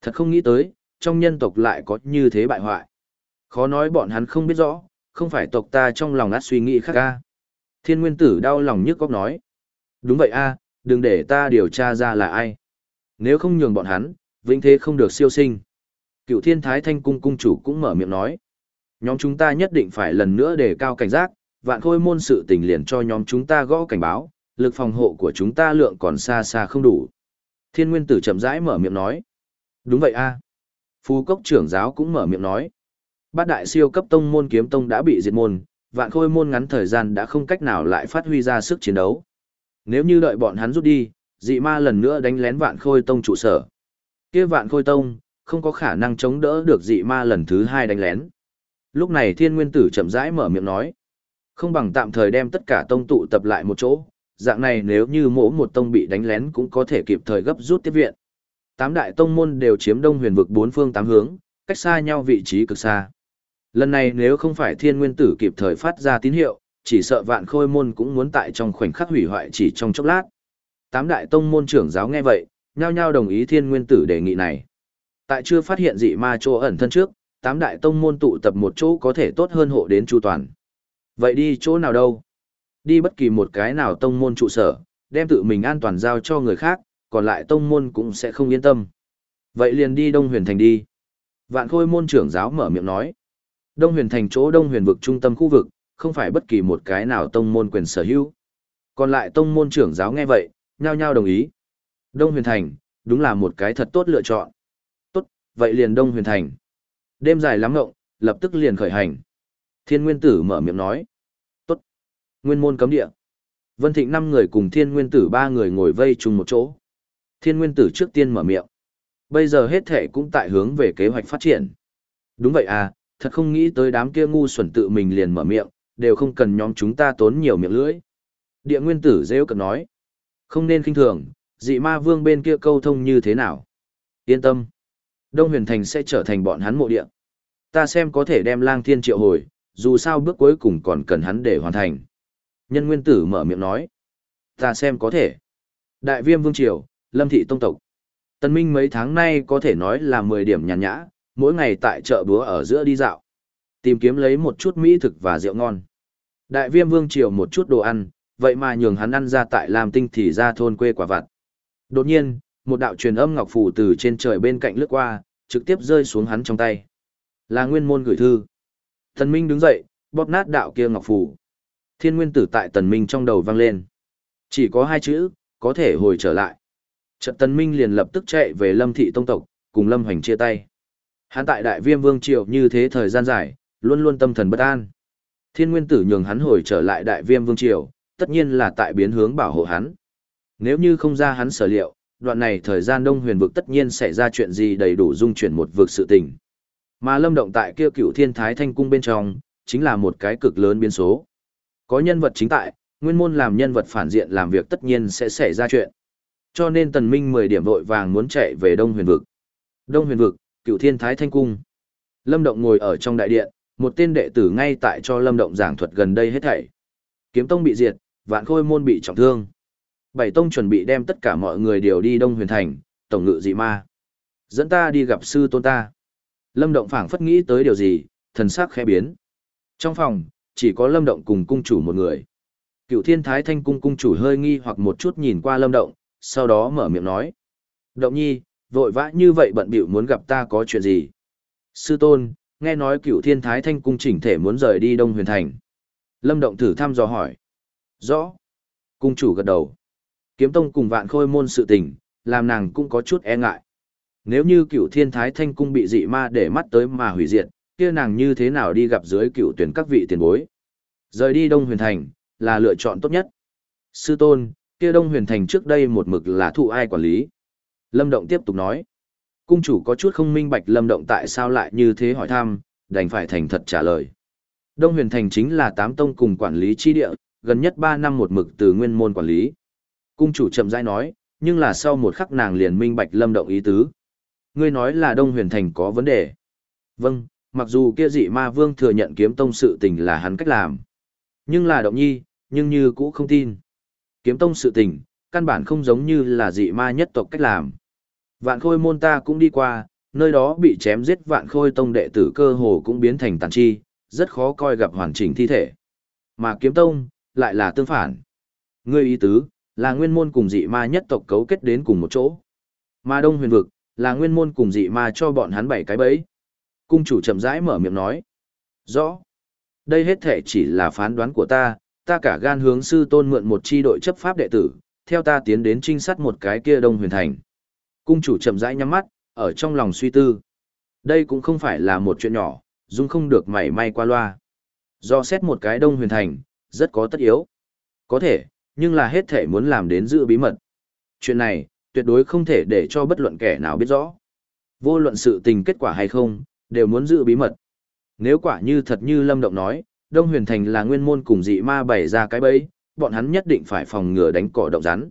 Thật không nghĩ tới, trong nhân tộc lại có như thế bại hoại. Khó nói bọn hắn không biết rõ, không phải tộc ta trong lòng át suy nghĩ khác ca. Thiên nguyên tử đau lòng nhức góc nói. Đúng vậy a, đừng để ta điều tra ra là ai. Nếu không nhường bọn hắn, vĩnh thế không được siêu sinh. Cựu thiên thái thanh cung cung chủ cũng mở miệng nói. Nhóm chúng ta nhất định phải lần nữa đề cao cảnh giác, vạn khôi môn sự tình liền cho nhóm chúng ta gõ cảnh báo, lực phòng hộ của chúng ta lượng còn xa xa không đủ. Thiên nguyên tử chậm rãi mở miệng nói. Đúng vậy a. À. Phú cốc trưởng giáo cũng mở miệng nói. Bát đại siêu cấp tông môn kiếm tông đã bị diệt môn, vạn khôi môn ngắn thời gian đã không cách nào lại phát huy ra sức chiến đấu. Nếu như đợi bọn hắn rút đi, dị ma lần nữa đánh lén vạn khôi tông trụ sở. kia vạn khôi tông, không có khả năng chống đỡ được dị ma lần thứ hai đánh lén. Lúc này thiên nguyên tử chậm rãi mở miệng nói. Không bằng tạm thời đem tất cả tông tụ tập lại một chỗ, dạng này nếu như mỗi một tông bị đánh lén cũng có thể kịp thời gấp rút tiếp viện. Tám đại tông môn đều chiếm đông huyền vực bốn phương tám hướng, cách xa nhau vị trí cực xa. Lần này nếu không phải thiên nguyên tử kịp thời phát ra tín hiệu, chỉ sợ vạn khôi môn cũng muốn tại trong khoảnh khắc hủy hoại chỉ trong chốc lát. Tám đại tông môn trưởng giáo nghe vậy, nhao nhao đồng ý thiên nguyên tử đề nghị này. Tại chưa phát hiện dị ma chỗ ẩn thân trước, tám đại tông môn tụ tập một chỗ có thể tốt hơn hộ đến chu toàn. Vậy đi chỗ nào đâu? Đi bất kỳ một cái nào tông môn trụ sở, đem tự mình an toàn giao cho người khác, còn lại tông môn cũng sẽ không yên tâm. Vậy liền đi Đông Huyền Thành đi. Vạn Khôi môn trưởng giáo mở miệng nói. Đông Huyền Thành chỗ Đông Huyền vực trung tâm khu vực, không phải bất kỳ một cái nào tông môn quyền sở hữu. Còn lại tông môn trưởng giáo nghe vậy, nhao nhao đồng ý. Đông Huyền Thành, đúng là một cái thật tốt lựa chọn. Tốt, vậy liền Đông Huyền Thành. Đêm dài lắm ngộng, lập tức liền khởi hành. Thiên Nguyên Tử mở miệng nói. Nguyên môn cấm địa. Vân Thịnh năm người cùng Thiên Nguyên Tử ba người ngồi vây chung một chỗ. Thiên Nguyên Tử trước tiên mở miệng. Bây giờ hết thể cũng tại hướng về kế hoạch phát triển. Đúng vậy à, thật không nghĩ tới đám kia ngu xuẩn tự mình liền mở miệng, đều không cần nhóm chúng ta tốn nhiều miệng lưỡi. Địa Nguyên Tử rêu cực nói. Không nên kinh thường, dị ma vương bên kia câu thông như thế nào. Yên tâm. Đông Huyền Thành sẽ trở thành bọn hắn mộ địa. Ta xem có thể đem lang thiên triệu hồi, dù sao bước cuối cùng còn cần hắn để hoàn thành. Nhân Nguyên Tử mở miệng nói. Ta xem có thể. Đại viêm vương triều, lâm thị tông tộc. Tân Minh mấy tháng nay có thể nói là 10 điểm nhàn nhã, mỗi ngày tại chợ búa ở giữa đi dạo. Tìm kiếm lấy một chút mỹ thực và rượu ngon. Đại viêm vương triều một chút đồ ăn, vậy mà nhường hắn ăn ra tại làm Tinh thì ra thôn quê quả vặt. Đột nhiên, một đạo truyền âm ngọc phủ từ trên trời bên cạnh lướt qua, trực tiếp rơi xuống hắn trong tay. Là nguyên môn gửi thư. Thần Minh đứng dậy, bóp nát đạo kia ngọc phủ. Thiên nguyên tử tại Tần Minh trong đầu vang lên. Chỉ có hai chữ, có thể hồi trở lại. Trận Tần Minh liền lập tức chạy về Lâm Thị Tông Tộc, cùng Lâm Hoành chia tay. Hắn tại Đại Viêm Vương Triều như thế thời gian dài, luôn luôn tâm thần bất an. Thiên Nguyên Tử nhường hắn hồi trở lại Đại Viêm Vương Triều, tất nhiên là tại biến hướng bảo hộ hắn. Nếu như không ra hắn sở liệu, đoạn này thời gian Đông Huyền vực tất nhiên xảy ra chuyện gì đầy đủ dung chuyển một vực sự tình. Mà Lâm Động tại kia Cựu Thiên Thái Thanh cung bên trong, chính là một cái cực lớn biến số. Có nhân vật chính tại, nguyên môn làm nhân vật phản diện làm việc tất nhiên sẽ xảy ra chuyện. Cho nên Tần Minh 10 điểm vội vàng muốn chạy về Đông Huyền vực. Đông Huyền vực, Cựu Thiên Thái Thanh cung. Lâm Động ngồi ở trong đại điện, một tên đệ tử ngay tại cho Lâm Động giảng thuật gần đây hết thảy. Kiếm tông bị diệt, Vạn Khôi môn bị trọng thương. Bảy tông chuẩn bị đem tất cả mọi người đều đi Đông Huyền thành, tổng ngự dị ma. Dẫn ta đi gặp sư tôn ta. Lâm Động phảng phất nghĩ tới điều gì, thần sắc khẽ biến. Trong phòng, chỉ có Lâm Động cùng cung chủ một người. Cựu Thiên Thái Thanh cung cung chủ hơi nghi hoặc một chút nhìn qua Lâm Động, sau đó mở miệng nói: "Động Nhi, vội vã như vậy bận bịu muốn gặp ta có chuyện gì?" Sư tôn, nghe nói Cựu Thiên Thái Thanh cung chỉnh thể muốn rời đi Đông Huyền thành. Lâm Động thử thăm dò hỏi: "Rõ." Cung chủ gật đầu. Kiếm Tông cùng Vạn Khôi môn sự tình, làm nàng cũng có chút e ngại. Nếu như Cựu Thiên Thái Thanh cung bị dị ma để mắt tới mà hủy diệt, kia nàng như thế nào đi gặp dưới cựu tuyển các vị tiền bối. Rời đi Đông Huyền Thành, là lựa chọn tốt nhất. Sư tôn, kia Đông Huyền Thành trước đây một mực là thụ ai quản lý. Lâm Động tiếp tục nói. Cung chủ có chút không minh bạch Lâm Động tại sao lại như thế hỏi thăm, đành phải thành thật trả lời. Đông Huyền Thành chính là tám tông cùng quản lý chi địa, gần nhất 3 năm một mực từ nguyên môn quản lý. Cung chủ chậm rãi nói, nhưng là sau một khắc nàng liền minh bạch Lâm Động ý tứ. Ngươi nói là Đông Huyền Thành có vấn đề. Vâng, mặc dù kia dị ma vương thừa nhận kiếm tông sự tình là hắn cách làm. Nhưng là động nhi, nhưng như cũ không tin. Kiếm tông sự tình, căn bản không giống như là dị ma nhất tộc cách làm. Vạn khôi môn ta cũng đi qua, nơi đó bị chém giết vạn khôi tông đệ tử cơ hồ cũng biến thành tàn chi, rất khó coi gặp hoàn chỉnh thi thể. Mà kiếm tông, lại là tương phản. Ngươi ý tứ, là nguyên môn cùng dị ma nhất tộc cấu kết đến cùng một chỗ. Mà đông huyền vực, là nguyên môn cùng dị ma cho bọn hắn bảy cái bẫy. Cung chủ chậm rãi mở miệng nói. Rõ. Đây hết thể chỉ là phán đoán của ta, ta cả gan hướng sư tôn mượn một chi đội chấp pháp đệ tử, theo ta tiến đến trinh sát một cái kia đông huyền thành. Cung chủ chậm rãi nhắm mắt, ở trong lòng suy tư. Đây cũng không phải là một chuyện nhỏ, dung không được mảy may qua loa. Do xét một cái đông huyền thành, rất có tất yếu. Có thể, nhưng là hết thể muốn làm đến giữ bí mật. Chuyện này, tuyệt đối không thể để cho bất luận kẻ nào biết rõ. Vô luận sự tình kết quả hay không, đều muốn giữ bí mật. Nếu quả như thật như Lâm Động nói, Đông Huyền Thành là nguyên môn cùng dị ma bày ra cái bẫy, bọn hắn nhất định phải phòng ngừa đánh cỏ động rắn.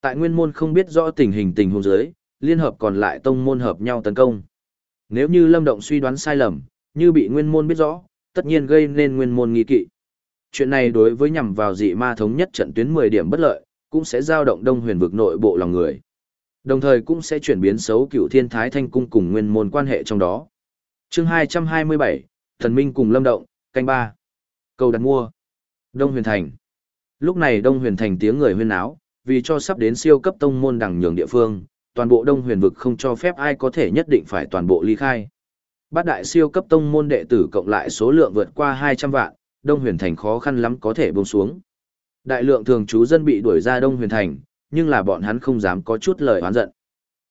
Tại nguyên môn không biết rõ tình hình tình huống dưới, liên hợp còn lại tông môn hợp nhau tấn công. Nếu như Lâm Động suy đoán sai lầm, như bị nguyên môn biết rõ, tất nhiên gây nên nguyên môn nghi kỵ. Chuyện này đối với nhằm vào dị ma thống nhất trận tuyến 10 điểm bất lợi, cũng sẽ giao động Đông Huyền vực nội bộ lòng người. Đồng thời cũng sẽ chuyển biến xấu cựu thiên thái thanh cung cùng nguyên môn quan hệ trong đó chương 227, Thần Minh cùng Lâm Động, canh ba Cầu đặt mua. Đông Huyền Thành. Lúc này Đông Huyền Thành tiếng người huyên áo, vì cho sắp đến siêu cấp tông môn đẳng nhường địa phương, toàn bộ Đông Huyền vực không cho phép ai có thể nhất định phải toàn bộ ly khai. Bát đại siêu cấp tông môn đệ tử cộng lại số lượng vượt qua 200 vạn, Đông Huyền Thành khó khăn lắm có thể buông xuống. Đại lượng thường trú dân bị đuổi ra Đông Huyền Thành, nhưng là bọn hắn không dám có chút lời oán giận.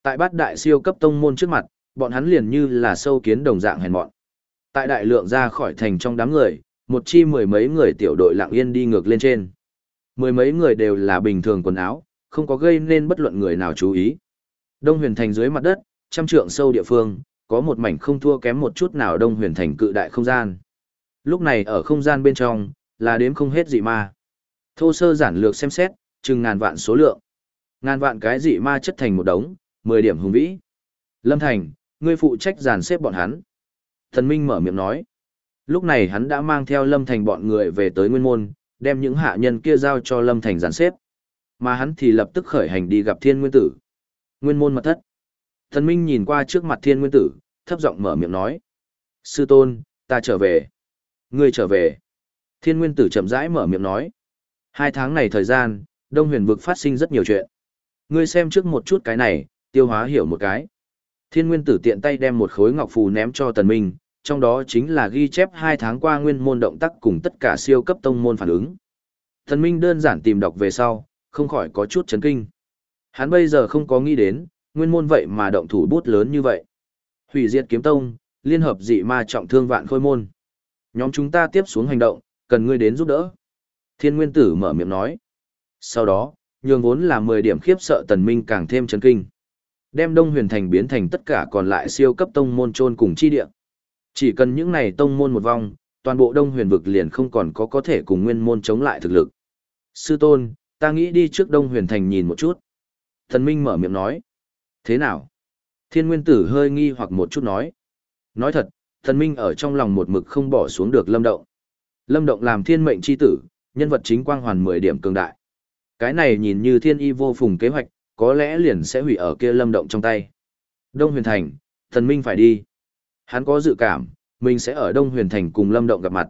Tại bát đại siêu cấp tông môn trước mặt, bọn hắn liền như là sâu kiến đồng dạng hèn mọn. Tại đại lượng ra khỏi thành trong đám người, một chi mười mấy người tiểu đội lặng yên đi ngược lên trên. Mười mấy người đều là bình thường quần áo, không có gây nên bất luận người nào chú ý. Đông huyền thành dưới mặt đất, trăm trượng sâu địa phương, có một mảnh không thua kém một chút nào đông huyền thành cự đại không gian. Lúc này ở không gian bên trong, là đếm không hết dị ma. Thô sơ giản lược xem xét, chừng ngàn vạn số lượng. Ngàn vạn cái dị ma chất thành một đống, 10 điểm hùng vĩ. Lâm Thành, ngươi phụ trách dàn xếp bọn hắn. Thần Minh mở miệng nói. Lúc này hắn đã mang theo Lâm Thành bọn người về tới Nguyên Môn, đem những hạ nhân kia giao cho Lâm Thành dàn xếp. Mà hắn thì lập tức khởi hành đi gặp Thiên Nguyên Tử. Nguyên Môn mật thất. Thần Minh nhìn qua trước mặt Thiên Nguyên Tử, thấp giọng mở miệng nói. Sư tôn, ta trở về. Ngươi trở về. Thiên Nguyên Tử chậm rãi mở miệng nói. Hai tháng này thời gian, Đông Huyền Vực phát sinh rất nhiều chuyện. Ngươi xem trước một chút cái này, tiêu hóa hiểu một cái. Thiên nguyên tử tiện tay đem một khối ngọc phù ném cho tần minh, trong đó chính là ghi chép hai tháng qua nguyên môn động tác cùng tất cả siêu cấp tông môn phản ứng. Tần minh đơn giản tìm đọc về sau, không khỏi có chút chấn kinh. Hắn bây giờ không có nghĩ đến, nguyên môn vậy mà động thủ bút lớn như vậy. Hủy diệt kiếm tông, liên hợp dị ma trọng thương vạn khôi môn. Nhóm chúng ta tiếp xuống hành động, cần ngươi đến giúp đỡ. Thiên nguyên tử mở miệng nói. Sau đó, nhường vốn là 10 điểm khiếp sợ tần minh càng thêm chấn kinh. Đem Đông Huyền Thành biến thành tất cả còn lại siêu cấp tông môn trôn cùng chi địa. Chỉ cần những này tông môn một vong, toàn bộ Đông Huyền vực liền không còn có có thể cùng nguyên môn chống lại thực lực. Sư tôn, ta nghĩ đi trước Đông Huyền Thành nhìn một chút. Thần Minh mở miệng nói. Thế nào? Thiên Nguyên Tử hơi nghi hoặc một chút nói. Nói thật, thần Minh ở trong lòng một mực không bỏ xuống được Lâm Động. Lâm Động làm thiên mệnh chi tử, nhân vật chính quang hoàn 10 điểm cường đại. Cái này nhìn như thiên y vô phùng kế hoạch, có lẽ liền sẽ hủy ở kia lâm động trong tay. Đông Huyền Thành, thần minh phải đi. Hắn có dự cảm, mình sẽ ở Đông Huyền Thành cùng lâm động gặp mặt.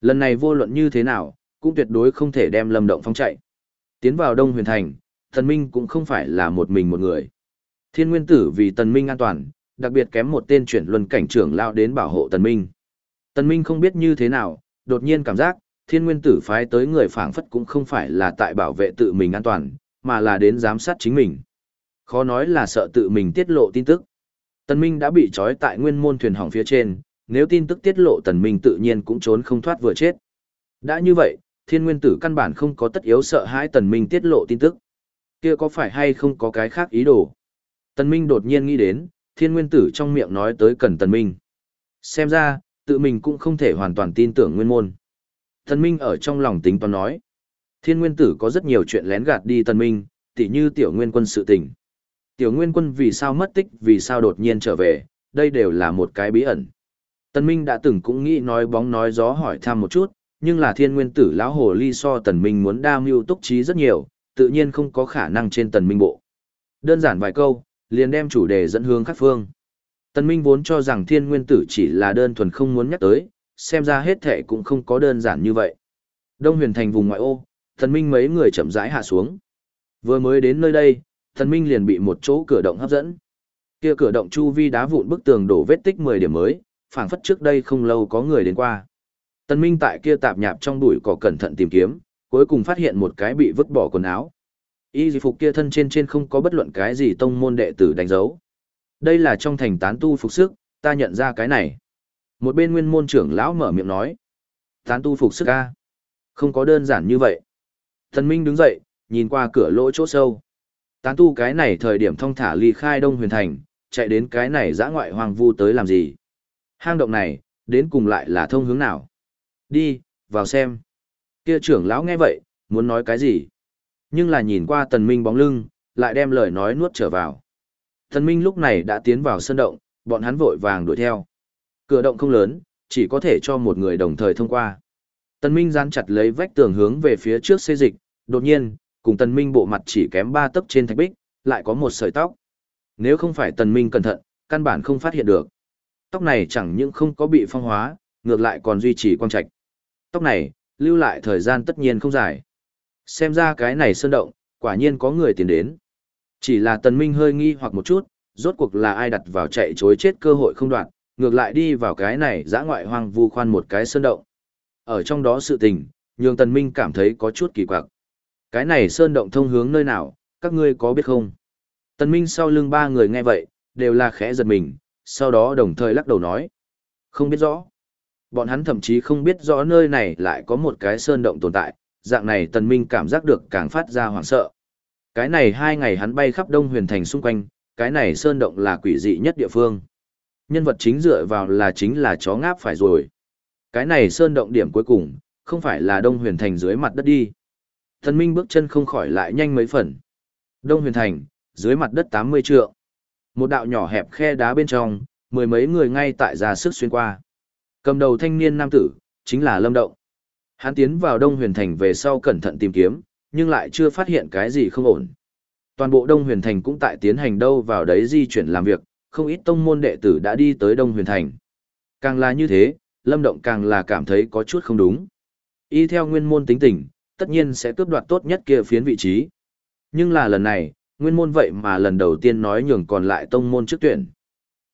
Lần này vô luận như thế nào, cũng tuyệt đối không thể đem lâm động phóng chạy. Tiến vào Đông Huyền Thành, thần minh cũng không phải là một mình một người. Thiên Nguyên Tử vì tần minh an toàn, đặc biệt kém một tên chuyển luân cảnh trưởng lao đến bảo hộ tần minh. Tần minh không biết như thế nào, đột nhiên cảm giác, thiên nguyên tử phái tới người phảng phất cũng không phải là tại bảo vệ tự mình an toàn, mà là đến giám sát chính mình. Khó nói là sợ tự mình tiết lộ tin tức. Tần Minh đã bị trói tại nguyên môn thuyền hỏng phía trên, nếu tin tức tiết lộ Tần Minh tự nhiên cũng trốn không thoát vừa chết. Đã như vậy, thiên nguyên tử căn bản không có tất yếu sợ hãi Tần Minh tiết lộ tin tức. Kia có phải hay không có cái khác ý đồ? Tần Minh đột nhiên nghĩ đến, thiên nguyên tử trong miệng nói tới cần Tần Minh. Xem ra, tự mình cũng không thể hoàn toàn tin tưởng nguyên môn. Tần Minh ở trong lòng tính toán nói. Thiên nguyên tử có rất nhiều chuyện lén gạt đi Tần Minh, tỉ như tiểu nguyên quân sự tình. Tiểu nguyên quân vì sao mất tích, vì sao đột nhiên trở về, đây đều là một cái bí ẩn. Tần Minh đã từng cũng nghĩ nói bóng nói gió hỏi thăm một chút, nhưng là thiên nguyên tử lão hồ ly so Tần Minh muốn đa mưu túc trí rất nhiều, tự nhiên không có khả năng trên Tần Minh bộ. Đơn giản vài câu, liền đem chủ đề dẫn hướng khác phương. Tần Minh vốn cho rằng thiên nguyên tử chỉ là đơn thuần không muốn nhắc tới, xem ra hết thệ cũng không có đơn giản như vậy. Đông huyền thành vùng ngoại ô, thần minh mấy người chậm rãi hạ xuống. Vừa mới đến nơi đây, thần minh liền bị một chỗ cửa động hấp dẫn. Kia cửa động chu vi đá vụn bức tường đổ vết tích 10 điểm mới, phảng phất trước đây không lâu có người đến qua. Tần Minh tại kia tạp nhạp trong bụi cỏ cẩn thận tìm kiếm, cuối cùng phát hiện một cái bị vứt bỏ quần áo. Y phục kia thân trên trên không có bất luận cái gì tông môn đệ tử đánh dấu. Đây là trong thành tán tu phục sức, ta nhận ra cái này. Một bên nguyên môn trưởng lão mở miệng nói. Tán tu phục sức a Không có đơn giản như vậy. Thần Minh đứng dậy, nhìn qua cửa lỗ chỗ sâu. Tán tu cái này thời điểm thông thả ly khai Đông Huyền Thành, chạy đến cái này dã ngoại hoang vu tới làm gì? Hang động này, đến cùng lại là thông hướng nào? Đi, vào xem. Kia trưởng lão nghe vậy, muốn nói cái gì? Nhưng là nhìn qua tần minh bóng lưng, lại đem lời nói nuốt trở vào. Tần minh lúc này đã tiến vào sân động, bọn hắn vội vàng đuổi theo. Cửa động không lớn, chỉ có thể cho một người đồng thời thông qua. Tần Minh dán chặt lấy vách tường hướng về phía trước xê dịch, đột nhiên, cùng Tần Minh bộ mặt chỉ kém ba tấc trên thạch bích, lại có một sợi tóc. Nếu không phải Tần Minh cẩn thận, căn bản không phát hiện được. Tóc này chẳng những không có bị phong hóa, ngược lại còn duy trì quang trạch. Tóc này, lưu lại thời gian tất nhiên không dài. Xem ra cái này sơn động, quả nhiên có người tiến đến. Chỉ là Tần Minh hơi nghi hoặc một chút, rốt cuộc là ai đặt vào chạy chối chết cơ hội không đoạn, ngược lại đi vào cái này dã ngoại hoang vu khoan một cái sơn động. Ở trong đó sự tình, nhường Tần Minh cảm thấy có chút kỳ quặc. Cái này sơn động thông hướng nơi nào, các ngươi có biết không? Tần Minh sau lưng ba người nghe vậy, đều là khẽ giật mình, sau đó đồng thời lắc đầu nói. Không biết rõ. Bọn hắn thậm chí không biết rõ nơi này lại có một cái sơn động tồn tại, dạng này Tần Minh cảm giác được càng phát ra hoảng sợ. Cái này hai ngày hắn bay khắp Đông Huyền Thành xung quanh, cái này sơn động là quỷ dị nhất địa phương. Nhân vật chính dựa vào là chính là chó ngáp phải rồi. Cái này sơn động điểm cuối cùng, không phải là Đông Huyền Thành dưới mặt đất đi. Thần Minh bước chân không khỏi lại nhanh mấy phần. Đông Huyền Thành, dưới mặt đất 80 trượng. Một đạo nhỏ hẹp khe đá bên trong, mười mấy người ngay tại ra sức xuyên qua. Cầm đầu thanh niên nam tử, chính là Lâm Động. Hắn tiến vào Đông Huyền Thành về sau cẩn thận tìm kiếm, nhưng lại chưa phát hiện cái gì không ổn. Toàn bộ Đông Huyền Thành cũng tại tiến hành đâu vào đấy di chuyển làm việc, không ít tông môn đệ tử đã đi tới Đông Huyền Thành. Càng là như thế, Lâm Động càng là cảm thấy có chút không đúng. Y theo nguyên môn tính tình, tất nhiên sẽ cướp đoạt tốt nhất kia phiến vị trí. Nhưng là lần này, nguyên môn vậy mà lần đầu tiên nói nhường còn lại tông môn trước tuyển.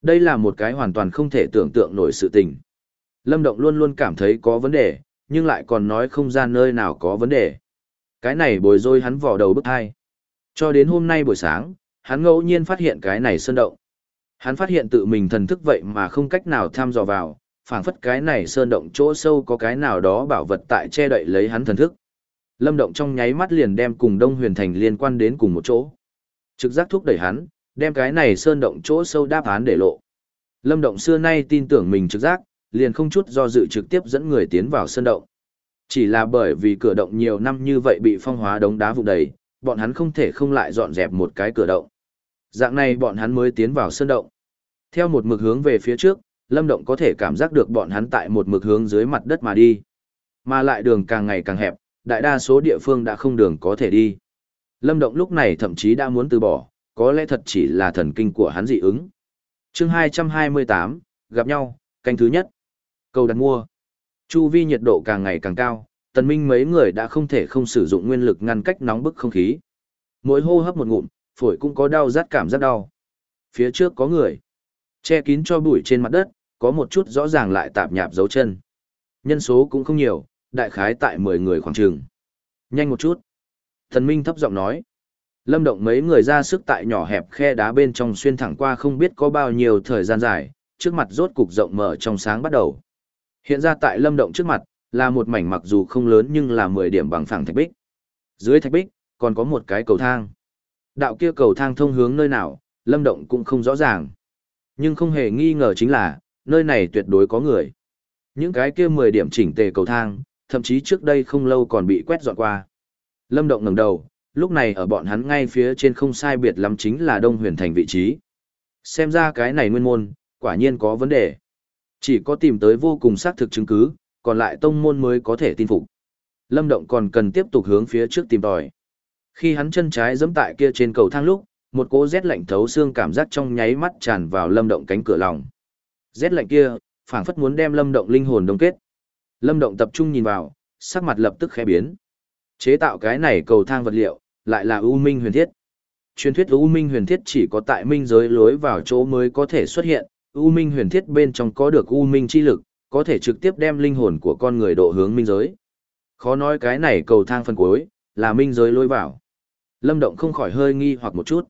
Đây là một cái hoàn toàn không thể tưởng tượng nổi sự tình. Lâm Động luôn luôn cảm thấy có vấn đề, nhưng lại còn nói không ra nơi nào có vấn đề. Cái này bồi dối hắn vò đầu bức hai. Cho đến hôm nay buổi sáng, hắn ngẫu nhiên phát hiện cái này sơn động. Hắn phát hiện tự mình thần thức vậy mà không cách nào tham dò vào, phảng phất cái này sơn động chỗ sâu có cái nào đó bảo vật tại che đậy lấy hắn thần thức. Lâm động trong nháy mắt liền đem cùng Đông Huyền Thành liên quan đến cùng một chỗ. Trực giác thúc đẩy hắn, đem cái này sơn động chỗ sâu đáp án để lộ. Lâm động xưa nay tin tưởng mình trực giác, liền không chút do dự trực tiếp dẫn người tiến vào sơn động. Chỉ là bởi vì cửa động nhiều năm như vậy bị phong hóa đống đá vụ đầy, bọn hắn không thể không lại dọn dẹp một cái cửa động. Dạng này bọn hắn mới tiến vào sơn động. Theo một mực hướng về phía trước, Lâm Động có thể cảm giác được bọn hắn tại một mực hướng dưới mặt đất mà đi. Mà lại đường càng ngày càng hẹp, đại đa số địa phương đã không đường có thể đi. Lâm Động lúc này thậm chí đã muốn từ bỏ, có lẽ thật chỉ là thần kinh của hắn dị ứng. chương 228, gặp nhau, canh thứ nhất. Cầu đặt mua. Chu vi nhiệt độ càng ngày càng cao, tần minh mấy người đã không thể không sử dụng nguyên lực ngăn cách nóng bức không khí. Mỗi hô hấp một ngụm, phổi cũng có đau rát cảm rất đau. Phía trước có người. Che kín cho bụi trên mặt đất, có một chút rõ ràng lại tạp nhạp dấu chân. Nhân số cũng không nhiều, đại khái tại 10 người khoảng trường. Nhanh một chút. Thần Minh thấp giọng nói. Lâm động mấy người ra sức tại nhỏ hẹp khe đá bên trong xuyên thẳng qua không biết có bao nhiêu thời gian dài, trước mặt rốt cục rộng mở trong sáng bắt đầu. Hiện ra tại lâm động trước mặt, là một mảnh mặc dù không lớn nhưng là 10 điểm bằng phẳng thạch bích. Dưới thạch bích, còn có một cái cầu thang. Đạo kia cầu thang thông hướng nơi nào, lâm động cũng không rõ ràng. Nhưng không hề nghi ngờ chính là, nơi này tuyệt đối có người. Những cái kia 10 điểm chỉnh tề cầu thang, thậm chí trước đây không lâu còn bị quét dọn qua. Lâm Động ngẩng đầu, lúc này ở bọn hắn ngay phía trên không sai biệt lắm chính là Đông Huyền Thành vị trí. Xem ra cái này nguyên môn, quả nhiên có vấn đề. Chỉ có tìm tới vô cùng xác thực chứng cứ, còn lại tông môn mới có thể tin phục. Lâm Động còn cần tiếp tục hướng phía trước tìm tòi. Khi hắn chân trái giẫm tại kia trên cầu thang lúc, một cỗ rét lạnh thấu xương cảm giác trong nháy mắt tràn vào Lâm Động cánh cửa lòng. Rét lạnh kia, phảng phất muốn đem Lâm Động linh hồn đông kết. Lâm Động tập trung nhìn vào, sắc mặt lập tức khẽ biến. Chế tạo cái này cầu thang vật liệu, lại là U Minh huyền thiết. Truyền thuyết U Minh huyền thiết chỉ có tại minh giới lối vào chỗ mới có thể xuất hiện, U Minh huyền thiết bên trong có được U Minh chi lực, có thể trực tiếp đem linh hồn của con người độ hướng minh giới. Khó nói cái này cầu thang phân cuối, là minh giới lối vào. Lâm Động không khỏi hơi nghi hoặc một chút.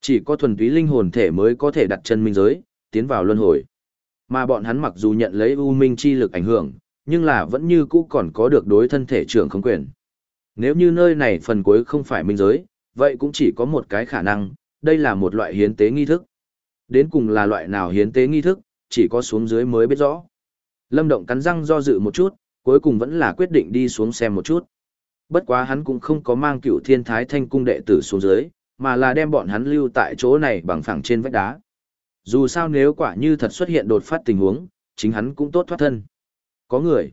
Chỉ có thuần túy linh hồn thể mới có thể đặt chân minh giới, tiến vào luân hồi. Mà bọn hắn mặc dù nhận lấy U Minh chi lực ảnh hưởng, nhưng là vẫn như cũ còn có được đối thân thể trưởng không quyền. Nếu như nơi này phần cuối không phải minh giới, vậy cũng chỉ có một cái khả năng, đây là một loại hiến tế nghi thức. Đến cùng là loại nào hiến tế nghi thức, chỉ có xuống dưới mới biết rõ. Lâm Động cắn răng do dự một chút, cuối cùng vẫn là quyết định đi xuống xem một chút. Bất quá hắn cũng không có mang cựu thiên thái thanh cung đệ tử xuống dưới, mà là đem bọn hắn lưu tại chỗ này bằng phẳng trên vách đá. Dù sao nếu quả như thật xuất hiện đột phát tình huống, chính hắn cũng tốt thoát thân. Có người.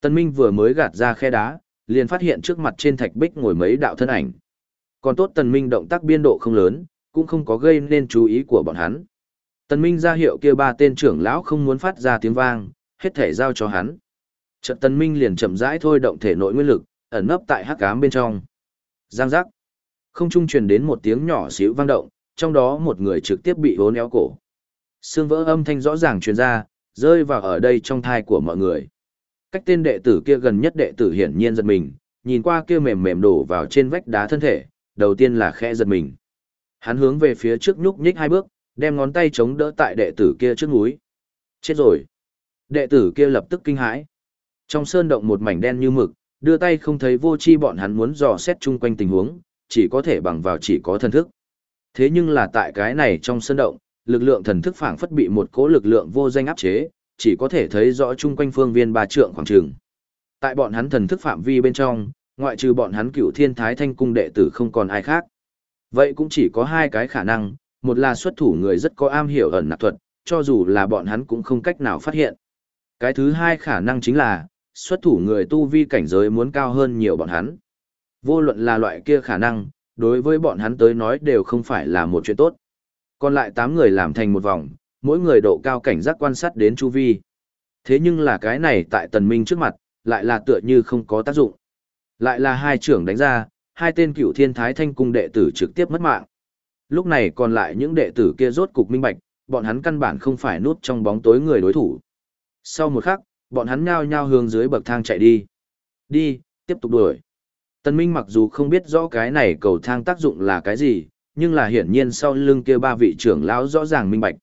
Tân Minh vừa mới gạt ra khe đá, liền phát hiện trước mặt trên thạch bích ngồi mấy đạo thân ảnh. Còn tốt Tần Minh động tác biên độ không lớn, cũng không có gây nên chú ý của bọn hắn. Tần Minh ra hiệu kia ba tên trưởng lão không muốn phát ra tiếng vang, hết thể giao cho hắn. Trận Tần Minh liền chậm rãi thôi động thể nội nguyên lực, ẩn nấp tại hắc ám bên trong. Giang giác. Không trung truyền đến một tiếng nhỏ xíu vang động, trong đó một người trực tiếp bị hố néo cổ. Xương vỡ âm thanh rõ ràng truyền ra, rơi vào ở đây trong thai của mọi người. Cách tên đệ tử kia gần nhất đệ tử hiển nhiên giật mình, nhìn qua kia mềm mềm đổ vào trên vách đá thân thể, đầu tiên là khẽ giật mình. Hắn hướng về phía trước nhúc nhích hai bước, đem ngón tay chống đỡ tại đệ tử kia trước núi. Chết rồi. Đệ tử kia lập tức kinh hãi. Trong sơn động một mảnh đen như mực, đưa tay không thấy vô chi bọn hắn muốn dò xét chung quanh tình huống, chỉ có thể bằng vào chỉ có thần thức. Thế nhưng là tại cái này trong sơn động, lực lượng thần thức phảng phất bị một cỗ lực lượng vô danh áp chế, chỉ có thể thấy rõ chung quanh phương viên ba trượng khoảng trường. Tại bọn hắn thần thức phạm vi bên trong, ngoại trừ bọn hắn cựu thiên thái thanh cung đệ tử không còn ai khác. Vậy cũng chỉ có hai cái khả năng, một là xuất thủ người rất có am hiểu ẩn nạp thuật, cho dù là bọn hắn cũng không cách nào phát hiện. Cái thứ hai khả năng chính là, xuất thủ người tu vi cảnh giới muốn cao hơn nhiều bọn hắn. Vô luận là loại kia khả năng, đối với bọn hắn tới nói đều không phải là một chuyện tốt. Còn lại 8 người làm thành một vòng, mỗi người độ cao cảnh giác quan sát đến chu vi. Thế nhưng là cái này tại tần minh trước mặt, lại là tựa như không có tác dụng. Lại là hai trưởng đánh ra, hai tên cựu thiên thái thanh cung đệ tử trực tiếp mất mạng. Lúc này còn lại những đệ tử kia rốt cục minh bạch, bọn hắn căn bản không phải nút trong bóng tối người đối thủ. Sau một khắc, bọn hắn nhao nhao hướng dưới bậc thang chạy đi. Đi, tiếp tục đuổi. Tần Minh mặc dù không biết rõ cái này cầu thang tác dụng là cái gì, nhưng là hiển nhiên sau lưng kia ba vị trưởng lão rõ ràng minh bạch.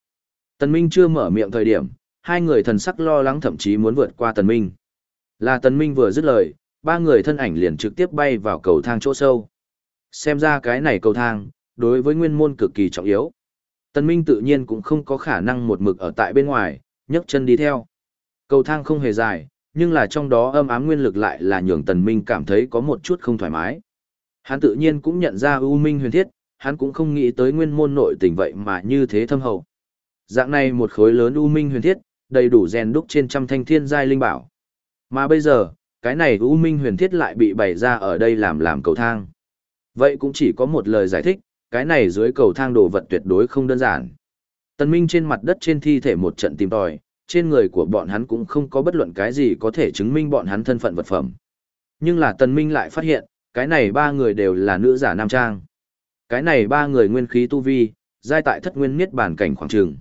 Tần Minh chưa mở miệng thời điểm, hai người thần sắc lo lắng thậm chí muốn vượt qua Tần Minh. Là Tần Minh vừa dứt lời, ba người thân ảnh liền trực tiếp bay vào cầu thang chỗ sâu. Xem ra cái này cầu thang, đối với nguyên môn cực kỳ trọng yếu. Tần Minh tự nhiên cũng không có khả năng một mực ở tại bên ngoài, nhấc chân đi theo. Cầu thang không hề dài, nhưng là trong đó âm ám nguyên lực lại là nhường Tần Minh cảm thấy có một chút không thoải mái. Hắn tự nhiên cũng nhận ra U Minh huyền thiết, hắn cũng không nghĩ tới nguyên môn nội tình vậy mà như thế thâm hậu. Dạng này một khối lớn U Minh huyền thiết, đầy đủ rèn đúc trên trăm thanh thiên giai linh bảo. Mà bây giờ, cái này U Minh huyền thiết lại bị bày ra ở đây làm làm cầu thang. Vậy cũng chỉ có một lời giải thích, cái này dưới cầu thang đồ vật tuyệt đối không đơn giản. Tần Minh trên mặt đất trên thi thể một trận tìm tòi, trên người của bọn hắn cũng không có bất luận cái gì có thể chứng minh bọn hắn thân phận vật phẩm. Nhưng là Tần Minh lại phát hiện, cái này ba người đều là nữ giả nam trang. Cái này ba người nguyên khí tu vi, giai tại thất nguyên niết bản cảnh khoảng trường.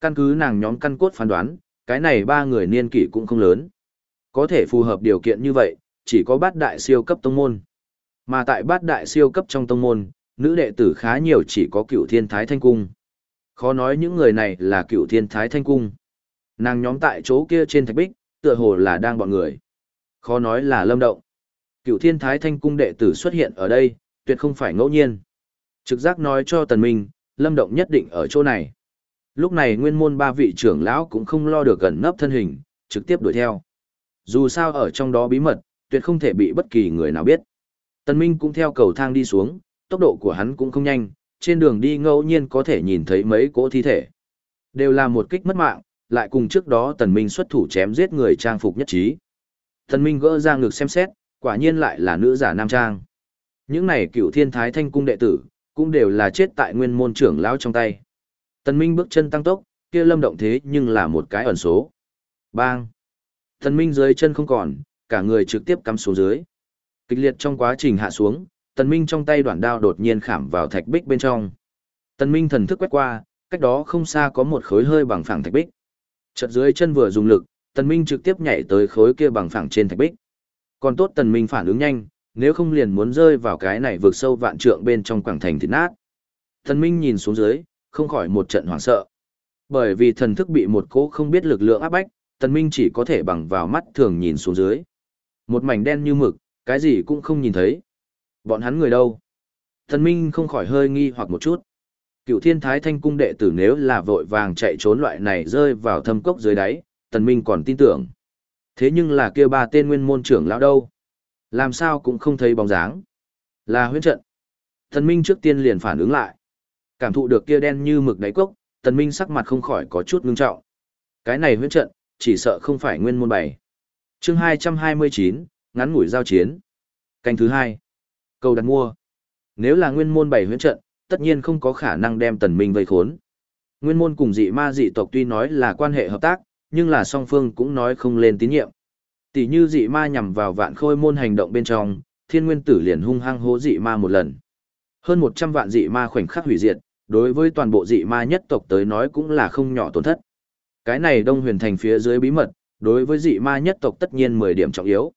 Căn cứ nàng nhóm căn cốt phán đoán, cái này ba người niên kỷ cũng không lớn. Có thể phù hợp điều kiện như vậy, chỉ có bát đại siêu cấp tông môn. Mà tại bát đại siêu cấp trong tông môn, nữ đệ tử khá nhiều chỉ có cựu thiên thái thanh cung. Khó nói những người này là cựu thiên thái thanh cung. Nàng nhóm tại chỗ kia trên thạch bích, tựa hồ là đang bọn người. Khó nói là lâm động. Cựu thiên thái thanh cung đệ tử xuất hiện ở đây, tuyệt không phải ngẫu nhiên. Trực giác nói cho tần minh, lâm động nhất định ở chỗ này. Lúc này nguyên môn ba vị trưởng lão cũng không lo được gần nấp thân hình, trực tiếp đuổi theo. Dù sao ở trong đó bí mật, tuyệt không thể bị bất kỳ người nào biết. Tần Minh cũng theo cầu thang đi xuống, tốc độ của hắn cũng không nhanh, trên đường đi ngẫu nhiên có thể nhìn thấy mấy cỗ thi thể. Đều là một kích mất mạng, lại cùng trước đó Tần Minh xuất thủ chém giết người trang phục nhất trí. Tần Minh gỡ ra ngực xem xét, quả nhiên lại là nữ giả nam trang. Những này cựu thiên thái thanh cung đệ tử, cũng đều là chết tại nguyên môn trưởng lão trong tay. Tần Minh bước chân tăng tốc, kia lâm động thế nhưng là một cái ẩn số. Bang! Tần Minh dưới chân không còn, cả người trực tiếp cắm xuống dưới. Kịch liệt trong quá trình hạ xuống, Tần Minh trong tay đoạn đao đột nhiên khảm vào thạch bích bên trong. Tần Minh thần thức quét qua, cách đó không xa có một khối hơi bằng phẳng thạch bích. Chợt dưới chân vừa dùng lực, Tần Minh trực tiếp nhảy tới khối kia bằng phẳng trên thạch bích. Còn tốt Tần Minh phản ứng nhanh, nếu không liền muốn rơi vào cái này vượt sâu vạn trượng bên trong quảng thành thịt nát. Thần Minh nhìn xuống dưới, không khỏi một trận hoảng sợ. Bởi vì thần thức bị một cỗ không biết lực lượng áp bách, Tần Minh chỉ có thể bằng vào mắt thường nhìn xuống dưới. Một mảnh đen như mực, cái gì cũng không nhìn thấy. Bọn hắn người đâu? Tần Minh không khỏi hơi nghi hoặc một chút. Cựu thiên thái thanh cung đệ tử nếu là vội vàng chạy trốn loại này rơi vào thâm cốc dưới đáy, Tần Minh còn tin tưởng. Thế nhưng là kia ba tên nguyên môn trưởng lão đâu? Làm sao cũng không thấy bóng dáng. Là huyễn trận. Tần Minh trước tiên liền phản ứng lại. Cảm thụ được kia đen như mực đáy cốc, Tần Minh sắc mặt không khỏi có chút ngưng trọng. Cái này huyễn trận, chỉ sợ không phải nguyên môn bảy. Chương 229, ngắn ngủi giao chiến. Canh thứ hai. Cầu đặt mua. Nếu là nguyên môn bảy huyễn trận, tất nhiên không có khả năng đem Tần Minh vây khốn. Nguyên môn cùng dị ma dị tộc tuy nói là quan hệ hợp tác, nhưng là song phương cũng nói không lên tín nhiệm. Tỷ như dị ma nhằm vào vạn khôi môn hành động bên trong, thiên nguyên tử liền hung hăng hố dị ma một lần. Hơn 100 vạn dị ma khoảnh khắc hủy diệt, đối với toàn bộ dị ma nhất tộc tới nói cũng là không nhỏ tổn thất. Cái này đông huyền thành phía dưới bí mật, đối với dị ma nhất tộc tất nhiên 10 điểm trọng yếu.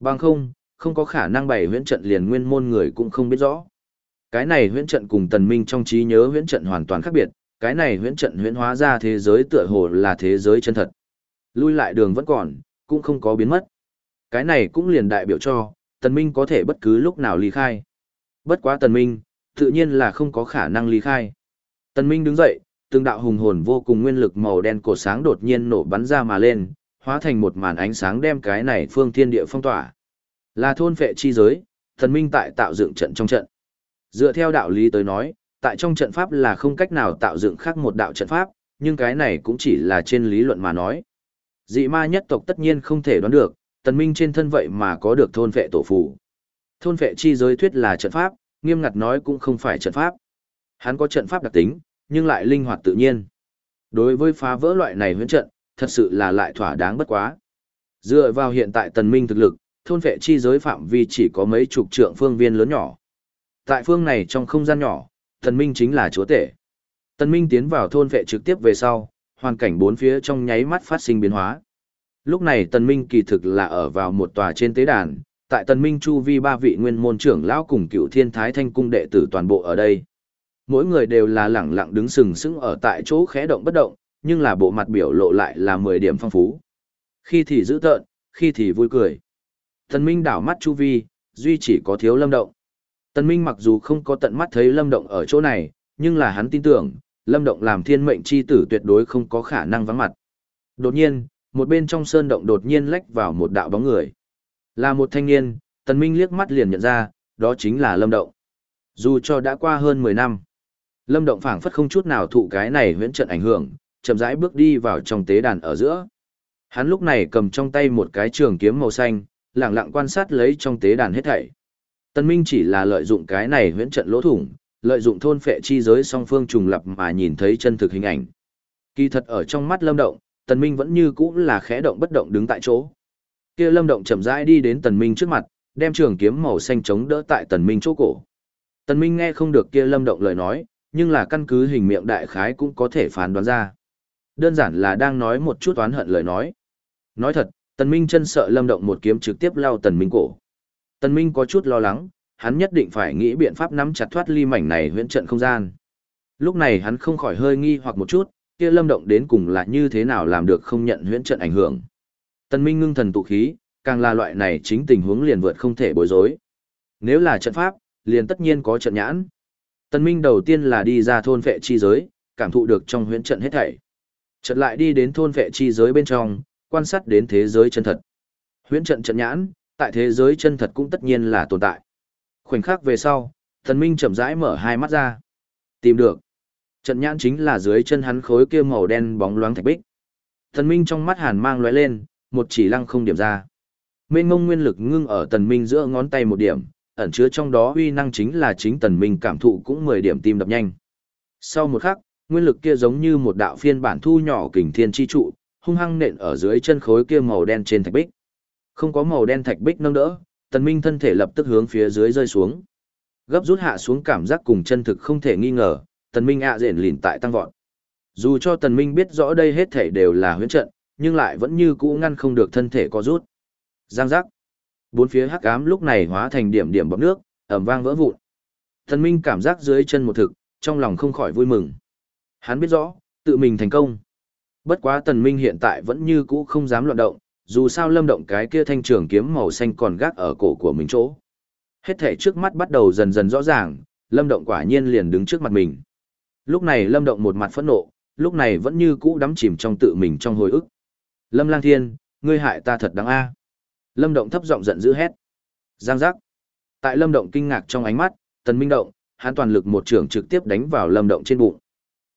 Bằng không, không có khả năng bày huyễn trận liền nguyên môn người cũng không biết rõ. Cái này huyễn trận cùng tần minh trong trí nhớ huyễn trận hoàn toàn khác biệt, cái này huyễn trận huyễn hóa ra thế giới tựa hồ là thế giới chân thật. Lui lại đường vẫn còn, cũng không có biến mất. Cái này cũng liền đại biểu cho, tần minh có thể bất cứ lúc nào ly khai. Bất quá tần minh, tự nhiên là không có khả năng ly khai. Tần minh đứng dậy, từng đạo hùng hồn vô cùng nguyên lực màu đen cổ sáng đột nhiên nổ bắn ra mà lên, hóa thành một màn ánh sáng đem cái này phương thiên địa phong tỏa. Là thôn phệ chi giới, tần minh tại tạo dựng trận trong trận. Dựa theo đạo lý tới nói, tại trong trận pháp là không cách nào tạo dựng khác một đạo trận pháp, nhưng cái này cũng chỉ là trên lý luận mà nói. Dị ma nhất tộc tất nhiên không thể đoán được, tần minh trên thân vậy mà có được thôn vệ tổ phù. Thôn vệ chi giới thuyết là trận pháp, nghiêm ngặt nói cũng không phải trận pháp. Hắn có trận pháp đặc tính, nhưng lại linh hoạt tự nhiên. Đối với phá vỡ loại này huyễn trận, thật sự là lại thỏa đáng bất quá. Dựa vào hiện tại tần minh thực lực, thôn vệ chi giới phạm vi chỉ có mấy chục trượng phương viên lớn nhỏ. Tại phương này trong không gian nhỏ, Tần Minh chính là chúa tể. Tần Minh tiến vào thôn vệ trực tiếp về sau, hoàn cảnh bốn phía trong nháy mắt phát sinh biến hóa. Lúc này Tần Minh kỳ thực là ở vào một tòa trên tế đàn, tại Tần Minh chu vi ba vị nguyên môn trưởng lão cùng cựu thiên thái thanh cung đệ tử toàn bộ ở đây. Mỗi người đều là lẳng lặng đứng sừng sững ở tại chỗ khẽ động bất động, nhưng là bộ mặt biểu lộ lại là 10 điểm phong phú. Khi thì dữ tợn, khi thì vui cười. Tần Minh đảo mắt chu vi, duy chỉ có thiếu lâm động. Tần Minh mặc dù không có tận mắt thấy lâm động ở chỗ này, nhưng là hắn tin tưởng, lâm động làm thiên mệnh chi tử tuyệt đối không có khả năng vắng mặt. Đột nhiên, một bên trong sơn động đột nhiên lách vào một đạo bóng người. Là một thanh niên, Tần Minh liếc mắt liền nhận ra, đó chính là lâm động. Dù cho đã qua hơn 10 năm, lâm động phảng phất không chút nào thụ cái này huyễn trận ảnh hưởng, chậm rãi bước đi vào trong tế đàn ở giữa. Hắn lúc này cầm trong tay một cái trường kiếm màu xanh, lặng lặng quan sát lấy trong tế đàn hết thảy. Tân Minh chỉ là lợi dụng cái này huyễn trận lỗ thủng, lợi dụng thôn phệ chi giới song phương trùng lập mà nhìn thấy chân thực hình ảnh. Kỳ thật ở trong mắt Lâm Động, Tần Minh vẫn như cũ là khẽ động bất động đứng tại chỗ. Kia Lâm Động chậm rãi đi đến Tần Minh trước mặt, đem trường kiếm màu xanh chống đỡ tại Tần Minh chỗ cổ. Tần Minh nghe không được kia Lâm Động lời nói, nhưng là căn cứ hình miệng đại khái cũng có thể phán đoán ra. Đơn giản là đang nói một chút oán hận lời nói. Nói thật, Tần Minh chân sợ Lâm Động một kiếm trực tiếp lao Tần Minh cổ. Tần Minh có chút lo lắng, hắn nhất định phải nghĩ biện pháp nắm chặt thoát ly mảnh này huyễn trận không gian. Lúc này hắn không khỏi hơi nghi hoặc một chút, kia Lâm Động đến cùng là như thế nào làm được không nhận huyễn trận ảnh hưởng. Tần Minh ngưng thần tụ khí, càng là loại này chính tình huống liền vượt không thể bối rối. Nếu là trận pháp, liền tất nhiên có trận nhãn. Tần Minh đầu tiên là đi ra thôn vệ chi giới, cảm thụ được trong huyễn trận hết thảy. Chợt lại đi đến thôn vệ chi giới bên trong, quan sát đến thế giới chân thật. Huyễn trận trận nhãn, tại thế giới chân thật cũng tất nhiên là tồn tại. Khoảnh khắc về sau, thần minh chậm rãi mở hai mắt ra. Tìm được. Trận nhãn chính là dưới chân hắn khối kia màu đen bóng loáng thạch bích. Thần minh trong mắt hàn mang lóe lên, một chỉ lăng không điểm ra. Mênh ngông nguyên lực ngưng ở tần minh giữa ngón tay một điểm, ẩn chứa trong đó uy năng chính là chính tần minh cảm thụ cũng 10 điểm tim đập nhanh. Sau một khắc, nguyên lực kia giống như một đạo phiên bản thu nhỏ kình thiên chi trụ, hung hăng nện ở dưới chân khối kia màu đen trên thạch bích. Không có màu đen thạch bích nâng đỡ, tần minh thân thể lập tức hướng phía dưới rơi xuống. Gấp rút hạ xuống cảm giác cùng chân thực không thể nghi ngờ, tần minh ạ à rền lìn tại tăng vọt. Dù cho tần minh biết rõ đây hết thể đều là huyễn trận, nhưng lại vẫn như cũ ngăn không được thân thể có rút. Giang giác. Bốn phía hắc ám lúc này hóa thành điểm điểm bọt nước, ầm vang vỡ vụn. Tần minh cảm giác dưới chân một thực, trong lòng không khỏi vui mừng. Hắn biết rõ, tự mình thành công. Bất quá tần minh hiện tại vẫn như cũ không dám loạn động, dù sao lâm động cái kia thanh trường kiếm màu xanh còn gác ở cổ của mình chỗ. Hết thể trước mắt bắt đầu dần dần rõ ràng, lâm động quả nhiên liền đứng trước mặt mình. Lúc này lâm động một mặt phẫn nộ, lúc này vẫn như cũ đắm chìm trong tự mình trong hồi ức. Lâm lang thiên, ngươi hại ta thật đáng a. Lâm động thấp giọng giận dữ hét. Giang giác. Tại lâm động kinh ngạc trong ánh mắt, tần minh động, hắn toàn lực một trường trực tiếp đánh vào lâm động trên bụng.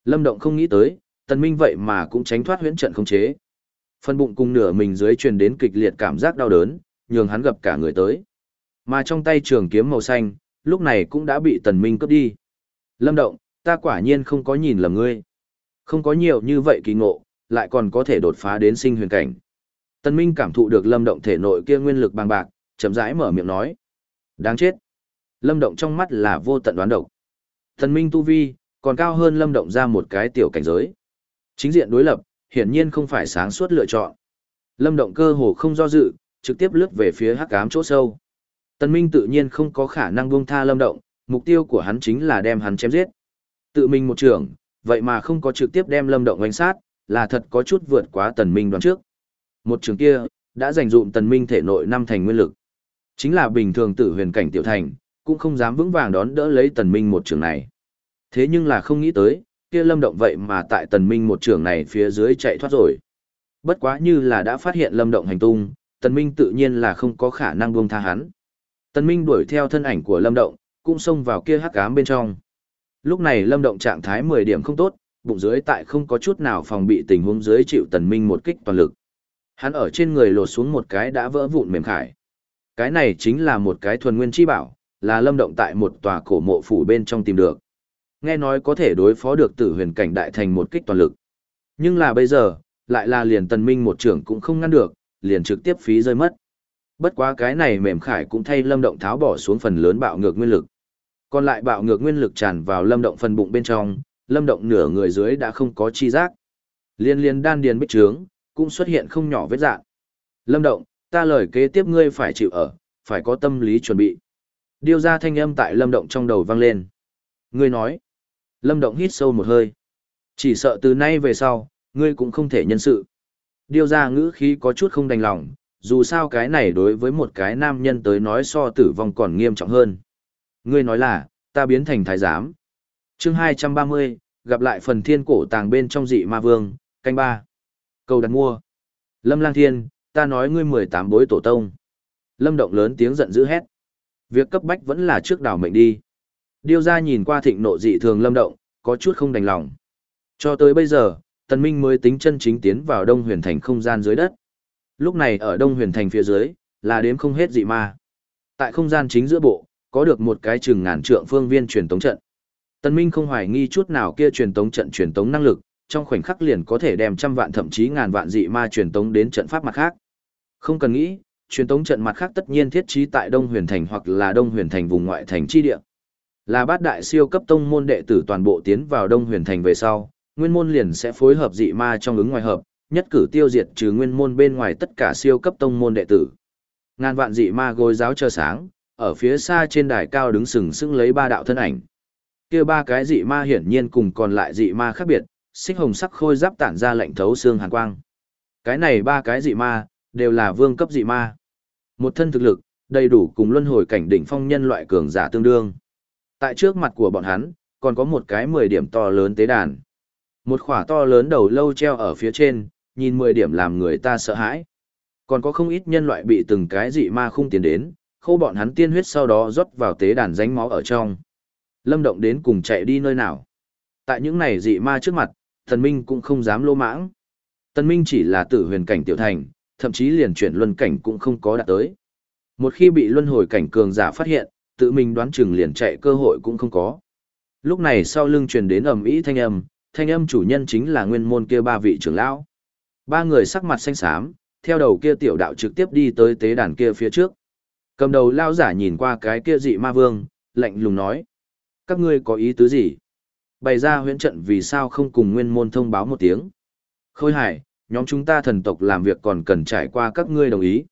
Lâm động không nghĩ tới, tần minh vậy mà cũng tránh thoát huyễn trận không chế. Phần bụng cùng nửa mình dưới truyền đến kịch liệt cảm giác đau đớn, nhường hắn gặp cả người tới. Mà trong tay trường kiếm màu xanh, lúc này cũng đã bị tần minh cướp đi. Lâm động, ta quả nhiên không có nhìn lầm ngươi. Không có nhiều như vậy kỳ ngộ, lại còn có thể đột phá đến sinh huyền cảnh. Tần minh cảm thụ được lâm động thể nội kia nguyên lực bằng bạc, chậm rãi mở miệng nói. Đáng chết. Lâm động trong mắt là vô tận đoán độc. Tần minh tu vi, còn cao hơn lâm động ra một cái tiểu cảnh giới. Chính diện đối lập, hiển nhiên không phải sáng suốt lựa chọn. Lâm động cơ hồ không do dự, trực tiếp lướt về phía hắc ám chỗ sâu. Tân Minh tự nhiên không có khả năng buông tha Lâm động, mục tiêu của hắn chính là đem hắn chém giết. Tự mình một trưởng, vậy mà không có trực tiếp đem Lâm động đánh sát, là thật có chút vượt quá Tần Minh đoán trước. Một trường kia, đã dành dụm Tần Minh thể nội năm thành nguyên lực. Chính là bình thường tử huyền cảnh tiểu thành, cũng không dám vững vàng đón đỡ lấy Tần Minh một trường này. Thế nhưng là không nghĩ tới, kia lâm động vậy mà tại tần minh một trường này phía dưới chạy thoát rồi. Bất quá như là đã phát hiện lâm động hành tung, tần minh tự nhiên là không có khả năng buông tha hắn. Tần minh đuổi theo thân ảnh của lâm động, cũng xông vào kia hắc ám bên trong. Lúc này lâm động trạng thái 10 điểm không tốt, bụng dưới tại không có chút nào phòng bị tình huống dưới chịu tần minh một kích toàn lực. Hắn ở trên người lột xuống một cái đã vỡ vụn mềm khải. Cái này chính là một cái thuần nguyên chi bảo, là lâm động tại một tòa cổ mộ phủ bên trong tìm được nghe nói có thể đối phó được tử huyền cảnh đại thành một kích toàn lực. Nhưng là bây giờ, lại là liền tần minh một trưởng cũng không ngăn được, liền trực tiếp phí rơi mất. Bất quá cái này mềm khải cũng thay lâm động tháo bỏ xuống phần lớn bạo ngược nguyên lực. Còn lại bạo ngược nguyên lực tràn vào lâm động phần bụng bên trong, lâm động nửa người dưới đã không có chi giác. Liên liên đan điền bích trướng, cũng xuất hiện không nhỏ vết dạng. Lâm động, ta lời kế tiếp ngươi phải chịu ở, phải có tâm lý chuẩn bị. Điêu ra thanh âm tại lâm động trong đầu vang lên. Ngươi nói. Lâm động hít sâu một hơi. Chỉ sợ từ nay về sau, ngươi cũng không thể nhân sự. Điêu ra ngữ khí có chút không đành lòng, dù sao cái này đối với một cái nam nhân tới nói so tử vong còn nghiêm trọng hơn. Ngươi nói là, ta biến thành thái giám. chương 230, gặp lại phần thiên cổ tàng bên trong dị ma vương, canh ba. Cầu đặt mua. Lâm lang thiên, ta nói ngươi 18 bối tổ tông. Lâm động lớn tiếng giận dữ hét. Việc cấp bách vẫn là trước đảo mệnh đi. Điêu ra nhìn qua thịnh nộ dị thường lâm động, có chút không đành lòng. Cho tới bây giờ, Tần Minh mới tính chân chính tiến vào Đông Huyền Thành không gian dưới đất. Lúc này ở Đông Huyền Thành phía dưới, là đếm không hết dị ma. Tại không gian chính giữa bộ, có được một cái chừng ngàn trượng phương viên truyền tống trận. Tần Minh không hoài nghi chút nào kia truyền tống trận truyền tống năng lực, trong khoảnh khắc liền có thể đem trăm vạn thậm chí ngàn vạn dị ma truyền tống đến trận pháp mặt khác. Không cần nghĩ, truyền tống trận mặt khác tất nhiên thiết trí tại Đông Huyền Thành hoặc là Đông Huyền Thành vùng ngoại thành chi địa. Là bát đại siêu cấp tông môn đệ tử toàn bộ tiến vào Đông Huyền Thành về sau, nguyên môn liền sẽ phối hợp dị ma trong ứng ngoài hợp, nhất cử tiêu diệt trừ nguyên môn bên ngoài tất cả siêu cấp tông môn đệ tử. Ngàn vạn dị ma gối giáo chờ sáng, ở phía xa trên đài cao đứng sừng sững lấy ba đạo thân ảnh. Kia ba cái dị ma hiển nhiên cùng còn lại dị ma khác biệt, xích hồng sắc khôi giáp tản ra lạnh thấu xương hàn quang. Cái này ba cái dị ma đều là vương cấp dị ma. Một thân thực lực, đầy đủ cùng luân hồi cảnh đỉnh phong nhân loại cường giả tương đương. Tại trước mặt của bọn hắn, còn có một cái 10 điểm to lớn tế đàn. Một khỏa to lớn đầu lâu treo ở phía trên, nhìn 10 điểm làm người ta sợ hãi. Còn có không ít nhân loại bị từng cái dị ma khung tiến đến, khô bọn hắn tiên huyết sau đó rót vào tế đàn ránh máu ở trong. Lâm động đến cùng chạy đi nơi nào. Tại những này dị ma trước mặt, thần minh cũng không dám lô mãng. Thần minh chỉ là tử huyền cảnh tiểu thành, thậm chí liền chuyển luân cảnh cũng không có đạt tới. Một khi bị luân hồi cảnh cường giả phát hiện, tự mình đoán chừng liền chạy cơ hội cũng không có. Lúc này sau lưng truyền đến ầm ĩ thanh âm, thanh âm chủ nhân chính là nguyên môn kia ba vị trưởng lão. Ba người sắc mặt xanh xám, theo đầu kia tiểu đạo trực tiếp đi tới tế đàn kia phía trước. Cầm đầu lao giả nhìn qua cái kia dị ma vương, lạnh lùng nói. Các ngươi có ý tứ gì? Bày ra huyễn trận vì sao không cùng nguyên môn thông báo một tiếng? Khôi hải, nhóm chúng ta thần tộc làm việc còn cần trải qua các ngươi đồng ý.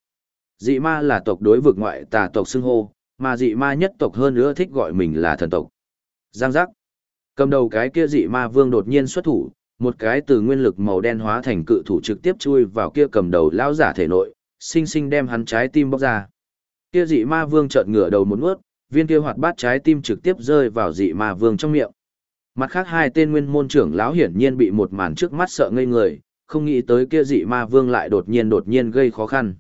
Dị ma là tộc đối vực ngoại tà tộc xưng hô, mà dị ma nhất tộc hơn nữa thích gọi mình là thần tộc. Giang giác. Cầm đầu cái kia dị ma vương đột nhiên xuất thủ, một cái từ nguyên lực màu đen hóa thành cự thủ trực tiếp chui vào kia cầm đầu lão giả thể nội, sinh sinh đem hắn trái tim bóc ra. Kia dị ma vương chợt ngửa đầu một nuốt, viên kia hoạt bát trái tim trực tiếp rơi vào dị ma vương trong miệng. Mặt khác hai tên nguyên môn trưởng lão hiển nhiên bị một màn trước mắt sợ ngây người, không nghĩ tới kia dị ma vương lại đột nhiên đột nhiên gây khó khăn.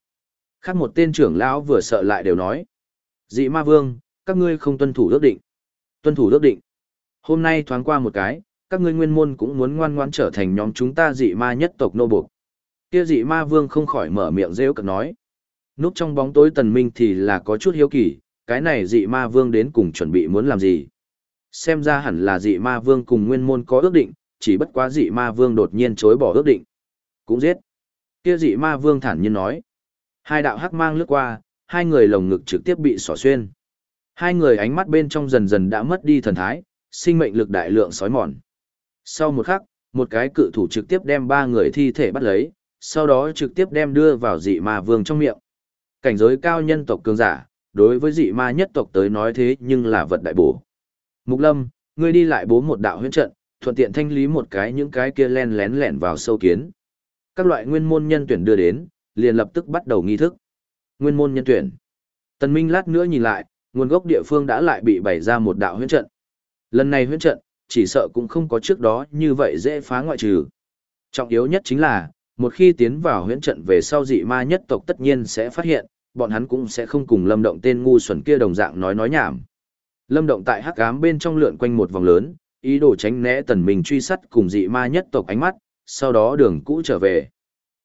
Khác một tên trưởng lão vừa sợ lại đều nói. Dị ma vương, các ngươi không tuân thủ ước định. Tuân thủ ước định. Hôm nay thoáng qua một cái, các ngươi nguyên môn cũng muốn ngoan ngoãn trở thành nhóm chúng ta dị ma nhất tộc nô buộc. Kia dị ma vương không khỏi mở miệng rêu cực nói. Núp trong bóng tối tần minh thì là có chút hiếu kỳ, cái này dị ma vương đến cùng chuẩn bị muốn làm gì. Xem ra hẳn là dị ma vương cùng nguyên môn có ước định, chỉ bất quá dị ma vương đột nhiên chối bỏ ước định. Cũng giết. Kia dị ma vương thản nhiên nói. Hai đạo hắc mang lướt qua, hai người lồng ngực trực tiếp bị xỏ xuyên. Hai người ánh mắt bên trong dần dần đã mất đi thần thái, sinh mệnh lực đại lượng sói mòn. Sau một khắc, một cái cự thủ trực tiếp đem ba người thi thể bắt lấy, sau đó trực tiếp đem đưa vào dị ma vương trong miệng. Cảnh giới cao nhân tộc cường giả, đối với dị ma nhất tộc tới nói thế nhưng là vật đại bổ. Mục Lâm, ngươi đi lại bố một đạo huyễn trận, thuận tiện thanh lý một cái những cái kia len lén lẻn vào sâu kiến. Các loại nguyên môn nhân tuyển đưa đến, liền lập tức bắt đầu nghi thức. Nguyên môn nhân tuyển. Tần Minh lát nữa nhìn lại, nguồn gốc địa phương đã lại bị bày ra một đạo huyễn trận. Lần này huyễn trận, chỉ sợ cũng không có trước đó như vậy dễ phá ngoại trừ. Trọng yếu nhất chính là, một khi tiến vào huyễn trận về sau dị ma nhất tộc tất nhiên sẽ phát hiện, bọn hắn cũng sẽ không cùng lâm động tên ngu xuẩn kia đồng dạng nói nói nhảm. Lâm động tại hắc ám bên trong lượn quanh một vòng lớn, ý đồ tránh né tần mình truy sát cùng dị ma nhất tộc ánh mắt, sau đó đường cũ trở về.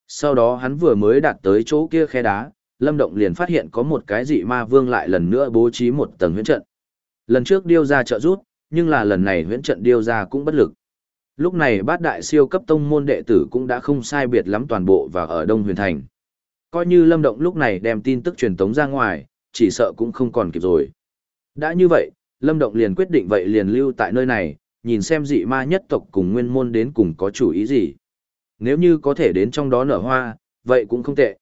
Sau đó hắn vừa mới đạt tới chỗ kia khe đá, Lâm Động liền phát hiện có một cái dị ma vương lại lần nữa bố trí một tầng huyễn trận. Lần trước điêu ra trợ rút, nhưng là lần này huyễn trận điêu ra cũng bất lực. Lúc này bát đại siêu cấp tông môn đệ tử cũng đã không sai biệt lắm toàn bộ và ở Đông Huyền Thành. Coi như Lâm Động lúc này đem tin tức truyền tống ra ngoài, chỉ sợ cũng không còn kịp rồi. Đã như vậy, Lâm Động liền quyết định vậy liền lưu tại nơi này, nhìn xem dị ma nhất tộc cùng nguyên môn đến cùng có chủ ý gì. Nếu như có thể đến trong đó nở hoa, vậy cũng không tệ.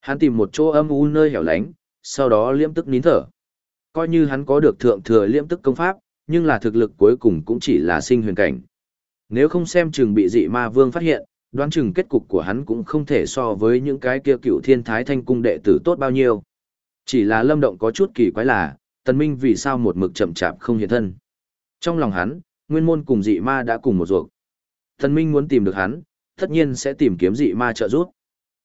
Hắn tìm một chỗ âm u nơi hẻo lánh, sau đó liễm tức nín thở. Coi như hắn có được thượng thừa liễm tức công pháp, nhưng là thực lực cuối cùng cũng chỉ là sinh huyền cảnh. Nếu không xem chừng bị dị ma vương phát hiện, đoán chừng kết cục của hắn cũng không thể so với những cái kia cựu thiên thái thanh cung đệ tử tốt bao nhiêu. Chỉ là lâm động có chút kỳ quái là, tần minh vì sao một mực chậm chạp không hiện thân. Trong lòng hắn, nguyên môn cùng dị ma đã cùng một ruột. Tần minh muốn tìm được hắn, tất nhiên sẽ tìm kiếm dị ma trợ giúp.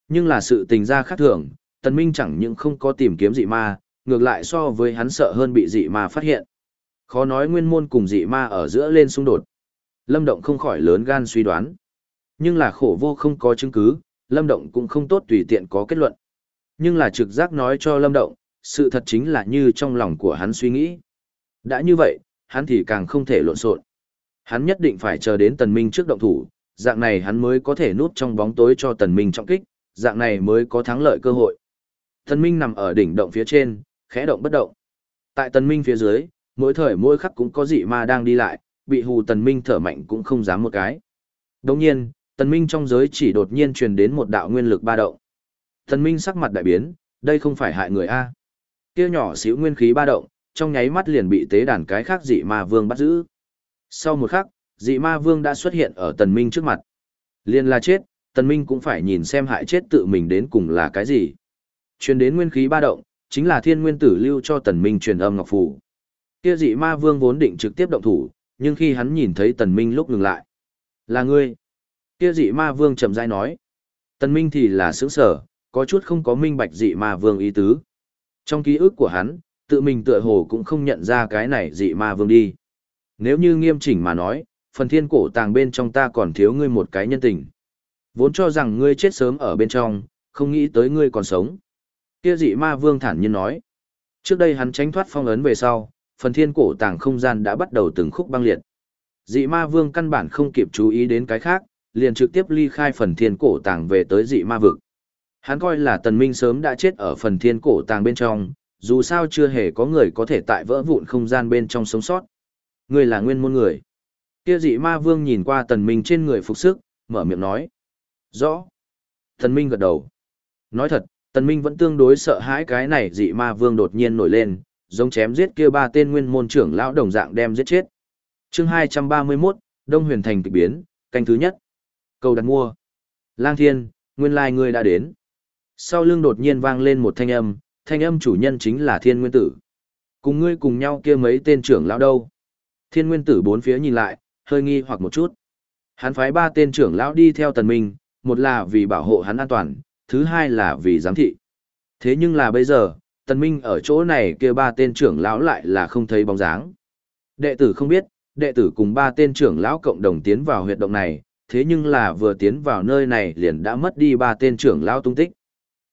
Nhưng là sự tình ra khác thường, tần minh chẳng những không có tìm kiếm dị ma, ngược lại so với hắn sợ hơn bị dị ma phát hiện. Khó nói nguyên môn cùng dị ma ở giữa lên xung đột. Lâm Động không khỏi lớn gan suy đoán. Nhưng là khổ vô không có chứng cứ, Lâm Động cũng không tốt tùy tiện có kết luận. Nhưng là trực giác nói cho Lâm Động, sự thật chính là như trong lòng của hắn suy nghĩ. Đã như vậy, hắn thì càng không thể lộn xộn. Hắn nhất định phải chờ đến tần minh trước động thủ, dạng này hắn mới có thể núp trong bóng tối cho tần minh trọng kích, dạng này mới có thắng lợi cơ hội. Tần minh nằm ở đỉnh động phía trên, khẽ động bất động. Tại tần minh phía dưới, mỗi thời mỗi khắc cũng có dị ma đang đi lại, bị hù tần minh thở mạnh cũng không dám một cái. Đồng nhiên, tần minh trong giới chỉ đột nhiên truyền đến một đạo nguyên lực ba động. Tần minh sắc mặt đại biến, đây không phải hại người A. Kia nhỏ xíu nguyên khí ba động, trong nháy mắt liền bị tế đàn cái khác dị ma vương bắt giữ. Sau một khắc, dị ma vương đã xuất hiện ở tần minh trước mặt. Liên là chết, tần minh cũng phải nhìn xem hại chết tự mình đến cùng là cái gì. Truyền đến nguyên khí ba động, chính là thiên nguyên tử lưu cho tần minh truyền âm ngọc phù. Kia dị ma vương vốn định trực tiếp động thủ, nhưng khi hắn nhìn thấy tần minh lúc ngừng lại. Là ngươi. Kia dị ma vương chậm rãi nói. Tần minh thì là sướng sở, có chút không có minh bạch dị ma vương ý tứ. Trong ký ức của hắn, tự mình tựa hồ cũng không nhận ra cái này dị ma vương đi. Nếu như nghiêm chỉnh mà nói, phần thiên cổ tàng bên trong ta còn thiếu ngươi một cái nhân tình. Vốn cho rằng ngươi chết sớm ở bên trong, không nghĩ tới ngươi còn sống. Kia dị ma vương thản nhiên nói. Trước đây hắn tránh thoát phong ấn về sau, phần thiên cổ tàng không gian đã bắt đầu từng khúc băng liệt. Dị ma vương căn bản không kịp chú ý đến cái khác, liền trực tiếp ly khai phần thiên cổ tàng về tới dị ma vực. Hắn coi là tần minh sớm đã chết ở phần thiên cổ tàng bên trong, dù sao chưa hề có người có thể tại vỡ vụn không gian bên trong sống sót. Người là nguyên môn người. Kia dị ma vương nhìn qua tần minh trên người phục sức, mở miệng nói. Rõ. Tần minh gật đầu. Nói thật, tần minh vẫn tương đối sợ hãi cái này dị ma vương đột nhiên nổi lên, giống chém giết kia ba tên nguyên môn trưởng lão đồng dạng đem giết chết. Chương 231, Đông Huyền Thành kịch biến, canh thứ nhất. Cầu đặt mua. Lang Thiên, nguyên lai ngươi đã đến. Sau lưng đột nhiên vang lên một thanh âm, thanh âm chủ nhân chính là Thiên Nguyên Tử. Cùng ngươi cùng nhau kia mấy tên trưởng lão đâu? Thiên Nguyên Tử bốn phía nhìn lại, hơi nghi hoặc một chút. Hắn phái ba tên trưởng lão đi theo tần minh, một là vì bảo hộ hắn an toàn, thứ hai là vì giám thị. Thế nhưng là bây giờ, tần minh ở chỗ này kia ba tên trưởng lão lại là không thấy bóng dáng. Đệ tử không biết, đệ tử cùng ba tên trưởng lão cộng đồng tiến vào huyệt động này, thế nhưng là vừa tiến vào nơi này liền đã mất đi ba tên trưởng lão tung tích.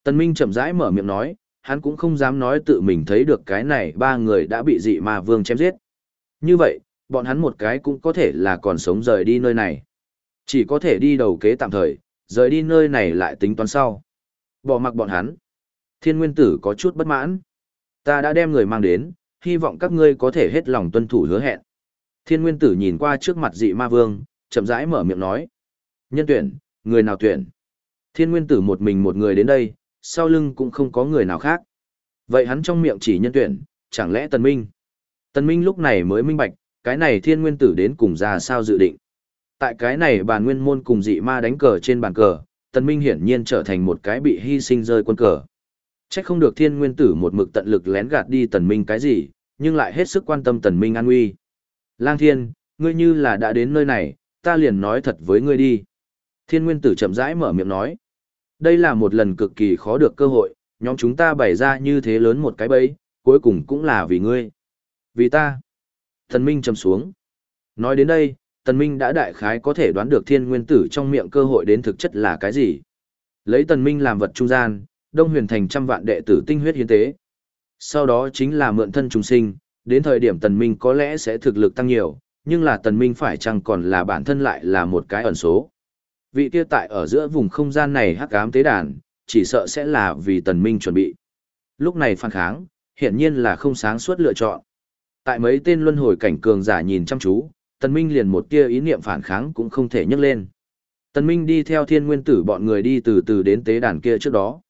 Tần Minh chậm rãi mở miệng nói, hắn cũng không dám nói tự mình thấy được cái này ba người đã bị dị ma vương chém giết. Như vậy, bọn hắn một cái cũng có thể là còn sống rời đi nơi này. Chỉ có thể đi đầu kế tạm thời, rời đi nơi này lại tính toán sau. Bỏ mặc bọn hắn. Thiên nguyên tử có chút bất mãn. Ta đã đem người mang đến, hy vọng các ngươi có thể hết lòng tuân thủ hứa hẹn. Thiên nguyên tử nhìn qua trước mặt dị ma vương, chậm rãi mở miệng nói. Nhân tuyển, người nào tuyển? Thiên nguyên tử một mình một người đến đây, sau lưng cũng không có người nào khác. Vậy hắn trong miệng chỉ nhân tuyển, chẳng lẽ tần minh? Tần minh lúc này mới minh bạch, cái này thiên nguyên tử đến cùng ra sao dự định. Tại cái này bàn nguyên môn cùng dị ma đánh cờ trên bàn cờ, tần minh hiển nhiên trở thành một cái bị hy sinh rơi quân cờ. Chắc không được thiên nguyên tử một mực tận lực lén gạt đi tần minh cái gì, nhưng lại hết sức quan tâm tần minh an nguy. Lang thiên, ngươi như là đã đến nơi này, ta liền nói thật với ngươi đi. Thiên nguyên tử chậm rãi mở miệng nói. Đây là một lần cực kỳ khó được cơ hội, nhóm chúng ta bày ra như thế lớn một cái bẫy, cuối cùng cũng là vì ngươi. Vì ta. Tần minh trầm xuống. Nói đến đây, tần minh đã đại khái có thể đoán được thiên nguyên tử trong miệng cơ hội đến thực chất là cái gì. Lấy tần minh làm vật trung gian, Đông Huyền thành trăm vạn đệ tử tinh huyết hiến tế. Sau đó chính là mượn thân trùng sinh, đến thời điểm Tần Minh có lẽ sẽ thực lực tăng nhiều, nhưng là Tần Minh phải chăng còn là bản thân lại là một cái ẩn số. Vị kia tại ở giữa vùng không gian này hắc ám tế đàn, chỉ sợ sẽ là vì Tần Minh chuẩn bị. Lúc này phản kháng, hiện nhiên là không sáng suốt lựa chọn. Tại mấy tên luân hồi cảnh cường giả nhìn chăm chú, Tần Minh liền một tia ý niệm phản kháng cũng không thể nhấc lên. Tần Minh đi theo thiên nguyên tử bọn người đi từ từ đến tế đàn kia trước đó.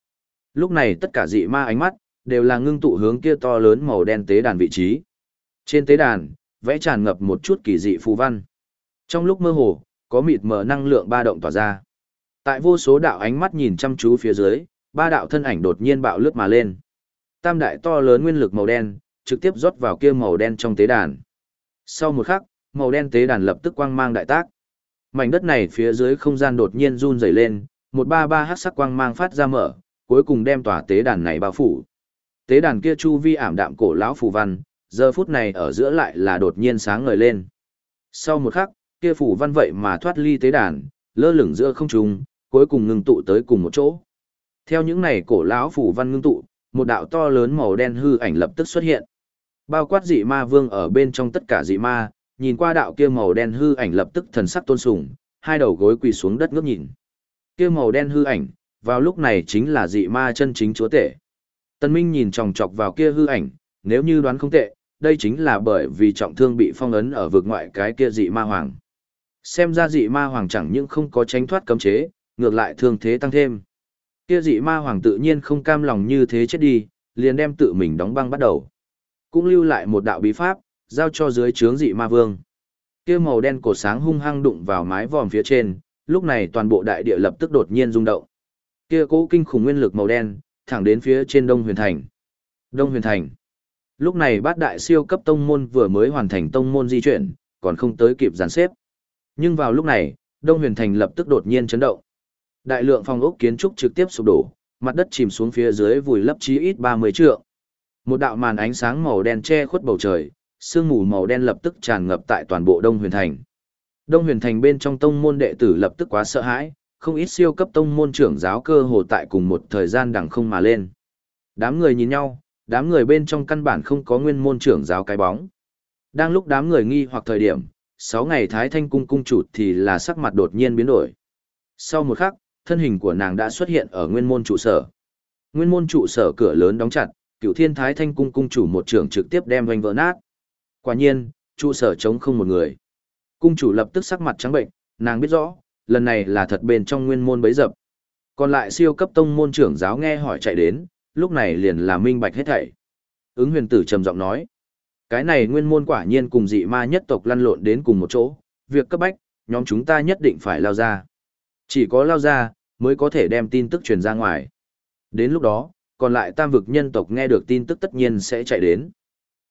Lúc này tất cả dị ma ánh mắt, đều là ngưng tụ hướng kia to lớn màu đen tế đàn vị trí. Trên tế đàn, vẽ tràn ngập một chút kỳ dị phù văn. Trong lúc mơ hồ, có mịt mờ năng lượng ba động tỏa ra. Tại vô số đạo ánh mắt nhìn chăm chú phía dưới, ba đạo thân ảnh đột nhiên bạo lướt mà lên. Tam đại to lớn nguyên lực màu đen, trực tiếp rót vào kia màu đen trong tế đàn. Sau một khắc, màu đen tế đàn lập tức quang mang đại tác. Mảnh đất này phía dưới không gian đột nhiên run rẩy lên, một ba ba hắc sắc quang mang phát ra mở, cuối cùng đem tòa tế đàn này bao phủ. Tế đàn kia chu vi ảm đạm cổ lão phù văn, giờ phút này ở giữa lại là đột nhiên sáng ngời lên. Sau một khắc, kia phù văn vậy mà thoát ly tế đàn, lơ lửng giữa không trung, cuối cùng ngưng tụ tới cùng một chỗ. Theo những này cổ lão phù văn ngưng tụ, một đạo to lớn màu đen hư ảnh lập tức xuất hiện. Bao quát dị ma vương ở bên trong tất cả dị ma, nhìn qua đạo kia màu đen hư ảnh lập tức thần sắc tôn sùng, hai đầu gối quỳ xuống đất ngước nhìn. Kia màu đen hư ảnh, vào lúc này chính là dị ma chân chính chúa tể. Tân Minh nhìn chòng chọc vào kia hư ảnh, nếu như đoán không tệ, đây chính là bởi vì trọng thương bị phong ấn ở vực ngoại cái kia dị ma hoàng. Xem ra dị ma hoàng chẳng những không có tránh thoát cấm chế, ngược lại thương thế tăng thêm. Kia dị ma hoàng tự nhiên không cam lòng như thế chết đi, liền đem tự mình đóng băng bắt đầu. Cũng lưu lại một đạo bí pháp, giao cho dưới trướng dị ma vương. Kia màu đen cổ sáng hung hăng đụng vào mái vòm phía trên, lúc này toàn bộ đại địa lập tức đột nhiên rung động. Kia cố kinh khủng nguyên lực màu đen, thẳng đến phía trên Đông Huyền Thành. Đông Huyền Thành. Lúc này bát đại siêu cấp tông môn vừa mới hoàn thành tông môn di chuyển, còn không tới kịp dàn xếp. Nhưng vào lúc này, Đông Huyền Thành lập tức đột nhiên chấn động. Đại lượng phòng ốc kiến trúc trực tiếp sụp đổ, mặt đất chìm xuống phía dưới vùi lấp chí ít 30 trượng. Một đạo màn ánh sáng màu đen che khuất bầu trời, sương mù màu đen lập tức tràn ngập tại toàn bộ Đông Huyền Thành. Đông Huyền Thành bên trong tông môn đệ tử lập tức quá sợ hãi, không ít siêu cấp tông môn trưởng giáo cơ hồ tại cùng một thời gian đằng không mà lên. Đám người nhìn nhau, đám người bên trong căn bản không có nguyên môn trưởng giáo cái bóng. Đang lúc đám người nghi hoặc thời điểm, 6 ngày Thái Thanh cung cung chủ thì là sắc mặt đột nhiên biến đổi. Sau một khắc, thân hình của nàng đã xuất hiện ở nguyên môn trụ sở. Nguyên môn trụ sở cửa lớn đóng chặt, cựu thiên thái thanh cung cung chủ một trưởng trực tiếp đem doanh vỡ nát. Quả nhiên, trụ sở trống không một người. Cung chủ lập tức sắc mặt trắng bệnh, nàng biết rõ, lần này là thật bên trong nguyên môn bấy dập. Còn lại siêu cấp tông môn trưởng giáo nghe hỏi chạy đến, lúc này liền là minh bạch hết thảy. Ứng huyền tử trầm giọng nói, cái này nguyên môn quả nhiên cùng dị ma nhất tộc lăn lộn đến cùng một chỗ, việc cấp bách, nhóm chúng ta nhất định phải lao ra. Chỉ có lao ra, mới có thể đem tin tức truyền ra ngoài. Đến lúc đó, còn lại tam vực nhân tộc nghe được tin tức tất nhiên sẽ chạy đến.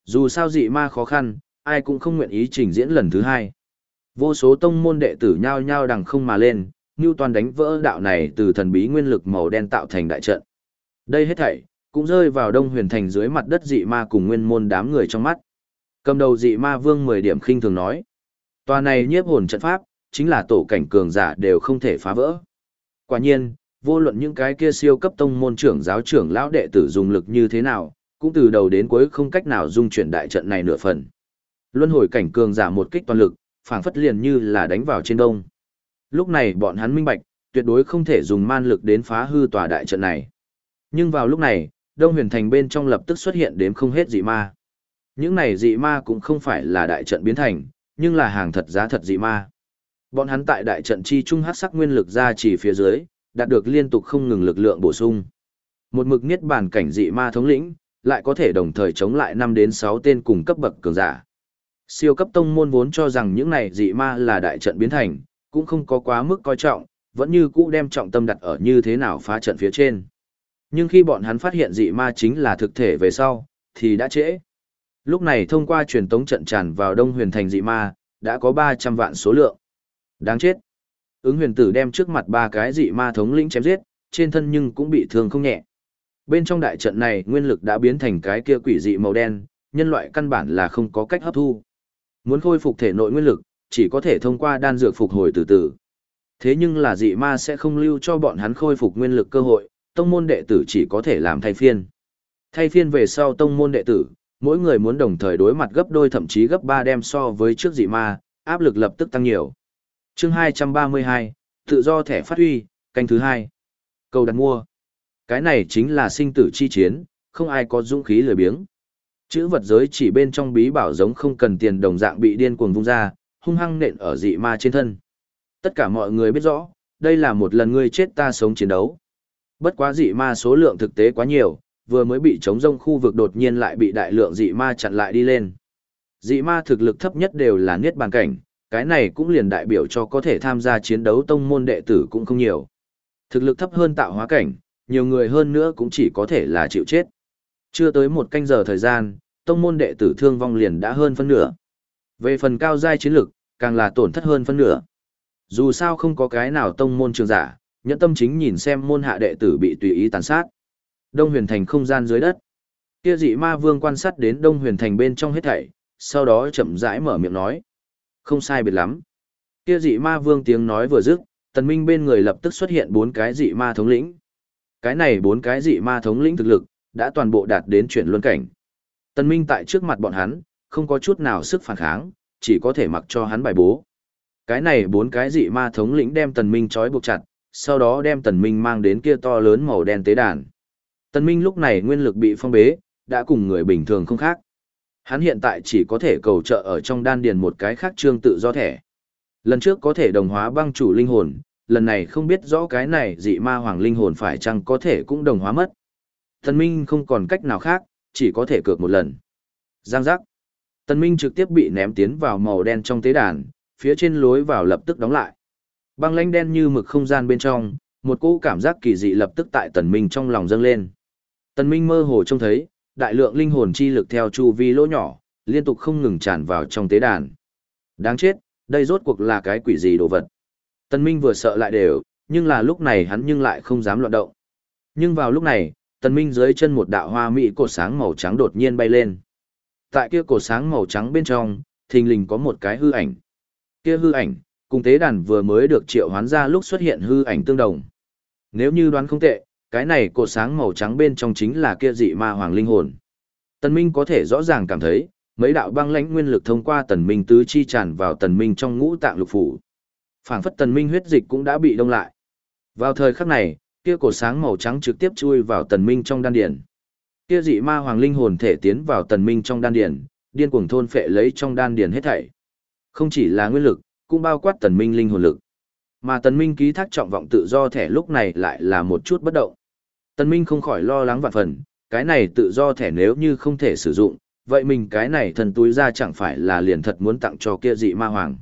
Dù sao dị ma khó khăn, ai cũng không nguyện ý trình diễn lần thứ hai. Vô số tông môn đệ tử nhao nhao đằng không mà lên, như toàn đánh vỡ đạo này từ thần bí nguyên lực màu đen tạo thành đại trận. Đây hết thảy, cũng rơi vào đông huyền thành dưới mặt đất dị ma cùng nguyên môn đám người trong mắt. Cầm đầu dị ma vương 10 điểm khinh thường nói. Tòa này nhiếp hồn trận pháp, chính là tổ cảnh cường giả đều không thể phá vỡ. Quả nhiên, vô luận những cái kia siêu cấp tông môn trưởng giáo trưởng lão đệ tử dùng lực như thế nào, cũng từ đầu đến cuối không cách nào dung chuyển đại trận này nửa phần. Luân hồi cảnh cường giả một kích toàn lực, phảng phất liền như là đánh vào trên đông. Lúc này bọn hắn minh bạch, tuyệt đối không thể dùng man lực đến phá hư tòa đại trận này. Nhưng vào lúc này, Đông Huyền Thành bên trong lập tức xuất hiện đến không hết dị ma. Những này dị ma cũng không phải là đại trận biến thành, nhưng là hàng thật giá thật dị ma. Bọn hắn tại đại trận chi trung hắc sắc nguyên lực ra chỉ phía dưới, đạt được liên tục không ngừng lực lượng bổ sung. Một mực niết bàn cảnh dị ma thống lĩnh, lại có thể đồng thời chống lại 5 đến 6 tên cùng cấp bậc cường giả. Siêu cấp tông môn vốn cho rằng những này dị ma là đại trận biến thành, cũng không có quá mức coi trọng, vẫn như cũ đem trọng tâm đặt ở như thế nào phá trận phía trên. Nhưng khi bọn hắn phát hiện dị ma chính là thực thể về sau, thì đã trễ. Lúc này thông qua truyền tống trận tràn vào Đông Huyền Thành dị ma, đã có 300 vạn số lượng. Đáng chết. Ứng huyền tử đem trước mặt ba cái dị ma thống lĩnh chém giết, trên thân nhưng cũng bị thương không nhẹ. Bên trong đại trận này nguyên lực đã biến thành cái kia quỷ dị màu đen, nhân loại căn bản là không có cách hấp thu. Muốn khôi phục thể nội nguyên lực, chỉ có thể thông qua đan dược phục hồi từ từ. Thế nhưng là dị ma sẽ không lưu cho bọn hắn khôi phục nguyên lực cơ hội, tông môn đệ tử chỉ có thể làm thay phiên. Thay phiên về sau tông môn đệ tử, mỗi người muốn đồng thời đối mặt gấp đôi thậm chí gấp ba đem so với trước dị ma, áp lực lập tức tăng nhiều chương 232, tự do thẻ phát huy, canh thứ hai. Cầu đặt mua. Cái này chính là sinh tử chi chiến, không ai có dũng khí lười biếng. Chữ vật giới chỉ bên trong bí bảo giống không cần tiền đồng dạng bị điên cuồng vung ra, hung hăng nện ở dị ma trên thân. Tất cả mọi người biết rõ, đây là một lần ngươi chết ta sống chiến đấu. Bất quá dị ma số lượng thực tế quá nhiều, vừa mới bị chống rông khu vực đột nhiên lại bị đại lượng dị ma chặn lại đi lên. Dị ma thực lực thấp nhất đều là niết bàn cảnh, cái này cũng liền đại biểu cho có thể tham gia chiến đấu tông môn đệ tử cũng không nhiều. Thực lực thấp hơn tạo hóa cảnh, nhiều người hơn nữa cũng chỉ có thể là chịu chết. Chưa tới một canh giờ thời gian, tông môn đệ tử thương vong liền đã hơn phân nửa. Về phần cao giai chiến lực, càng là tổn thất hơn phân nửa. Dù sao không có cái nào tông môn trường giả, nhẫn tâm chính nhìn xem môn hạ đệ tử bị tùy ý tàn sát. Đông huyền thành không gian dưới đất. Kia dị ma vương quan sát đến đông huyền thành bên trong hết thảy, sau đó chậm rãi mở miệng nói. Không sai biệt lắm. Kia dị ma vương tiếng nói vừa dứt, tần minh bên người lập tức xuất hiện bốn cái dị ma thống lĩnh. Cái này bốn cái dị ma thống lĩnh thực lực, đã toàn bộ đạt đến chuyển luân cảnh. Tần minh tại trước mặt bọn hắn, không có chút nào sức phản kháng, chỉ có thể mặc cho hắn bài bố. Cái này bốn cái dị ma thống lĩnh đem tần minh trói buộc chặt, sau đó đem tần minh mang đến kia to lớn màu đen tế đàn. Tần minh lúc này nguyên lực bị phong bế, đã cùng người bình thường không khác. Hắn hiện tại chỉ có thể cầu trợ ở trong đan điền một cái khác trương tự do thẻ. Lần trước có thể đồng hóa băng chủ linh hồn, lần này không biết rõ cái này dị ma hoàng linh hồn phải chăng có thể cũng đồng hóa mất. Tần Minh không còn cách nào khác, chỉ có thể cược một lần. Giang giác. Tần Minh trực tiếp bị ném tiến vào màu đen trong tế đàn, phía trên lối vào lập tức đóng lại. Băng lãnh đen như mực không gian bên trong, một cỗ cảm giác kỳ dị lập tức tại Tần Minh trong lòng dâng lên. Tần Minh mơ hồ trông thấy, đại lượng linh hồn chi lực theo chu vi lỗ nhỏ, liên tục không ngừng tràn vào trong tế đàn. Đáng chết, đây rốt cuộc là cái quỷ gì đồ vật. Tần Minh vừa sợ lại đều, nhưng là lúc này hắn nhưng lại không dám loạn động. Nhưng vào lúc này, Tần Minh dưới chân một đạo hoa mỹ cột sáng màu trắng đột nhiên bay lên. Tại kia cột sáng màu trắng bên trong, thình lình có một cái hư ảnh. Kia hư ảnh, cùng tế đàn vừa mới được triệu hoán ra lúc xuất hiện hư ảnh tương đồng. Nếu như đoán không tệ, cái này cột sáng màu trắng bên trong chính là kia dị ma hoàng linh hồn. Tần Minh có thể rõ ràng cảm thấy, mấy đạo băng lãnh nguyên lực thông qua tần minh tứ chi tràn vào tần minh trong ngũ tạng lục phủ. Phảng phất tần minh huyết dịch cũng đã bị đông lại. Vào thời khắc này, kia cổ sáng màu trắng trực tiếp chui vào tần minh trong đan điền. Kia dị ma hoàng linh hồn thể tiến vào tần minh trong đan điền, điên cuồng thôn phệ lấy trong đan điền hết thảy. Không chỉ là nguyên lực, cũng bao quát tần minh linh hồn lực. Mà tần minh ký thác trọng vọng tự do thẻ lúc này lại là một chút bất động. Tần minh không khỏi lo lắng vạn phần, cái này tự do thẻ nếu như không thể sử dụng, vậy mình cái này thần túi ra chẳng phải là liền thật muốn tặng cho kia dị ma hoàng.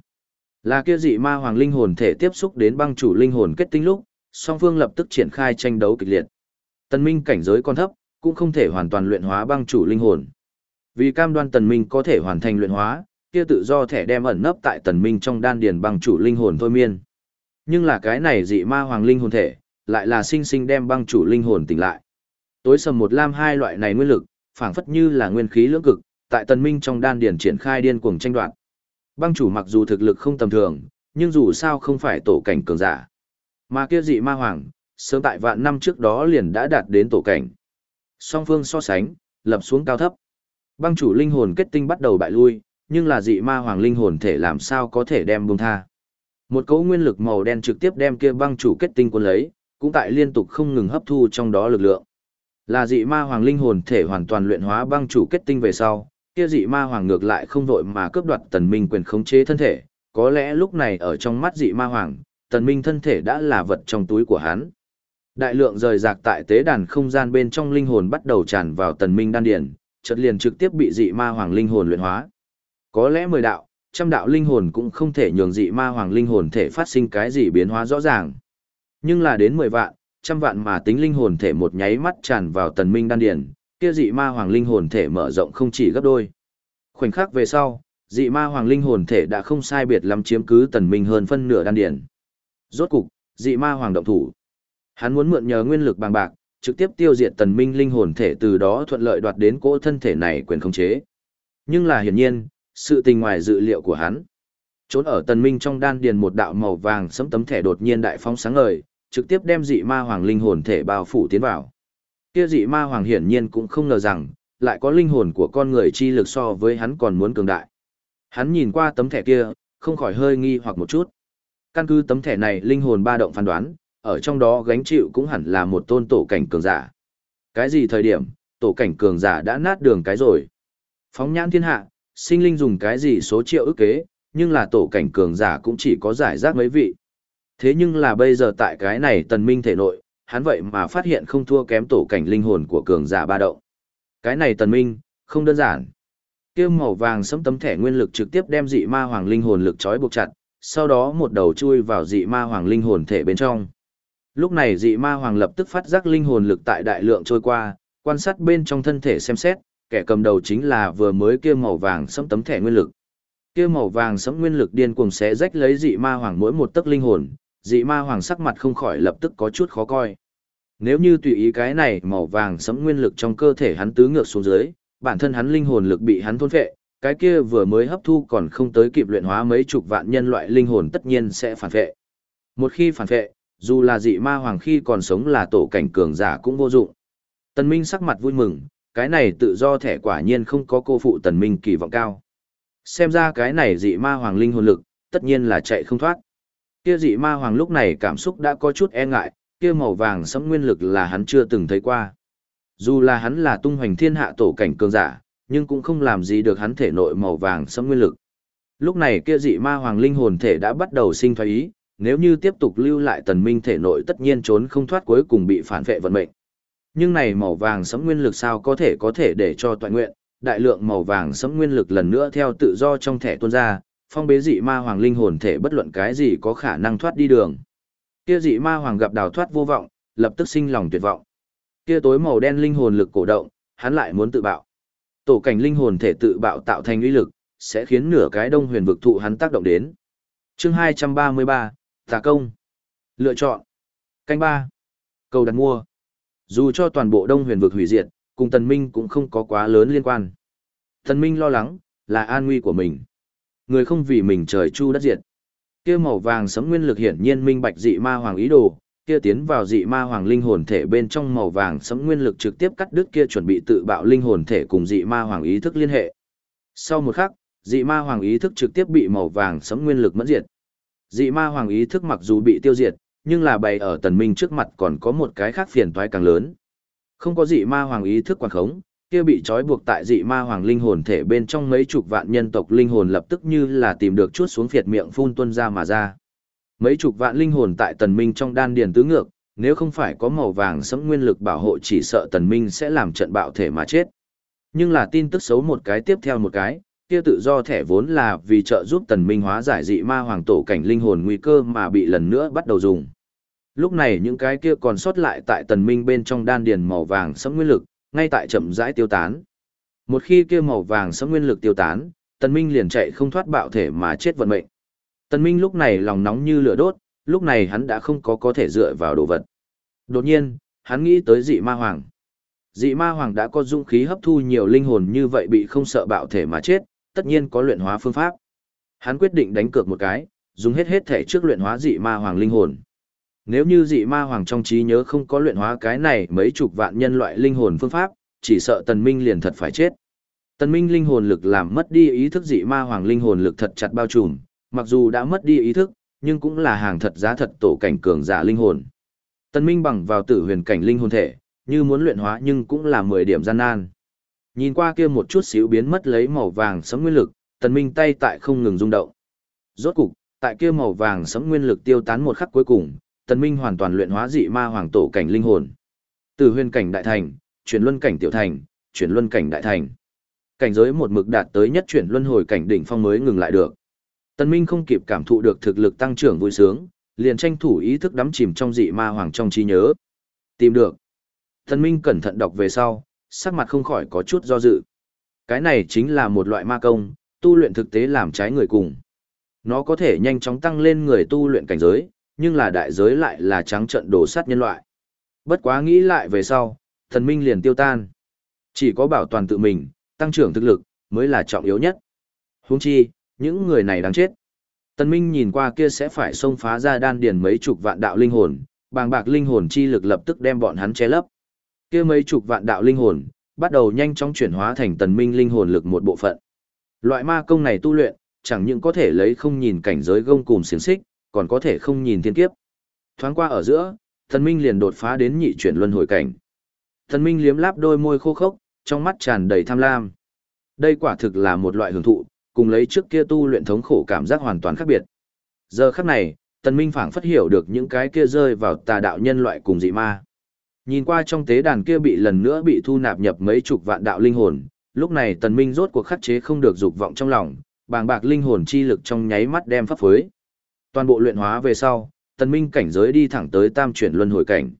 Là kia dị ma hoàng linh hồn thể tiếp xúc đến băng chủ linh hồn kết tinh lúc, song phương lập tức triển khai tranh đấu kịch liệt. Tần Minh cảnh giới còn thấp, cũng không thể hoàn toàn luyện hóa băng chủ linh hồn. Vì cam đoan Tần Minh có thể hoàn thành luyện hóa, kia tự do thể đem ẩn nấp tại Tần Minh trong đan điền băng chủ linh hồn thôi miên. Nhưng là cái này dị ma hoàng linh hồn thể, lại là sinh sinh đem băng chủ linh hồn tỉnh lại. Tối sầm một lam hai loại này nguyên lực, phảng phất như là nguyên khí lưỡng cực, tại Tần Minh trong đan điền triển khai điên cuồng tranh đoạt. Băng chủ mặc dù thực lực không tầm thường, nhưng dù sao không phải tổ cảnh cường giả. Mà kia dị ma hoàng, sớm tại vạn năm trước đó liền đã đạt đến tổ cảnh. Song phương so sánh, lập xuống cao thấp. Băng chủ linh hồn kết tinh bắt đầu bại lui, nhưng là dị ma hoàng linh hồn thể làm sao có thể đem buông tha. Một cấu nguyên lực màu đen trực tiếp đem kia băng chủ kết tinh cuốn lấy, cũng tại liên tục không ngừng hấp thu trong đó lực lượng. Là dị ma hoàng linh hồn thể hoàn toàn luyện hóa băng chủ kết tinh về sau, kia dị ma hoàng ngược lại không vội mà cướp đoạt tần minh quyền khống chế thân thể, có lẽ lúc này ở trong mắt dị ma hoàng, tần minh thân thể đã là vật trong túi của hắn. Đại lượng rời rạc tại tế đàn không gian bên trong linh hồn bắt đầu tràn vào tần minh đan điển, chợt liền trực tiếp bị dị ma hoàng linh hồn luyện hóa. Có lẽ mười đạo, trăm đạo linh hồn cũng không thể nhường dị ma hoàng linh hồn thể phát sinh cái gì biến hóa rõ ràng. Nhưng là đến mười vạn, trăm vạn mà tính linh hồn thể một nháy mắt tràn vào tần minh đan điển, kia dị ma hoàng linh hồn thể mở rộng không chỉ gấp đôi. Khoảnh khắc về sau, dị ma hoàng linh hồn thể đã không sai biệt lắm chiếm cứ tần minh hơn phân nửa đan điển. Rốt cục, dị ma hoàng động thủ. Hắn muốn mượn nhờ nguyên lực bằng bạc, trực tiếp tiêu diệt tần minh linh hồn thể từ đó thuận lợi đoạt đến cỗ thân thể này quyền khống chế. Nhưng là hiển nhiên, sự tình ngoài dự liệu của hắn. Trốn ở tần minh trong đan điền một đạo màu vàng sẫm tấm thẻ đột nhiên đại phóng sáng ngời, trực tiếp đem dị ma hoàng linh hồn thể bao phủ tiến vào. Kia dị ma hoàng hiển nhiên cũng không ngờ rằng, lại có linh hồn của con người chi lực so với hắn còn muốn cường đại. Hắn nhìn qua tấm thẻ kia, không khỏi hơi nghi hoặc một chút. Căn cứ tấm thẻ này linh hồn ba động phán đoán, ở trong đó gánh chịu cũng hẳn là một tôn tổ cảnh cường giả. Cái gì thời điểm, tổ cảnh cường giả đã nát đường cái rồi. Phóng nhãn thiên hạ, sinh linh dùng cái gì số triệu ức kế, nhưng là tổ cảnh cường giả cũng chỉ có giải rác mấy vị. Thế nhưng là bây giờ tại cái này tần minh thể nội, hắn vậy mà phát hiện không thua kém tổ cảnh linh hồn của cường giả ba động. Cái này tần minh, không đơn giản. Kia màu vàng sấm tấm thẻ nguyên lực trực tiếp đem dị ma hoàng linh hồn lực trói buộc chặt, sau đó một đầu chui vào dị ma hoàng linh hồn thể bên trong. Lúc này dị ma hoàng lập tức phát giác linh hồn lực tại đại lượng trôi qua, quan sát bên trong thân thể xem xét, kẻ cầm đầu chính là vừa mới kia màu vàng sẫm tấm thẻ nguyên lực. Kia màu vàng sẫm nguyên lực điên cuồng xé rách lấy dị ma hoàng mỗi một tấc linh hồn, dị ma hoàng sắc mặt không khỏi lập tức có chút khó coi. Nếu như tùy ý cái này màu vàng sẫm nguyên lực trong cơ thể hắn tứ ngược xuống dưới, bản thân hắn linh hồn lực bị hắn thôn phệ, cái kia vừa mới hấp thu còn không tới kịp luyện hóa mấy chục vạn nhân loại linh hồn tất nhiên sẽ phản phệ. Một khi phản phệ, dù là dị ma hoàng khi còn sống là tổ cảnh cường giả cũng vô dụng. Tần Minh sắc mặt vui mừng, cái này tự do thẻ quả nhiên không có cô phụ Tần Minh kỳ vọng cao. Xem ra cái này dị ma hoàng linh hồn lực, tất nhiên là chạy không thoát. Kia dị ma hoàng lúc này cảm xúc đã có chút e ngại, kia màu vàng sẫm nguyên lực là hắn chưa từng thấy qua. Dù là hắn là tung hoành thiên hạ tổ cảnh cường giả, nhưng cũng không làm gì được hắn thể nội màu vàng sẫm nguyên lực. Lúc này kia dị ma hoàng linh hồn thể đã bắt đầu sinh thoái ý, nếu như tiếp tục lưu lại tần minh thể nội tất nhiên trốn không thoát cuối cùng bị phản vệ vận mệnh. Nhưng này màu vàng sẫm nguyên lực sao có thể có thể để cho toàn nguyện, đại lượng màu vàng sẫm nguyên lực lần nữa theo tự do trong thẻ tuôn ra, phong bế dị ma hoàng linh hồn thể bất luận cái gì có khả năng thoát đi đường. Kia dị ma hoàng gặp đào thoát vô vọng, lập tức sinh lòng tuyệt vọng. Kia tối màu đen linh hồn lực cổ động, hắn lại muốn tự bạo. Tổ cảnh linh hồn thể tự bạo tạo thành uy lực, sẽ khiến nửa cái đông huyền vực thụ hắn tác động đến. Chương 233, Tà công. Lựa chọn. Canh ba Cầu đặt mua. Dù cho toàn bộ đông huyền vực hủy diệt, cùng Tần Minh cũng không có quá lớn liên quan. Tần Minh lo lắng, là an nguy của mình. Người không vì mình trời chu đất diệt. Kia màu vàng sấm nguyên lực hiển nhiên minh bạch dị ma hoàng ý đồ, kia tiến vào dị ma hoàng linh hồn thể bên trong màu vàng sấm nguyên lực trực tiếp cắt đứt kia chuẩn bị tự bạo linh hồn thể cùng dị ma hoàng ý thức liên hệ. Sau một khắc, dị ma hoàng ý thức trực tiếp bị màu vàng sấm nguyên lực mẫn diệt. Dị ma hoàng ý thức mặc dù bị tiêu diệt, nhưng là bày ở tần minh trước mặt còn có một cái khác phiền toái càng lớn. Không có dị ma hoàng ý thức quản khống, kia bị trói buộc tại dị ma hoàng linh hồn thể bên trong mấy chục vạn nhân tộc linh hồn lập tức như là tìm được chút xuống phiệt miệng phun tuân ra mà ra. Mấy chục vạn linh hồn tại tần minh trong đan điền tứ ngược, nếu không phải có màu vàng sẫm nguyên lực bảo hộ chỉ sợ tần minh sẽ làm trận bạo thể mà chết. Nhưng là tin tức xấu một cái tiếp theo một cái, kia tự do thẻ vốn là vì trợ giúp tần minh hóa giải dị ma hoàng tổ cảnh linh hồn nguy cơ mà bị lần nữa bắt đầu dùng. Lúc này những cái kia còn sót lại tại tần minh bên trong đan điền màu vàng sẫm nguyên lực, ngay tại chậm rãi tiêu tán. Một khi kia màu vàng sẫm nguyên lực tiêu tán, tần minh liền chạy không thoát bạo thể mà chết vận mệnh. Tần minh lúc này lòng nóng như lửa đốt, lúc này hắn đã không có có thể dựa vào đồ vật. Đột nhiên, hắn nghĩ tới dị ma hoàng. Dị ma hoàng đã có dũng khí hấp thu nhiều linh hồn như vậy bị không sợ bạo thể mà chết, tất nhiên có luyện hóa phương pháp. Hắn quyết định đánh cược một cái, dùng hết hết thể trước luyện hóa dị ma hoàng linh hồn. Nếu như dị ma hoàng trong trí nhớ không có luyện hóa cái này mấy chục vạn nhân loại linh hồn phương pháp, chỉ sợ tần minh liền thật phải chết. Tần minh linh hồn lực làm mất đi ý thức dị ma hoàng linh hồn lực thật chặt bao trùm, mặc dù đã mất đi ý thức, nhưng cũng là hàng thật giá thật tổ cảnh cường giả linh hồn. Tần minh bằng vào tử huyền cảnh linh hồn thể, như muốn luyện hóa nhưng cũng là 10 điểm gian nan. Nhìn qua kia một chút xíu biến mất lấy màu vàng sấm nguyên lực, tần minh tay tại không ngừng rung động. Rốt cục, tại kia màu vàng sấm nguyên lực tiêu tán một khắc cuối cùng, tần minh hoàn toàn luyện hóa dị ma hoàng tổ cảnh linh hồn. Từ huyền cảnh đại thành, chuyển luân cảnh tiểu thành, chuyển luân cảnh đại thành. Cảnh giới một mực đạt tới nhất chuyển luân hồi cảnh đỉnh phong mới ngừng lại được. Tần Minh không kịp cảm thụ được thực lực tăng trưởng vui sướng, liền tranh thủ ý thức đắm chìm trong dị ma hoàng trong trí nhớ. Tìm được. Tần Minh cẩn thận đọc về sau, sắc mặt không khỏi có chút do dự. Cái này chính là một loại ma công, tu luyện thực tế làm trái người cùng. Nó có thể nhanh chóng tăng lên người tu luyện cảnh giới, nhưng là đại giới lại là trắng trận đổ sát nhân loại. Bất quá nghĩ lại về sau, thần minh liền tiêu tan. Chỉ có bảo toàn tự mình, tăng trưởng thực lực, mới là trọng yếu nhất. Huống chi, những người này đáng chết. Tần Minh nhìn qua kia sẽ phải xông phá ra đan điền mấy chục vạn đạo linh hồn, bàng bạc linh hồn chi lực lập tức đem bọn hắn che lấp. Kia mấy chục vạn đạo linh hồn, bắt đầu nhanh chóng chuyển hóa thành tần minh linh hồn lực một bộ phận. Loại ma công này tu luyện, chẳng những có thể lấy không nhìn cảnh giới gông cùm xiềng xích, còn có thể không nhìn thiên kiếp. Thoáng qua ở giữa, thần minh liền đột phá đến nhị chuyển luân hồi cảnh. thần minh liếm láp đôi môi khô khốc, trong mắt tràn đầy tham lam. Đây quả thực là một loại hưởng thụ, cùng lấy trước kia tu luyện thống khổ cảm giác hoàn toàn khác biệt. Giờ khắc này, Tần Minh phảng phất hiểu được những cái kia rơi vào tà đạo nhân loại cùng dị ma. Nhìn qua trong tế đàn kia bị lần nữa bị thu nạp nhập mấy chục vạn đạo linh hồn, lúc này Tần Minh rốt cuộc khắc chế không được dục vọng trong lòng, bàng bạc linh hồn chi lực trong nháy mắt đem pháp phối. Toàn bộ luyện hóa về sau, Tần Minh cảnh giới đi thẳng tới tam chuyển luân hồi cảnh.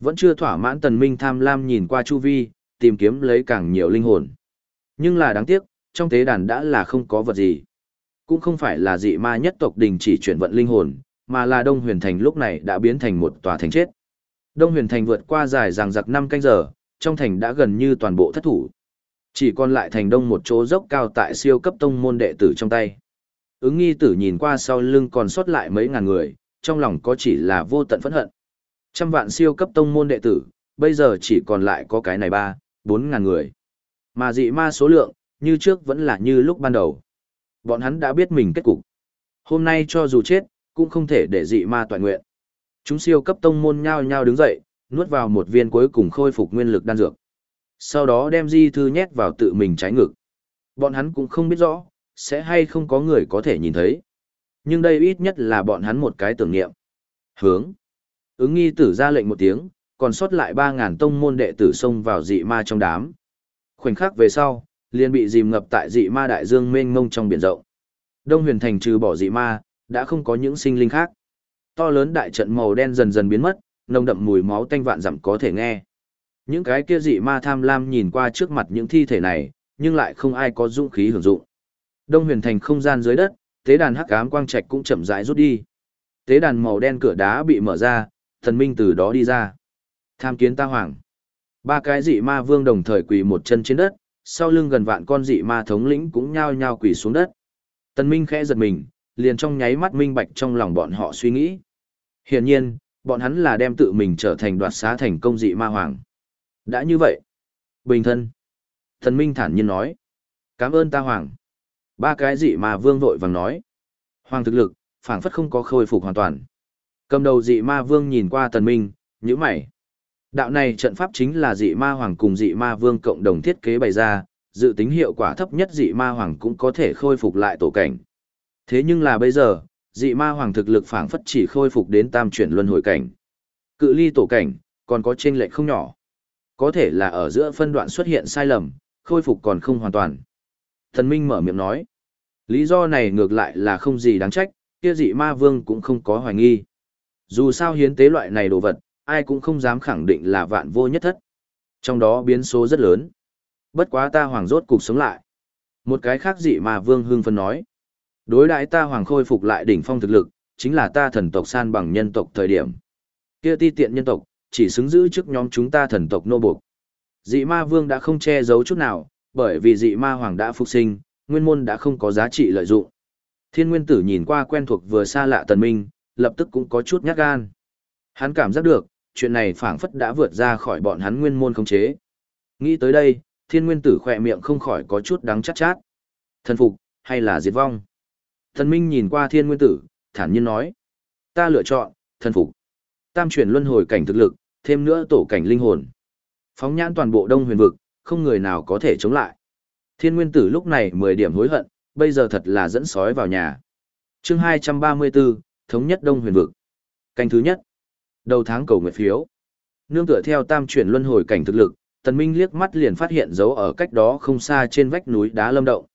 Vẫn chưa thỏa mãn Tần Minh tham lam nhìn qua chu vi, tìm kiếm lấy càng nhiều linh hồn. Nhưng là đáng tiếc, trong tế đàn đã là không có vật gì. Cũng không phải là dị ma nhất tộc đình chỉ chuyển vận linh hồn, mà là Đông Huyền Thành lúc này đã biến thành một tòa thành chết. Đông Huyền Thành vượt qua dài ràng giặc 5 canh giờ, trong thành đã gần như toàn bộ thất thủ. Chỉ còn lại thành đông một chỗ dốc cao tại siêu cấp tông môn đệ tử trong tay. Ứng nghi tử nhìn qua sau lưng còn sót lại mấy ngàn người, trong lòng có chỉ là vô tận phẫn hận. Trăm vạn siêu cấp tông môn đệ tử, bây giờ chỉ còn lại có cái này ba, bốn ngàn người. Mà dị ma số lượng, như trước vẫn là như lúc ban đầu. Bọn hắn đã biết mình kết cục. Hôm nay cho dù chết, cũng không thể để dị ma toàn nguyện. Chúng siêu cấp tông môn nhao nhao đứng dậy, nuốt vào một viên cuối cùng khôi phục nguyên lực đan dược. Sau đó đem di thư nhét vào tự mình trái ngực. Bọn hắn cũng không biết rõ, sẽ hay không có người có thể nhìn thấy. Nhưng đây ít nhất là bọn hắn một cái tưởng niệm. Hướng. Ứng nghi tử ra lệnh một tiếng, còn sót lại 3.000 tông môn đệ tử xông vào dị ma trong đám. Khoảnh khắc về sau, liền bị dìm ngập tại dị ma đại dương mênh mông trong biển rộng. Đông huyền thành trừ bỏ dị ma, đã không có những sinh linh khác. To lớn đại trận màu đen dần dần biến mất, nồng đậm mùi máu tanh vạn dặm có thể nghe. Những cái kia dị ma tham lam nhìn qua trước mặt những thi thể này, nhưng lại không ai có dũng khí hưởng dụng. Đông huyền thành không gian dưới đất, tế đàn hắc ám quang trạch cũng chậm rãi rút đi. Tế đàn màu đen cửa đá bị mở ra, thần minh từ đó đi ra. Tham kiến ta hoàng. Ba cái dị ma vương đồng thời quỳ một chân trên đất, sau lưng gần vạn con dị ma thống lĩnh cũng nhao nhao quỳ xuống đất. Tần Minh khẽ giật mình, liền trong nháy mắt minh bạch trong lòng bọn họ suy nghĩ. Hiển nhiên, bọn hắn là đem tự mình trở thành đoạt xá thành công dị ma hoàng. Đã như vậy. Bình thân. Thần Minh thản nhiên nói. Cảm ơn ta hoàng. Ba cái dị ma vương vội vàng nói. Hoàng thực lực, phảng phất không có khôi phục hoàn toàn. Cầm đầu dị ma vương nhìn qua tần minh, nhíu mày. Đạo này trận pháp chính là dị ma hoàng cùng dị ma vương cộng đồng thiết kế bày ra, dự tính hiệu quả thấp nhất dị ma hoàng cũng có thể khôi phục lại tổ cảnh. Thế nhưng là bây giờ, dị ma hoàng thực lực phảng phất chỉ khôi phục đến tam chuyển luân hồi cảnh. Cự ly tổ cảnh, còn có chênh lệch không nhỏ. Có thể là ở giữa phân đoạn xuất hiện sai lầm, khôi phục còn không hoàn toàn. Thần Minh mở miệng nói. Lý do này ngược lại là không gì đáng trách, kia dị ma vương cũng không có hoài nghi. Dù sao hiến tế loại này đồ vật, ai cũng không dám khẳng định là vạn vô nhất thất. Trong đó biến số rất lớn. Bất quá ta hoàng rốt cục sống lại. Một cái khác dị ma vương hưng phân nói. Đối đãi ta hoàng khôi phục lại đỉnh phong thực lực, chính là ta thần tộc san bằng nhân tộc thời điểm. Kia ti tiện nhân tộc, chỉ xứng giữ trước nhóm chúng ta thần tộc nô buộc. Dị ma vương đã không che giấu chút nào, bởi vì dị ma hoàng đã phục sinh, nguyên môn đã không có giá trị lợi dụng. Thiên nguyên tử nhìn qua quen thuộc vừa xa lạ tần minh, lập tức cũng có chút nhát gan. Hắn cảm giác được, chuyện này phảng phất đã vượt ra khỏi bọn hắn nguyên môn khống chế. Nghĩ tới đây, thiên nguyên tử khỏe miệng không khỏi có chút đắng chát chát. Thần phục, hay là diệt vong? Thần minh nhìn qua thiên nguyên tử, thản nhiên nói. Ta lựa chọn, thần phục. Tam chuyển luân hồi cảnh thực lực, thêm nữa tổ cảnh linh hồn. Phóng nhãn toàn bộ đông huyền vực, không người nào có thể chống lại. Thiên nguyên tử lúc này 10 điểm hối hận, bây giờ thật là dẫn sói vào nhà. chương 234, Thống nhất Đông huyền vực. Canh thứ nhất. Đầu tháng cầu nguyện phiếu. Nương tựa theo tam chuyển luân hồi cảnh thực lực, Tần Minh liếc mắt liền phát hiện dấu ở cách đó không xa trên vách núi đá lâm động.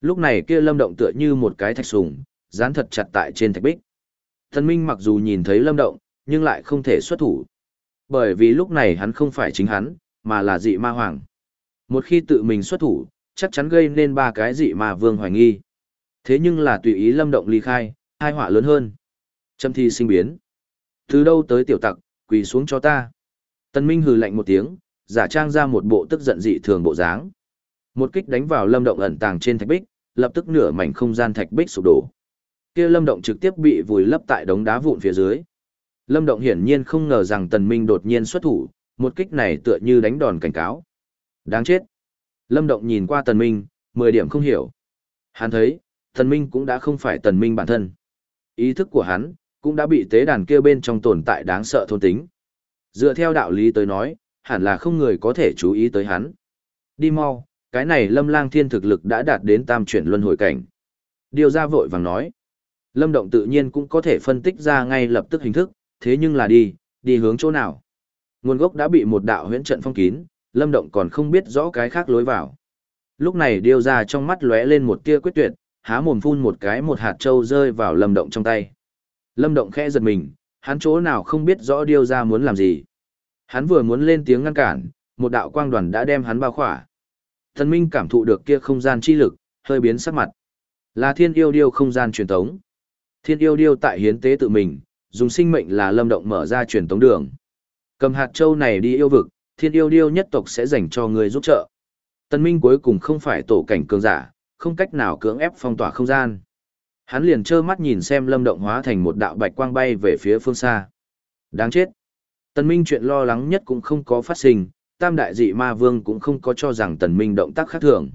Lúc này kia lâm động tựa như một cái thạch sùng, dán thật chặt tại trên thạch bích. Tần Minh mặc dù nhìn thấy lâm động, nhưng lại không thể xuất thủ. Bởi vì lúc này hắn không phải chính hắn, mà là dị ma hoàng. Một khi tự mình xuất thủ, chắc chắn gây nên ba cái dị mà vương hoài nghi. Thế nhưng là tùy ý lâm động ly khai, hai họa lớn hơn. Châm thi sinh biến. Từ đâu tới tiểu tặc, quỳ xuống cho ta. Tân Minh hừ lạnh một tiếng, giả trang ra một bộ tức giận dị thường bộ dáng. Một kích đánh vào lâm động ẩn tàng trên thạch bích, lập tức nửa mảnh không gian thạch bích sụp đổ. Kia lâm động trực tiếp bị vùi lấp tại đống đá vụn phía dưới. Lâm động hiển nhiên không ngờ rằng Tần Minh đột nhiên xuất thủ, một kích này tựa như đánh đòn cảnh cáo. Đáng chết. Lâm động nhìn qua Tần Minh, mười điểm không hiểu. Hắn thấy, Tần Minh cũng đã không phải Tần Minh bản thân. Ý thức của hắn, cũng đã bị tế đàn kia bên trong tồn tại đáng sợ thôn tính. Dựa theo đạo lý tới nói, hẳn là không người có thể chú ý tới hắn. Đi mau, cái này lâm lang thiên thực lực đã đạt đến tam chuyển luân hồi cảnh. Điều ra vội vàng nói. Lâm động tự nhiên cũng có thể phân tích ra ngay lập tức hình thức, thế nhưng là đi, đi hướng chỗ nào. Nguồn gốc đã bị một đạo huyễn trận phong kín, lâm động còn không biết rõ cái khác lối vào. Lúc này điêu ra trong mắt lóe lên một tia quyết tuyệt, há mồm phun một cái một hạt trâu rơi vào lâm động trong tay. Lâm động khẽ giật mình, hắn chỗ nào không biết rõ điêu ra muốn làm gì. Hắn vừa muốn lên tiếng ngăn cản, một đạo quang đoàn đã đem hắn bao khỏa. Thần Minh cảm thụ được kia không gian chi lực, hơi biến sắc mặt. Là thiên yêu điêu không gian truyền thống. Thiên yêu điêu tại hiến tế tự mình, dùng sinh mệnh là lâm động mở ra truyền thống đường. Cầm hạt châu này đi yêu vực, thiên yêu điêu nhất tộc sẽ dành cho người giúp trợ. Tân Minh cuối cùng không phải tổ cảnh cường giả, không cách nào cưỡng ép phong tỏa không gian. Hắn liền trơ mắt nhìn xem lâm động hóa thành một đạo bạch quang bay về phía phương xa. Đáng chết. Tần Minh chuyện lo lắng nhất cũng không có phát sinh, tam đại dị ma vương cũng không có cho rằng tần Minh động tác khác thường.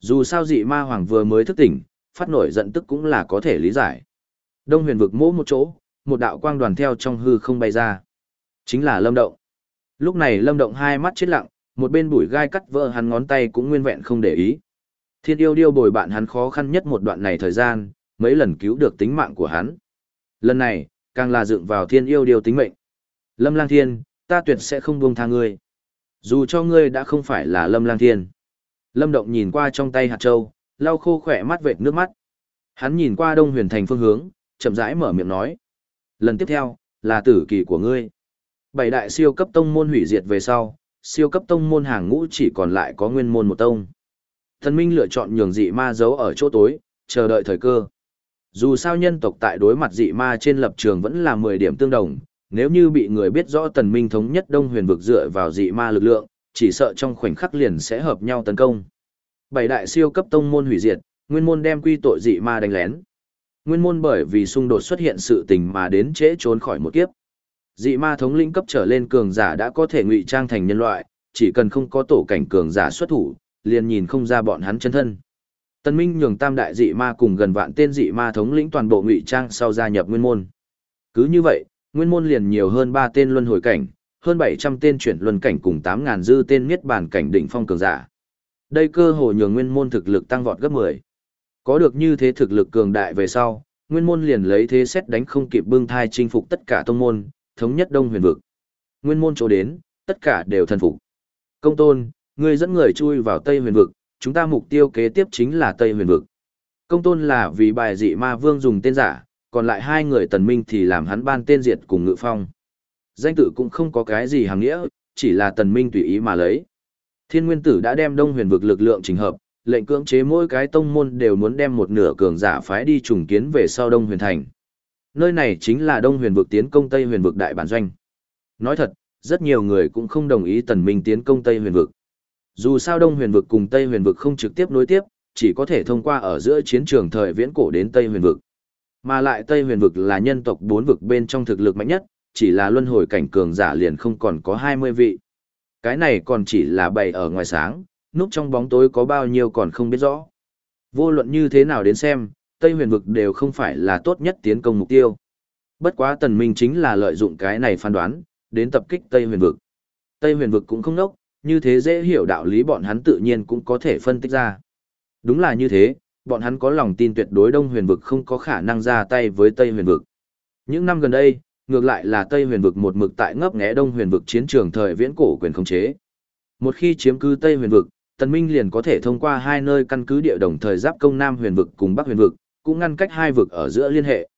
Dù sao dị ma hoàng vừa mới thức tỉnh, phát nổi giận tức cũng là có thể lý giải. Đông huyền vực mỗ một chỗ, một đạo quang đoàn theo trong hư không bay ra. Chính là lâm động. Lúc này lâm động hai mắt chết lặng, một bên bụi gai cắt vỡ hắn ngón tay cũng nguyên vẹn không để ý. Thiên yêu điêu bồi bạn hắn khó khăn nhất một đoạn này thời gian, mấy lần cứu được tính mạng của hắn. Lần này, càng là dựng vào thiên yêu điêu tính mệnh. Lâm lang thiên, ta tuyệt sẽ không buông tha ngươi. Dù cho ngươi đã không phải là lâm lang thiên. Lâm động nhìn qua trong tay hạt châu, lau khô khỏe mắt vệt nước mắt. Hắn nhìn qua đông huyền thành phương hướng, chậm rãi mở miệng nói. Lần tiếp theo, là tử kỳ của ngươi. Bảy đại siêu cấp tông môn hủy diệt về sau, siêu cấp tông môn hàng ngũ chỉ còn lại có nguyên môn một tông. Thần Minh lựa chọn nhường dị ma giấu ở chỗ tối, chờ đợi thời cơ. Dù sao nhân tộc tại đối mặt dị ma trên lập trường vẫn là 10 điểm tương đồng, nếu như bị người biết rõ tần minh thống nhất đông huyền vực dựa vào dị ma lực lượng, chỉ sợ trong khoảnh khắc liền sẽ hợp nhau tấn công. Bảy đại siêu cấp tông môn hủy diệt, nguyên môn đem quy tội dị ma đánh lén. Nguyên môn bởi vì xung đột xuất hiện sự tình mà đến trễ trốn khỏi một kiếp. Dị ma thống lĩnh cấp trở lên cường giả đã có thể ngụy trang thành nhân loại, chỉ cần không có tổ cảnh cường giả xuất thủ, liền nhìn không ra bọn hắn chân thân. Tân Minh nhường tam đại dị ma cùng gần vạn tên dị ma thống lĩnh toàn bộ ngụy trang sau gia nhập nguyên môn. Cứ như vậy, nguyên môn liền nhiều hơn 3 tên luân hồi cảnh, hơn 700 tên chuyển luân cảnh cùng tám ngàn dư tên miết bàn cảnh đỉnh phong cường giả. Đây cơ hội nhường nguyên môn thực lực tăng vọt gấp 10. Có được như thế thực lực cường đại về sau, nguyên môn liền lấy thế xét đánh không kịp bưng thai chinh phục tất cả tông môn, thống nhất đông huyền vực. Nguyên môn chỗ đến, tất cả đều thần phục. Công tôn, ngươi dẫn người chui vào Tây huyền vực, chúng ta mục tiêu kế tiếp chính là Tây huyền vực. Công tôn là vì bài dị ma vương dùng tên giả, còn lại hai người tần minh thì làm hắn ban tên diệt cùng ngự phong. Danh tự cũng không có cái gì hàng nghĩa, chỉ là tần minh tùy ý mà lấy. Thiên nguyên tử đã đem đông huyền vực lực lượng trình hợp, lệnh cưỡng chế mỗi cái tông môn đều muốn đem một nửa cường giả phái đi trùng kiến về sau đông huyền thành. Nơi này chính là đông huyền vực tiến công tây huyền vực đại bản doanh. Nói thật, rất nhiều người cũng không đồng ý tần minh tiến công tây huyền vực. Dù sao đông huyền vực cùng tây huyền vực không trực tiếp nối tiếp, chỉ có thể thông qua ở giữa chiến trường thời viễn cổ đến tây huyền vực. Mà lại Tây huyền vực là nhân tộc bốn vực bên trong thực lực mạnh nhất, chỉ là luân hồi cảnh cường giả liền không còn có 20 vị. Cái này còn chỉ là bày ở ngoài sáng, núp trong bóng tối có bao nhiêu còn không biết rõ. Vô luận như thế nào đến xem, Tây huyền vực đều không phải là tốt nhất tiến công mục tiêu. Bất quá tần minh chính là lợi dụng cái này phán đoán, đến tập kích Tây huyền vực. Tây huyền vực cũng không nốc, như thế dễ hiểu đạo lý bọn hắn tự nhiên cũng có thể phân tích ra. Đúng là như thế, bọn hắn có lòng tin tuyệt đối Đông Huyền vực không có khả năng ra tay với Tây Huyền vực. Những năm gần đây, ngược lại là Tây Huyền vực một mực tại ngấp nghé Đông Huyền vực chiến trường thời viễn cổ quyền khống chế. Một khi chiếm cứ Tây Huyền vực, Tần Minh liền có thể thông qua hai nơi căn cứ địa đồng thời giáp công Nam Huyền vực cùng Bắc Huyền vực, cũng ngăn cách hai vực ở giữa liên hệ.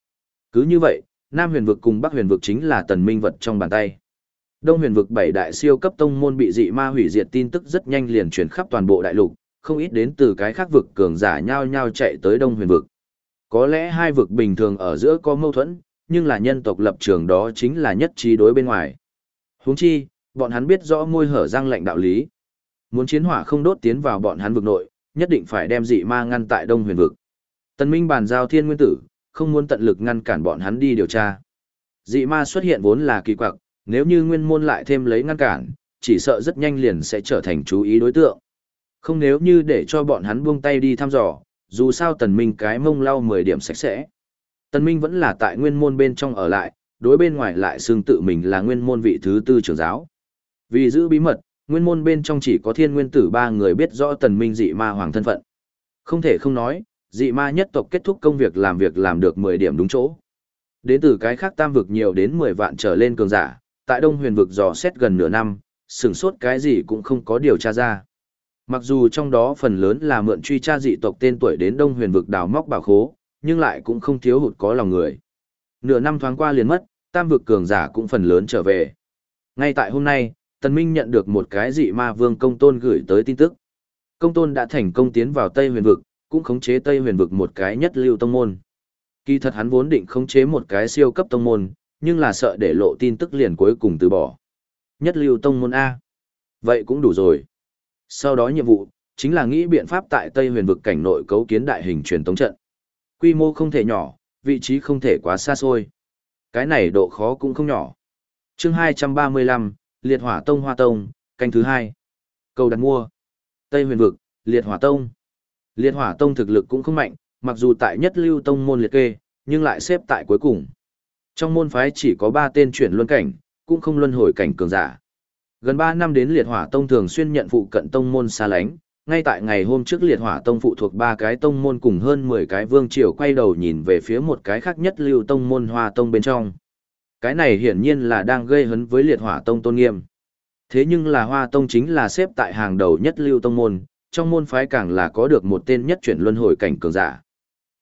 Cứ như vậy, Nam Huyền vực cùng Bắc Huyền vực chính là Tần Minh vật trong bàn tay. Đông Huyền vực bảy đại siêu cấp tông môn bị dị ma hủy diệt tin tức rất nhanh liền truyền khắp toàn bộ đại lục, không ít đến từ cái khác vực cường giả nhao nhao chạy tới Đông Huyền vực. Có lẽ hai vực bình thường ở giữa có mâu thuẫn, nhưng là nhân tộc lập trường đó chính là nhất trí đối bên ngoài. Huống chi, bọn hắn biết rõ môi hở răng lệnh đạo lý. Muốn chiến hỏa không đốt tiến vào bọn hắn vực nội, nhất định phải đem dị ma ngăn tại Đông Huyền vực. Tần Minh bàn giao Thiên Nguyên Tử, không muốn tận lực ngăn cản bọn hắn đi điều tra. Dị ma xuất hiện vốn là kỳ quặc, nếu như nguyên môn lại thêm lấy ngăn cản, chỉ sợ rất nhanh liền sẽ trở thành chú ý đối tượng. Không nếu như để cho bọn hắn buông tay đi thăm dò, dù sao tần minh cái mông lau 10 điểm sạch sẽ. Tần minh vẫn là tại nguyên môn bên trong ở lại, đối bên ngoài lại xương tự mình là nguyên môn vị thứ tư trưởng giáo. Vì giữ bí mật, nguyên môn bên trong chỉ có thiên nguyên tử ba người biết rõ tần minh dị ma hoàng thân phận. Không thể không nói, dị ma nhất tộc kết thúc công việc làm việc làm được 10 điểm đúng chỗ. Đến từ cái khác tam vực nhiều đến 10 vạn trở lên cường giả, tại Đông Huyền vực dò xét gần nửa năm, sửng sốt cái gì cũng không có điều tra ra. Mặc dù trong đó phần lớn là mượn truy tra dị tộc tên tuổi đến Đông Huyền vực đào móc bảo khố, nhưng lại cũng không thiếu hụt có lòng người. Nửa năm thoáng qua liền mất, tam vực cường giả cũng phần lớn trở về. Ngay tại hôm nay, Tần Minh nhận được một cái dị ma vương công tôn gửi tới tin tức. Công tôn đã thành công tiến vào Tây huyền vực, cũng khống chế Tây huyền vực một cái nhất lưu tông môn. Kỳ thật hắn vốn định khống chế một cái siêu cấp tông môn, nhưng là sợ để lộ tin tức liền cuối cùng từ bỏ. Nhất lưu tông môn A. Vậy cũng đủ rồi. Sau đó nhiệm vụ, chính là nghĩ biện pháp tại Tây huyền vực cảnh nội cấu kiến đại hình truyền tống trận. Quy mô không thể nhỏ, vị trí không thể quá xa xôi. Cái này độ khó cũng không nhỏ. chương 235, Liệt Hỏa Tông Hoa Tông, canh thứ hai. Cầu đặt mua. Tây huyền vực, Liệt Hỏa Tông. Liệt Hỏa Tông thực lực cũng không mạnh, mặc dù tại nhất lưu tông môn liệt kê, nhưng lại xếp tại cuối cùng. Trong môn phái chỉ có 3 tên chuyển luân cảnh, cũng không luân hồi cảnh cường giả. Gần 3 năm đến Liệt Hỏa Tông thường xuyên nhận phụ cận tông môn xa lánh, ngay tại ngày hôm trước Liệt Hỏa Tông phụ thuộc ba cái tông môn cùng hơn 10 cái vương triều quay đầu nhìn về phía một cái khác nhất lưu tông môn Hoa Tông bên trong. Cái này hiển nhiên là đang gây hấn với Liệt Hỏa Tông tôn nghiêm. Thế nhưng là Hoa Tông chính là xếp tại hàng đầu nhất lưu tông môn, trong môn phái càng là có được một tên nhất chuyển luân hồi cảnh cường giả.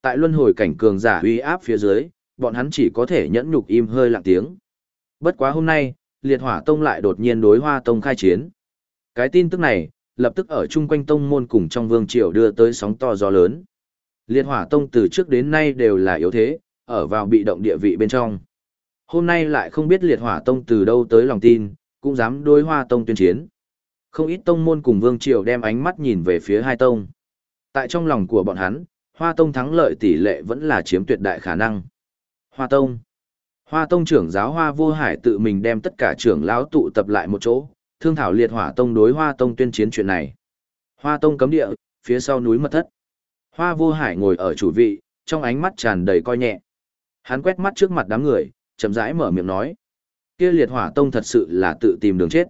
Tại luân hồi cảnh cường giả uy áp phía dưới, bọn hắn chỉ có thể nhẫn nhục im hơi lặng tiếng. Bất quá hôm nay, liệt hỏa tông lại đột nhiên đối hoa tông khai chiến. Cái tin tức này, lập tức ở chung quanh tông môn cùng trong vương triều đưa tới sóng to gió lớn. Liệt hỏa tông từ trước đến nay đều là yếu thế, ở vào bị động địa vị bên trong. Hôm nay lại không biết liệt hỏa tông từ đâu tới lòng tin, cũng dám đối hoa tông tuyên chiến. Không ít tông môn cùng vương triều đem ánh mắt nhìn về phía hai tông. Tại trong lòng của bọn hắn, hoa tông thắng lợi tỷ lệ vẫn là chiếm tuyệt đại khả năng. Hoa tông Hoa tông trưởng giáo hoa vô hải tự mình đem tất cả trưởng lão tụ tập lại một chỗ, thương thảo liệt hỏa tông đối hoa tông tuyên chiến chuyện này. Hoa tông cấm địa, phía sau núi mật thất. Hoa vô hải ngồi ở chủ vị, trong ánh mắt tràn đầy coi nhẹ. Hắn quét mắt trước mặt đám người, chậm rãi mở miệng nói. Kia liệt hỏa tông thật sự là tự tìm đường chết.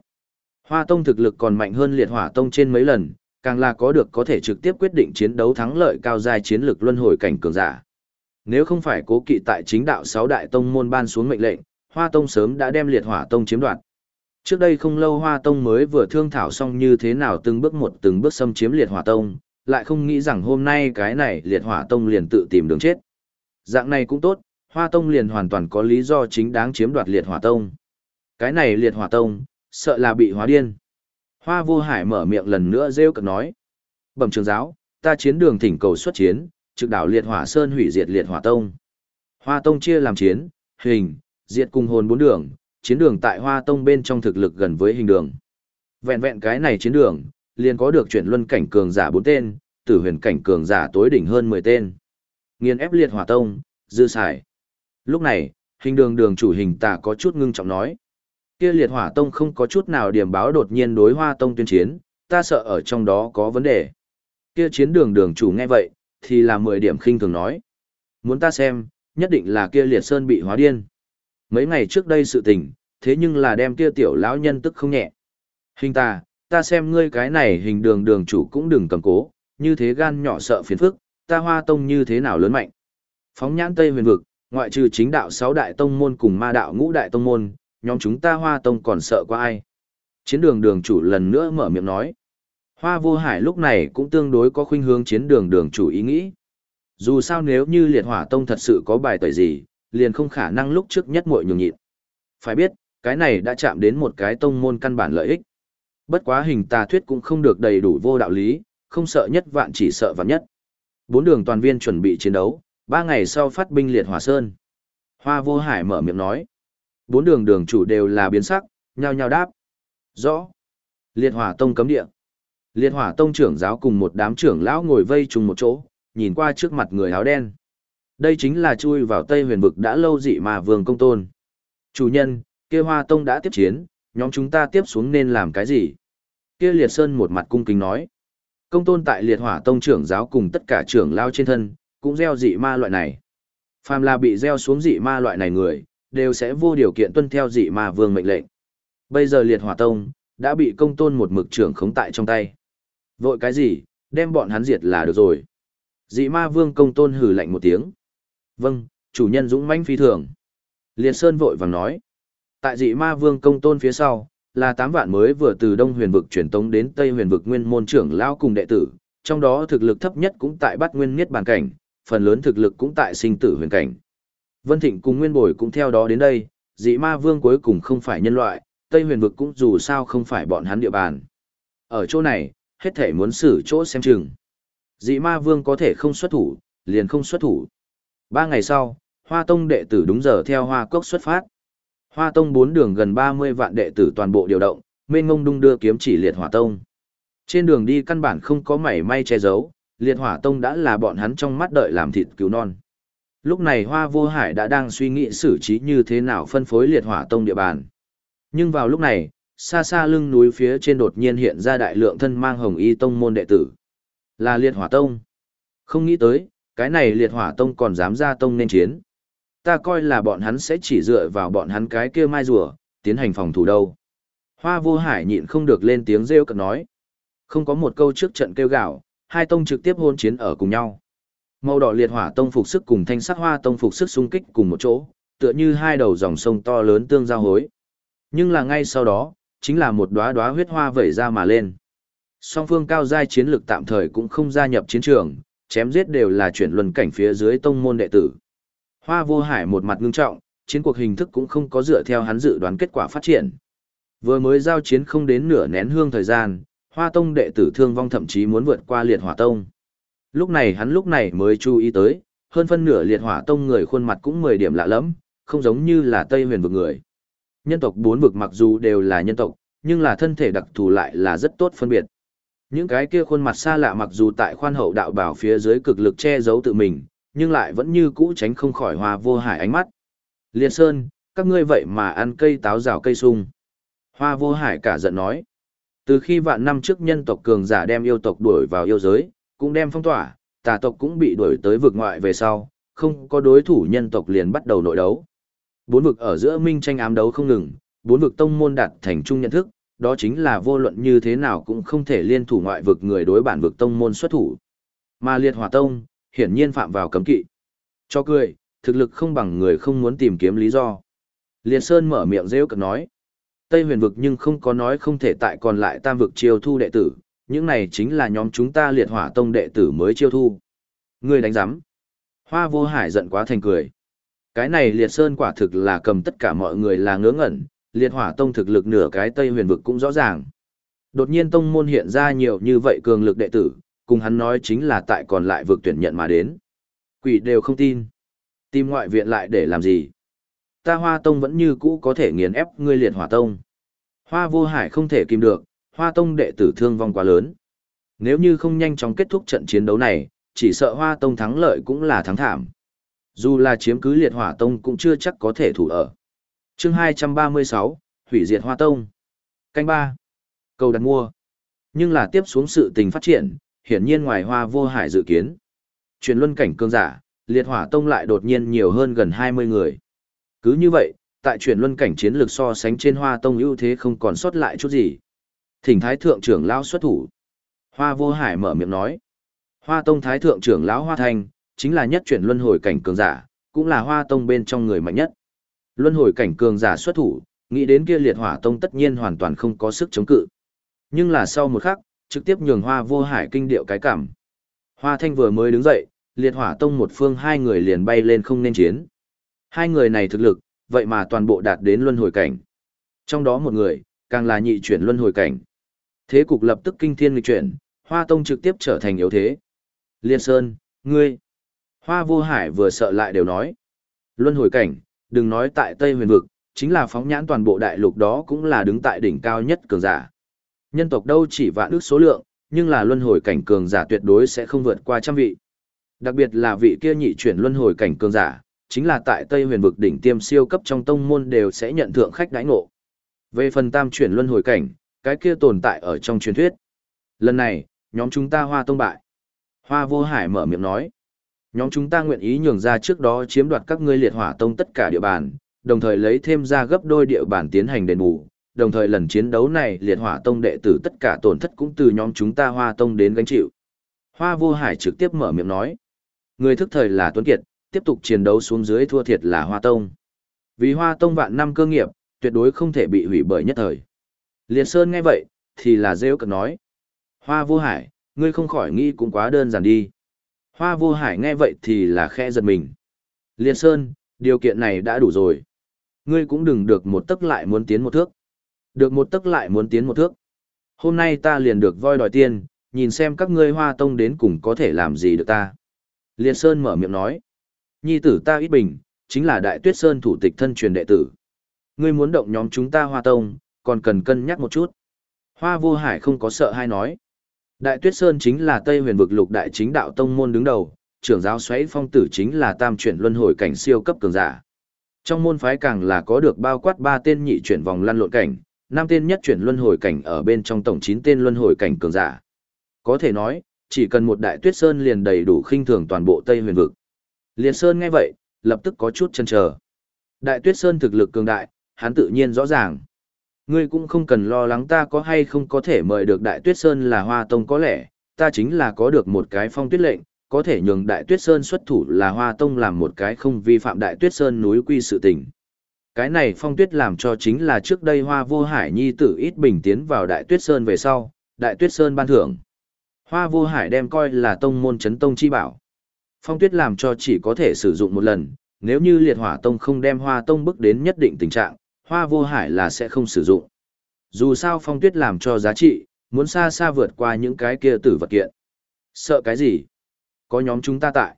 Hoa tông thực lực còn mạnh hơn liệt hỏa tông trên mấy lần, càng là có được có thể trực tiếp quyết định chiến đấu thắng lợi cao giai chiến lược luân hồi cảnh cường giả. Nếu không phải cố kỵ tại chính đạo sáu đại tông môn ban xuống mệnh lệnh, Hoa Tông sớm đã đem liệt hỏa tông chiếm đoạt. Trước đây không lâu Hoa Tông mới vừa thương thảo xong như thế nào từng bước một từng bước xâm chiếm liệt hỏa tông, lại không nghĩ rằng hôm nay cái này liệt hỏa tông liền tự tìm đường chết. Dạng này cũng tốt, Hoa Tông liền hoàn toàn có lý do chính đáng chiếm đoạt liệt hỏa tông. Cái này liệt hỏa tông, sợ là bị hóa điên. Hoa vô hải mở miệng lần nữa rêu cực nói. Bẩm trường giáo, ta chiến đường thỉnh cầu xuất chiến, trực đảo liệt hỏa sơn hủy diệt liệt hỏa tông. Hoa tông chia làm chiến, hình, diệt cùng hồn bốn đường, chiến đường tại hoa tông bên trong thực lực gần với hình đường. Vẹn vẹn cái này chiến đường, liền có được chuyển luân cảnh cường giả bốn tên, tử huyền cảnh cường giả tối đỉnh hơn 10 tên. Nghiên ép liệt hỏa tông, dư xài. Lúc này, hình đường đường chủ hình tà có chút ngưng trọng nói. Kia liệt hỏa tông không có chút nào điểm báo đột nhiên đối hoa tông tuyên chiến, ta sợ ở trong đó có vấn đề. Kia chiến đường đường chủ nghe vậy, thì là 10 điểm khinh thường nói. Muốn ta xem, nhất định là kia liệt sơn bị hóa điên. Mấy ngày trước đây sự tình, thế nhưng là đem kia tiểu lão nhân tức không nhẹ. Hình ta, ta xem ngươi cái này hình đường đường chủ cũng đừng cầm cố, như thế gan nhỏ sợ phiền phức, ta hoa tông như thế nào lớn mạnh. Phóng nhãn Tây huyền vực, ngoại trừ chính đạo sáu đại tông môn cùng ma đạo ngũ đại tông môn, nhóm chúng ta hoa tông còn sợ qua ai. Chiến đường đường chủ lần nữa mở miệng nói. Hoa vô hải lúc này cũng tương đối có khuynh hướng chiến đường đường chủ ý nghĩ. Dù sao nếu như liệt hỏa tông thật sự có bài tẩy gì, liền không khả năng lúc trước nhất muội nhường nhịn. Phải biết, cái này đã chạm đến một cái tông môn căn bản lợi ích. Bất quá hình tà thuyết cũng không được đầy đủ vô đạo lý, không sợ nhất vạn chỉ sợ vạn nhất. Bốn đường toàn viên chuẩn bị chiến đấu, ba ngày sau phát binh liệt hỏa sơn. Hoa vô hải mở miệng nói. Bốn đường đường chủ đều là biến sắc, nhao nhao đáp. Rõ. Liệt hỏa tông cấm địa. Liệt hỏa tông trưởng giáo cùng một đám trưởng lão ngồi vây chung một chỗ, nhìn qua trước mặt người áo đen. Đây chính là chui vào Tây huyền vực đã lâu dị mà vương công tôn. Chủ nhân, kia hoa tông đã tiếp chiến, nhóm chúng ta tiếp xuống nên làm cái gì? Kia liệt sơn một mặt cung kính nói. Công tôn tại liệt hỏa tông trưởng giáo cùng tất cả trưởng lao trên thân, cũng gieo dị ma loại này. Phàm là bị gieo xuống dị ma loại này người, đều sẽ vô điều kiện tuân theo dị ma vương mệnh lệnh. Bây giờ liệt hỏa tông, đã bị công tôn một mực trưởng khống tại trong tay. Vội cái gì, đem bọn hắn diệt là được rồi. Dị ma vương công tôn hừ lạnh một tiếng. Vâng, chủ nhân dũng mãnh phi thường. Liệt Sơn vội vàng nói. Tại dị ma vương công tôn phía sau, là 8 vạn mới vừa từ Đông huyền vực chuyển tống đến Tây huyền vực nguyên môn trưởng lao cùng đệ tử, trong đó thực lực thấp nhất cũng tại bắt nguyên niết bàn cảnh, phần lớn thực lực cũng tại sinh tử huyền cảnh. Vân Thịnh cùng Nguyên Bồi cũng theo đó đến đây, dị ma vương cuối cùng không phải nhân loại, Tây huyền vực cũng dù sao không phải bọn hắn địa bàn. Ở chỗ này, hết thể muốn xử chỗ xem chừng. Dị ma vương có thể không xuất thủ, liền không xuất thủ. Ba ngày sau, Hoa Tông đệ tử đúng giờ theo Hoa Cốc xuất phát. Hoa Tông bốn đường gần 30 vạn đệ tử toàn bộ điều động, mênh ngông đung đưa kiếm chỉ liệt hỏa tông. Trên đường đi căn bản không có mảy may che giấu, liệt hỏa tông đã là bọn hắn trong mắt đợi làm thịt cứu non. Lúc này Hoa Vô Hải đã đang suy nghĩ xử trí như thế nào phân phối liệt hỏa tông địa bàn. Nhưng vào lúc này, xa xa lưng núi phía trên đột nhiên hiện ra đại lượng thân mang hồng y tông môn đệ tử. Là liệt hỏa tông. Không nghĩ tới, cái này liệt hỏa tông còn dám ra tông nên chiến. Ta coi là bọn hắn sẽ chỉ dựa vào bọn hắn cái kia mai rùa, tiến hành phòng thủ đâu. Hoa vô hải nhịn không được lên tiếng rêu cận nói. Không có một câu trước trận kêu gạo, hai tông trực tiếp hôn chiến ở cùng nhau. Màu đỏ liệt hỏa tông phục sức cùng thanh sắc hoa tông phục sức xung kích cùng một chỗ, tựa như hai đầu dòng sông to lớn tương giao hối. Nhưng là ngay sau đó, chính là một đóa đóa huyết hoa vẩy ra mà lên. Song phương cao giai chiến lực tạm thời cũng không gia nhập chiến trường, chém giết đều là chuyển luân cảnh phía dưới tông môn đệ tử. Hoa vô hải một mặt ngưng trọng, chiến cuộc hình thức cũng không có dựa theo hắn dự đoán kết quả phát triển. Vừa mới giao chiến không đến nửa nén hương thời gian, hoa tông đệ tử thương vong thậm chí muốn vượt qua liệt hỏa tông. Lúc này hắn lúc này mới chú ý tới, hơn phân nửa liệt hỏa tông người khuôn mặt cũng 10 điểm lạ lẫm không giống như là Tây huyền vực người. Nhân tộc bốn vực mặc dù đều là nhân tộc, nhưng là thân thể đặc thù lại là rất tốt phân biệt. Những cái kia khuôn mặt xa lạ mặc dù tại khoan hậu đạo bảo phía dưới cực lực che giấu tự mình, nhưng lại vẫn như cũ tránh không khỏi hòa vô hải ánh mắt. Liệt Sơn, các ngươi vậy mà ăn cây táo rào cây sung. Hoa vô hải cả giận nói. Từ khi vạn năm trước nhân tộc cường giả đem yêu tộc đuổi vào yêu giới, cũng đem phong tỏa, tà tộc cũng bị đuổi tới vực ngoại về sau, không có đối thủ nhân tộc liền bắt đầu nội đấu. Bốn vực ở giữa minh tranh ám đấu không ngừng, bốn vực tông môn đạt thành chung nhận thức, đó chính là vô luận như thế nào cũng không thể liên thủ ngoại vực người đối bản vực tông môn xuất thủ. Mà liệt hỏa tông, hiển nhiên phạm vào cấm kỵ. Cho cười, thực lực không bằng người không muốn tìm kiếm lý do. Liệt Sơn mở miệng rêu cực nói. Tây huyền vực nhưng không có nói không thể tại còn lại tam vực chiêu thu đệ tử, những này chính là nhóm chúng ta liệt hỏa tông đệ tử mới chiêu thu. Người đánh giám. Hoa vô hải giận quá thành cười. Cái này liệt sơn quả thực là cầm tất cả mọi người là ngớ ngẩn, liệt hỏa tông thực lực nửa cái Tây huyền vực cũng rõ ràng. Đột nhiên tông môn hiện ra nhiều như vậy cường lực đệ tử, cùng hắn nói chính là tại còn lại vực tuyển nhận mà đến. Quỷ đều không tin. Tìm ngoại viện lại để làm gì? Ta hoa tông vẫn như cũ có thể nghiền ép ngươi liệt hỏa tông. Hoa vô hải không thể kìm được, hoa tông đệ tử thương vong quá lớn. Nếu như không nhanh chóng kết thúc trận chiến đấu này, chỉ sợ hoa tông thắng lợi cũng là thắng thảm. Dù là chiếm cứ liệt hỏa tông cũng chưa chắc có thể thủ ở. chương 236, hủy diệt hoa tông. Canh ba Cầu đặt mua. Nhưng là tiếp xuống sự tình phát triển, hiển nhiên ngoài hoa vô hải dự kiến. chuyển luân cảnh cương giả, liệt hỏa tông lại đột nhiên nhiều hơn gần 20 người. Cứ như vậy, tại chuyển luân cảnh chiến lược so sánh trên hoa tông ưu thế không còn sót lại chút gì. Thỉnh thái thượng trưởng lão xuất thủ. Hoa vô hải mở miệng nói. Hoa tông thái thượng trưởng lão hoa thanh, chính là nhất chuyển luân hồi cảnh cường giả, cũng là hoa tông bên trong người mạnh nhất. Luân hồi cảnh cường giả xuất thủ, nghĩ đến kia liệt hỏa tông tất nhiên hoàn toàn không có sức chống cự. Nhưng là sau một khắc, trực tiếp nhường hoa vô hải kinh điệu cái cảm. Hoa thanh vừa mới đứng dậy, liệt hỏa tông một phương hai người liền bay lên không nên chiến. Hai người này thực lực, vậy mà toàn bộ đạt đến luân hồi cảnh. Trong đó một người, càng là nhị chuyển luân hồi cảnh. Thế cục lập tức kinh thiên nghịch chuyển, hoa tông trực tiếp trở thành yếu thế. Liên Sơn, ngươi. Hoa vô hải vừa sợ lại đều nói. Luân hồi cảnh, đừng nói tại Tây huyền vực, chính là phóng nhãn toàn bộ đại lục đó cũng là đứng tại đỉnh cao nhất cường giả. Nhân tộc đâu chỉ vạn ước số lượng, nhưng là luân hồi cảnh cường giả tuyệt đối sẽ không vượt qua trăm vị. Đặc biệt là vị kia nhị chuyển luân hồi cảnh cường giả, chính là tại Tây Huyền vực đỉnh tiêm siêu cấp trong tông môn đều sẽ nhận thượng khách đãi ngộ. Về phần tam chuyển luân hồi cảnh, cái kia tồn tại ở trong truyền thuyết. Lần này, nhóm chúng ta Hoa tông bại. Hoa Vô Hải mở miệng nói, nhóm chúng ta nguyện ý nhường ra trước đó chiếm đoạt các ngươi liệt hỏa tông tất cả địa bàn, đồng thời lấy thêm ra gấp đôi địa bàn tiến hành đền bù, đồng thời lần chiến đấu này liệt hỏa tông đệ tử tất cả tổn thất cũng từ nhóm chúng ta hoa tông đến gánh chịu. Hoa vô hải trực tiếp mở miệng nói. Người thức thời là Tuấn Kiệt, tiếp tục chiến đấu xuống dưới thua thiệt là hoa tông. Vì hoa tông vạn năm cơ nghiệp, tuyệt đối không thể bị hủy bởi nhất thời. Liệt Sơn nghe vậy, thì là rêu cực nói. Hoa vô hải, ngươi không khỏi nghĩ cũng quá đơn giản đi. Hoa vô hải nghe vậy thì là khe giật mình. Liệt Sơn, điều kiện này đã đủ rồi. Ngươi cũng đừng được một tấc lại muốn tiến một thước. Được một tấc lại muốn tiến một thước. Hôm nay ta liền được voi đòi tiền, nhìn xem các ngươi hoa tông đến cùng có thể làm gì được ta. Liệt Sơn mở miệng nói. Nhi tử ta ít bình, chính là Đại Tuyết Sơn thủ tịch thân truyền đệ tử. Ngươi muốn động nhóm chúng ta hoa tông, còn cần cân nhắc một chút. Hoa vô hải không có sợ hay nói. Đại Tuyết Sơn chính là Tây huyền vực lục đại chính đạo tông môn đứng đầu, trưởng giáo xoáy phong tử chính là tam chuyển luân hồi cảnh siêu cấp cường giả. Trong môn phái càng là có được bao quát ba tên nhị chuyển vòng lăn lộn cảnh, năm tên nhất chuyển luân hồi cảnh ở bên trong tổng chín tên luân hồi cảnh cường giả. Có thể nói, chỉ cần một đại tuyết sơn liền đầy đủ khinh thường toàn bộ Tây huyền vực. Liên Sơn nghe vậy, lập tức có chút chần chờ. Đại tuyết sơn thực lực cường đại, hắn tự nhiên rõ ràng. Ngươi cũng không cần lo lắng ta có hay không có thể mời được Đại Tuyết Sơn là Hoa Tông có lẽ, ta chính là có được một cái phong tuyết lệnh, có thể nhường Đại Tuyết Sơn xuất thủ là Hoa Tông làm một cái không vi phạm Đại Tuyết Sơn núi quy sự tình. Cái này phong tuyết làm cho chính là trước đây Hoa Vô Hải Nhi tử ít bình tiến vào Đại Tuyết Sơn về sau, Đại Tuyết Sơn ban thưởng. Hoa Vô Hải đem coi là tông môn chấn tông chi bảo. Phong tuyết làm cho chỉ có thể sử dụng một lần, nếu như liệt hỏa tông không đem hoa tông bước đến nhất định tình trạng, hoa vô hải là sẽ không sử dụng. Dù sao phong tuyết làm cho giá trị, muốn xa xa vượt qua những cái kia tử vật kiện. Sợ cái gì? Có nhóm chúng ta tại.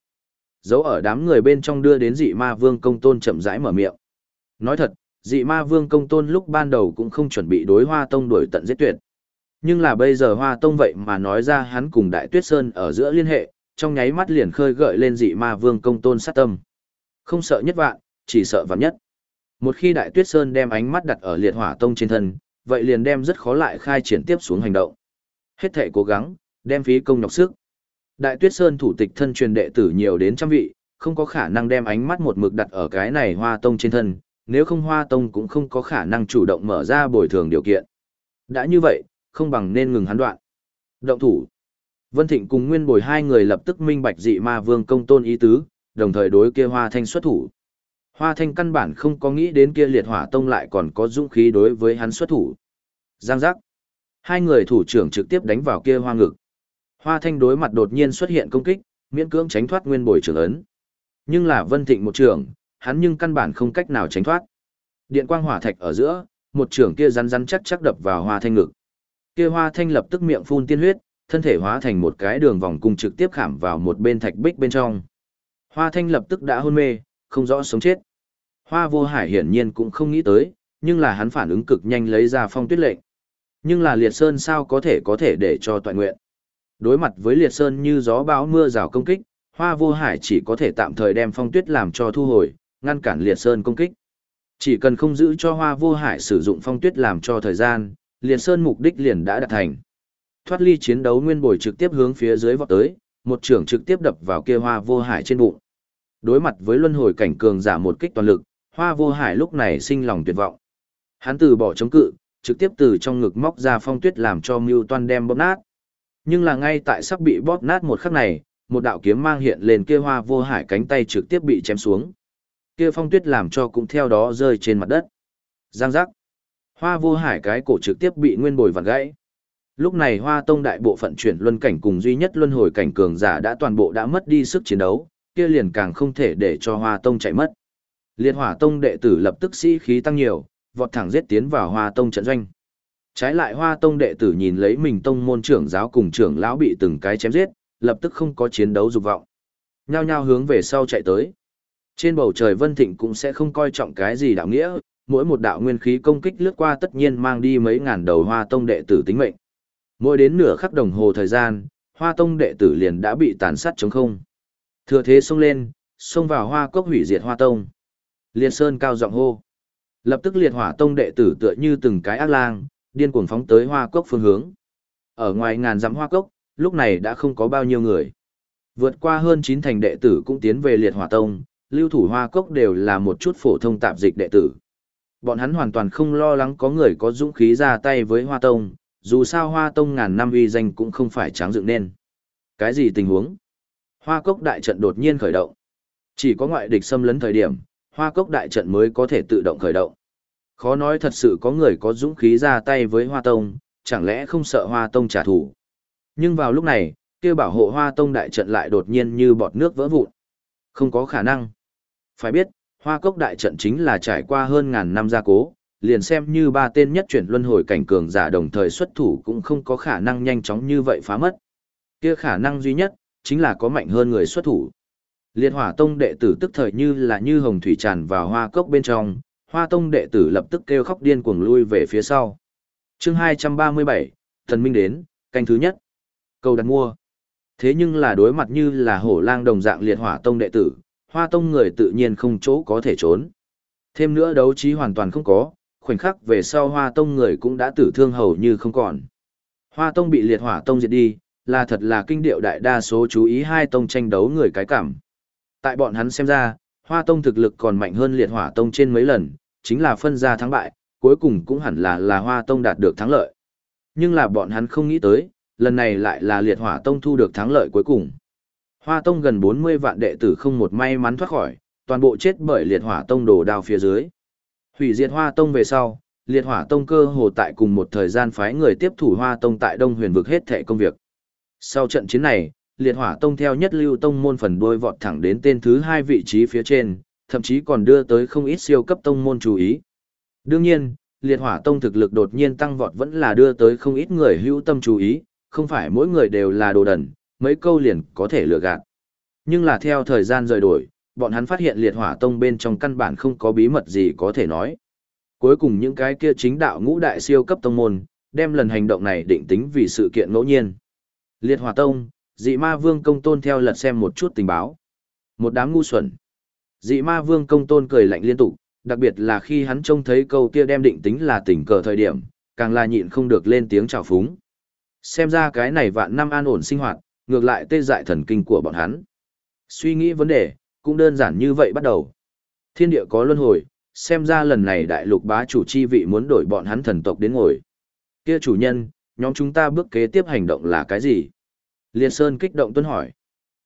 Giấu ở đám người bên trong đưa đến dị ma vương công tôn chậm rãi mở miệng. Nói thật, dị ma vương công tôn lúc ban đầu cũng không chuẩn bị đối hoa tông đuổi tận giết tuyệt. Nhưng là bây giờ hoa tông vậy mà nói ra hắn cùng đại tuyết sơn ở giữa liên hệ, trong nháy mắt liền khơi gợi lên dị ma vương công tôn sát tâm. Không sợ nhất vạn, chỉ sợ vạn nhất. Một khi Đại Tuyết Sơn đem ánh mắt đặt ở liệt hỏa tông trên thân, vậy liền đem rất khó lại khai triển tiếp xuống hành động. Hết thể cố gắng, đem phí công nhọc sức. Đại Tuyết Sơn thủ tịch thân truyền đệ tử nhiều đến trăm vị, không có khả năng đem ánh mắt một mực đặt ở cái này hoa tông trên thân, nếu không hoa tông cũng không có khả năng chủ động mở ra bồi thường điều kiện. Đã như vậy, không bằng nên ngừng hắn đoạn. Động thủ. Vân Thịnh cùng Nguyên Bồi hai người lập tức minh bạch dị ma vương công tôn ý tứ, đồng thời đối kia hoa thanh xuất thủ. Hoa thanh căn bản không có nghĩ đến kia liệt hỏa tông lại còn có dũng khí đối với hắn xuất thủ. Giang giác. Hai người thủ trưởng trực tiếp đánh vào kia hoa ngực. Hoa thanh đối mặt đột nhiên xuất hiện công kích, miễn cưỡng tránh thoát nguyên bồi trưởng ấn. Nhưng là vân thịnh một trưởng, hắn nhưng căn bản không cách nào tránh thoát. Điện quang hỏa thạch ở giữa, một trưởng kia rắn rắn chắc chắc đập vào hoa thanh ngực. Kia hoa thanh lập tức miệng phun tiên huyết, thân thể hóa thành một cái đường vòng cung trực tiếp khảm vào một bên thạch bích bên trong. Hoa thanh lập tức đã hôn mê, không rõ sống chết. Hoa vô hải hiển nhiên cũng không nghĩ tới, nhưng là hắn phản ứng cực nhanh lấy ra phong tuyết lệnh. Nhưng là liệt sơn sao có thể có thể để cho toàn nguyện. Đối mặt với liệt sơn như gió bão mưa rào công kích, hoa vô hải chỉ có thể tạm thời đem phong tuyết làm cho thu hồi, ngăn cản liệt sơn công kích. Chỉ cần không giữ cho hoa vô hải sử dụng phong tuyết làm cho thời gian, liệt sơn mục đích liền đã đạt thành. Thoát ly chiến đấu nguyên bồi trực tiếp hướng phía dưới vọt tới, một trưởng trực tiếp đập vào kia hoa vô hải trên bụng. Đối mặt với luân hồi cảnh cường giả một kích toàn lực, hoa vô hải lúc này sinh lòng tuyệt vọng. Hắn từ bỏ chống cự, trực tiếp từ trong ngực móc ra phong tuyết làm cho mưu toan đem bóp nát. Nhưng là ngay tại sắp bị bóp nát một khắc này, một đạo kiếm mang hiện lên kia hoa vô hải cánh tay trực tiếp bị chém xuống. Kia phong tuyết làm cho cũng theo đó rơi trên mặt đất. Giang giác. Hoa vô hải cái cổ trực tiếp bị nguyên bồi vặn gãy. Lúc này hoa tông đại bộ phận chuyển luân cảnh cùng duy nhất luân hồi cảnh cường giả đã toàn bộ đã mất đi sức chiến đấu, kia liền càng không thể để cho hoa tông chạy mất. Liệt hỏa tông đệ tử lập tức sĩ khí tăng nhiều, vọt thẳng giết tiến vào hoa tông trận doanh. Trái lại hoa tông đệ tử nhìn lấy mình tông môn trưởng giáo cùng trưởng lão bị từng cái chém giết, lập tức không có chiến đấu dục vọng. Nhao nhao hướng về sau chạy tới. Trên bầu trời vân thịnh cũng sẽ không coi trọng cái gì đạo nghĩa, mỗi một đạo nguyên khí công kích lướt qua tất nhiên mang đi mấy ngàn đầu hoa tông đệ tử tính mệnh. Mỗi đến nửa khắc đồng hồ thời gian, hoa tông đệ tử liền đã bị tàn sát chống không. Thừa thế xông lên, xông vào hoa cốc hủy diệt hoa tông. Liệt Sơn cao giọng hô. Lập tức liệt hỏa tông đệ tử tựa như từng cái ác lang, điên cuồng phóng tới hoa cốc phương hướng. Ở ngoài ngàn dặm hoa cốc, lúc này đã không có bao nhiêu người. Vượt qua hơn chín thành đệ tử cũng tiến về liệt hỏa tông, lưu thủ hoa cốc đều là một chút phổ thông tạp dịch đệ tử. Bọn hắn hoàn toàn không lo lắng có người có dũng khí ra tay với Hoa Tông, dù sao Hoa Tông ngàn năm uy danh cũng không phải tráng dựng nên. Cái gì tình huống? Hoa cốc đại trận đột nhiên khởi động. Chỉ có ngoại địch xâm lấn thời điểm, hoa cốc đại trận mới có thể tự động khởi động. Khó nói thật sự có người có dũng khí ra tay với hoa tông, chẳng lẽ không sợ hoa tông trả thù. Nhưng vào lúc này, kia bảo hộ hoa tông đại trận lại đột nhiên như bọt nước vỡ vụn. Không có khả năng. Phải biết, hoa cốc đại trận chính là trải qua hơn ngàn năm gia cố, liền xem như ba tên nhất chuyển luân hồi cảnh cường giả đồng thời xuất thủ cũng không có khả năng nhanh chóng như vậy phá mất. Kia khả năng duy nhất, chính là có mạnh hơn người xuất thủ. Liệt hỏa tông đệ tử tức thời như là như hồng thủy tràn vào hoa cốc bên trong, hoa tông đệ tử lập tức kêu khóc điên cuồng lui về phía sau. chương 237, thần minh đến, canh thứ nhất. Cầu đặt mua. Thế nhưng là đối mặt như là hổ lang đồng dạng liệt hỏa tông đệ tử, hoa tông người tự nhiên không chỗ có thể trốn. Thêm nữa đấu trí hoàn toàn không có, khoảnh khắc về sau hoa tông người cũng đã tử thương hầu như không còn. Hoa tông bị liệt hỏa tông diệt đi, là thật là kinh điệu đại đa số chú ý hai tông tranh đấu người cái cảm. Tại bọn hắn xem ra, Hoa Tông thực lực còn mạnh hơn Liệt Hỏa Tông trên mấy lần, chính là phân ra thắng bại, cuối cùng cũng hẳn là là Hoa Tông đạt được thắng lợi. Nhưng là bọn hắn không nghĩ tới, lần này lại là Liệt Hỏa Tông thu được thắng lợi cuối cùng. Hoa Tông gần 40 vạn đệ tử không một may mắn thoát khỏi, toàn bộ chết bởi Liệt Hỏa Tông đổ đao phía dưới. Hủy diệt Hoa Tông về sau, Liệt Hỏa Tông cơ hồ tại cùng một thời gian phái người tiếp thủ Hoa Tông tại Đông Huyền vực hết thảy công việc. Sau trận chiến này, liệt hỏa tông theo nhất lưu tông môn phần đuôi vọt thẳng đến tên thứ hai vị trí phía trên, thậm chí còn đưa tới không ít siêu cấp tông môn chú ý. Đương nhiên, liệt hỏa tông thực lực đột nhiên tăng vọt vẫn là đưa tới không ít người hữu tâm chú ý, không phải mỗi người đều là đồ đần, mấy câu liền có thể lừa gạt. Nhưng là theo thời gian rời đổi, bọn hắn phát hiện liệt hỏa tông bên trong căn bản không có bí mật gì có thể nói. Cuối cùng những cái kia chính đạo ngũ đại siêu cấp tông môn, đem lần hành động này định tính vì sự kiện ngẫu nhiên. Liệt Hòa tông, dị ma vương công tôn theo lật xem một chút tình báo. Một đám ngu xuẩn. Dị ma vương công tôn cười lạnh liên tục, đặc biệt là khi hắn trông thấy câu kia đem định tính là tình cờ thời điểm, càng là nhịn không được lên tiếng chào phúng. Xem ra cái này vạn năm an ổn sinh hoạt, ngược lại tê dại thần kinh của bọn hắn. Suy nghĩ vấn đề, cũng đơn giản như vậy bắt đầu. Thiên địa có luân hồi, xem ra lần này đại lục bá chủ chi vị muốn đổi bọn hắn thần tộc đến ngồi. Kia chủ nhân, nhóm chúng ta bước kế tiếp hành động là cái gì? Liệt Sơn kích động tuân hỏi.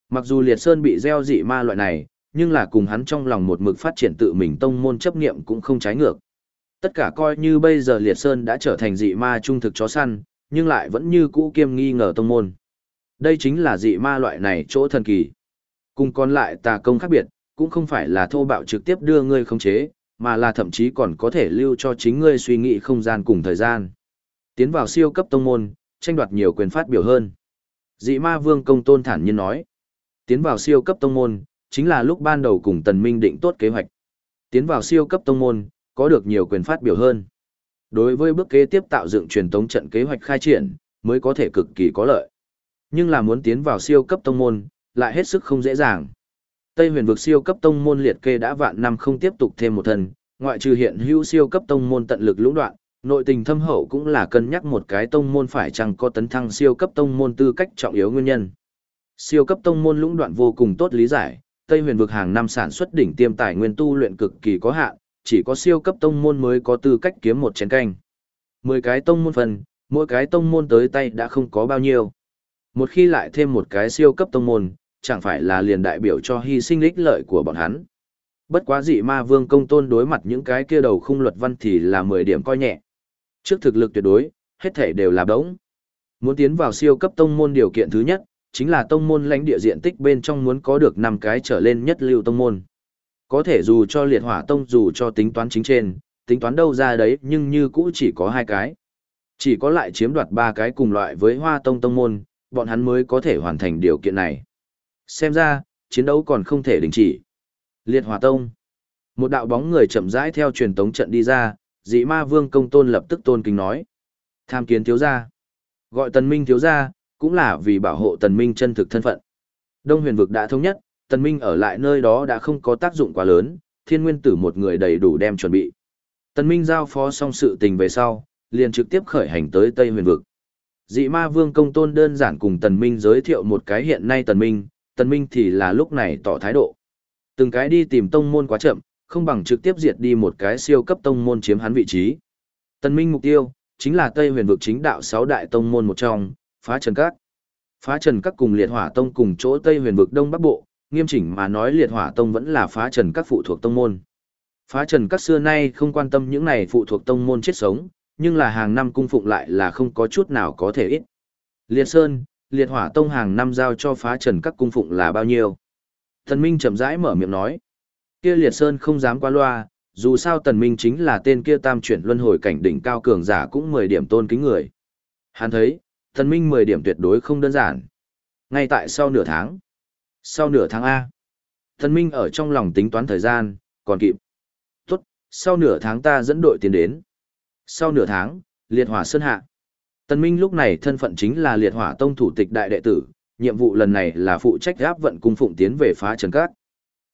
Mặc dù Liệt Sơn bị gieo dị ma loại này, nhưng là cùng hắn trong lòng một mực phát triển tự mình tông môn chấp niệm cũng không trái ngược. Tất cả coi như bây giờ Liệt Sơn đã trở thành dị ma trung thực chó săn, nhưng lại vẫn như cũ kiêm nghi ngờ tông môn. Đây chính là dị ma loại này chỗ thần kỳ. Cùng còn lại tà công khác biệt, cũng không phải là thô bạo trực tiếp đưa ngươi khống chế, mà là thậm chí còn có thể lưu cho chính ngươi suy nghĩ không gian cùng thời gian. Tiến vào siêu cấp tông môn, tranh đoạt nhiều quyền phát biểu hơn. Dị ma vương công tôn thản nhiên nói. Tiến vào siêu cấp tông môn, chính là lúc ban đầu cùng tần minh định tốt kế hoạch. Tiến vào siêu cấp tông môn, có được nhiều quyền phát biểu hơn. Đối với bước kế tiếp tạo dựng truyền tống trận kế hoạch khai triển, mới có thể cực kỳ có lợi. Nhưng là muốn tiến vào siêu cấp tông môn, lại hết sức không dễ dàng. Tây huyền vực siêu cấp tông môn liệt kê đã vạn năm không tiếp tục thêm một thần, ngoại trừ hiện hữu siêu cấp tông môn tận lực lũng đoạn, Nội tình thâm hậu cũng là cân nhắc một cái tông môn phải chăng có tấn thăng siêu cấp tông môn tư cách trọng yếu nguyên nhân. Siêu cấp tông môn lũng đoạn vô cùng tốt lý giải, Tây Huyền vực hàng năm sản xuất đỉnh tiêm tài nguyên tu luyện cực kỳ có hạn, chỉ có siêu cấp tông môn mới có tư cách kiếm một chén canh. Mười cái tông môn phần, mỗi cái tông môn tới tay đã không có bao nhiêu. Một khi lại thêm một cái siêu cấp tông môn, chẳng phải là liền đại biểu cho hy sinh lích lợi của bọn hắn. Bất quá dị ma vương công tôn đối mặt những cái kia đầu khung luật văn thì là 10 điểm coi nhẹ. Trước thực lực tuyệt đối, hết thể đều là đống. Muốn tiến vào siêu cấp tông môn điều kiện thứ nhất, chính là tông môn lãnh địa diện tích bên trong muốn có được 5 cái trở lên nhất lưu tông môn. Có thể dù cho liệt hỏa tông dù cho tính toán chính trên, tính toán đâu ra đấy nhưng như cũ chỉ có hai cái. Chỉ có lại chiếm đoạt ba cái cùng loại với hoa tông tông môn, bọn hắn mới có thể hoàn thành điều kiện này. Xem ra, chiến đấu còn không thể đình chỉ. Liệt hỏa tông. Một đạo bóng người chậm rãi theo truyền tống trận đi ra, dị ma vương công tôn lập tức tôn kính nói. Tham kiến thiếu gia. Gọi tần minh thiếu gia, cũng là vì bảo hộ tần minh chân thực thân phận. Đông huyền vực đã thống nhất, tần minh ở lại nơi đó đã không có tác dụng quá lớn, thiên nguyên tử một người đầy đủ đem chuẩn bị. Tần minh giao phó xong sự tình về sau, liền trực tiếp khởi hành tới Tây huyền vực. Dị ma vương công tôn đơn giản cùng tần minh giới thiệu một cái hiện nay tần minh, tần minh thì là lúc này tỏ thái độ. Từng cái đi tìm tông môn quá chậm, không bằng trực tiếp diệt đi một cái siêu cấp tông môn chiếm hắn vị trí. Tần Minh mục tiêu, chính là Tây huyền vực chính đạo sáu đại tông môn một trong, phá trần các. Phá trần các cùng liệt hỏa tông cùng chỗ Tây huyền vực Đông Bắc Bộ, nghiêm chỉnh mà nói liệt hỏa tông vẫn là phá trần các phụ thuộc tông môn. Phá trần các xưa nay không quan tâm những này phụ thuộc tông môn chết sống, nhưng là hàng năm cung phụng lại là không có chút nào có thể ít. Liệt Sơn, liệt hỏa tông hàng năm giao cho phá trần các cung phụng là bao nhiêu? Thần Minh chậm rãi mở miệng nói. Kia liệt Sơn không dám qua loa, dù sao tần minh chính là tên kia tam chuyển luân hồi cảnh đỉnh cao cường giả cũng 10 điểm tôn kính người. Hắn thấy, tần minh 10 điểm tuyệt đối không đơn giản. Ngay tại sau nửa tháng. Sau nửa tháng A. Tần minh ở trong lòng tính toán thời gian, còn kịp. Tốt, sau nửa tháng ta dẫn đội tiến đến. Sau nửa tháng, liệt hỏa sơn hạ. Tần minh lúc này thân phận chính là liệt hỏa tông thủ tịch đại đệ tử, nhiệm vụ lần này là phụ trách áp vận cung phụng tiến về phá trần cát.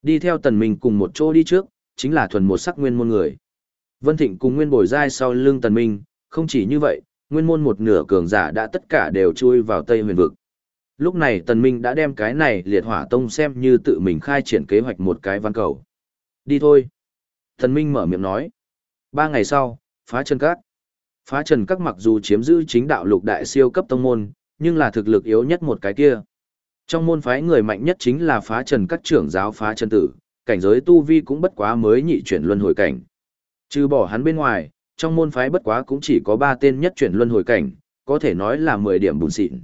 Đi theo tần minh cùng một chỗ đi trước, chính là thuần một sắc nguyên môn người. Vân Thịnh cùng nguyên bồi dai sau lưng tần minh, không chỉ như vậy, nguyên môn một nửa cường giả đã tất cả đều chui vào Tây huyền vực. Lúc này tần minh đã đem cái này liệt hỏa tông xem như tự mình khai triển kế hoạch một cái văn cầu. Đi thôi. Tần minh mở miệng nói. Ba ngày sau, phá trần các. Phá trần các mặc dù chiếm giữ chính đạo lục đại siêu cấp tông môn, nhưng là thực lực yếu nhất một cái kia. Trong môn phái người mạnh nhất chính là phá trần các trưởng giáo phá trần tử, cảnh giới tu vi cũng bất quá mới nhị chuyển luân hồi cảnh. Trừ bỏ hắn bên ngoài, trong môn phái bất quá cũng chỉ có ba tên nhất chuyển luân hồi cảnh, có thể nói là 10 điểm bùn xịn.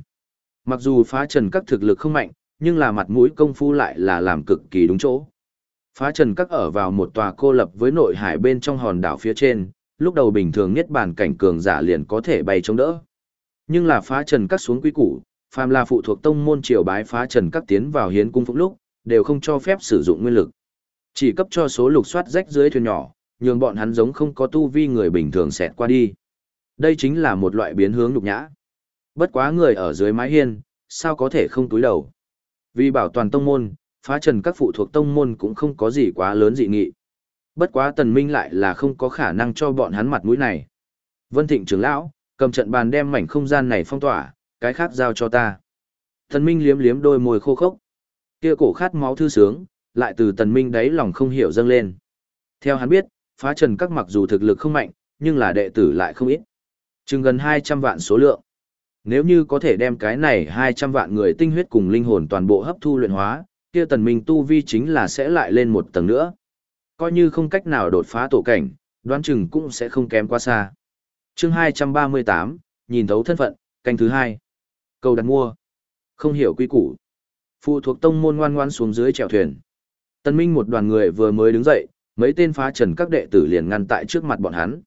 Mặc dù phá trần các thực lực không mạnh, nhưng là mặt mũi công phu lại là làm cực kỳ đúng chỗ. Phá trần các ở vào một tòa cô lập với nội hải bên trong hòn đảo phía trên, lúc đầu bình thường nhất bản cảnh cường giả liền có thể bay chống đỡ. Nhưng là phá trần các xuống quý củ, phàm là phụ thuộc tông môn triều bái phá trần các tiến vào hiến cung phúc lúc, đều không cho phép sử dụng nguyên lực. Chỉ cấp cho số lục soát rách dưới thuyền nhỏ, nhường bọn hắn giống không có tu vi người bình thường xẹt qua đi. Đây chính là một loại biến hướng nhục nhã. Bất quá người ở dưới mái hiên, sao có thể không túi đầu. Vì bảo toàn tông môn, phá trần các phụ thuộc tông môn cũng không có gì quá lớn dị nghị. Bất quá tần minh lại là không có khả năng cho bọn hắn mặt mũi này. Vân Thịnh trưởng lão, cầm trận bàn đem mảnh không gian này phong tỏa, cái khác giao cho ta. Tần minh liếm liếm đôi môi khô khốc. Kia cổ khát máu thư sướng, lại từ tần minh đáy lòng không hiểu dâng lên. Theo hắn biết, phá trần các mặc dù thực lực không mạnh, nhưng là đệ tử lại không ít. Chừng gần 200 vạn số lượng. Nếu như có thể đem cái này 200 vạn người tinh huyết cùng linh hồn toàn bộ hấp thu luyện hóa, kia tần minh tu vi chính là sẽ lại lên một tầng nữa. Coi như không cách nào đột phá tổ cảnh, đoán chừng cũng sẽ không kém quá xa. Chương 238, nhìn thấu thân phận, canh thứ hai. Cầu đặt mua. Không hiểu quy củ. Phụ thuộc tông môn ngoan ngoan xuống dưới chèo thuyền. Tân Minh một đoàn người vừa mới đứng dậy, mấy tên phá trần các đệ tử liền ngăn tại trước mặt bọn hắn.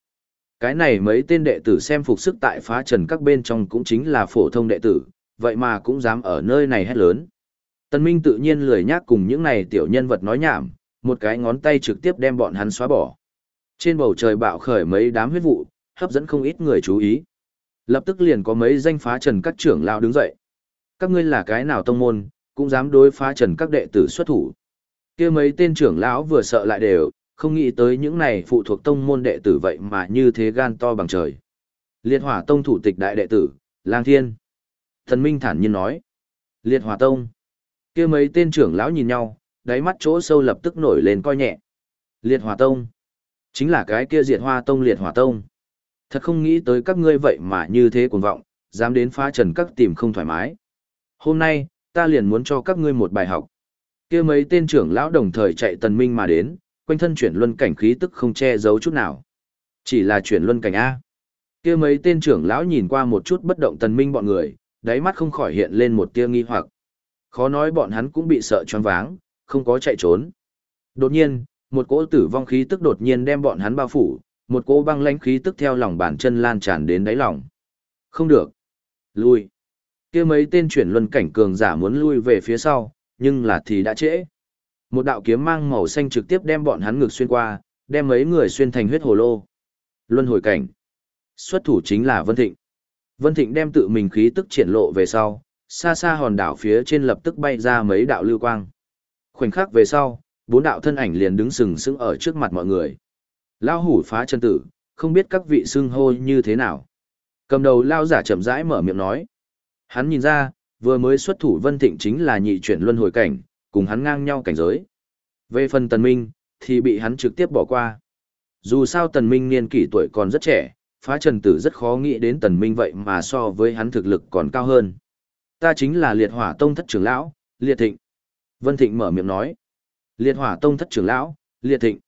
Cái này mấy tên đệ tử xem phục sức tại phá trần các bên trong cũng chính là phổ thông đệ tử, vậy mà cũng dám ở nơi này hét lớn. Tân Minh tự nhiên lười nhác cùng những này tiểu nhân vật nói nhảm, một cái ngón tay trực tiếp đem bọn hắn xóa bỏ. Trên bầu trời bạo khởi mấy đám huyết vụ, hấp dẫn không ít người chú ý. Lập tức liền có mấy danh phá trần các trưởng lão đứng dậy. Các ngươi là cái nào tông môn, cũng dám đối phá trần các đệ tử xuất thủ kia mấy tên trưởng lão vừa sợ lại đều, không nghĩ tới những này phụ thuộc tông môn đệ tử vậy mà như thế gan to bằng trời. Liệt hỏa tông thủ tịch đại đệ tử, Lang Thiên. Thần Minh thản nhiên nói. Liệt hỏa tông. kia mấy tên trưởng lão nhìn nhau, đáy mắt chỗ sâu lập tức nổi lên coi nhẹ. Liệt hỏa tông. Chính là cái kia diệt hoa tông liệt hỏa tông. Thật không nghĩ tới các ngươi vậy mà như thế cuồng vọng, dám đến phá trần các tìm không thoải mái. Hôm nay, ta liền muốn cho các ngươi một bài học kia mấy tên trưởng lão đồng thời chạy tần minh mà đến, quanh thân chuyển luân cảnh khí tức không che giấu chút nào. Chỉ là chuyển luân cảnh A. Kia mấy tên trưởng lão nhìn qua một chút bất động tần minh bọn người, đáy mắt không khỏi hiện lên một tia nghi hoặc. Khó nói bọn hắn cũng bị sợ choáng váng, không có chạy trốn. Đột nhiên, một cỗ tử vong khí tức đột nhiên đem bọn hắn bao phủ, một cỗ băng lãnh khí tức theo lòng bàn chân lan tràn đến đáy lòng. Không được. Lui. Kia mấy tên chuyển luân cảnh cường giả muốn lui về phía sau, nhưng là thì đã trễ. Một đạo kiếm mang màu xanh trực tiếp đem bọn hắn ngược xuyên qua, đem mấy người xuyên thành huyết hồ lô. Luân hồi cảnh. Xuất thủ chính là Vân Thịnh. Vân Thịnh đem tự mình khí tức triển lộ về sau, xa xa hòn đảo phía trên lập tức bay ra mấy đạo lưu quang. Khoảnh khắc về sau, bốn đạo thân ảnh liền đứng sừng sững ở trước mặt mọi người. Lao hủ phá chân tử, không biết các vị xưng hô như thế nào. Cầm đầu lao giả chậm rãi mở miệng nói. Hắn nhìn ra, vừa mới xuất thủ Vân Thịnh chính là nhị chuyển luân hồi cảnh, cùng hắn ngang nhau cảnh giới. Về phần Tần Minh, thì bị hắn trực tiếp bỏ qua. Dù sao tần minh niên kỷ tuổi còn rất trẻ, phá trần tử rất khó nghĩ đến tần minh vậy mà so với hắn thực lực còn cao hơn. Ta chính là liệt hỏa tông thất trưởng lão, liệt thịnh. Vân Thịnh mở miệng nói. Liệt hỏa tông thất trưởng lão, liệt thịnh.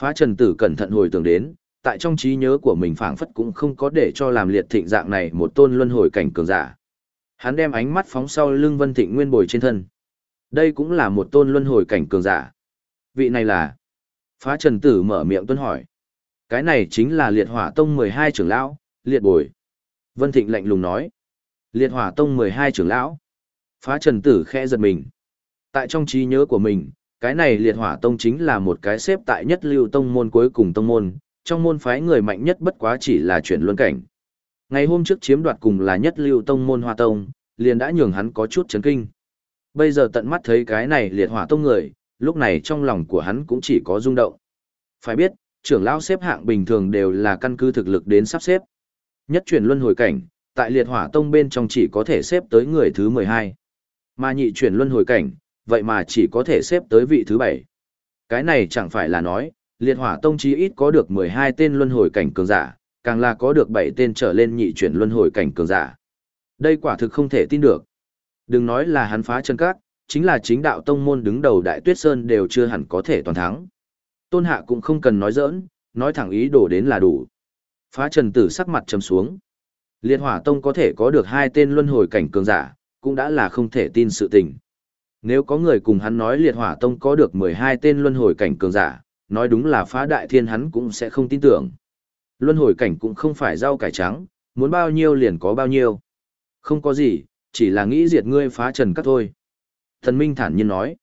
Phá trần tử cẩn thận hồi tưởng đến, tại trong trí nhớ của mình phảng phất cũng không có để cho làm liệt thịnh dạng này một tôn luân hồi cảnh cường giả. Hắn đem ánh mắt phóng sau lưng Vân Thịnh nguyên bồi trên thân. Đây cũng là một tôn luân hồi cảnh cường giả. Vị này là... Phá trần tử mở miệng tuân hỏi. Cái này chính là liệt hỏa tông 12 trưởng lão, liệt bồi. Vân Thịnh lạnh lùng nói. Liệt hỏa tông 12 trưởng lão. Phá trần tử khẽ giật mình. Tại trong trí nhớ của mình, cái này liệt hỏa tông chính là một cái xếp tại nhất lưu tông môn cuối cùng tông môn, trong môn phái người mạnh nhất bất quá chỉ là chuyển luân cảnh. Ngày hôm trước chiếm đoạt cùng là nhất lưu tông môn hoa tông, liền đã nhường hắn có chút chấn kinh. Bây giờ tận mắt thấy cái này liệt hỏa tông người, lúc này trong lòng của hắn cũng chỉ có rung động. Phải biết, trưởng lão xếp hạng bình thường đều là căn cứ thực lực đến sắp xếp. Nhất chuyển luân hồi cảnh, tại liệt hỏa tông bên trong chỉ có thể xếp tới người thứ 12. Mà nhị chuyển luân hồi cảnh, vậy mà chỉ có thể xếp tới vị thứ bảy Cái này chẳng phải là nói, liệt hỏa tông chí ít có được 12 tên luân hồi cảnh cường giả, càng là có được 7 tên trở lên nhị chuyển luân hồi cảnh cường giả. Đây quả thực không thể tin được. Đừng nói là hắn phá chân cát, chính là chính đạo tông môn đứng đầu Đại Tuyết Sơn đều chưa hẳn có thể toàn thắng. Tôn Hạ cũng không cần nói giỡn, nói thẳng ý đồ đến là đủ. Phá Trần Tử sắc mặt trầm xuống. Liệt Hỏa Tông có thể có được hai tên luân hồi cảnh cường giả, cũng đã là không thể tin sự tình. Nếu có người cùng hắn nói Liệt Hỏa Tông có được 12 tên luân hồi cảnh cường giả, nói đúng là phá đại thiên hắn cũng sẽ không tin tưởng. Luân hồi cảnh cũng không phải rau cải trắng, muốn bao nhiêu liền có bao nhiêu. Không có gì, chỉ là nghĩ diệt ngươi phá trần các thôi. Thần Minh thản nhiên nói.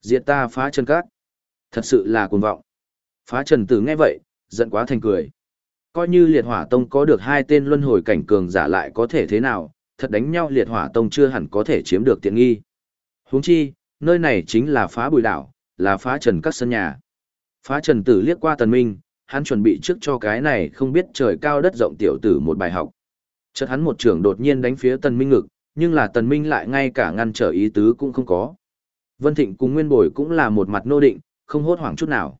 Diệt ta phá trần các. Thật sự là cuồng vọng. Phá trần tử nghe vậy, giận quá thành cười. Coi như liệt hỏa tông có được hai tên luân hồi cảnh cường giả lại có thể thế nào, thật đánh nhau liệt hỏa tông chưa hẳn có thể chiếm được tiện nghi. Huống chi, nơi này chính là phá bùi đảo, là phá trần các sân nhà. Phá trần tử liếc qua tần minh, hắn chuẩn bị trước cho cái này không biết trời cao đất rộng tiểu tử một bài học. Chợt hắn một trường đột nhiên đánh phía tần minh ngực, nhưng là tần minh lại ngay cả ngăn trở ý tứ cũng không có. Vân Thịnh cùng Nguyên Bồi cũng là một mặt nô định, không hốt hoảng chút nào.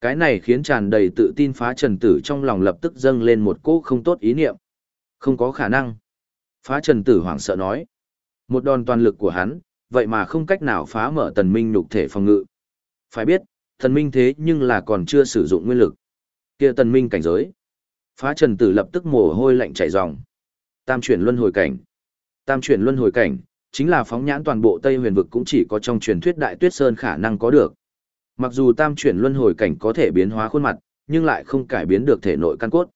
Cái này khiến tràn đầy tự tin phá trần tử trong lòng lập tức dâng lên một cỗ không tốt ý niệm. Không có khả năng. Phá trần tử hoảng sợ nói. Một đòn toàn lực của hắn, vậy mà không cách nào phá mở tần minh nhục thể phòng ngự. Phải biết, tần minh thế nhưng là còn chưa sử dụng nguyên lực. kia tần minh cảnh giới. Phá trần tử lập tức mồ hôi lạnh chảy ròng. Tam chuyển luân hồi cảnh. Tam chuyển luân hồi cảnh, chính là phóng nhãn toàn bộ Tây huyền vực cũng chỉ có trong truyền thuyết Đại Tuyết Sơn khả năng có được. Mặc dù tam chuyển luân hồi cảnh có thể biến hóa khuôn mặt, nhưng lại không cải biến được thể nội căn cốt.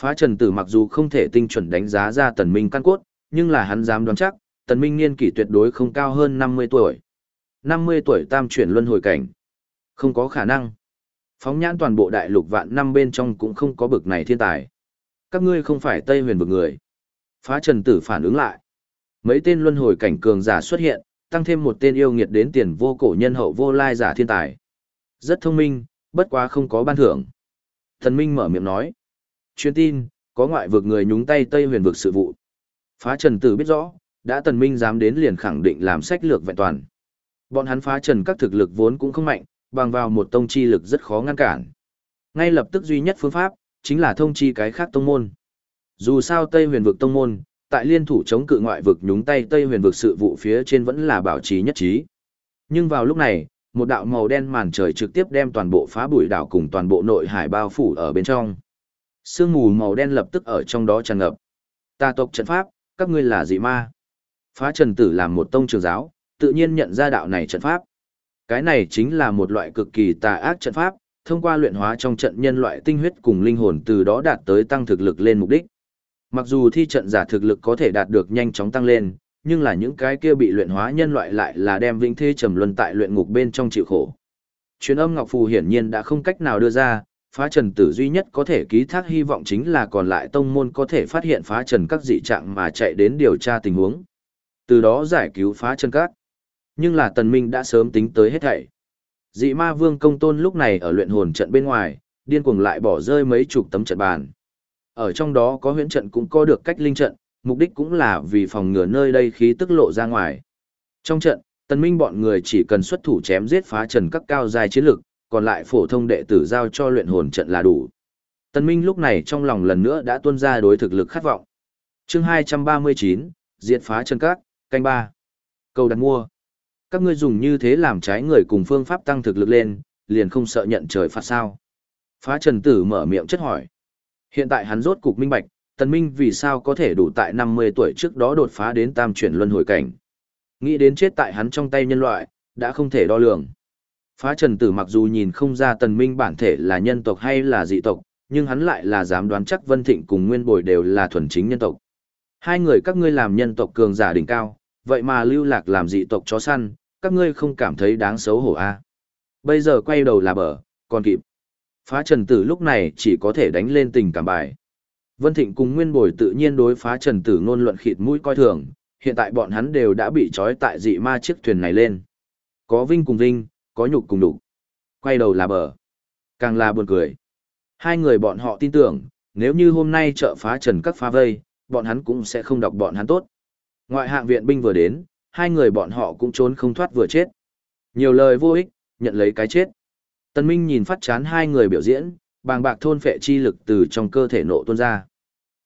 Phá Trần Tử mặc dù không thể tinh chuẩn đánh giá ra Tần Minh căn cốt, nhưng là hắn dám đoán chắc, Tần Minh niên kỷ tuyệt đối không cao hơn 50 tuổi. 50 tuổi tam chuyển luân hồi cảnh. Không có khả năng. Phóng nhãn toàn bộ đại lục vạn năm bên trong cũng không có bực này thiên tài. Các ngươi không phải Tây huyền vực người. Phá Trần Tử phản ứng lại. Mấy tên luân hồi cảnh cường giả xuất hiện, tăng thêm một tên yêu nghiệt đến tiền vô cổ nhân hậu vô lai giả thiên tài. Rất thông minh, bất quá không có ban thưởng. Thần Minh mở miệng nói. Chuyên tin, có ngoại vực người nhúng tay Tây huyền vực sự vụ. Phá Trần Tử biết rõ, đã Tần Minh dám đến liền khẳng định làm sách lược vẹn toàn. Bọn hắn phá trần các thực lực vốn cũng không mạnh, bằng vào một tông chi lực rất khó ngăn cản. Ngay lập tức duy nhất phương pháp, chính là thông chi cái khác tông môn. Dù sao Tây huyền vực tông môn, tại liên thủ chống cự ngoại vực nhúng tay Tây huyền vực sự vụ phía trên vẫn là bảo trì nhất trí. Nhưng vào lúc này, một đạo màu đen màn trời trực tiếp đem toàn bộ phá bụi đảo cùng toàn bộ nội hải bao phủ ở bên trong. Sương mù màu đen lập tức ở trong đó tràn ngập. Ta tộc trận pháp, các ngươi là dị ma. Phá trần tử làm một tông trường giáo, tự nhiên nhận ra đạo này trận pháp. Cái này chính là một loại cực kỳ tà ác trận pháp, thông qua luyện hóa trong trận nhân loại tinh huyết cùng linh hồn từ đó đạt tới tăng thực lực lên mục đích. Mặc dù thi trận giả thực lực có thể đạt được nhanh chóng tăng lên, nhưng là những cái kia bị luyện hóa nhân loại lại là đem vĩnh thế trầm luân tại luyện ngục bên trong chịu khổ. Truyền âm Ngọc Phù hiển nhiên đã không cách nào đưa ra, phá trần tử duy nhất có thể ký thác hy vọng chính là còn lại tông môn có thể phát hiện phá trần các dị trạng mà chạy đến điều tra tình huống. Từ đó giải cứu phá chân các. Nhưng là tần minh đã sớm tính tới hết thảy. Dị ma vương công tôn lúc này ở luyện hồn trận bên ngoài, điên cuồng lại bỏ rơi mấy chục tấm trận bàn. Ở trong đó có huyễn trận cũng có được cách linh trận, mục đích cũng là vì phòng ngừa nơi đây khí tức lộ ra ngoài. Trong trận, tần minh bọn người chỉ cần xuất thủ chém giết phá trần các cao dài chiến lực, còn lại phổ thông đệ tử giao cho luyện hồn trận là đủ. tần Minh lúc này trong lòng lần nữa đã tuôn ra đối thực lực khát vọng. Chương 239, Diệt phá chân các, canh ba. Cầu đặt mua. Các ngươi dùng như thế làm trái người cùng phương pháp tăng thực lực lên, liền không sợ nhận trời phạt sao? Phá Trần Tử mở miệng chất hỏi. Hiện tại hắn rốt cục minh bạch, Tần Minh vì sao có thể đủ tại 50 tuổi trước đó đột phá đến tam chuyển luân hồi cảnh. Nghĩ đến chết tại hắn trong tay nhân loại, đã không thể đo lường. Phá Trần Tử mặc dù nhìn không ra Tần Minh bản thể là nhân tộc hay là dị tộc, nhưng hắn lại là dám đoán chắc Vân Thịnh cùng Nguyên Bồi đều là thuần chính nhân tộc. Hai người các ngươi làm nhân tộc cường giả đỉnh cao, vậy mà lưu lạc làm dị tộc chó săn, các ngươi không cảm thấy đáng xấu hổ a? À? Bây giờ quay đầu là bờ, còn kịp. Phá Trần Tử lúc này chỉ có thể đánh lên tình cảm bài. Vân Thịnh cùng Nguyên Bồi tự nhiên đối phá Trần Tử ngôn luận khịt mũi coi thường, hiện tại bọn hắn đều đã bị trói tại dị ma chiếc thuyền này lên. Có vinh cùng vinh, có nhục cùng đục. Quay đầu là bờ. Càng là buồn cười. Hai người bọn họ tin tưởng, nếu như hôm nay trợ phá trần các phá vây, bọn hắn cũng sẽ không đọc bọn hắn tốt. Ngoại hạng viện binh vừa đến, hai người bọn họ cũng trốn không thoát vừa chết. Nhiều lời vô ích, nhận lấy cái chết. Tân Minh nhìn phát chán hai người biểu diễn, bàng bạc thôn phệ chi lực từ trong cơ thể nộ tuôn ra.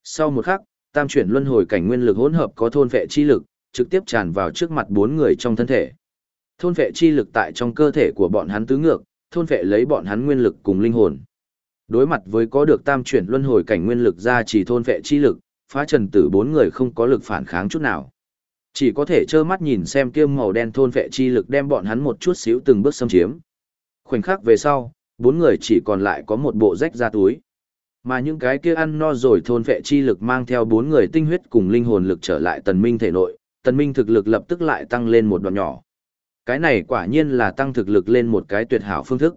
Sau một khắc, tam chuyển luân hồi cảnh nguyên lực hỗn hợp có thôn phệ chi lực, trực tiếp tràn vào trước mặt bốn người trong thân thể. Thôn phệ chi lực tại trong cơ thể của bọn hắn tứ ngược, thôn phệ lấy bọn hắn nguyên lực cùng linh hồn. Đối mặt với có được tam chuyển luân hồi cảnh nguyên lực ra chỉ thôn phệ chi lực, phá trần tử bốn người không có lực phản kháng chút nào. Chỉ có thể trơ mắt nhìn xem kiêm màu đen thôn vệ chi lực đem bọn hắn một chút xíu từng bước xâm chiếm. Khoảnh khắc về sau, bốn người chỉ còn lại có một bộ rách ra túi. Mà những cái kia ăn no rồi thôn vệ chi lực mang theo bốn người tinh huyết cùng linh hồn lực trở lại tần minh thể nội, tần minh thực lực lập tức lại tăng lên một đoạn nhỏ. Cái này quả nhiên là tăng thực lực lên một cái tuyệt hảo phương thức.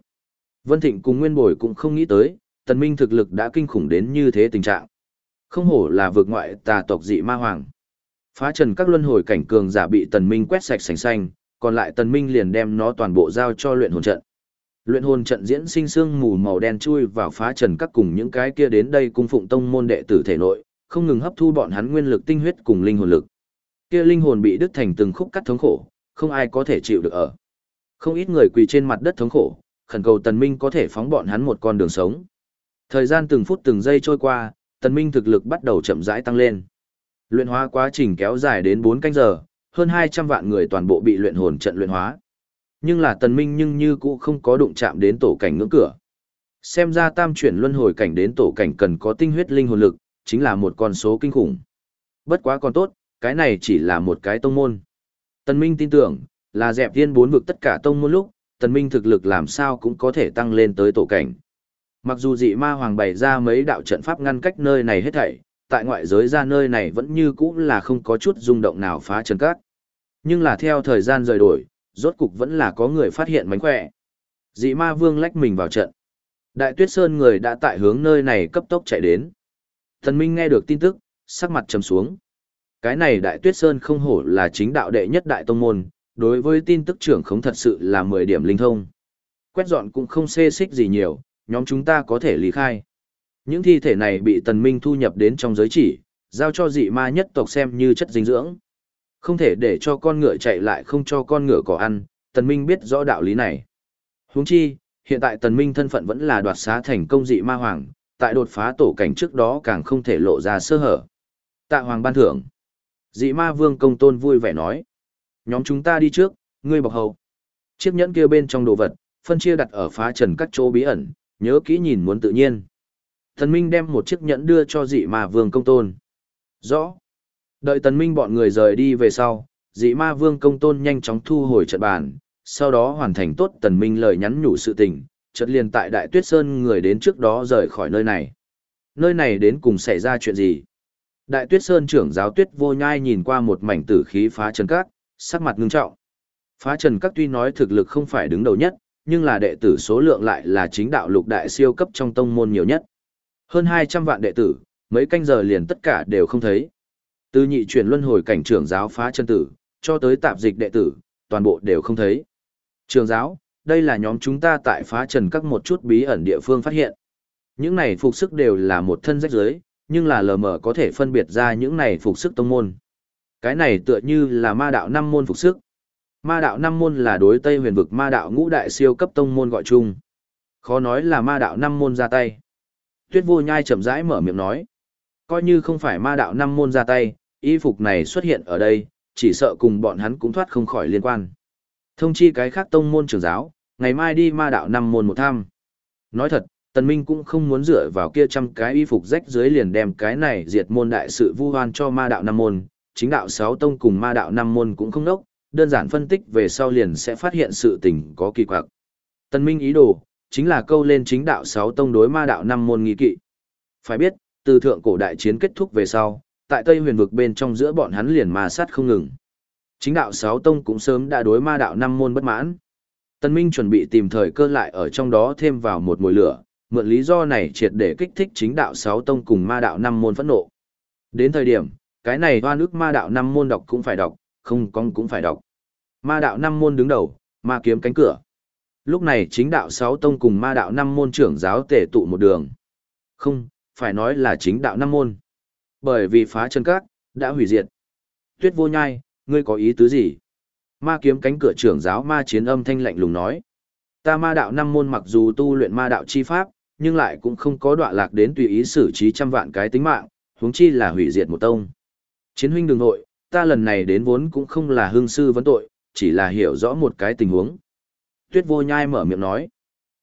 Vân Thịnh cùng Nguyên Bồi cũng không nghĩ tới, tần minh thực lực đã kinh khủng đến như thế tình trạng. Không hổ là vượt ngoại tà tộc dị ma hoàng. Phá trần các luân hồi cảnh cường giả bị tần minh quét sạch sành xanh, còn lại tần minh liền đem nó toàn bộ giao cho luyện hồn trận. Luyện hồn trận diễn sinh xương mù màu đen chui vào phá trần các cùng những cái kia đến đây cung phụng tông môn đệ tử thể nội, không ngừng hấp thu bọn hắn nguyên lực tinh huyết cùng linh hồn lực. Kia linh hồn bị đứt thành từng khúc cắt thống khổ, không ai có thể chịu được ở. Không ít người quỳ trên mặt đất thống khổ, khẩn cầu Tần Minh có thể phóng bọn hắn một con đường sống. Thời gian từng phút từng giây trôi qua, Tần Minh thực lực bắt đầu chậm rãi tăng lên. Luyện hóa quá trình kéo dài đến 4 canh giờ, hơn 200 vạn người toàn bộ bị luyện hồn trận luyện hóa. Nhưng là tần minh nhưng như cũ không có đụng chạm đến tổ cảnh ngưỡng cửa. Xem ra tam chuyển luân hồi cảnh đến tổ cảnh cần có tinh huyết linh hồn lực, chính là một con số kinh khủng. Bất quá còn tốt, cái này chỉ là một cái tông môn. Tần Minh tin tưởng, là dẹp tiên bốn vực tất cả tông môn lúc, Tần Minh thực lực làm sao cũng có thể tăng lên tới tổ cảnh. Mặc dù dị ma hoàng bày ra mấy đạo trận pháp ngăn cách nơi này hết thảy, tại ngoại giới ra nơi này vẫn như cũ là không có chút rung động nào phá chân cát. Nhưng là theo thời gian rời đổi, rốt cục vẫn là có người phát hiện mánh khỏe. Dị ma vương lách mình vào trận. Đại tuyết sơn người đã tại hướng nơi này cấp tốc chạy đến. Thần Minh nghe được tin tức, sắc mặt trầm xuống. Cái này đại tuyết sơn không hổ là chính đạo đệ nhất đại tông môn, đối với tin tức trưởng không thật sự là 10 điểm linh thông. Quét dọn cũng không xê xích gì nhiều, nhóm chúng ta có thể lý khai. Những thi thể này bị tần minh thu nhập đến trong giới chỉ, giao cho dị ma nhất tộc xem như chất dinh dưỡng. Không thể để cho con ngựa chạy lại không cho con ngựa có ăn, Tần Minh biết rõ đạo lý này. Huống chi, hiện tại Tần Minh thân phận vẫn là đoạt xá thành công dị ma hoàng, tại đột phá tổ cảnh trước đó càng không thể lộ ra sơ hở. Tạ hoàng ban thưởng. Dị ma vương công tôn vui vẻ nói. Nhóm chúng ta đi trước, ngươi bọc hầu. Chiếc nhẫn kia bên trong đồ vật, phân chia đặt ở phá trần các chỗ bí ẩn, nhớ kỹ nhìn muốn tự nhiên. Thần Minh đem một chiếc nhẫn đưa cho dị ma vương công tôn. Rõ. Đợi tần minh bọn người rời đi về sau, dị ma vương công tôn nhanh chóng thu hồi trận bàn, sau đó hoàn thành tốt tần minh lời nhắn nhủ sự tình, chợt liền tại đại tuyết sơn người đến trước đó rời khỏi nơi này. Nơi này đến cùng xảy ra chuyện gì? Đại tuyết sơn trưởng giáo tuyết vô nhai nhìn qua một mảnh tử khí phá trần các, sắc mặt ngưng trọng. Phá trần các tuy nói thực lực không phải đứng đầu nhất, nhưng là đệ tử số lượng lại là chính đạo lục đại siêu cấp trong tông môn nhiều nhất. Hơn 200 vạn đệ tử, mấy canh giờ liền tất cả đều không thấy. Từ nhị chuyển luân hồi cảnh trưởng giáo phá chân tử, cho tới tạp dịch đệ tử, toàn bộ đều không thấy. Trường giáo, đây là nhóm chúng ta tại phá trần các một chút bí ẩn địa phương phát hiện. Những này phục sức đều là một thân rách giới, nhưng là lờ mờ có thể phân biệt ra những này phục sức tông môn. Cái này tựa như là ma đạo năm môn phục sức. Ma đạo năm môn là đối Tây huyền vực ma đạo ngũ đại siêu cấp tông môn gọi chung. Khó nói là ma đạo năm môn ra tay. Tuyết vô nhai chậm rãi mở miệng nói. Coi như không phải ma đạo năm môn ra tay, y phục này xuất hiện ở đây, chỉ sợ cùng bọn hắn cũng thoát không khỏi liên quan. Thông chi cái khác tông môn trưởng giáo, ngày mai đi ma đạo năm môn một thăm. Nói thật, Tần Minh cũng không muốn dựa vào kia trăm cái y phục rách dưới liền đem cái này diệt môn đại sự vu hoan cho ma đạo năm môn, chính đạo sáu tông cùng ma đạo năm môn cũng không đốc, đơn giản phân tích về sau liền sẽ phát hiện sự tình có kỳ quặc. Tần Minh ý đồ, chính là câu lên chính đạo sáu tông đối ma đạo năm môn nghi kỵ. Phải biết, từ thượng cổ đại chiến kết thúc về sau, tại Tây huyền vực bên trong giữa bọn hắn liền ma sát không ngừng. Chính đạo sáu tông cũng sớm đã đối ma đạo năm môn bất mãn. Tân Minh chuẩn bị tìm thời cơ lại ở trong đó thêm vào một mùi lửa, mượn lý do này triệt để kích thích chính đạo sáu tông cùng ma đạo năm môn phẫn nộ. Đến thời điểm, cái này hoa nước ma đạo năm môn đọc cũng phải đọc, không con cũng phải đọc. Ma đạo năm môn đứng đầu, ma kiếm cánh cửa. Lúc này chính đạo sáu tông cùng ma đạo năm môn trưởng giáo tể tụ một đường. Không, phải nói là chính đạo năm môn. Bởi vì phá chân các, đã hủy diệt. Tuyết vô nhai, ngươi có ý tứ gì? Ma kiếm cánh cửa trưởng giáo ma chiến âm thanh lạnh lùng nói. Ta ma đạo năm môn mặc dù tu luyện ma đạo chi pháp, nhưng lại cũng không có đọa lạc đến tùy ý xử trí trăm vạn cái tính mạng, huống chi là hủy diệt một tông. Chiến huynh đường nội, ta lần này đến vốn cũng không là hương sư vấn tội, chỉ là hiểu rõ một cái tình huống. Tuyết vô nhai mở miệng nói.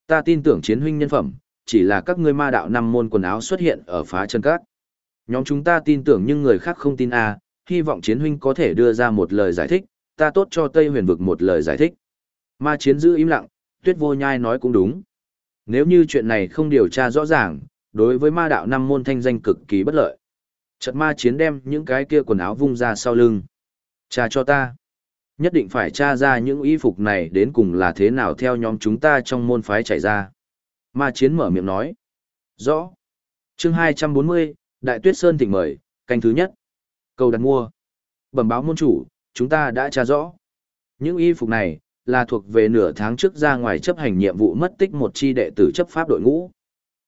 Ta tin tưởng chiến huynh nhân phẩm, chỉ là các ngươi ma đạo năm môn quần áo xuất hiện ở phá chân cát. Nhóm chúng ta tin tưởng nhưng người khác không tin a, à, hy vọng chiến huynh có thể đưa ra một lời giải thích, ta tốt cho Tây huyền vực một lời giải thích. Ma chiến giữ im lặng, tuyết vô nhai nói cũng đúng. Nếu như chuyện này không điều tra rõ ràng, đối với ma đạo năm môn thanh danh cực kỳ bất lợi. Trận ma chiến đem những cái kia quần áo vung ra sau lưng. Tra cho ta. Nhất định phải tra ra những y phục này đến cùng là thế nào theo nhóm chúng ta trong môn phái chạy ra. Ma chiến mở miệng nói. Rõ. chương 240, Đại Tuyết Sơn thỉnh mời, canh thứ nhất. Cầu đặt mua. Bẩm báo môn chủ, chúng ta đã tra rõ. Những y phục này, là thuộc về nửa tháng trước ra ngoài chấp hành nhiệm vụ mất tích một chi đệ tử chấp pháp đội ngũ.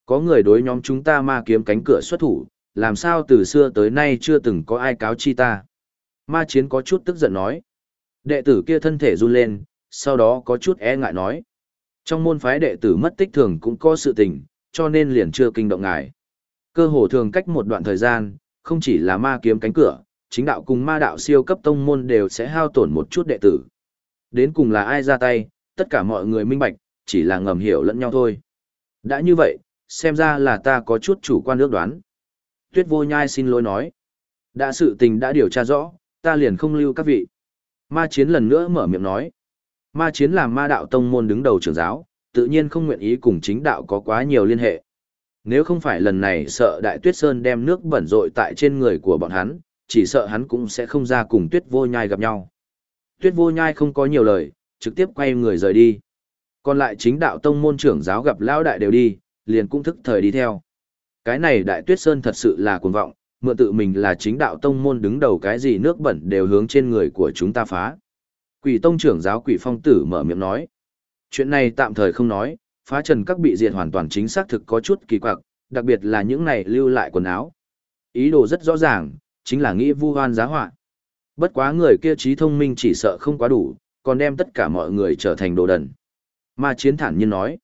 Có người đối nhóm chúng ta ma kiếm cánh cửa xuất thủ, làm sao từ xưa tới nay chưa từng có ai cáo chi ta. Ma chiến có chút tức giận nói. Đệ tử kia thân thể run lên, sau đó có chút e ngại nói. Trong môn phái đệ tử mất tích thường cũng có sự tình, cho nên liền chưa kinh động ngài. Cơ hồ thường cách một đoạn thời gian, không chỉ là ma kiếm cánh cửa, chính đạo cùng ma đạo siêu cấp tông môn đều sẽ hao tổn một chút đệ tử. Đến cùng là ai ra tay, tất cả mọi người minh bạch, chỉ là ngầm hiểu lẫn nhau thôi. Đã như vậy, xem ra là ta có chút chủ quan ước đoán. Tuyết vô nhai xin lỗi nói. Đã sự tình đã điều tra rõ, ta liền không lưu các vị. Ma chiến lần nữa mở miệng nói. Ma chiến làm ma đạo tông môn đứng đầu trưởng giáo, tự nhiên không nguyện ý cùng chính đạo có quá nhiều liên hệ. Nếu không phải lần này sợ đại tuyết sơn đem nước bẩn rội tại trên người của bọn hắn, chỉ sợ hắn cũng sẽ không ra cùng tuyết vô nhai gặp nhau. Tuyết vô nhai không có nhiều lời, trực tiếp quay người rời đi. Còn lại chính đạo tông môn trưởng giáo gặp lão đại đều đi, liền cũng thức thời đi theo. Cái này đại tuyết sơn thật sự là cuồng vọng, mượn tự mình là chính đạo tông môn đứng đầu cái gì nước bẩn đều hướng trên người của chúng ta phá. Quỷ tông trưởng giáo quỷ phong tử mở miệng nói. Chuyện này tạm thời không nói, phá trần các bị diệt hoàn toàn chính xác thực có chút kỳ quặc, đặc biệt là những này lưu lại quần áo. Ý đồ rất rõ ràng, chính là nghĩ vu hoan giá họa. Bất quá người kia trí thông minh chỉ sợ không quá đủ, còn đem tất cả mọi người trở thành đồ đần. Ma chiến thản nhiên nói.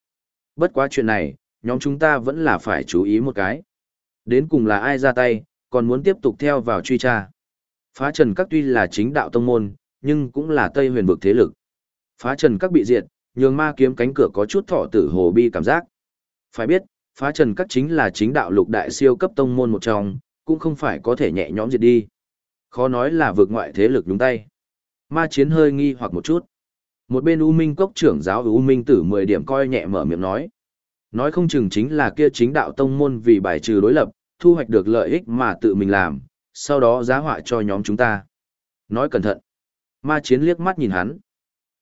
Bất quá chuyện này, nhóm chúng ta vẫn là phải chú ý một cái. Đến cùng là ai ra tay, còn muốn tiếp tục theo vào truy tra. Phá trần các tuy là chính đạo tông môn, nhưng cũng là Tây huyền vực thế lực. Phá trần các bị diệt, nhường ma kiếm cánh cửa có chút thọ tử hồ bi cảm giác. Phải biết, phá trần các chính là chính đạo lục đại siêu cấp tông môn một trong, cũng không phải có thể nhẹ nhõm diệt đi. Khó nói là vượt ngoại thế lực đúng tay. Ma chiến hơi nghi hoặc một chút. Một bên U Minh Cốc trưởng giáo U Minh tử 10 điểm coi nhẹ mở miệng nói. Nói không chừng chính là kia chính đạo tông môn vì bài trừ đối lập, thu hoạch được lợi ích mà tự mình làm, sau đó giá họa cho nhóm chúng ta. Nói cẩn thận. Ma chiến liếc mắt nhìn hắn.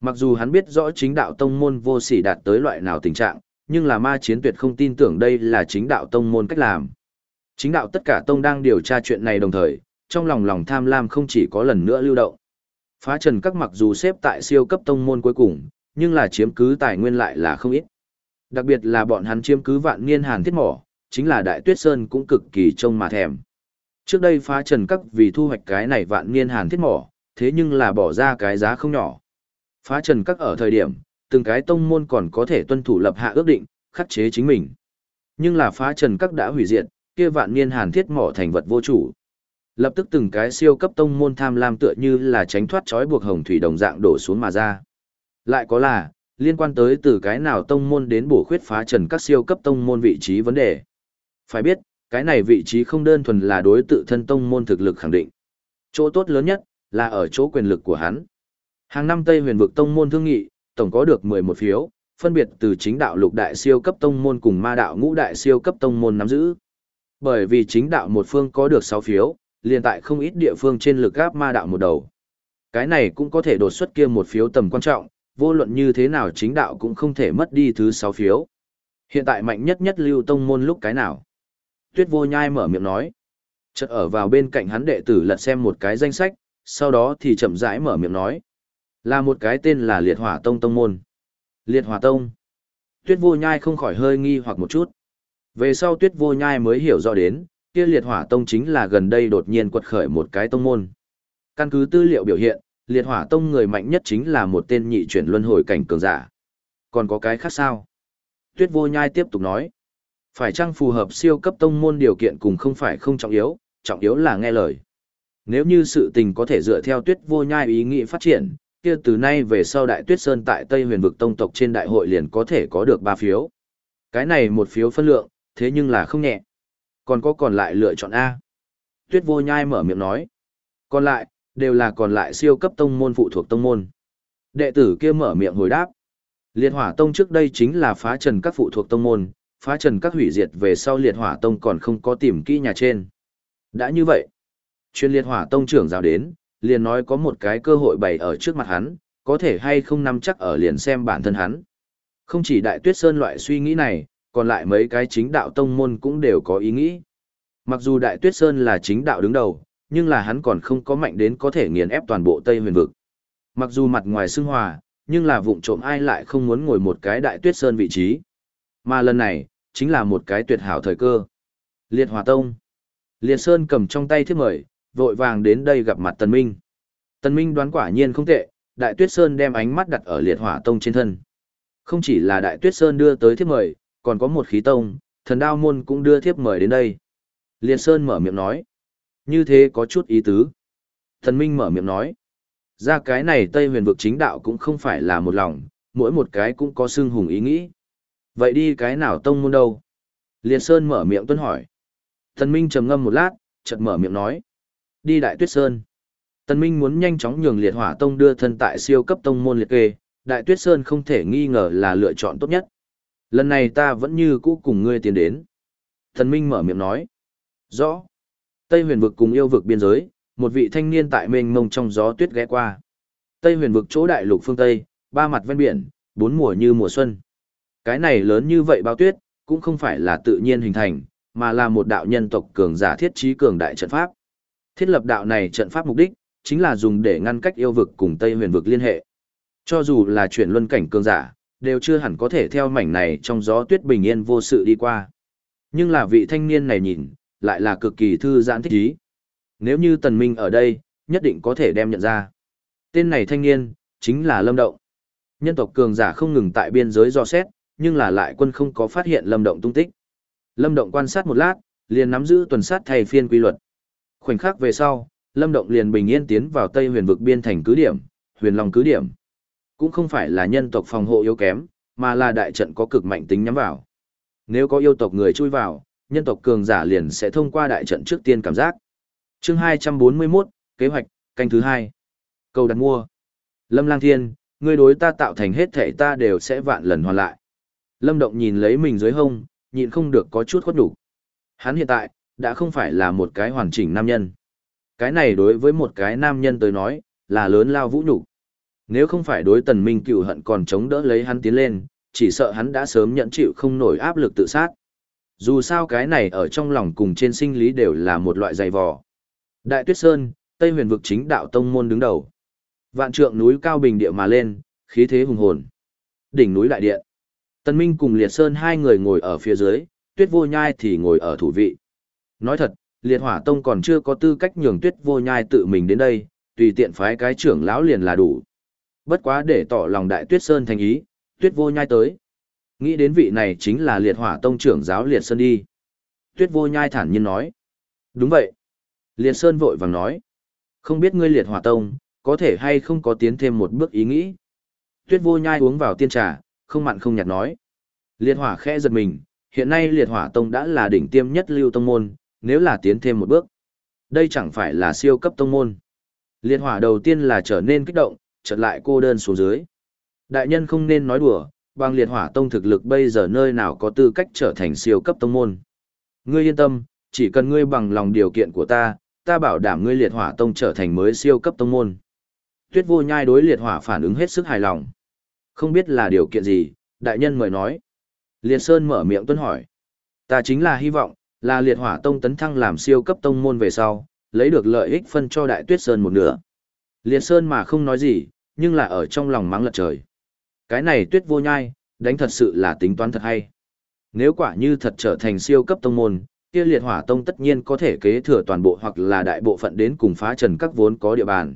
Mặc dù hắn biết rõ chính đạo tông môn vô sỉ đạt tới loại nào tình trạng, nhưng là ma chiến tuyệt không tin tưởng đây là chính đạo tông môn cách làm. Chính đạo tất cả tông đang điều tra chuyện này đồng thời, trong lòng lòng tham lam không chỉ có lần nữa lưu động. Phá trần các mặc dù xếp tại siêu cấp tông môn cuối cùng, nhưng là chiếm cứ tài nguyên lại là không ít. Đặc biệt là bọn hắn chiếm cứ vạn niên hàn thiết mỏ, chính là đại tuyết sơn cũng cực kỳ trông mà thèm. Trước đây phá trần các vì thu hoạch cái này vạn niên hàn thiết mỏ, thế nhưng là bỏ ra cái giá không nhỏ. Phá trần các ở thời điểm, từng cái tông môn còn có thể tuân thủ lập hạ ước định, khắc chế chính mình. Nhưng là phá trần các đã hủy diệt, kia vạn niên hàn thiết mỏ thành vật vô chủ. Lập tức từng cái siêu cấp tông môn tham lam tựa như là tránh thoát trói buộc hồng thủy đồng dạng đổ xuống mà ra. Lại có là, liên quan tới từ cái nào tông môn đến bổ khuyết phá trần các siêu cấp tông môn vị trí vấn đề. Phải biết, cái này vị trí không đơn thuần là đối tự thân tông môn thực lực khẳng định. Chỗ tốt lớn nhất, là ở chỗ quyền lực của hắn. Hàng năm Tây huyền vực tông môn thương nghị, tổng có được 11 phiếu, phân biệt từ chính đạo lục đại siêu cấp tông môn cùng ma đạo ngũ đại siêu cấp tông môn nắm giữ. Bởi vì chính đạo một phương có được 6 phiếu, liền tại không ít địa phương trên lực gáp ma đạo một đầu. Cái này cũng có thể đột xuất kia một phiếu tầm quan trọng, vô luận như thế nào chính đạo cũng không thể mất đi thứ 6 phiếu. Hiện tại mạnh nhất nhất lưu tông môn lúc cái nào? Tuyết vô nhai mở miệng nói. Chợt ở vào bên cạnh hắn đệ tử lật xem một cái danh sách, sau đó thì chậm rãi mở miệng nói. Là một cái tên là Liệt Hỏa Tông Tông Môn. Liệt Hỏa Tông. Tuyết vô nhai không khỏi hơi nghi hoặc một chút. Về sau Tuyết vô nhai mới hiểu rõ đến, kia Liệt Hỏa Tông chính là gần đây đột nhiên quật khởi một cái tông môn. Căn cứ tư liệu biểu hiện, Liệt Hỏa Tông người mạnh nhất chính là một tên nhị chuyển luân hồi cảnh cường giả. Còn có cái khác sao? Tuyết vô nhai tiếp tục nói. Phải chăng phù hợp siêu cấp tông môn điều kiện cùng không phải không trọng yếu, trọng yếu là nghe lời. Nếu như sự tình có thể dựa theo tuyết vô nhai ý nghĩ phát triển, kia từ nay về sau đại tuyết sơn tại Tây huyền vực tông tộc trên đại hội liền có thể có được 3 phiếu. Cái này một phiếu phân lượng, thế nhưng là không nhẹ. Còn có còn lại lựa chọn A. Tuyết vô nhai mở miệng nói. Còn lại, đều là còn lại siêu cấp tông môn phụ thuộc tông môn. Đệ tử kia mở miệng hồi đáp. Liệt hỏa tông trước đây chính là phá trần các phụ thuộc tông môn, phá trần các hủy diệt về sau liệt hỏa tông còn không có tìm kỹ nhà trên. Đã như vậy, chuyên liệt hỏa tông trưởng giáo đến, liền nói có một cái cơ hội bày ở trước mặt hắn, có thể hay không nắm chắc ở liền xem bản thân hắn. Không chỉ đại tuyết sơn loại suy nghĩ này, còn lại mấy cái chính đạo tông môn cũng đều có ý nghĩ. Mặc dù đại tuyết sơn là chính đạo đứng đầu, nhưng là hắn còn không có mạnh đến có thể nghiền ép toàn bộ Tây huyền vực. Mặc dù mặt ngoài xưng hòa, nhưng là vụng trộm ai lại không muốn ngồi một cái đại tuyết sơn vị trí. Mà lần này, chính là một cái tuyệt hảo thời cơ. Liệt Hòa Tông. Liệt Sơn cầm trong tay thiếp mời, vội vàng đến đây gặp mặt Tần Minh. Tần Minh đoán quả nhiên không tệ, Đại Tuyết Sơn đem ánh mắt đặt ở Liệt Hỏa Tông trên thân. Không chỉ là Đại Tuyết Sơn đưa tới thiếp mời, còn có một khí tông, thần đao môn cũng đưa thiếp mời đến đây. Liệt Sơn mở miệng nói. Như thế có chút ý tứ. Tần Minh mở miệng nói. Ra cái này Tây huyền vực chính đạo cũng không phải là một lòng, mỗi một cái cũng có xương hùng ý nghĩ. Vậy đi cái nào tông môn đâu? Liệt Sơn mở miệng tuân hỏi. Tần Minh trầm ngâm một lát, chợt mở miệng nói. Đi Đại Tuyết Sơn. Tần Minh muốn nhanh chóng nhường liệt hỏa tông đưa thân tại siêu cấp tông môn liệt kê, Đại Tuyết Sơn không thể nghi ngờ là lựa chọn tốt nhất. Lần này ta vẫn như cũ cùng ngươi tiến đến. Tần Minh mở miệng nói. Rõ. Tây huyền vực cùng yêu vực biên giới, một vị thanh niên tại mênh mông trong gió tuyết ghé qua. Tây huyền vực chỗ đại lục phương Tây, ba mặt ven biển, bốn mùa như mùa xuân. Cái này lớn như vậy bao tuyết, cũng không phải là tự nhiên hình thành, mà là một đạo nhân tộc cường giả thiết trí cường đại trận pháp. Thiết lập đạo này trận pháp mục đích, chính là dùng để ngăn cách yêu vực cùng Tây huyền vực liên hệ. Cho dù là chuyển luân cảnh cường giả, đều chưa hẳn có thể theo mảnh này trong gió tuyết bình yên vô sự đi qua. Nhưng là vị thanh niên này nhìn, lại là cực kỳ thư giãn thích ý. Nếu như Tần Minh ở đây, nhất định có thể đem nhận ra. Tên này thanh niên, chính là Lâm Động. Nhân tộc cường giả không ngừng tại biên giới do xét, nhưng là lại quân không có phát hiện Lâm Động tung tích. Lâm Động quan sát một lát, liền nắm giữ tuần sát thay phiên quy luật. Khoảnh khắc về sau, Lâm Động liền bình yên tiến vào Tây Huyền vực biên thành cứ điểm, Huyền Long cứ điểm. Cũng không phải là nhân tộc phòng hộ yếu kém, mà là đại trận có cực mạnh tính nhắm vào. Nếu có yêu tộc người chui vào, nhân tộc cường giả liền sẽ thông qua đại trận trước tiên cảm giác. Chương 241, kế hoạch, canh thứ hai. Cầu đặt mua. Lâm Lang Thiên, ngươi đối ta tạo thành hết thể ta đều sẽ vạn lần hoàn lại. Lâm Động nhìn lấy mình dưới hông, nhịn không được có chút khuất đủ. Hắn hiện tại, đã không phải là một cái hoàn chỉnh nam nhân. Cái này đối với một cái nam nhân tới nói, là lớn lao vũ nhục. Nếu không phải đối tần minh cựu hận còn chống đỡ lấy hắn tiến lên, chỉ sợ hắn đã sớm nhận chịu không nổi áp lực tự sát. Dù sao cái này ở trong lòng cùng trên sinh lý đều là một loại dày vò. Đại Tuyết Sơn, Tây huyền vực chính đạo tông môn đứng đầu. Vạn trượng núi cao bình địa mà lên, khí thế hùng hồn. Đỉnh núi đại điện. Tần Minh cùng Liệt Sơn hai người ngồi ở phía dưới, Tuyết Vô Nhai thì ngồi ở thủ vị. Nói thật, Liệt Hỏa Tông còn chưa có tư cách nhường Tuyết Vô Nhai tự mình đến đây, tùy tiện phái cái trưởng lão liền là đủ. Bất quá để tỏ lòng Đại Tuyết Sơn thành ý, Tuyết Vô Nhai tới. Nghĩ đến vị này chính là liệt hỏa tông trưởng giáo liệt sơn đi. Tuyết vô nhai thản nhiên nói. Đúng vậy. Liệt sơn vội vàng nói. Không biết ngươi liệt hỏa tông, có thể hay không có tiến thêm một bước ý nghĩ. Tuyết vô nhai uống vào tiên trà, không mặn không nhạt nói. Liệt hỏa khẽ giật mình, hiện nay liệt hỏa tông đã là đỉnh tiêm nhất lưu tông môn, nếu là tiến thêm một bước. Đây chẳng phải là siêu cấp tông môn. Liệt hỏa đầu tiên là trở nên kích động, chợt lại cô đơn xuống dưới. Đại nhân không nên nói đùa, bằng liệt hỏa tông thực lực bây giờ nơi nào có tư cách trở thành siêu cấp tông môn. Ngươi yên tâm, chỉ cần ngươi bằng lòng điều kiện của ta, ta bảo đảm ngươi liệt hỏa tông trở thành mới siêu cấp tông môn. Tuyết vô nhai đối liệt hỏa phản ứng hết sức hài lòng. Không biết là điều kiện gì, đại nhân mời nói. Liệt Sơn mở miệng tuân hỏi. Ta chính là hy vọng, là liệt hỏa tông tấn thăng làm siêu cấp tông môn về sau, lấy được lợi ích phân cho đại tuyết Sơn một nửa. Liệt Sơn mà không nói gì, nhưng là ở trong lòng mắng lật trời. Cái này tuyết vô nhai, đánh thật sự là tính toán thật hay. Nếu quả như thật trở thành siêu cấp tông môn, kia liệt hỏa tông tất nhiên có thể kế thừa toàn bộ hoặc là đại bộ phận đến cùng phá trần các vốn có địa bàn.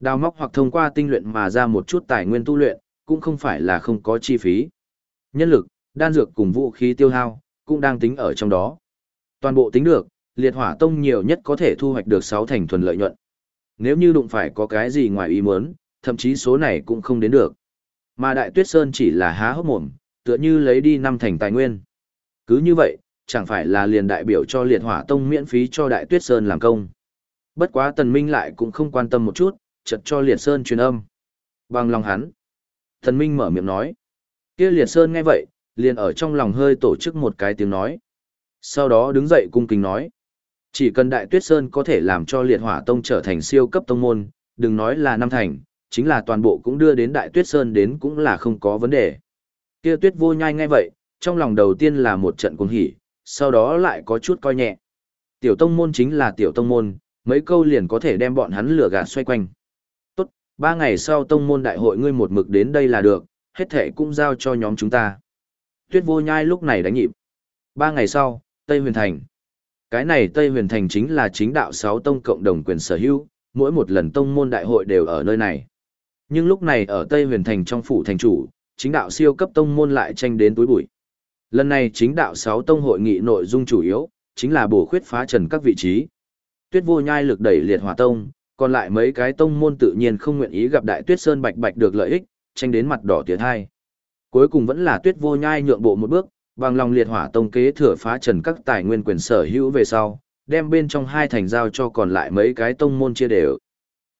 Đào móc hoặc thông qua tinh luyện mà ra một chút tài nguyên tu luyện, cũng không phải là không có chi phí. Nhân lực, đan dược cùng vũ khí tiêu hao, cũng đang tính ở trong đó. Toàn bộ tính được, liệt hỏa tông nhiều nhất có thể thu hoạch được 6 thành thuần lợi nhuận. Nếu như đụng phải có cái gì ngoài ý muốn, thậm chí số này cũng không đến được. Mà Đại Tuyết Sơn chỉ là há hốc mồm, tựa như lấy đi năm thành tài nguyên. Cứ như vậy, chẳng phải là liền đại biểu cho liệt hỏa tông miễn phí cho Đại Tuyết Sơn làm công. Bất quá Tần Minh lại cũng không quan tâm một chút, chợt cho liệt Sơn truyền âm. Bằng lòng hắn. Thần Minh mở miệng nói. kia liệt Sơn nghe vậy, liền ở trong lòng hơi tổ chức một cái tiếng nói. Sau đó đứng dậy cung kính nói. Chỉ cần Đại Tuyết Sơn có thể làm cho liệt hỏa tông trở thành siêu cấp tông môn, đừng nói là năm thành, chính là toàn bộ cũng đưa đến Đại Tuyết Sơn đến cũng là không có vấn đề. Kia Tuyết vô nhai ngay vậy, trong lòng đầu tiên là một trận cuồng hỉ, sau đó lại có chút coi nhẹ. Tiểu tông môn chính là tiểu tông môn, mấy câu liền có thể đem bọn hắn lửa gạt xoay quanh. Ba ngày sau tông môn đại hội ngươi một mực đến đây là được, hết thể cũng giao cho nhóm chúng ta. Tuyết vô nhai lúc này đánh nhịp. Ba ngày sau, Tây Huyền Thành. Cái này Tây Huyền Thành chính là chính đạo sáu tông cộng đồng quyền sở hữu, mỗi một lần tông môn đại hội đều ở nơi này. Nhưng lúc này ở Tây Huyền Thành trong phủ thành chủ, chính đạo siêu cấp tông môn lại tranh đến túi bụi. Lần này chính đạo sáu tông hội nghị nội dung chủ yếu, chính là bổ khuyết phá trần các vị trí. Tuyết vô nhai lực đẩy liệt hỏa tông, còn lại mấy cái tông môn tự nhiên không nguyện ý gặp đại tuyết sơn bạch bạch được lợi ích, tranh đến mặt đỏ tiệt hai. Cuối cùng vẫn là tuyết vô nhai nhượng bộ một bước, bằng lòng liệt hỏa tông kế thừa phá trần các tài nguyên quyền sở hữu về sau, đem bên trong hai thành giao cho còn lại mấy cái tông môn chia đều.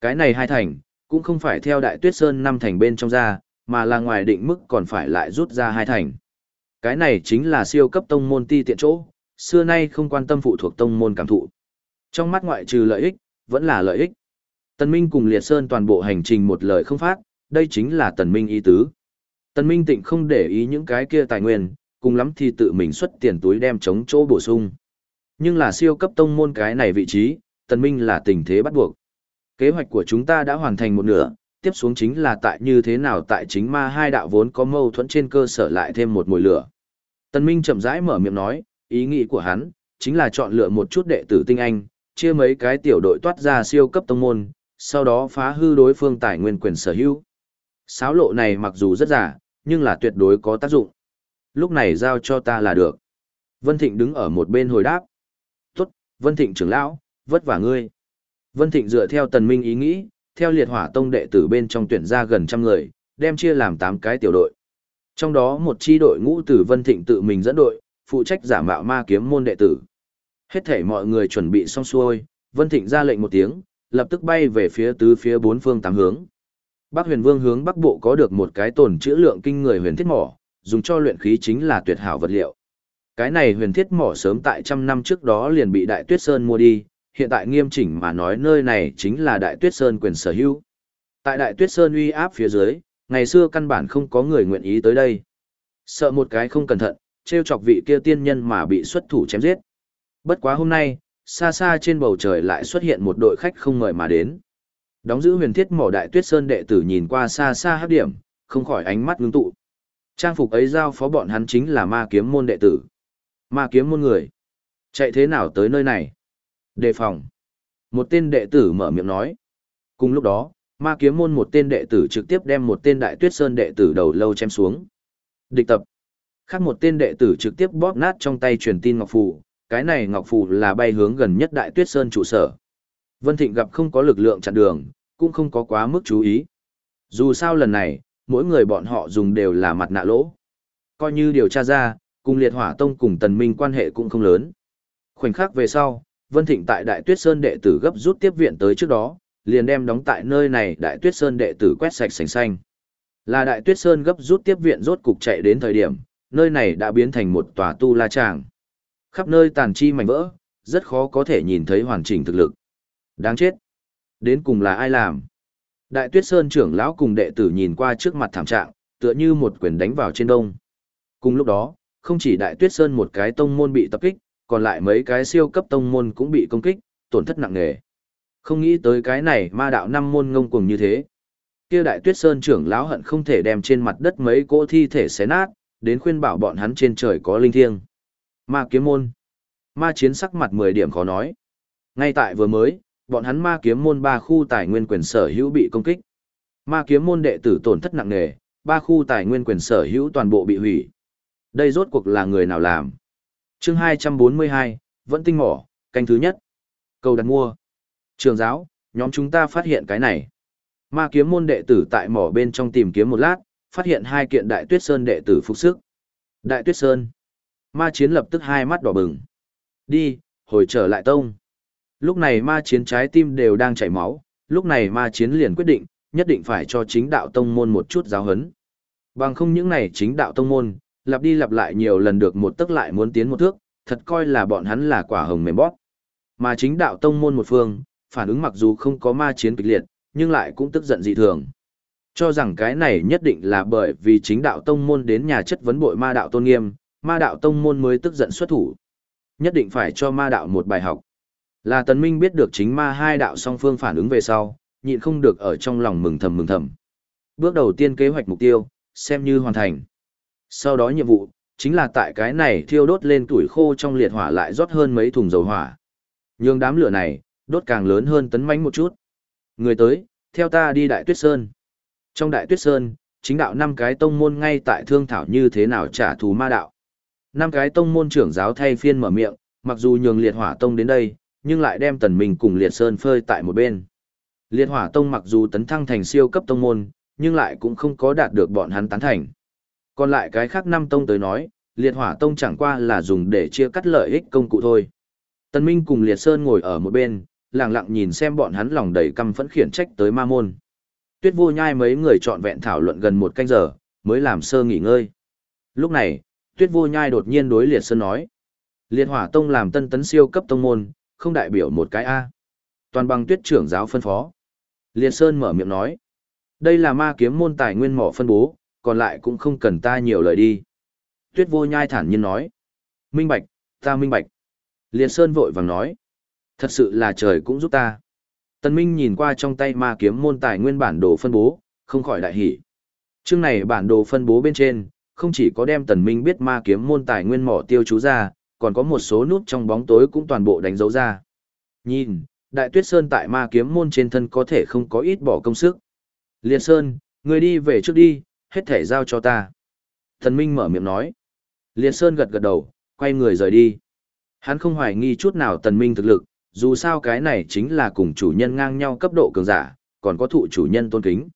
Cái này hai thành, cũng không phải theo đại tuyết sơn năm thành bên trong ra, mà là ngoài định mức còn phải lại rút ra hai thành. Cái này chính là siêu cấp tông môn ti tiện chỗ, xưa nay không quan tâm phụ thuộc tông môn cảm thụ. Trong mắt ngoại trừ lợi ích, vẫn là lợi ích. Tần Minh cùng Liệt Sơn toàn bộ hành trình một lời không phát, đây chính là Tần Minh ý tứ. Tần Minh tịnh không để ý những cái kia tài nguyên, cùng lắm thì tự mình xuất tiền túi đem chống chỗ bổ sung. Nhưng là siêu cấp tông môn cái này vị trí, Tần Minh là tình thế bắt buộc. Kế hoạch của chúng ta đã hoàn thành một nửa, tiếp xuống chính là tại như thế nào tại chính ma hai đạo vốn có mâu thuẫn trên cơ sở lại thêm một mùi lửa. Tần Minh chậm rãi mở miệng nói, ý nghĩ của hắn, chính là chọn lựa một chút đệ tử tinh anh, chia mấy cái tiểu đội toát ra siêu cấp tông môn, sau đó phá hư đối phương tài nguyên quyền sở hữu. Sáo lộ này mặc dù rất giả, nhưng là tuyệt đối có tác dụng. Lúc này giao cho ta là được. Vân Thịnh đứng ở một bên hồi đáp. Tốt, Vân Thịnh trưởng lão, vất vả ngươi. Vân Thịnh dựa theo tần minh ý nghĩ, theo liệt hỏa tông đệ tử bên trong tuyển ra gần trăm người, đem chia làm 8 cái tiểu đội. Trong đó một chi đội ngũ tử Vân Thịnh tự mình dẫn đội, phụ trách giả mạo ma kiếm môn đệ tử. Hết thể mọi người chuẩn bị xong xuôi, Vân Thịnh ra lệnh một tiếng, lập tức bay về phía tứ phía bốn phương tám hướng. Bắc Huyền Vương hướng Bắc Bộ có được một cái tồn trữ lượng kinh người huyền thiết mỏ, dùng cho luyện khí chính là tuyệt hảo vật liệu. Cái này huyền thiết mỏ sớm tại trăm năm trước đó liền bị Đại Tuyết Sơn mua đi, hiện tại nghiêm chỉnh mà nói nơi này chính là Đại Tuyết Sơn quyền sở hữu. Tại Đại Tuyết Sơn uy áp phía dưới, ngày xưa căn bản không có người nguyện ý tới đây. Sợ một cái không cẩn thận, trêu chọc vị kia tiên nhân mà bị xuất thủ chém giết. Bất quá hôm nay, xa xa trên bầu trời lại xuất hiện một đội khách không mời mà đến. Đóng giữ huyền thiết mỏ đại tuyết sơn đệ tử nhìn qua xa xa hấp điểm, không khỏi ánh mắt ngưng tụ. Trang phục ấy giao phó bọn hắn chính là ma kiếm môn đệ tử. Ma kiếm môn người. Chạy thế nào tới nơi này? Đề phòng. Một tên đệ tử mở miệng nói. Cùng lúc đó, ma kiếm môn một tên đệ tử trực tiếp đem một tên đại tuyết sơn đệ tử đầu lâu chém xuống. Địch tập. Khác một tên đệ tử trực tiếp bóp nát trong tay truyền tin ngọc phù, cái này ngọc phù là bay hướng gần nhất Đại Tuyết Sơn trụ sở. Vân Thịnh gặp không có lực lượng chặn đường, cũng không có quá mức chú ý. Dù sao lần này, mỗi người bọn họ dùng đều là mặt nạ lỗ. Coi như điều tra ra, cùng liệt hỏa tông cùng tần minh quan hệ cũng không lớn. Khoảnh khắc về sau, Vân Thịnh tại Đại Tuyết Sơn đệ tử gấp rút tiếp viện tới trước đó, liền đem đóng tại nơi này Đại Tuyết Sơn đệ tử quét sạch sành xanh. Là Đại Tuyết Sơn gấp rút tiếp viện rốt cục chạy đến thời điểm, nơi này đã biến thành một tòa tu la tràng. Khắp nơi tàn chi mảnh vỡ, rất khó có thể nhìn thấy hoàn chỉnh thực lực. Đáng chết. Đến cùng là ai làm? Đại Tuyết Sơn trưởng lão cùng đệ tử nhìn qua trước mặt thảm trạng, tựa như một quyền đánh vào trên đông. Cùng lúc đó, không chỉ Đại Tuyết Sơn một cái tông môn bị tập kích, còn lại mấy cái siêu cấp tông môn cũng bị công kích, tổn thất nặng nề. Không nghĩ tới cái này ma đạo năm môn ngông cuồng như thế. Kia Đại Tuyết Sơn trưởng lão hận không thể đem trên mặt đất mấy cỗ thi thể xé nát, đến khuyên bảo bọn hắn trên trời có linh thiêng. Ma kiếm môn. Ma chiến sắc mặt 10 điểm khó nói. Ngay tại vừa mới, bọn hắn ma kiếm môn ba khu tài nguyên quyền sở hữu bị công kích. Ma kiếm môn đệ tử tổn thất nặng nề, ba khu tài nguyên quyền sở hữu toàn bộ bị hủy. Đây rốt cuộc là người nào làm? Chương 242, vẫn tinh mỏ, canh thứ nhất. Cầu đặt mua. Trường giáo, nhóm chúng ta phát hiện cái này. Ma kiếm môn đệ tử tại mỏ bên trong tìm kiếm một lát, phát hiện hai kiện đại tuyết sơn đệ tử phục sức. Đại tuyết sơn. Ma chiến lập tức hai mắt đỏ bừng. Đi, hồi trở lại tông. Lúc này ma chiến trái tim đều đang chảy máu, lúc này ma chiến liền quyết định, nhất định phải cho chính đạo tông môn một chút giáo hấn. Bằng không những này chính đạo tông môn, lặp đi lặp lại nhiều lần được một tức lại muốn tiến một thước, thật coi là bọn hắn là quả hồng mềm bóp. Mà chính đạo tông môn một phương, phản ứng mặc dù không có ma chiến kịch liệt, nhưng lại cũng tức giận dị thường. Cho rằng cái này nhất định là bởi vì chính đạo tông môn đến nhà chất vấn bội ma đạo tôn nghiêm, ma đạo tông môn mới tức giận xuất thủ. Nhất định phải cho ma đạo một bài học. Là tần minh biết được chính ma hai đạo song phương phản ứng về sau, nhịn không được ở trong lòng mừng thầm mừng thầm. Bước đầu tiên kế hoạch mục tiêu, xem như hoàn thành. Sau đó nhiệm vụ, chính là tại cái này thiêu đốt lên tuổi khô trong liệt hỏa lại rót hơn mấy thùng dầu hỏa. Nhưng đám lửa này, đốt càng lớn hơn tấn mãnh một chút. Người tới, theo ta đi Đại Tuyết Sơn. Trong Đại Tuyết Sơn, chính đạo năm cái tông môn ngay tại thương thảo như thế nào trả thù ma đạo. Năm cái tông môn trưởng giáo thay phiên mở miệng, mặc dù nhường liệt hỏa tông đến đây, nhưng lại đem tần minh cùng liệt sơn phơi tại một bên. Liệt hỏa tông mặc dù tấn thăng thành siêu cấp tông môn, nhưng lại cũng không có đạt được bọn hắn tán thành. Còn lại cái khác năm tông tới nói, liệt hỏa tông chẳng qua là dùng để chia cắt lợi ích công cụ thôi. Tần Minh cùng liệt sơn ngồi ở một bên, lặng lặng nhìn xem bọn hắn lòng đầy căm phẫn khiển trách tới ma môn. Tuyết vô nhai mấy người trọn vẹn thảo luận gần một canh giờ, mới làm sơ nghỉ ngơi. Lúc này, Tuyết vô nhai đột nhiên đối liệt sơn nói. Liệt hỏa tông làm tân tấn siêu cấp tông môn, không đại biểu một cái A. Toàn bằng tuyết trưởng giáo phân phó. Liệt sơn mở miệng nói. Đây là ma kiếm môn tài nguyên mỏ phân bố, còn lại cũng không cần ta nhiều lời đi. Tuyết vô nhai thản nhiên nói. Minh bạch, ta minh bạch. Liệt sơn vội vàng nói. Thật sự là trời cũng giúp ta. Tân Minh nhìn qua trong tay ma kiếm môn tài nguyên bản đồ phân bố, không khỏi đại hỉ. Chương này bản đồ phân bố bên trên, không chỉ có đem Tần Minh biết ma kiếm môn tài nguyên mỏ tiêu chú ra, còn có một số nút trong bóng tối cũng toàn bộ đánh dấu ra. Nhìn, Đại Tuyết Sơn tại ma kiếm môn trên thân có thể không có ít bỏ công sức. Liệt Sơn, người đi về trước đi, hết thể giao cho ta. Thần Minh mở miệng nói. Liệt Sơn gật gật đầu, quay người rời đi. Hắn không hoài nghi chút nào Tần Minh thực lực, dù sao cái này chính là cùng chủ nhân ngang nhau cấp độ cường giả, còn có thụ chủ nhân tôn kính.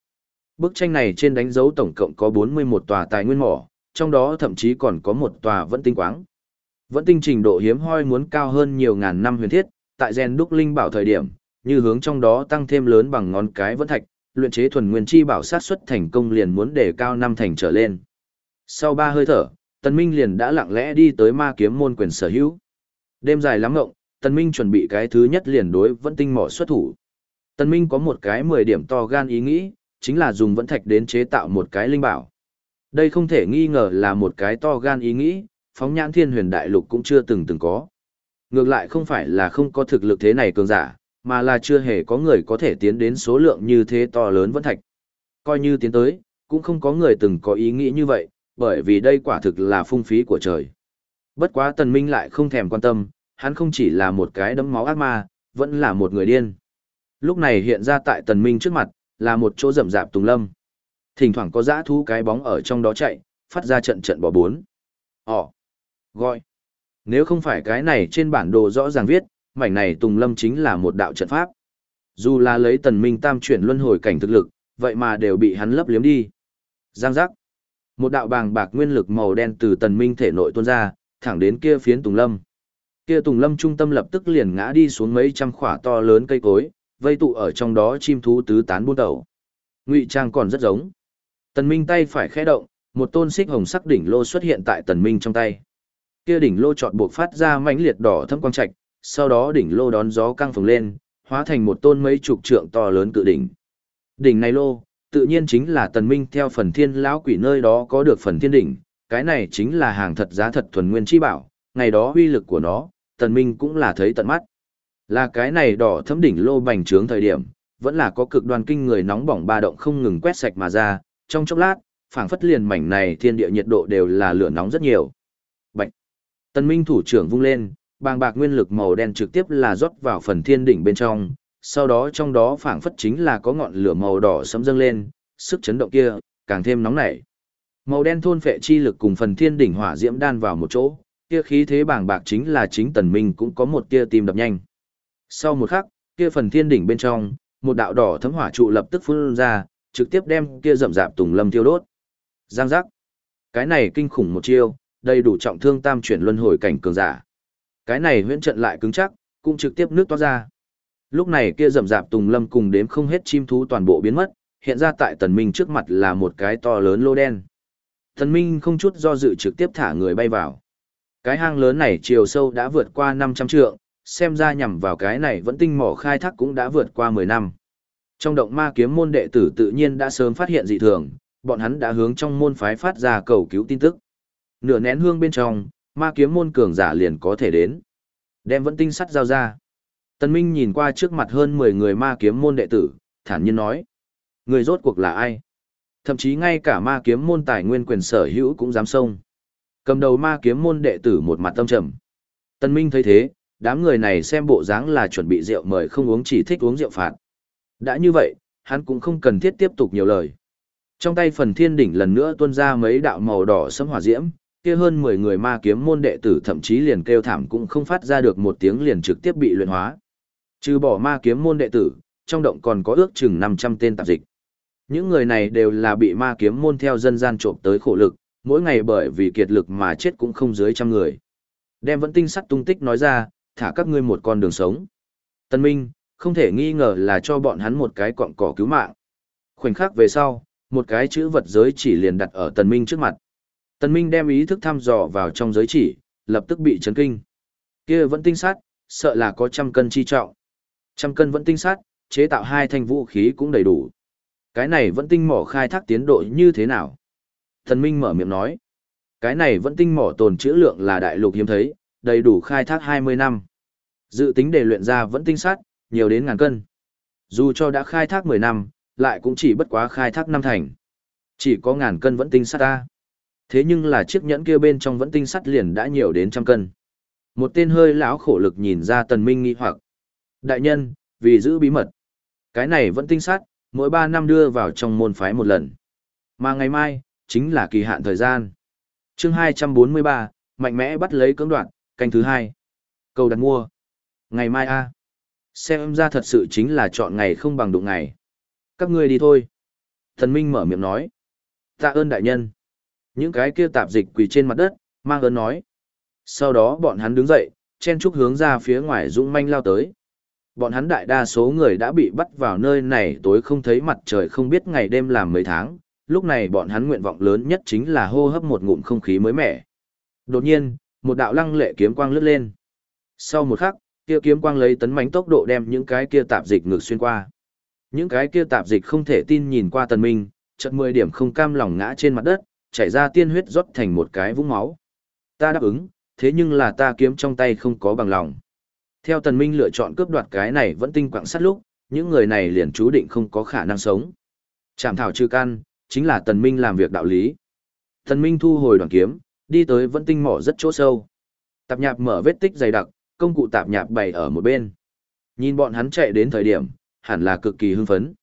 Bức tranh này trên đánh dấu tổng cộng có 41 tòa tài nguyên mỏ, trong đó thậm chí còn có một tòa vẫn tinh quáng. Vẫn tinh trình độ hiếm hoi muốn cao hơn nhiều ngàn năm huyền thiết, tại gen đúc linh bảo thời điểm, như hướng trong đó tăng thêm lớn bằng ngón cái vẫn thạch, luyện chế thuần nguyên chi bảo sát xuất thành công liền muốn để cao năm thành trở lên. Sau ba hơi thở, Tần Minh liền đã lặng lẽ đi tới ma kiếm môn quyền sở hữu. Đêm dài lắm ngộng, Tần Minh chuẩn bị cái thứ nhất liền đối vẫn tinh mỏ xuất thủ. Tần Minh có một cái 10 điểm to gan ý nghĩ, chính là dùng vẫn thạch đến chế tạo một cái linh bảo. Đây không thể nghi ngờ là một cái to gan ý nghĩ, phóng nhãn thiên huyền đại lục cũng chưa từng từng có. Ngược lại không phải là không có thực lực thế này cường giả, mà là chưa hề có người có thể tiến đến số lượng như thế to lớn vẫn thạch. Coi như tiến tới, cũng không có người từng có ý nghĩ như vậy, bởi vì đây quả thực là phung phí của trời. Bất quá tần minh lại không thèm quan tâm, hắn không chỉ là một cái đấm máu ác ma, vẫn là một người điên. Lúc này hiện ra tại tần minh trước mặt, là một chỗ rậm rạp tùng lâm. Thỉnh thoảng có dã thú cái bóng ở trong đó chạy, phát ra trận trận bỏ bốn. Họ. Gọi. Nếu không phải cái này trên bản đồ rõ ràng viết, mảnh này Tùng Lâm chính là một đạo trận pháp. Dù là lấy tần minh tam chuyển luân hồi cảnh thực lực, vậy mà đều bị hắn lấp liếm đi. Giang giác. Một đạo bàng bạc nguyên lực màu đen từ tần minh thể nội tuôn ra, thẳng đến kia phiến Tùng Lâm. Kia Tùng Lâm trung tâm lập tức liền ngã đi xuống mấy trăm khỏa to lớn cây cối, vây tụ ở trong đó chim thú tứ tán buôn đầu. Ngụy trang còn rất giống. Tần Minh tay phải khẽ động, một tôn xích hồng sắc đỉnh lô xuất hiện tại Tần Minh trong tay. Kia đỉnh lô chọn buộc phát ra mãnh liệt đỏ thâm quang trạch, sau đó đỉnh lô đón gió căng phồng lên, hóa thành một tôn mấy chục trượng to lớn cự đỉnh. Đỉnh này lô, tự nhiên chính là Tần Minh theo phần thiên lão quỷ nơi đó có được phần thiên đỉnh, cái này chính là hàng thật giá thật thuần nguyên chi bảo, ngày đó uy lực của nó, Tần Minh cũng là thấy tận mắt. Là cái này đỏ thấm đỉnh lô bành trướng thời điểm, vẫn là có cực đoan kinh người nóng bỏng ba động không ngừng quét sạch mà ra, trong chốc lát, phảng phất liền mảnh này thiên địa nhiệt độ đều là lửa nóng rất nhiều. Bạch. Tần Minh thủ trưởng vung lên, bàng bạc nguyên lực màu đen trực tiếp là rót vào phần thiên đỉnh bên trong, sau đó trong đó phảng phất chính là có ngọn lửa màu đỏ sấm dâng lên, sức chấn động kia càng thêm nóng nảy. Màu đen thôn phệ chi lực cùng phần thiên đỉnh hỏa diễm đan vào một chỗ, kia khí thế bàng bạc chính là chính Tần Minh cũng có một tia tim đập nhanh. Sau một khắc, kia phần thiên đỉnh bên trong, một đạo đỏ thấm hỏa trụ lập tức phun ra, trực tiếp đem kia rậm rạp tùng lâm tiêu đốt. Giang giác. Cái này kinh khủng một chiêu, đầy đủ trọng thương tam chuyển luân hồi cảnh cường giả. Cái này huyễn trận lại cứng chắc, cũng trực tiếp nước toát ra. Lúc này kia rậm rạp tùng lâm cùng đếm không hết chim thú toàn bộ biến mất, hiện ra tại tần minh trước mặt là một cái to lớn lô đen. Tần minh không chút do dự trực tiếp thả người bay vào. Cái hang lớn này chiều sâu đã vượt qua 500 trượng, xem ra nhằm vào cái này vẫn tinh mỏ khai thác cũng đã vượt qua 10 năm. Trong động ma kiếm môn đệ tử tự nhiên đã sớm phát hiện dị thường, bọn hắn đã hướng trong môn phái phát ra cầu cứu tin tức. Nửa nén hương bên trong, ma kiếm môn cường giả liền có thể đến. Đem vẫn tinh sắt giao ra. Tân Minh nhìn qua trước mặt hơn 10 người ma kiếm môn đệ tử, thản nhiên nói. Người rốt cuộc là ai? Thậm chí ngay cả ma kiếm môn tài nguyên quyền sở hữu cũng dám xông. Cầm đầu ma kiếm môn đệ tử một mặt tâm trầm. Tân Minh thấy thế, đám người này xem bộ dáng là chuẩn bị rượu mời không uống chỉ thích uống rượu phạt. Đã như vậy, hắn cũng không cần thiết tiếp tục nhiều lời. Trong tay phần thiên đỉnh lần nữa tuôn ra mấy đạo màu đỏ sấm hỏa diễm, kia hơn 10 người ma kiếm môn đệ tử thậm chí liền kêu thảm cũng không phát ra được một tiếng liền trực tiếp bị luyện hóa. Trừ bỏ ma kiếm môn đệ tử, trong động còn có ước chừng 500 tên tạp dịch. Những người này đều là bị ma kiếm môn theo dân gian trộm tới khổ lực, mỗi ngày bởi vì kiệt lực mà chết cũng không dưới trăm người. Đem vẫn tinh sắt tung tích nói ra, thả các ngươi một con đường sống. Tân Minh, không thể nghi ngờ là cho bọn hắn một cái cọng cỏ cứu mạng. Khoảnh khắc về sau, một cái chữ vật giới chỉ liền đặt ở Tần Minh trước mặt. Tần Minh đem ý thức thăm dò vào trong giới chỉ, lập tức bị chấn kinh. Kia vẫn tinh sắt, sợ là có trăm cân chi trọng. Trăm cân vẫn tinh sắt, chế tạo hai thanh vũ khí cũng đầy đủ. Cái này vẫn tinh mỏ khai thác tiến độ như thế nào? Tần Minh mở miệng nói. Cái này vẫn tinh mỏ tồn trữ lượng là đại lục hiếm thấy, đầy đủ khai thác 20 năm. Dự tính để luyện ra vẫn tinh sắt, nhiều đến ngàn cân. Dù cho đã khai thác 10 năm, lại cũng chỉ bất quá khai thác năm thành. Chỉ có ngàn cân vẫn tinh sắt ta. Thế nhưng là chiếc nhẫn kia bên trong vẫn tinh sắt liền đã nhiều đến trăm cân. Một tên hơi lão khổ lực nhìn ra tần minh nghi hoặc. Đại nhân, vì giữ bí mật. Cái này vẫn tinh sắt, mỗi 3 năm đưa vào trong môn phái một lần. Mà ngày mai, chính là kỳ hạn thời gian. chương 243, mạnh mẽ bắt lấy cưỡng đoạn, canh thứ hai. Cầu đặt mua. Ngày mai a Xem ra thật sự chính là chọn ngày không bằng đụng ngày. Các ngươi đi thôi. Thần Minh mở miệng nói. Tạ ơn đại nhân. Những cái kia tạp dịch quỳ trên mặt đất, mang ơn nói. Sau đó bọn hắn đứng dậy, chen chúc hướng ra phía ngoài dũng manh lao tới. Bọn hắn đại đa số người đã bị bắt vào nơi này tối không thấy mặt trời không biết ngày đêm làm mấy tháng. Lúc này bọn hắn nguyện vọng lớn nhất chính là hô hấp một ngụm không khí mới mẻ. Đột nhiên, một đạo lăng lệ kiếm quang lướt lên. Sau một khắc, kia kiếm quang lấy tấn mãnh tốc độ đem những cái kia tạp dịch ngược xuyên qua. Những cái kia tạp dịch không thể tin nhìn qua tần minh, chợt mười điểm không cam lòng ngã trên mặt đất, chảy ra tiên huyết rót thành một cái vũng máu. Ta đáp ứng, thế nhưng là ta kiếm trong tay không có bằng lòng. Theo tần minh lựa chọn cướp đoạt cái này vẫn tinh quạng sát lúc, những người này liền chú định không có khả năng sống. Chảm thảo trừ căn, chính là tần minh làm việc đạo lý. Tần minh thu hồi đoàn kiếm, đi tới vẫn tinh mỏ rất chỗ sâu. Tạp nhạp mở vết tích dày đặc, công cụ tạp nhạp bày ở một bên. Nhìn bọn hắn chạy đến thời điểm, hẳn là cực kỳ hưng phấn.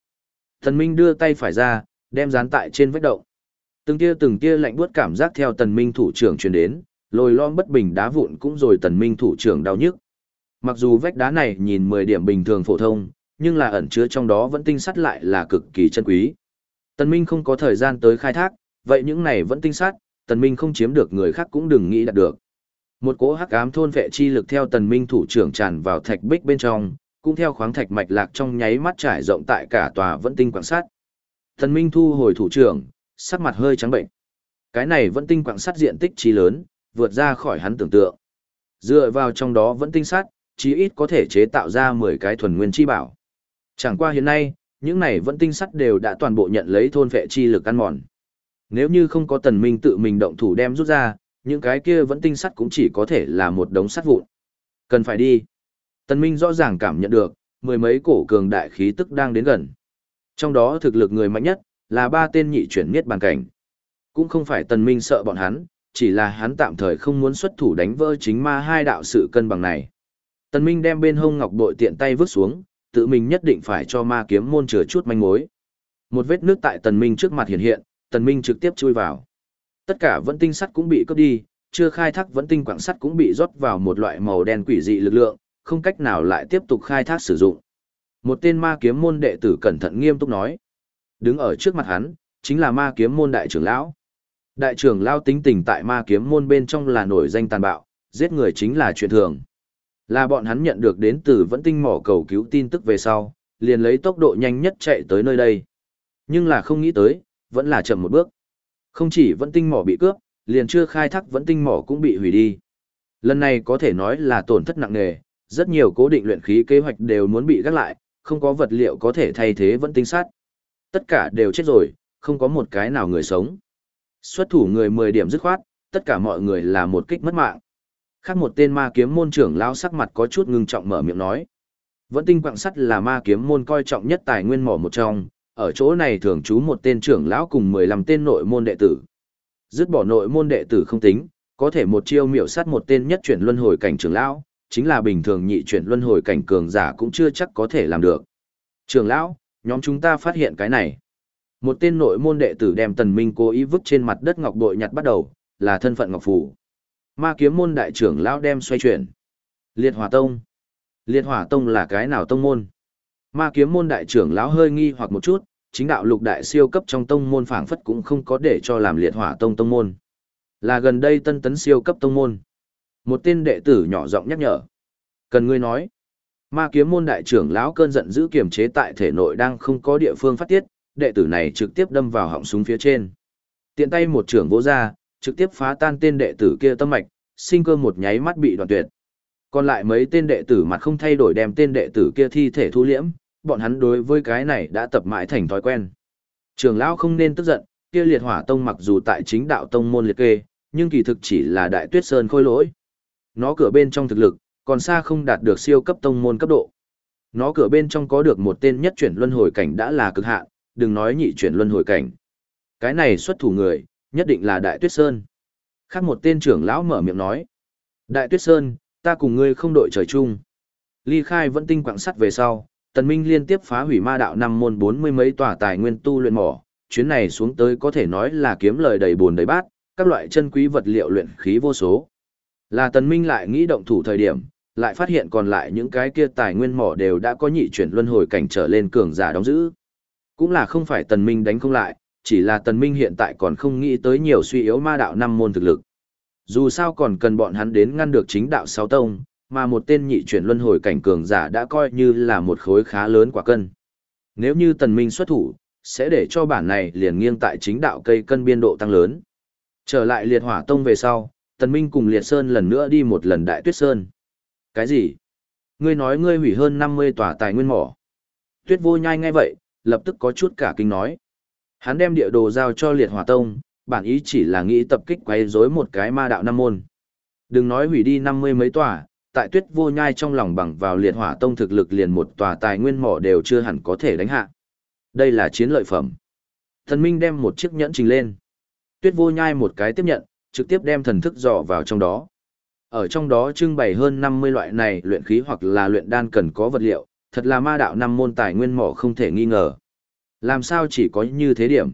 Thần Minh đưa tay phải ra, đem dán tại trên vách động. Từng tia từng tia lạnh buốt cảm giác theo Tần Minh thủ trưởng truyền đến, lồi lõm bất bình đá vụn cũng rồi tần minh thủ trưởng đau nhức. Mặc dù vách đá này nhìn 10 điểm bình thường phổ thông, nhưng là ẩn chứa trong đó vẫn tinh sắt lại là cực kỳ chân quý. Tần Minh không có thời gian tới khai thác, vậy những này vẫn tinh sắt, Tần Minh không chiếm được người khác cũng đừng nghĩ đạt được. Một cỗ hắc ám thôn vệ chi lực theo Tần Minh thủ trưởng tràn vào thạch bích bên trong, cũng theo khoáng thạch mạch lạc trong nháy mắt trải rộng tại cả tòa vẫn tinh quảng sắt. Tần Minh thu hồi thủ trưởng, sắc mặt hơi trắng bệnh. Cái này vẫn tinh quảng sắt diện tích chi lớn, vượt ra khỏi hắn tưởng tượng. Dựa vào trong đó vẫn tinh sắt, chí ít có thể chế tạo ra 10 cái thuần nguyên chi bảo. Chẳng qua hiện nay, những này vẫn tinh sắt đều đã toàn bộ nhận lấy thôn vệ chi lực ăn mòn. Nếu như không có tần minh tự mình động thủ đem rút ra, những cái kia vẫn tinh sắt cũng chỉ có thể là một đống sắt vụn. Cần phải đi. Tần minh rõ ràng cảm nhận được, mười mấy cổ cường đại khí tức đang đến gần. Trong đó thực lực người mạnh nhất, là ba tên nhị chuyển miết bàn cảnh. Cũng không phải tần minh sợ bọn hắn, chỉ là hắn tạm thời không muốn xuất thủ đánh vỡ chính ma hai đạo sự cân bằng này. Tần minh đem bên hông ngọc bội tiện tay vứt xuống, tự mình nhất định phải cho ma kiếm môn chừa chút manh mối. Một vết nước tại tần minh trước mặt hiện hiện, tần minh trực tiếp chui vào. Tất cả vẫn tinh sắt cũng bị cướp đi, chưa khai thác vẫn tinh quảng sắt cũng bị rót vào một loại màu đen quỷ dị lực lượng, không cách nào lại tiếp tục khai thác sử dụng. Một tên ma kiếm môn đệ tử cẩn thận nghiêm túc nói. Đứng ở trước mặt hắn, chính là ma kiếm môn đại trưởng lão. Đại trưởng lão tính tình tại ma kiếm môn bên trong là nổi danh tàn bạo, giết người chính là chuyện thường. Là bọn hắn nhận được đến từ vẫn tinh mỏ cầu cứu tin tức về sau, liền lấy tốc độ nhanh nhất chạy tới nơi đây. Nhưng là không nghĩ tới, vẫn là chậm một bước. Không chỉ vẫn tinh mỏ bị cướp, liền chưa khai thác vẫn tinh mỏ cũng bị hủy đi. Lần này có thể nói là tổn thất nặng nề, rất nhiều cố định luyện khí kế hoạch đều muốn bị gác lại, không có vật liệu có thể thay thế vẫn tinh sát. Tất cả đều chết rồi, không có một cái nào người sống. Xuất thủ người 10 điểm dứt khoát, tất cả mọi người là một kích mất mạng. Khác một tên ma kiếm môn trưởng lão sắc mặt có chút ngưng trọng mở miệng nói. Vẫn tinh quạng sắt là ma kiếm môn coi trọng nhất tài nguyên mỏ một trong, ở chỗ này thường trú một tên trưởng lão cùng 15 tên nội môn đệ tử. Dứt bỏ nội môn đệ tử không tính, có thể một chiêu miểu sát một tên nhất chuyển luân hồi cảnh trưởng lão, chính là bình thường nhị chuyển luân hồi cảnh cường giả cũng chưa chắc có thể làm được. Trưởng lão, nhóm chúng ta phát hiện cái này. Một tên nội môn đệ tử đem tần minh cố ý vứt trên mặt đất ngọc bội nhặt bắt đầu, là thân phận ngọc phủ, Ma kiếm môn đại trưởng lão đem xoay chuyển. Liệt hỏa tông. Liệt hỏa tông là cái nào tông môn? Ma kiếm môn đại trưởng lão hơi nghi hoặc một chút, chính đạo lục đại siêu cấp trong tông môn phảng phất cũng không có để cho làm liệt hỏa tông tông môn. Là gần đây tân tấn siêu cấp tông môn. Một tên đệ tử nhỏ giọng nhắc nhở. Cần ngươi nói. Ma kiếm môn đại trưởng lão cơn giận giữ kiềm chế tại thể nội đang không có địa phương phát tiết, đệ tử này trực tiếp đâm vào họng súng phía trên. Tiện tay một trưởng vỗ ra, trực tiếp phá tan tên đệ tử kia tâm mạch, sinh cơ một nháy mắt bị đoạn tuyệt. Còn lại mấy tên đệ tử mặt không thay đổi đem tên đệ tử kia thi thể thu liễm, bọn hắn đối với cái này đã tập mãi thành thói quen. Trường lão không nên tức giận, kia liệt hỏa tông mặc dù tại chính đạo tông môn liệt kê, nhưng kỳ thực chỉ là đại tuyết sơn khôi lỗi. Nó cửa bên trong thực lực, còn xa không đạt được siêu cấp tông môn cấp độ. Nó cửa bên trong có được một tên nhất chuyển luân hồi cảnh đã là cực hạn, đừng nói nhị chuyển luân hồi cảnh. Cái này xuất thủ người, nhất định là Đại Tuyết Sơn. Khác một tên trưởng lão mở miệng nói. Đại Tuyết Sơn, ta cùng ngươi không đội trời chung. Ly khai vẫn tinh quạng sắt về sau, Tần Minh liên tiếp phá hủy ma đạo năm môn bốn mươi mấy tòa tài nguyên tu luyện mỏ, chuyến này xuống tới có thể nói là kiếm lời đầy buồn đầy bát, các loại chân quý vật liệu luyện khí vô số. Là Tần Minh lại nghĩ động thủ thời điểm, lại phát hiện còn lại những cái kia tài nguyên mỏ đều đã có nhị chuyển luân hồi cảnh trở lên cường giả đóng giữ. Cũng là không phải Tần Minh đánh không lại, chỉ là Tần Minh hiện tại còn không nghĩ tới nhiều suy yếu ma đạo năm môn thực lực. Dù sao còn cần bọn hắn đến ngăn được chính đạo sáu tông, mà một tên nhị chuyển luân hồi cảnh cường giả đã coi như là một khối khá lớn quả cân. Nếu như Tần Minh xuất thủ, sẽ để cho bản này liền nghiêng tại chính đạo cây cân biên độ tăng lớn. Trở lại liệt hỏa tông về sau, Tần Minh cùng liệt sơn lần nữa đi một lần đại tuyết sơn. Cái gì? Ngươi nói ngươi hủy hơn 50 tòa tài nguyên mỏ. Tuyết vô nhai ngay vậy, lập tức có chút cả kinh nói. Hắn đem địa đồ giao cho liệt hỏa tông, bản ý chỉ là nghĩ tập kích quấy rối một cái ma đạo năm môn. Đừng nói hủy đi 50 mấy tòa, tại tuyết vô nhai trong lòng bằng vào liệt hỏa tông thực lực liền một tòa tài nguyên mỏ đều chưa hẳn có thể đánh hạ. Đây là chiến lợi phẩm. Thần Minh đem một chiếc nhẫn trình lên. Tuyết vô nhai một cái tiếp nhận, trực tiếp đem thần thức dò vào trong đó. Ở trong đó trưng bày hơn 50 loại này luyện khí hoặc là luyện đan cần có vật liệu, thật là ma đạo năm môn tài nguyên mỏ không thể nghi ngờ. Làm sao chỉ có như thế điểm?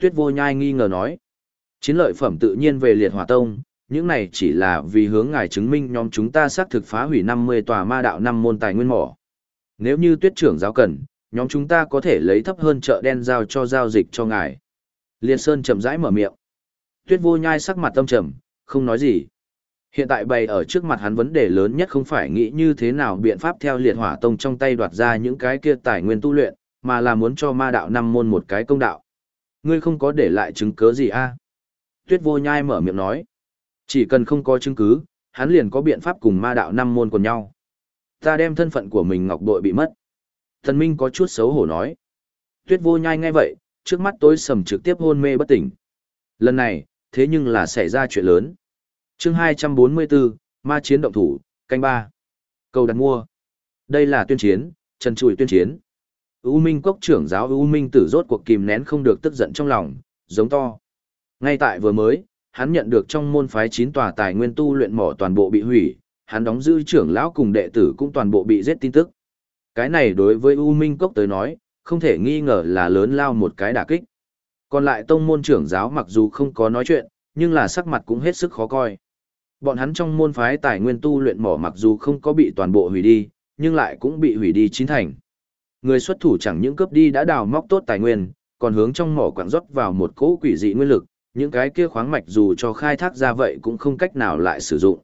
Tuyết vô nhai nghi ngờ nói. Chiến lợi phẩm tự nhiên về liệt hỏa tông, những này chỉ là vì hướng ngài chứng minh nhóm chúng ta xác thực phá hủy 50 tòa ma đạo năm môn tài nguyên mỏ. Nếu như tuyết trưởng giáo cần, nhóm chúng ta có thể lấy thấp hơn chợ đen giao cho giao dịch cho ngài. Liên Sơn chậm rãi mở miệng. Tuyết vô nhai sắc mặt tâm trầm, không nói gì. Hiện tại bày ở trước mặt hắn vấn đề lớn nhất không phải nghĩ như thế nào biện pháp theo liệt hỏa tông trong tay đoạt ra những cái kia tài nguyên tu luyện, mà là muốn cho ma đạo năm môn một cái công đạo. Ngươi không có để lại chứng cứ gì a? Tuyết vô nhai mở miệng nói. Chỉ cần không có chứng cứ, hắn liền có biện pháp cùng ma đạo năm môn của nhau. Ta đem thân phận của mình ngọc bội bị mất. Thần Minh có chút xấu hổ nói. Tuyết vô nhai ngay vậy, trước mắt tối sầm trực tiếp hôn mê bất tỉnh. Lần này, thế nhưng là xảy ra chuyện lớn. chương 244, ma chiến động thủ, canh ba Cầu đặt mua. Đây là tuyên chiến, trần trùi tuyên chiến. U Minh Cốc trưởng giáo U Minh tử rốt cuộc kìm nén không được tức giận trong lòng, giống to. Ngay tại vừa mới, hắn nhận được trong môn phái 9 tòa tài nguyên tu luyện mỏ toàn bộ bị hủy, hắn đóng giữ trưởng lão cùng đệ tử cũng toàn bộ bị giết tin tức. Cái này đối với U Minh Cốc tới nói, không thể nghi ngờ là lớn lao một cái đả kích. Còn lại tông môn trưởng giáo mặc dù không có nói chuyện, nhưng là sắc mặt cũng hết sức khó coi. Bọn hắn trong môn phái tài nguyên tu luyện mỏ mặc dù không có bị toàn bộ hủy đi, nhưng lại cũng bị hủy đi chín thành. Người xuất thủ chẳng những cướp đi đã đào móc tốt tài nguyên, còn hướng trong mỏ quặng rót vào một cỗ quỷ dị nguyên lực, những cái kia khoáng mạch dù cho khai thác ra vậy cũng không cách nào lại sử dụng.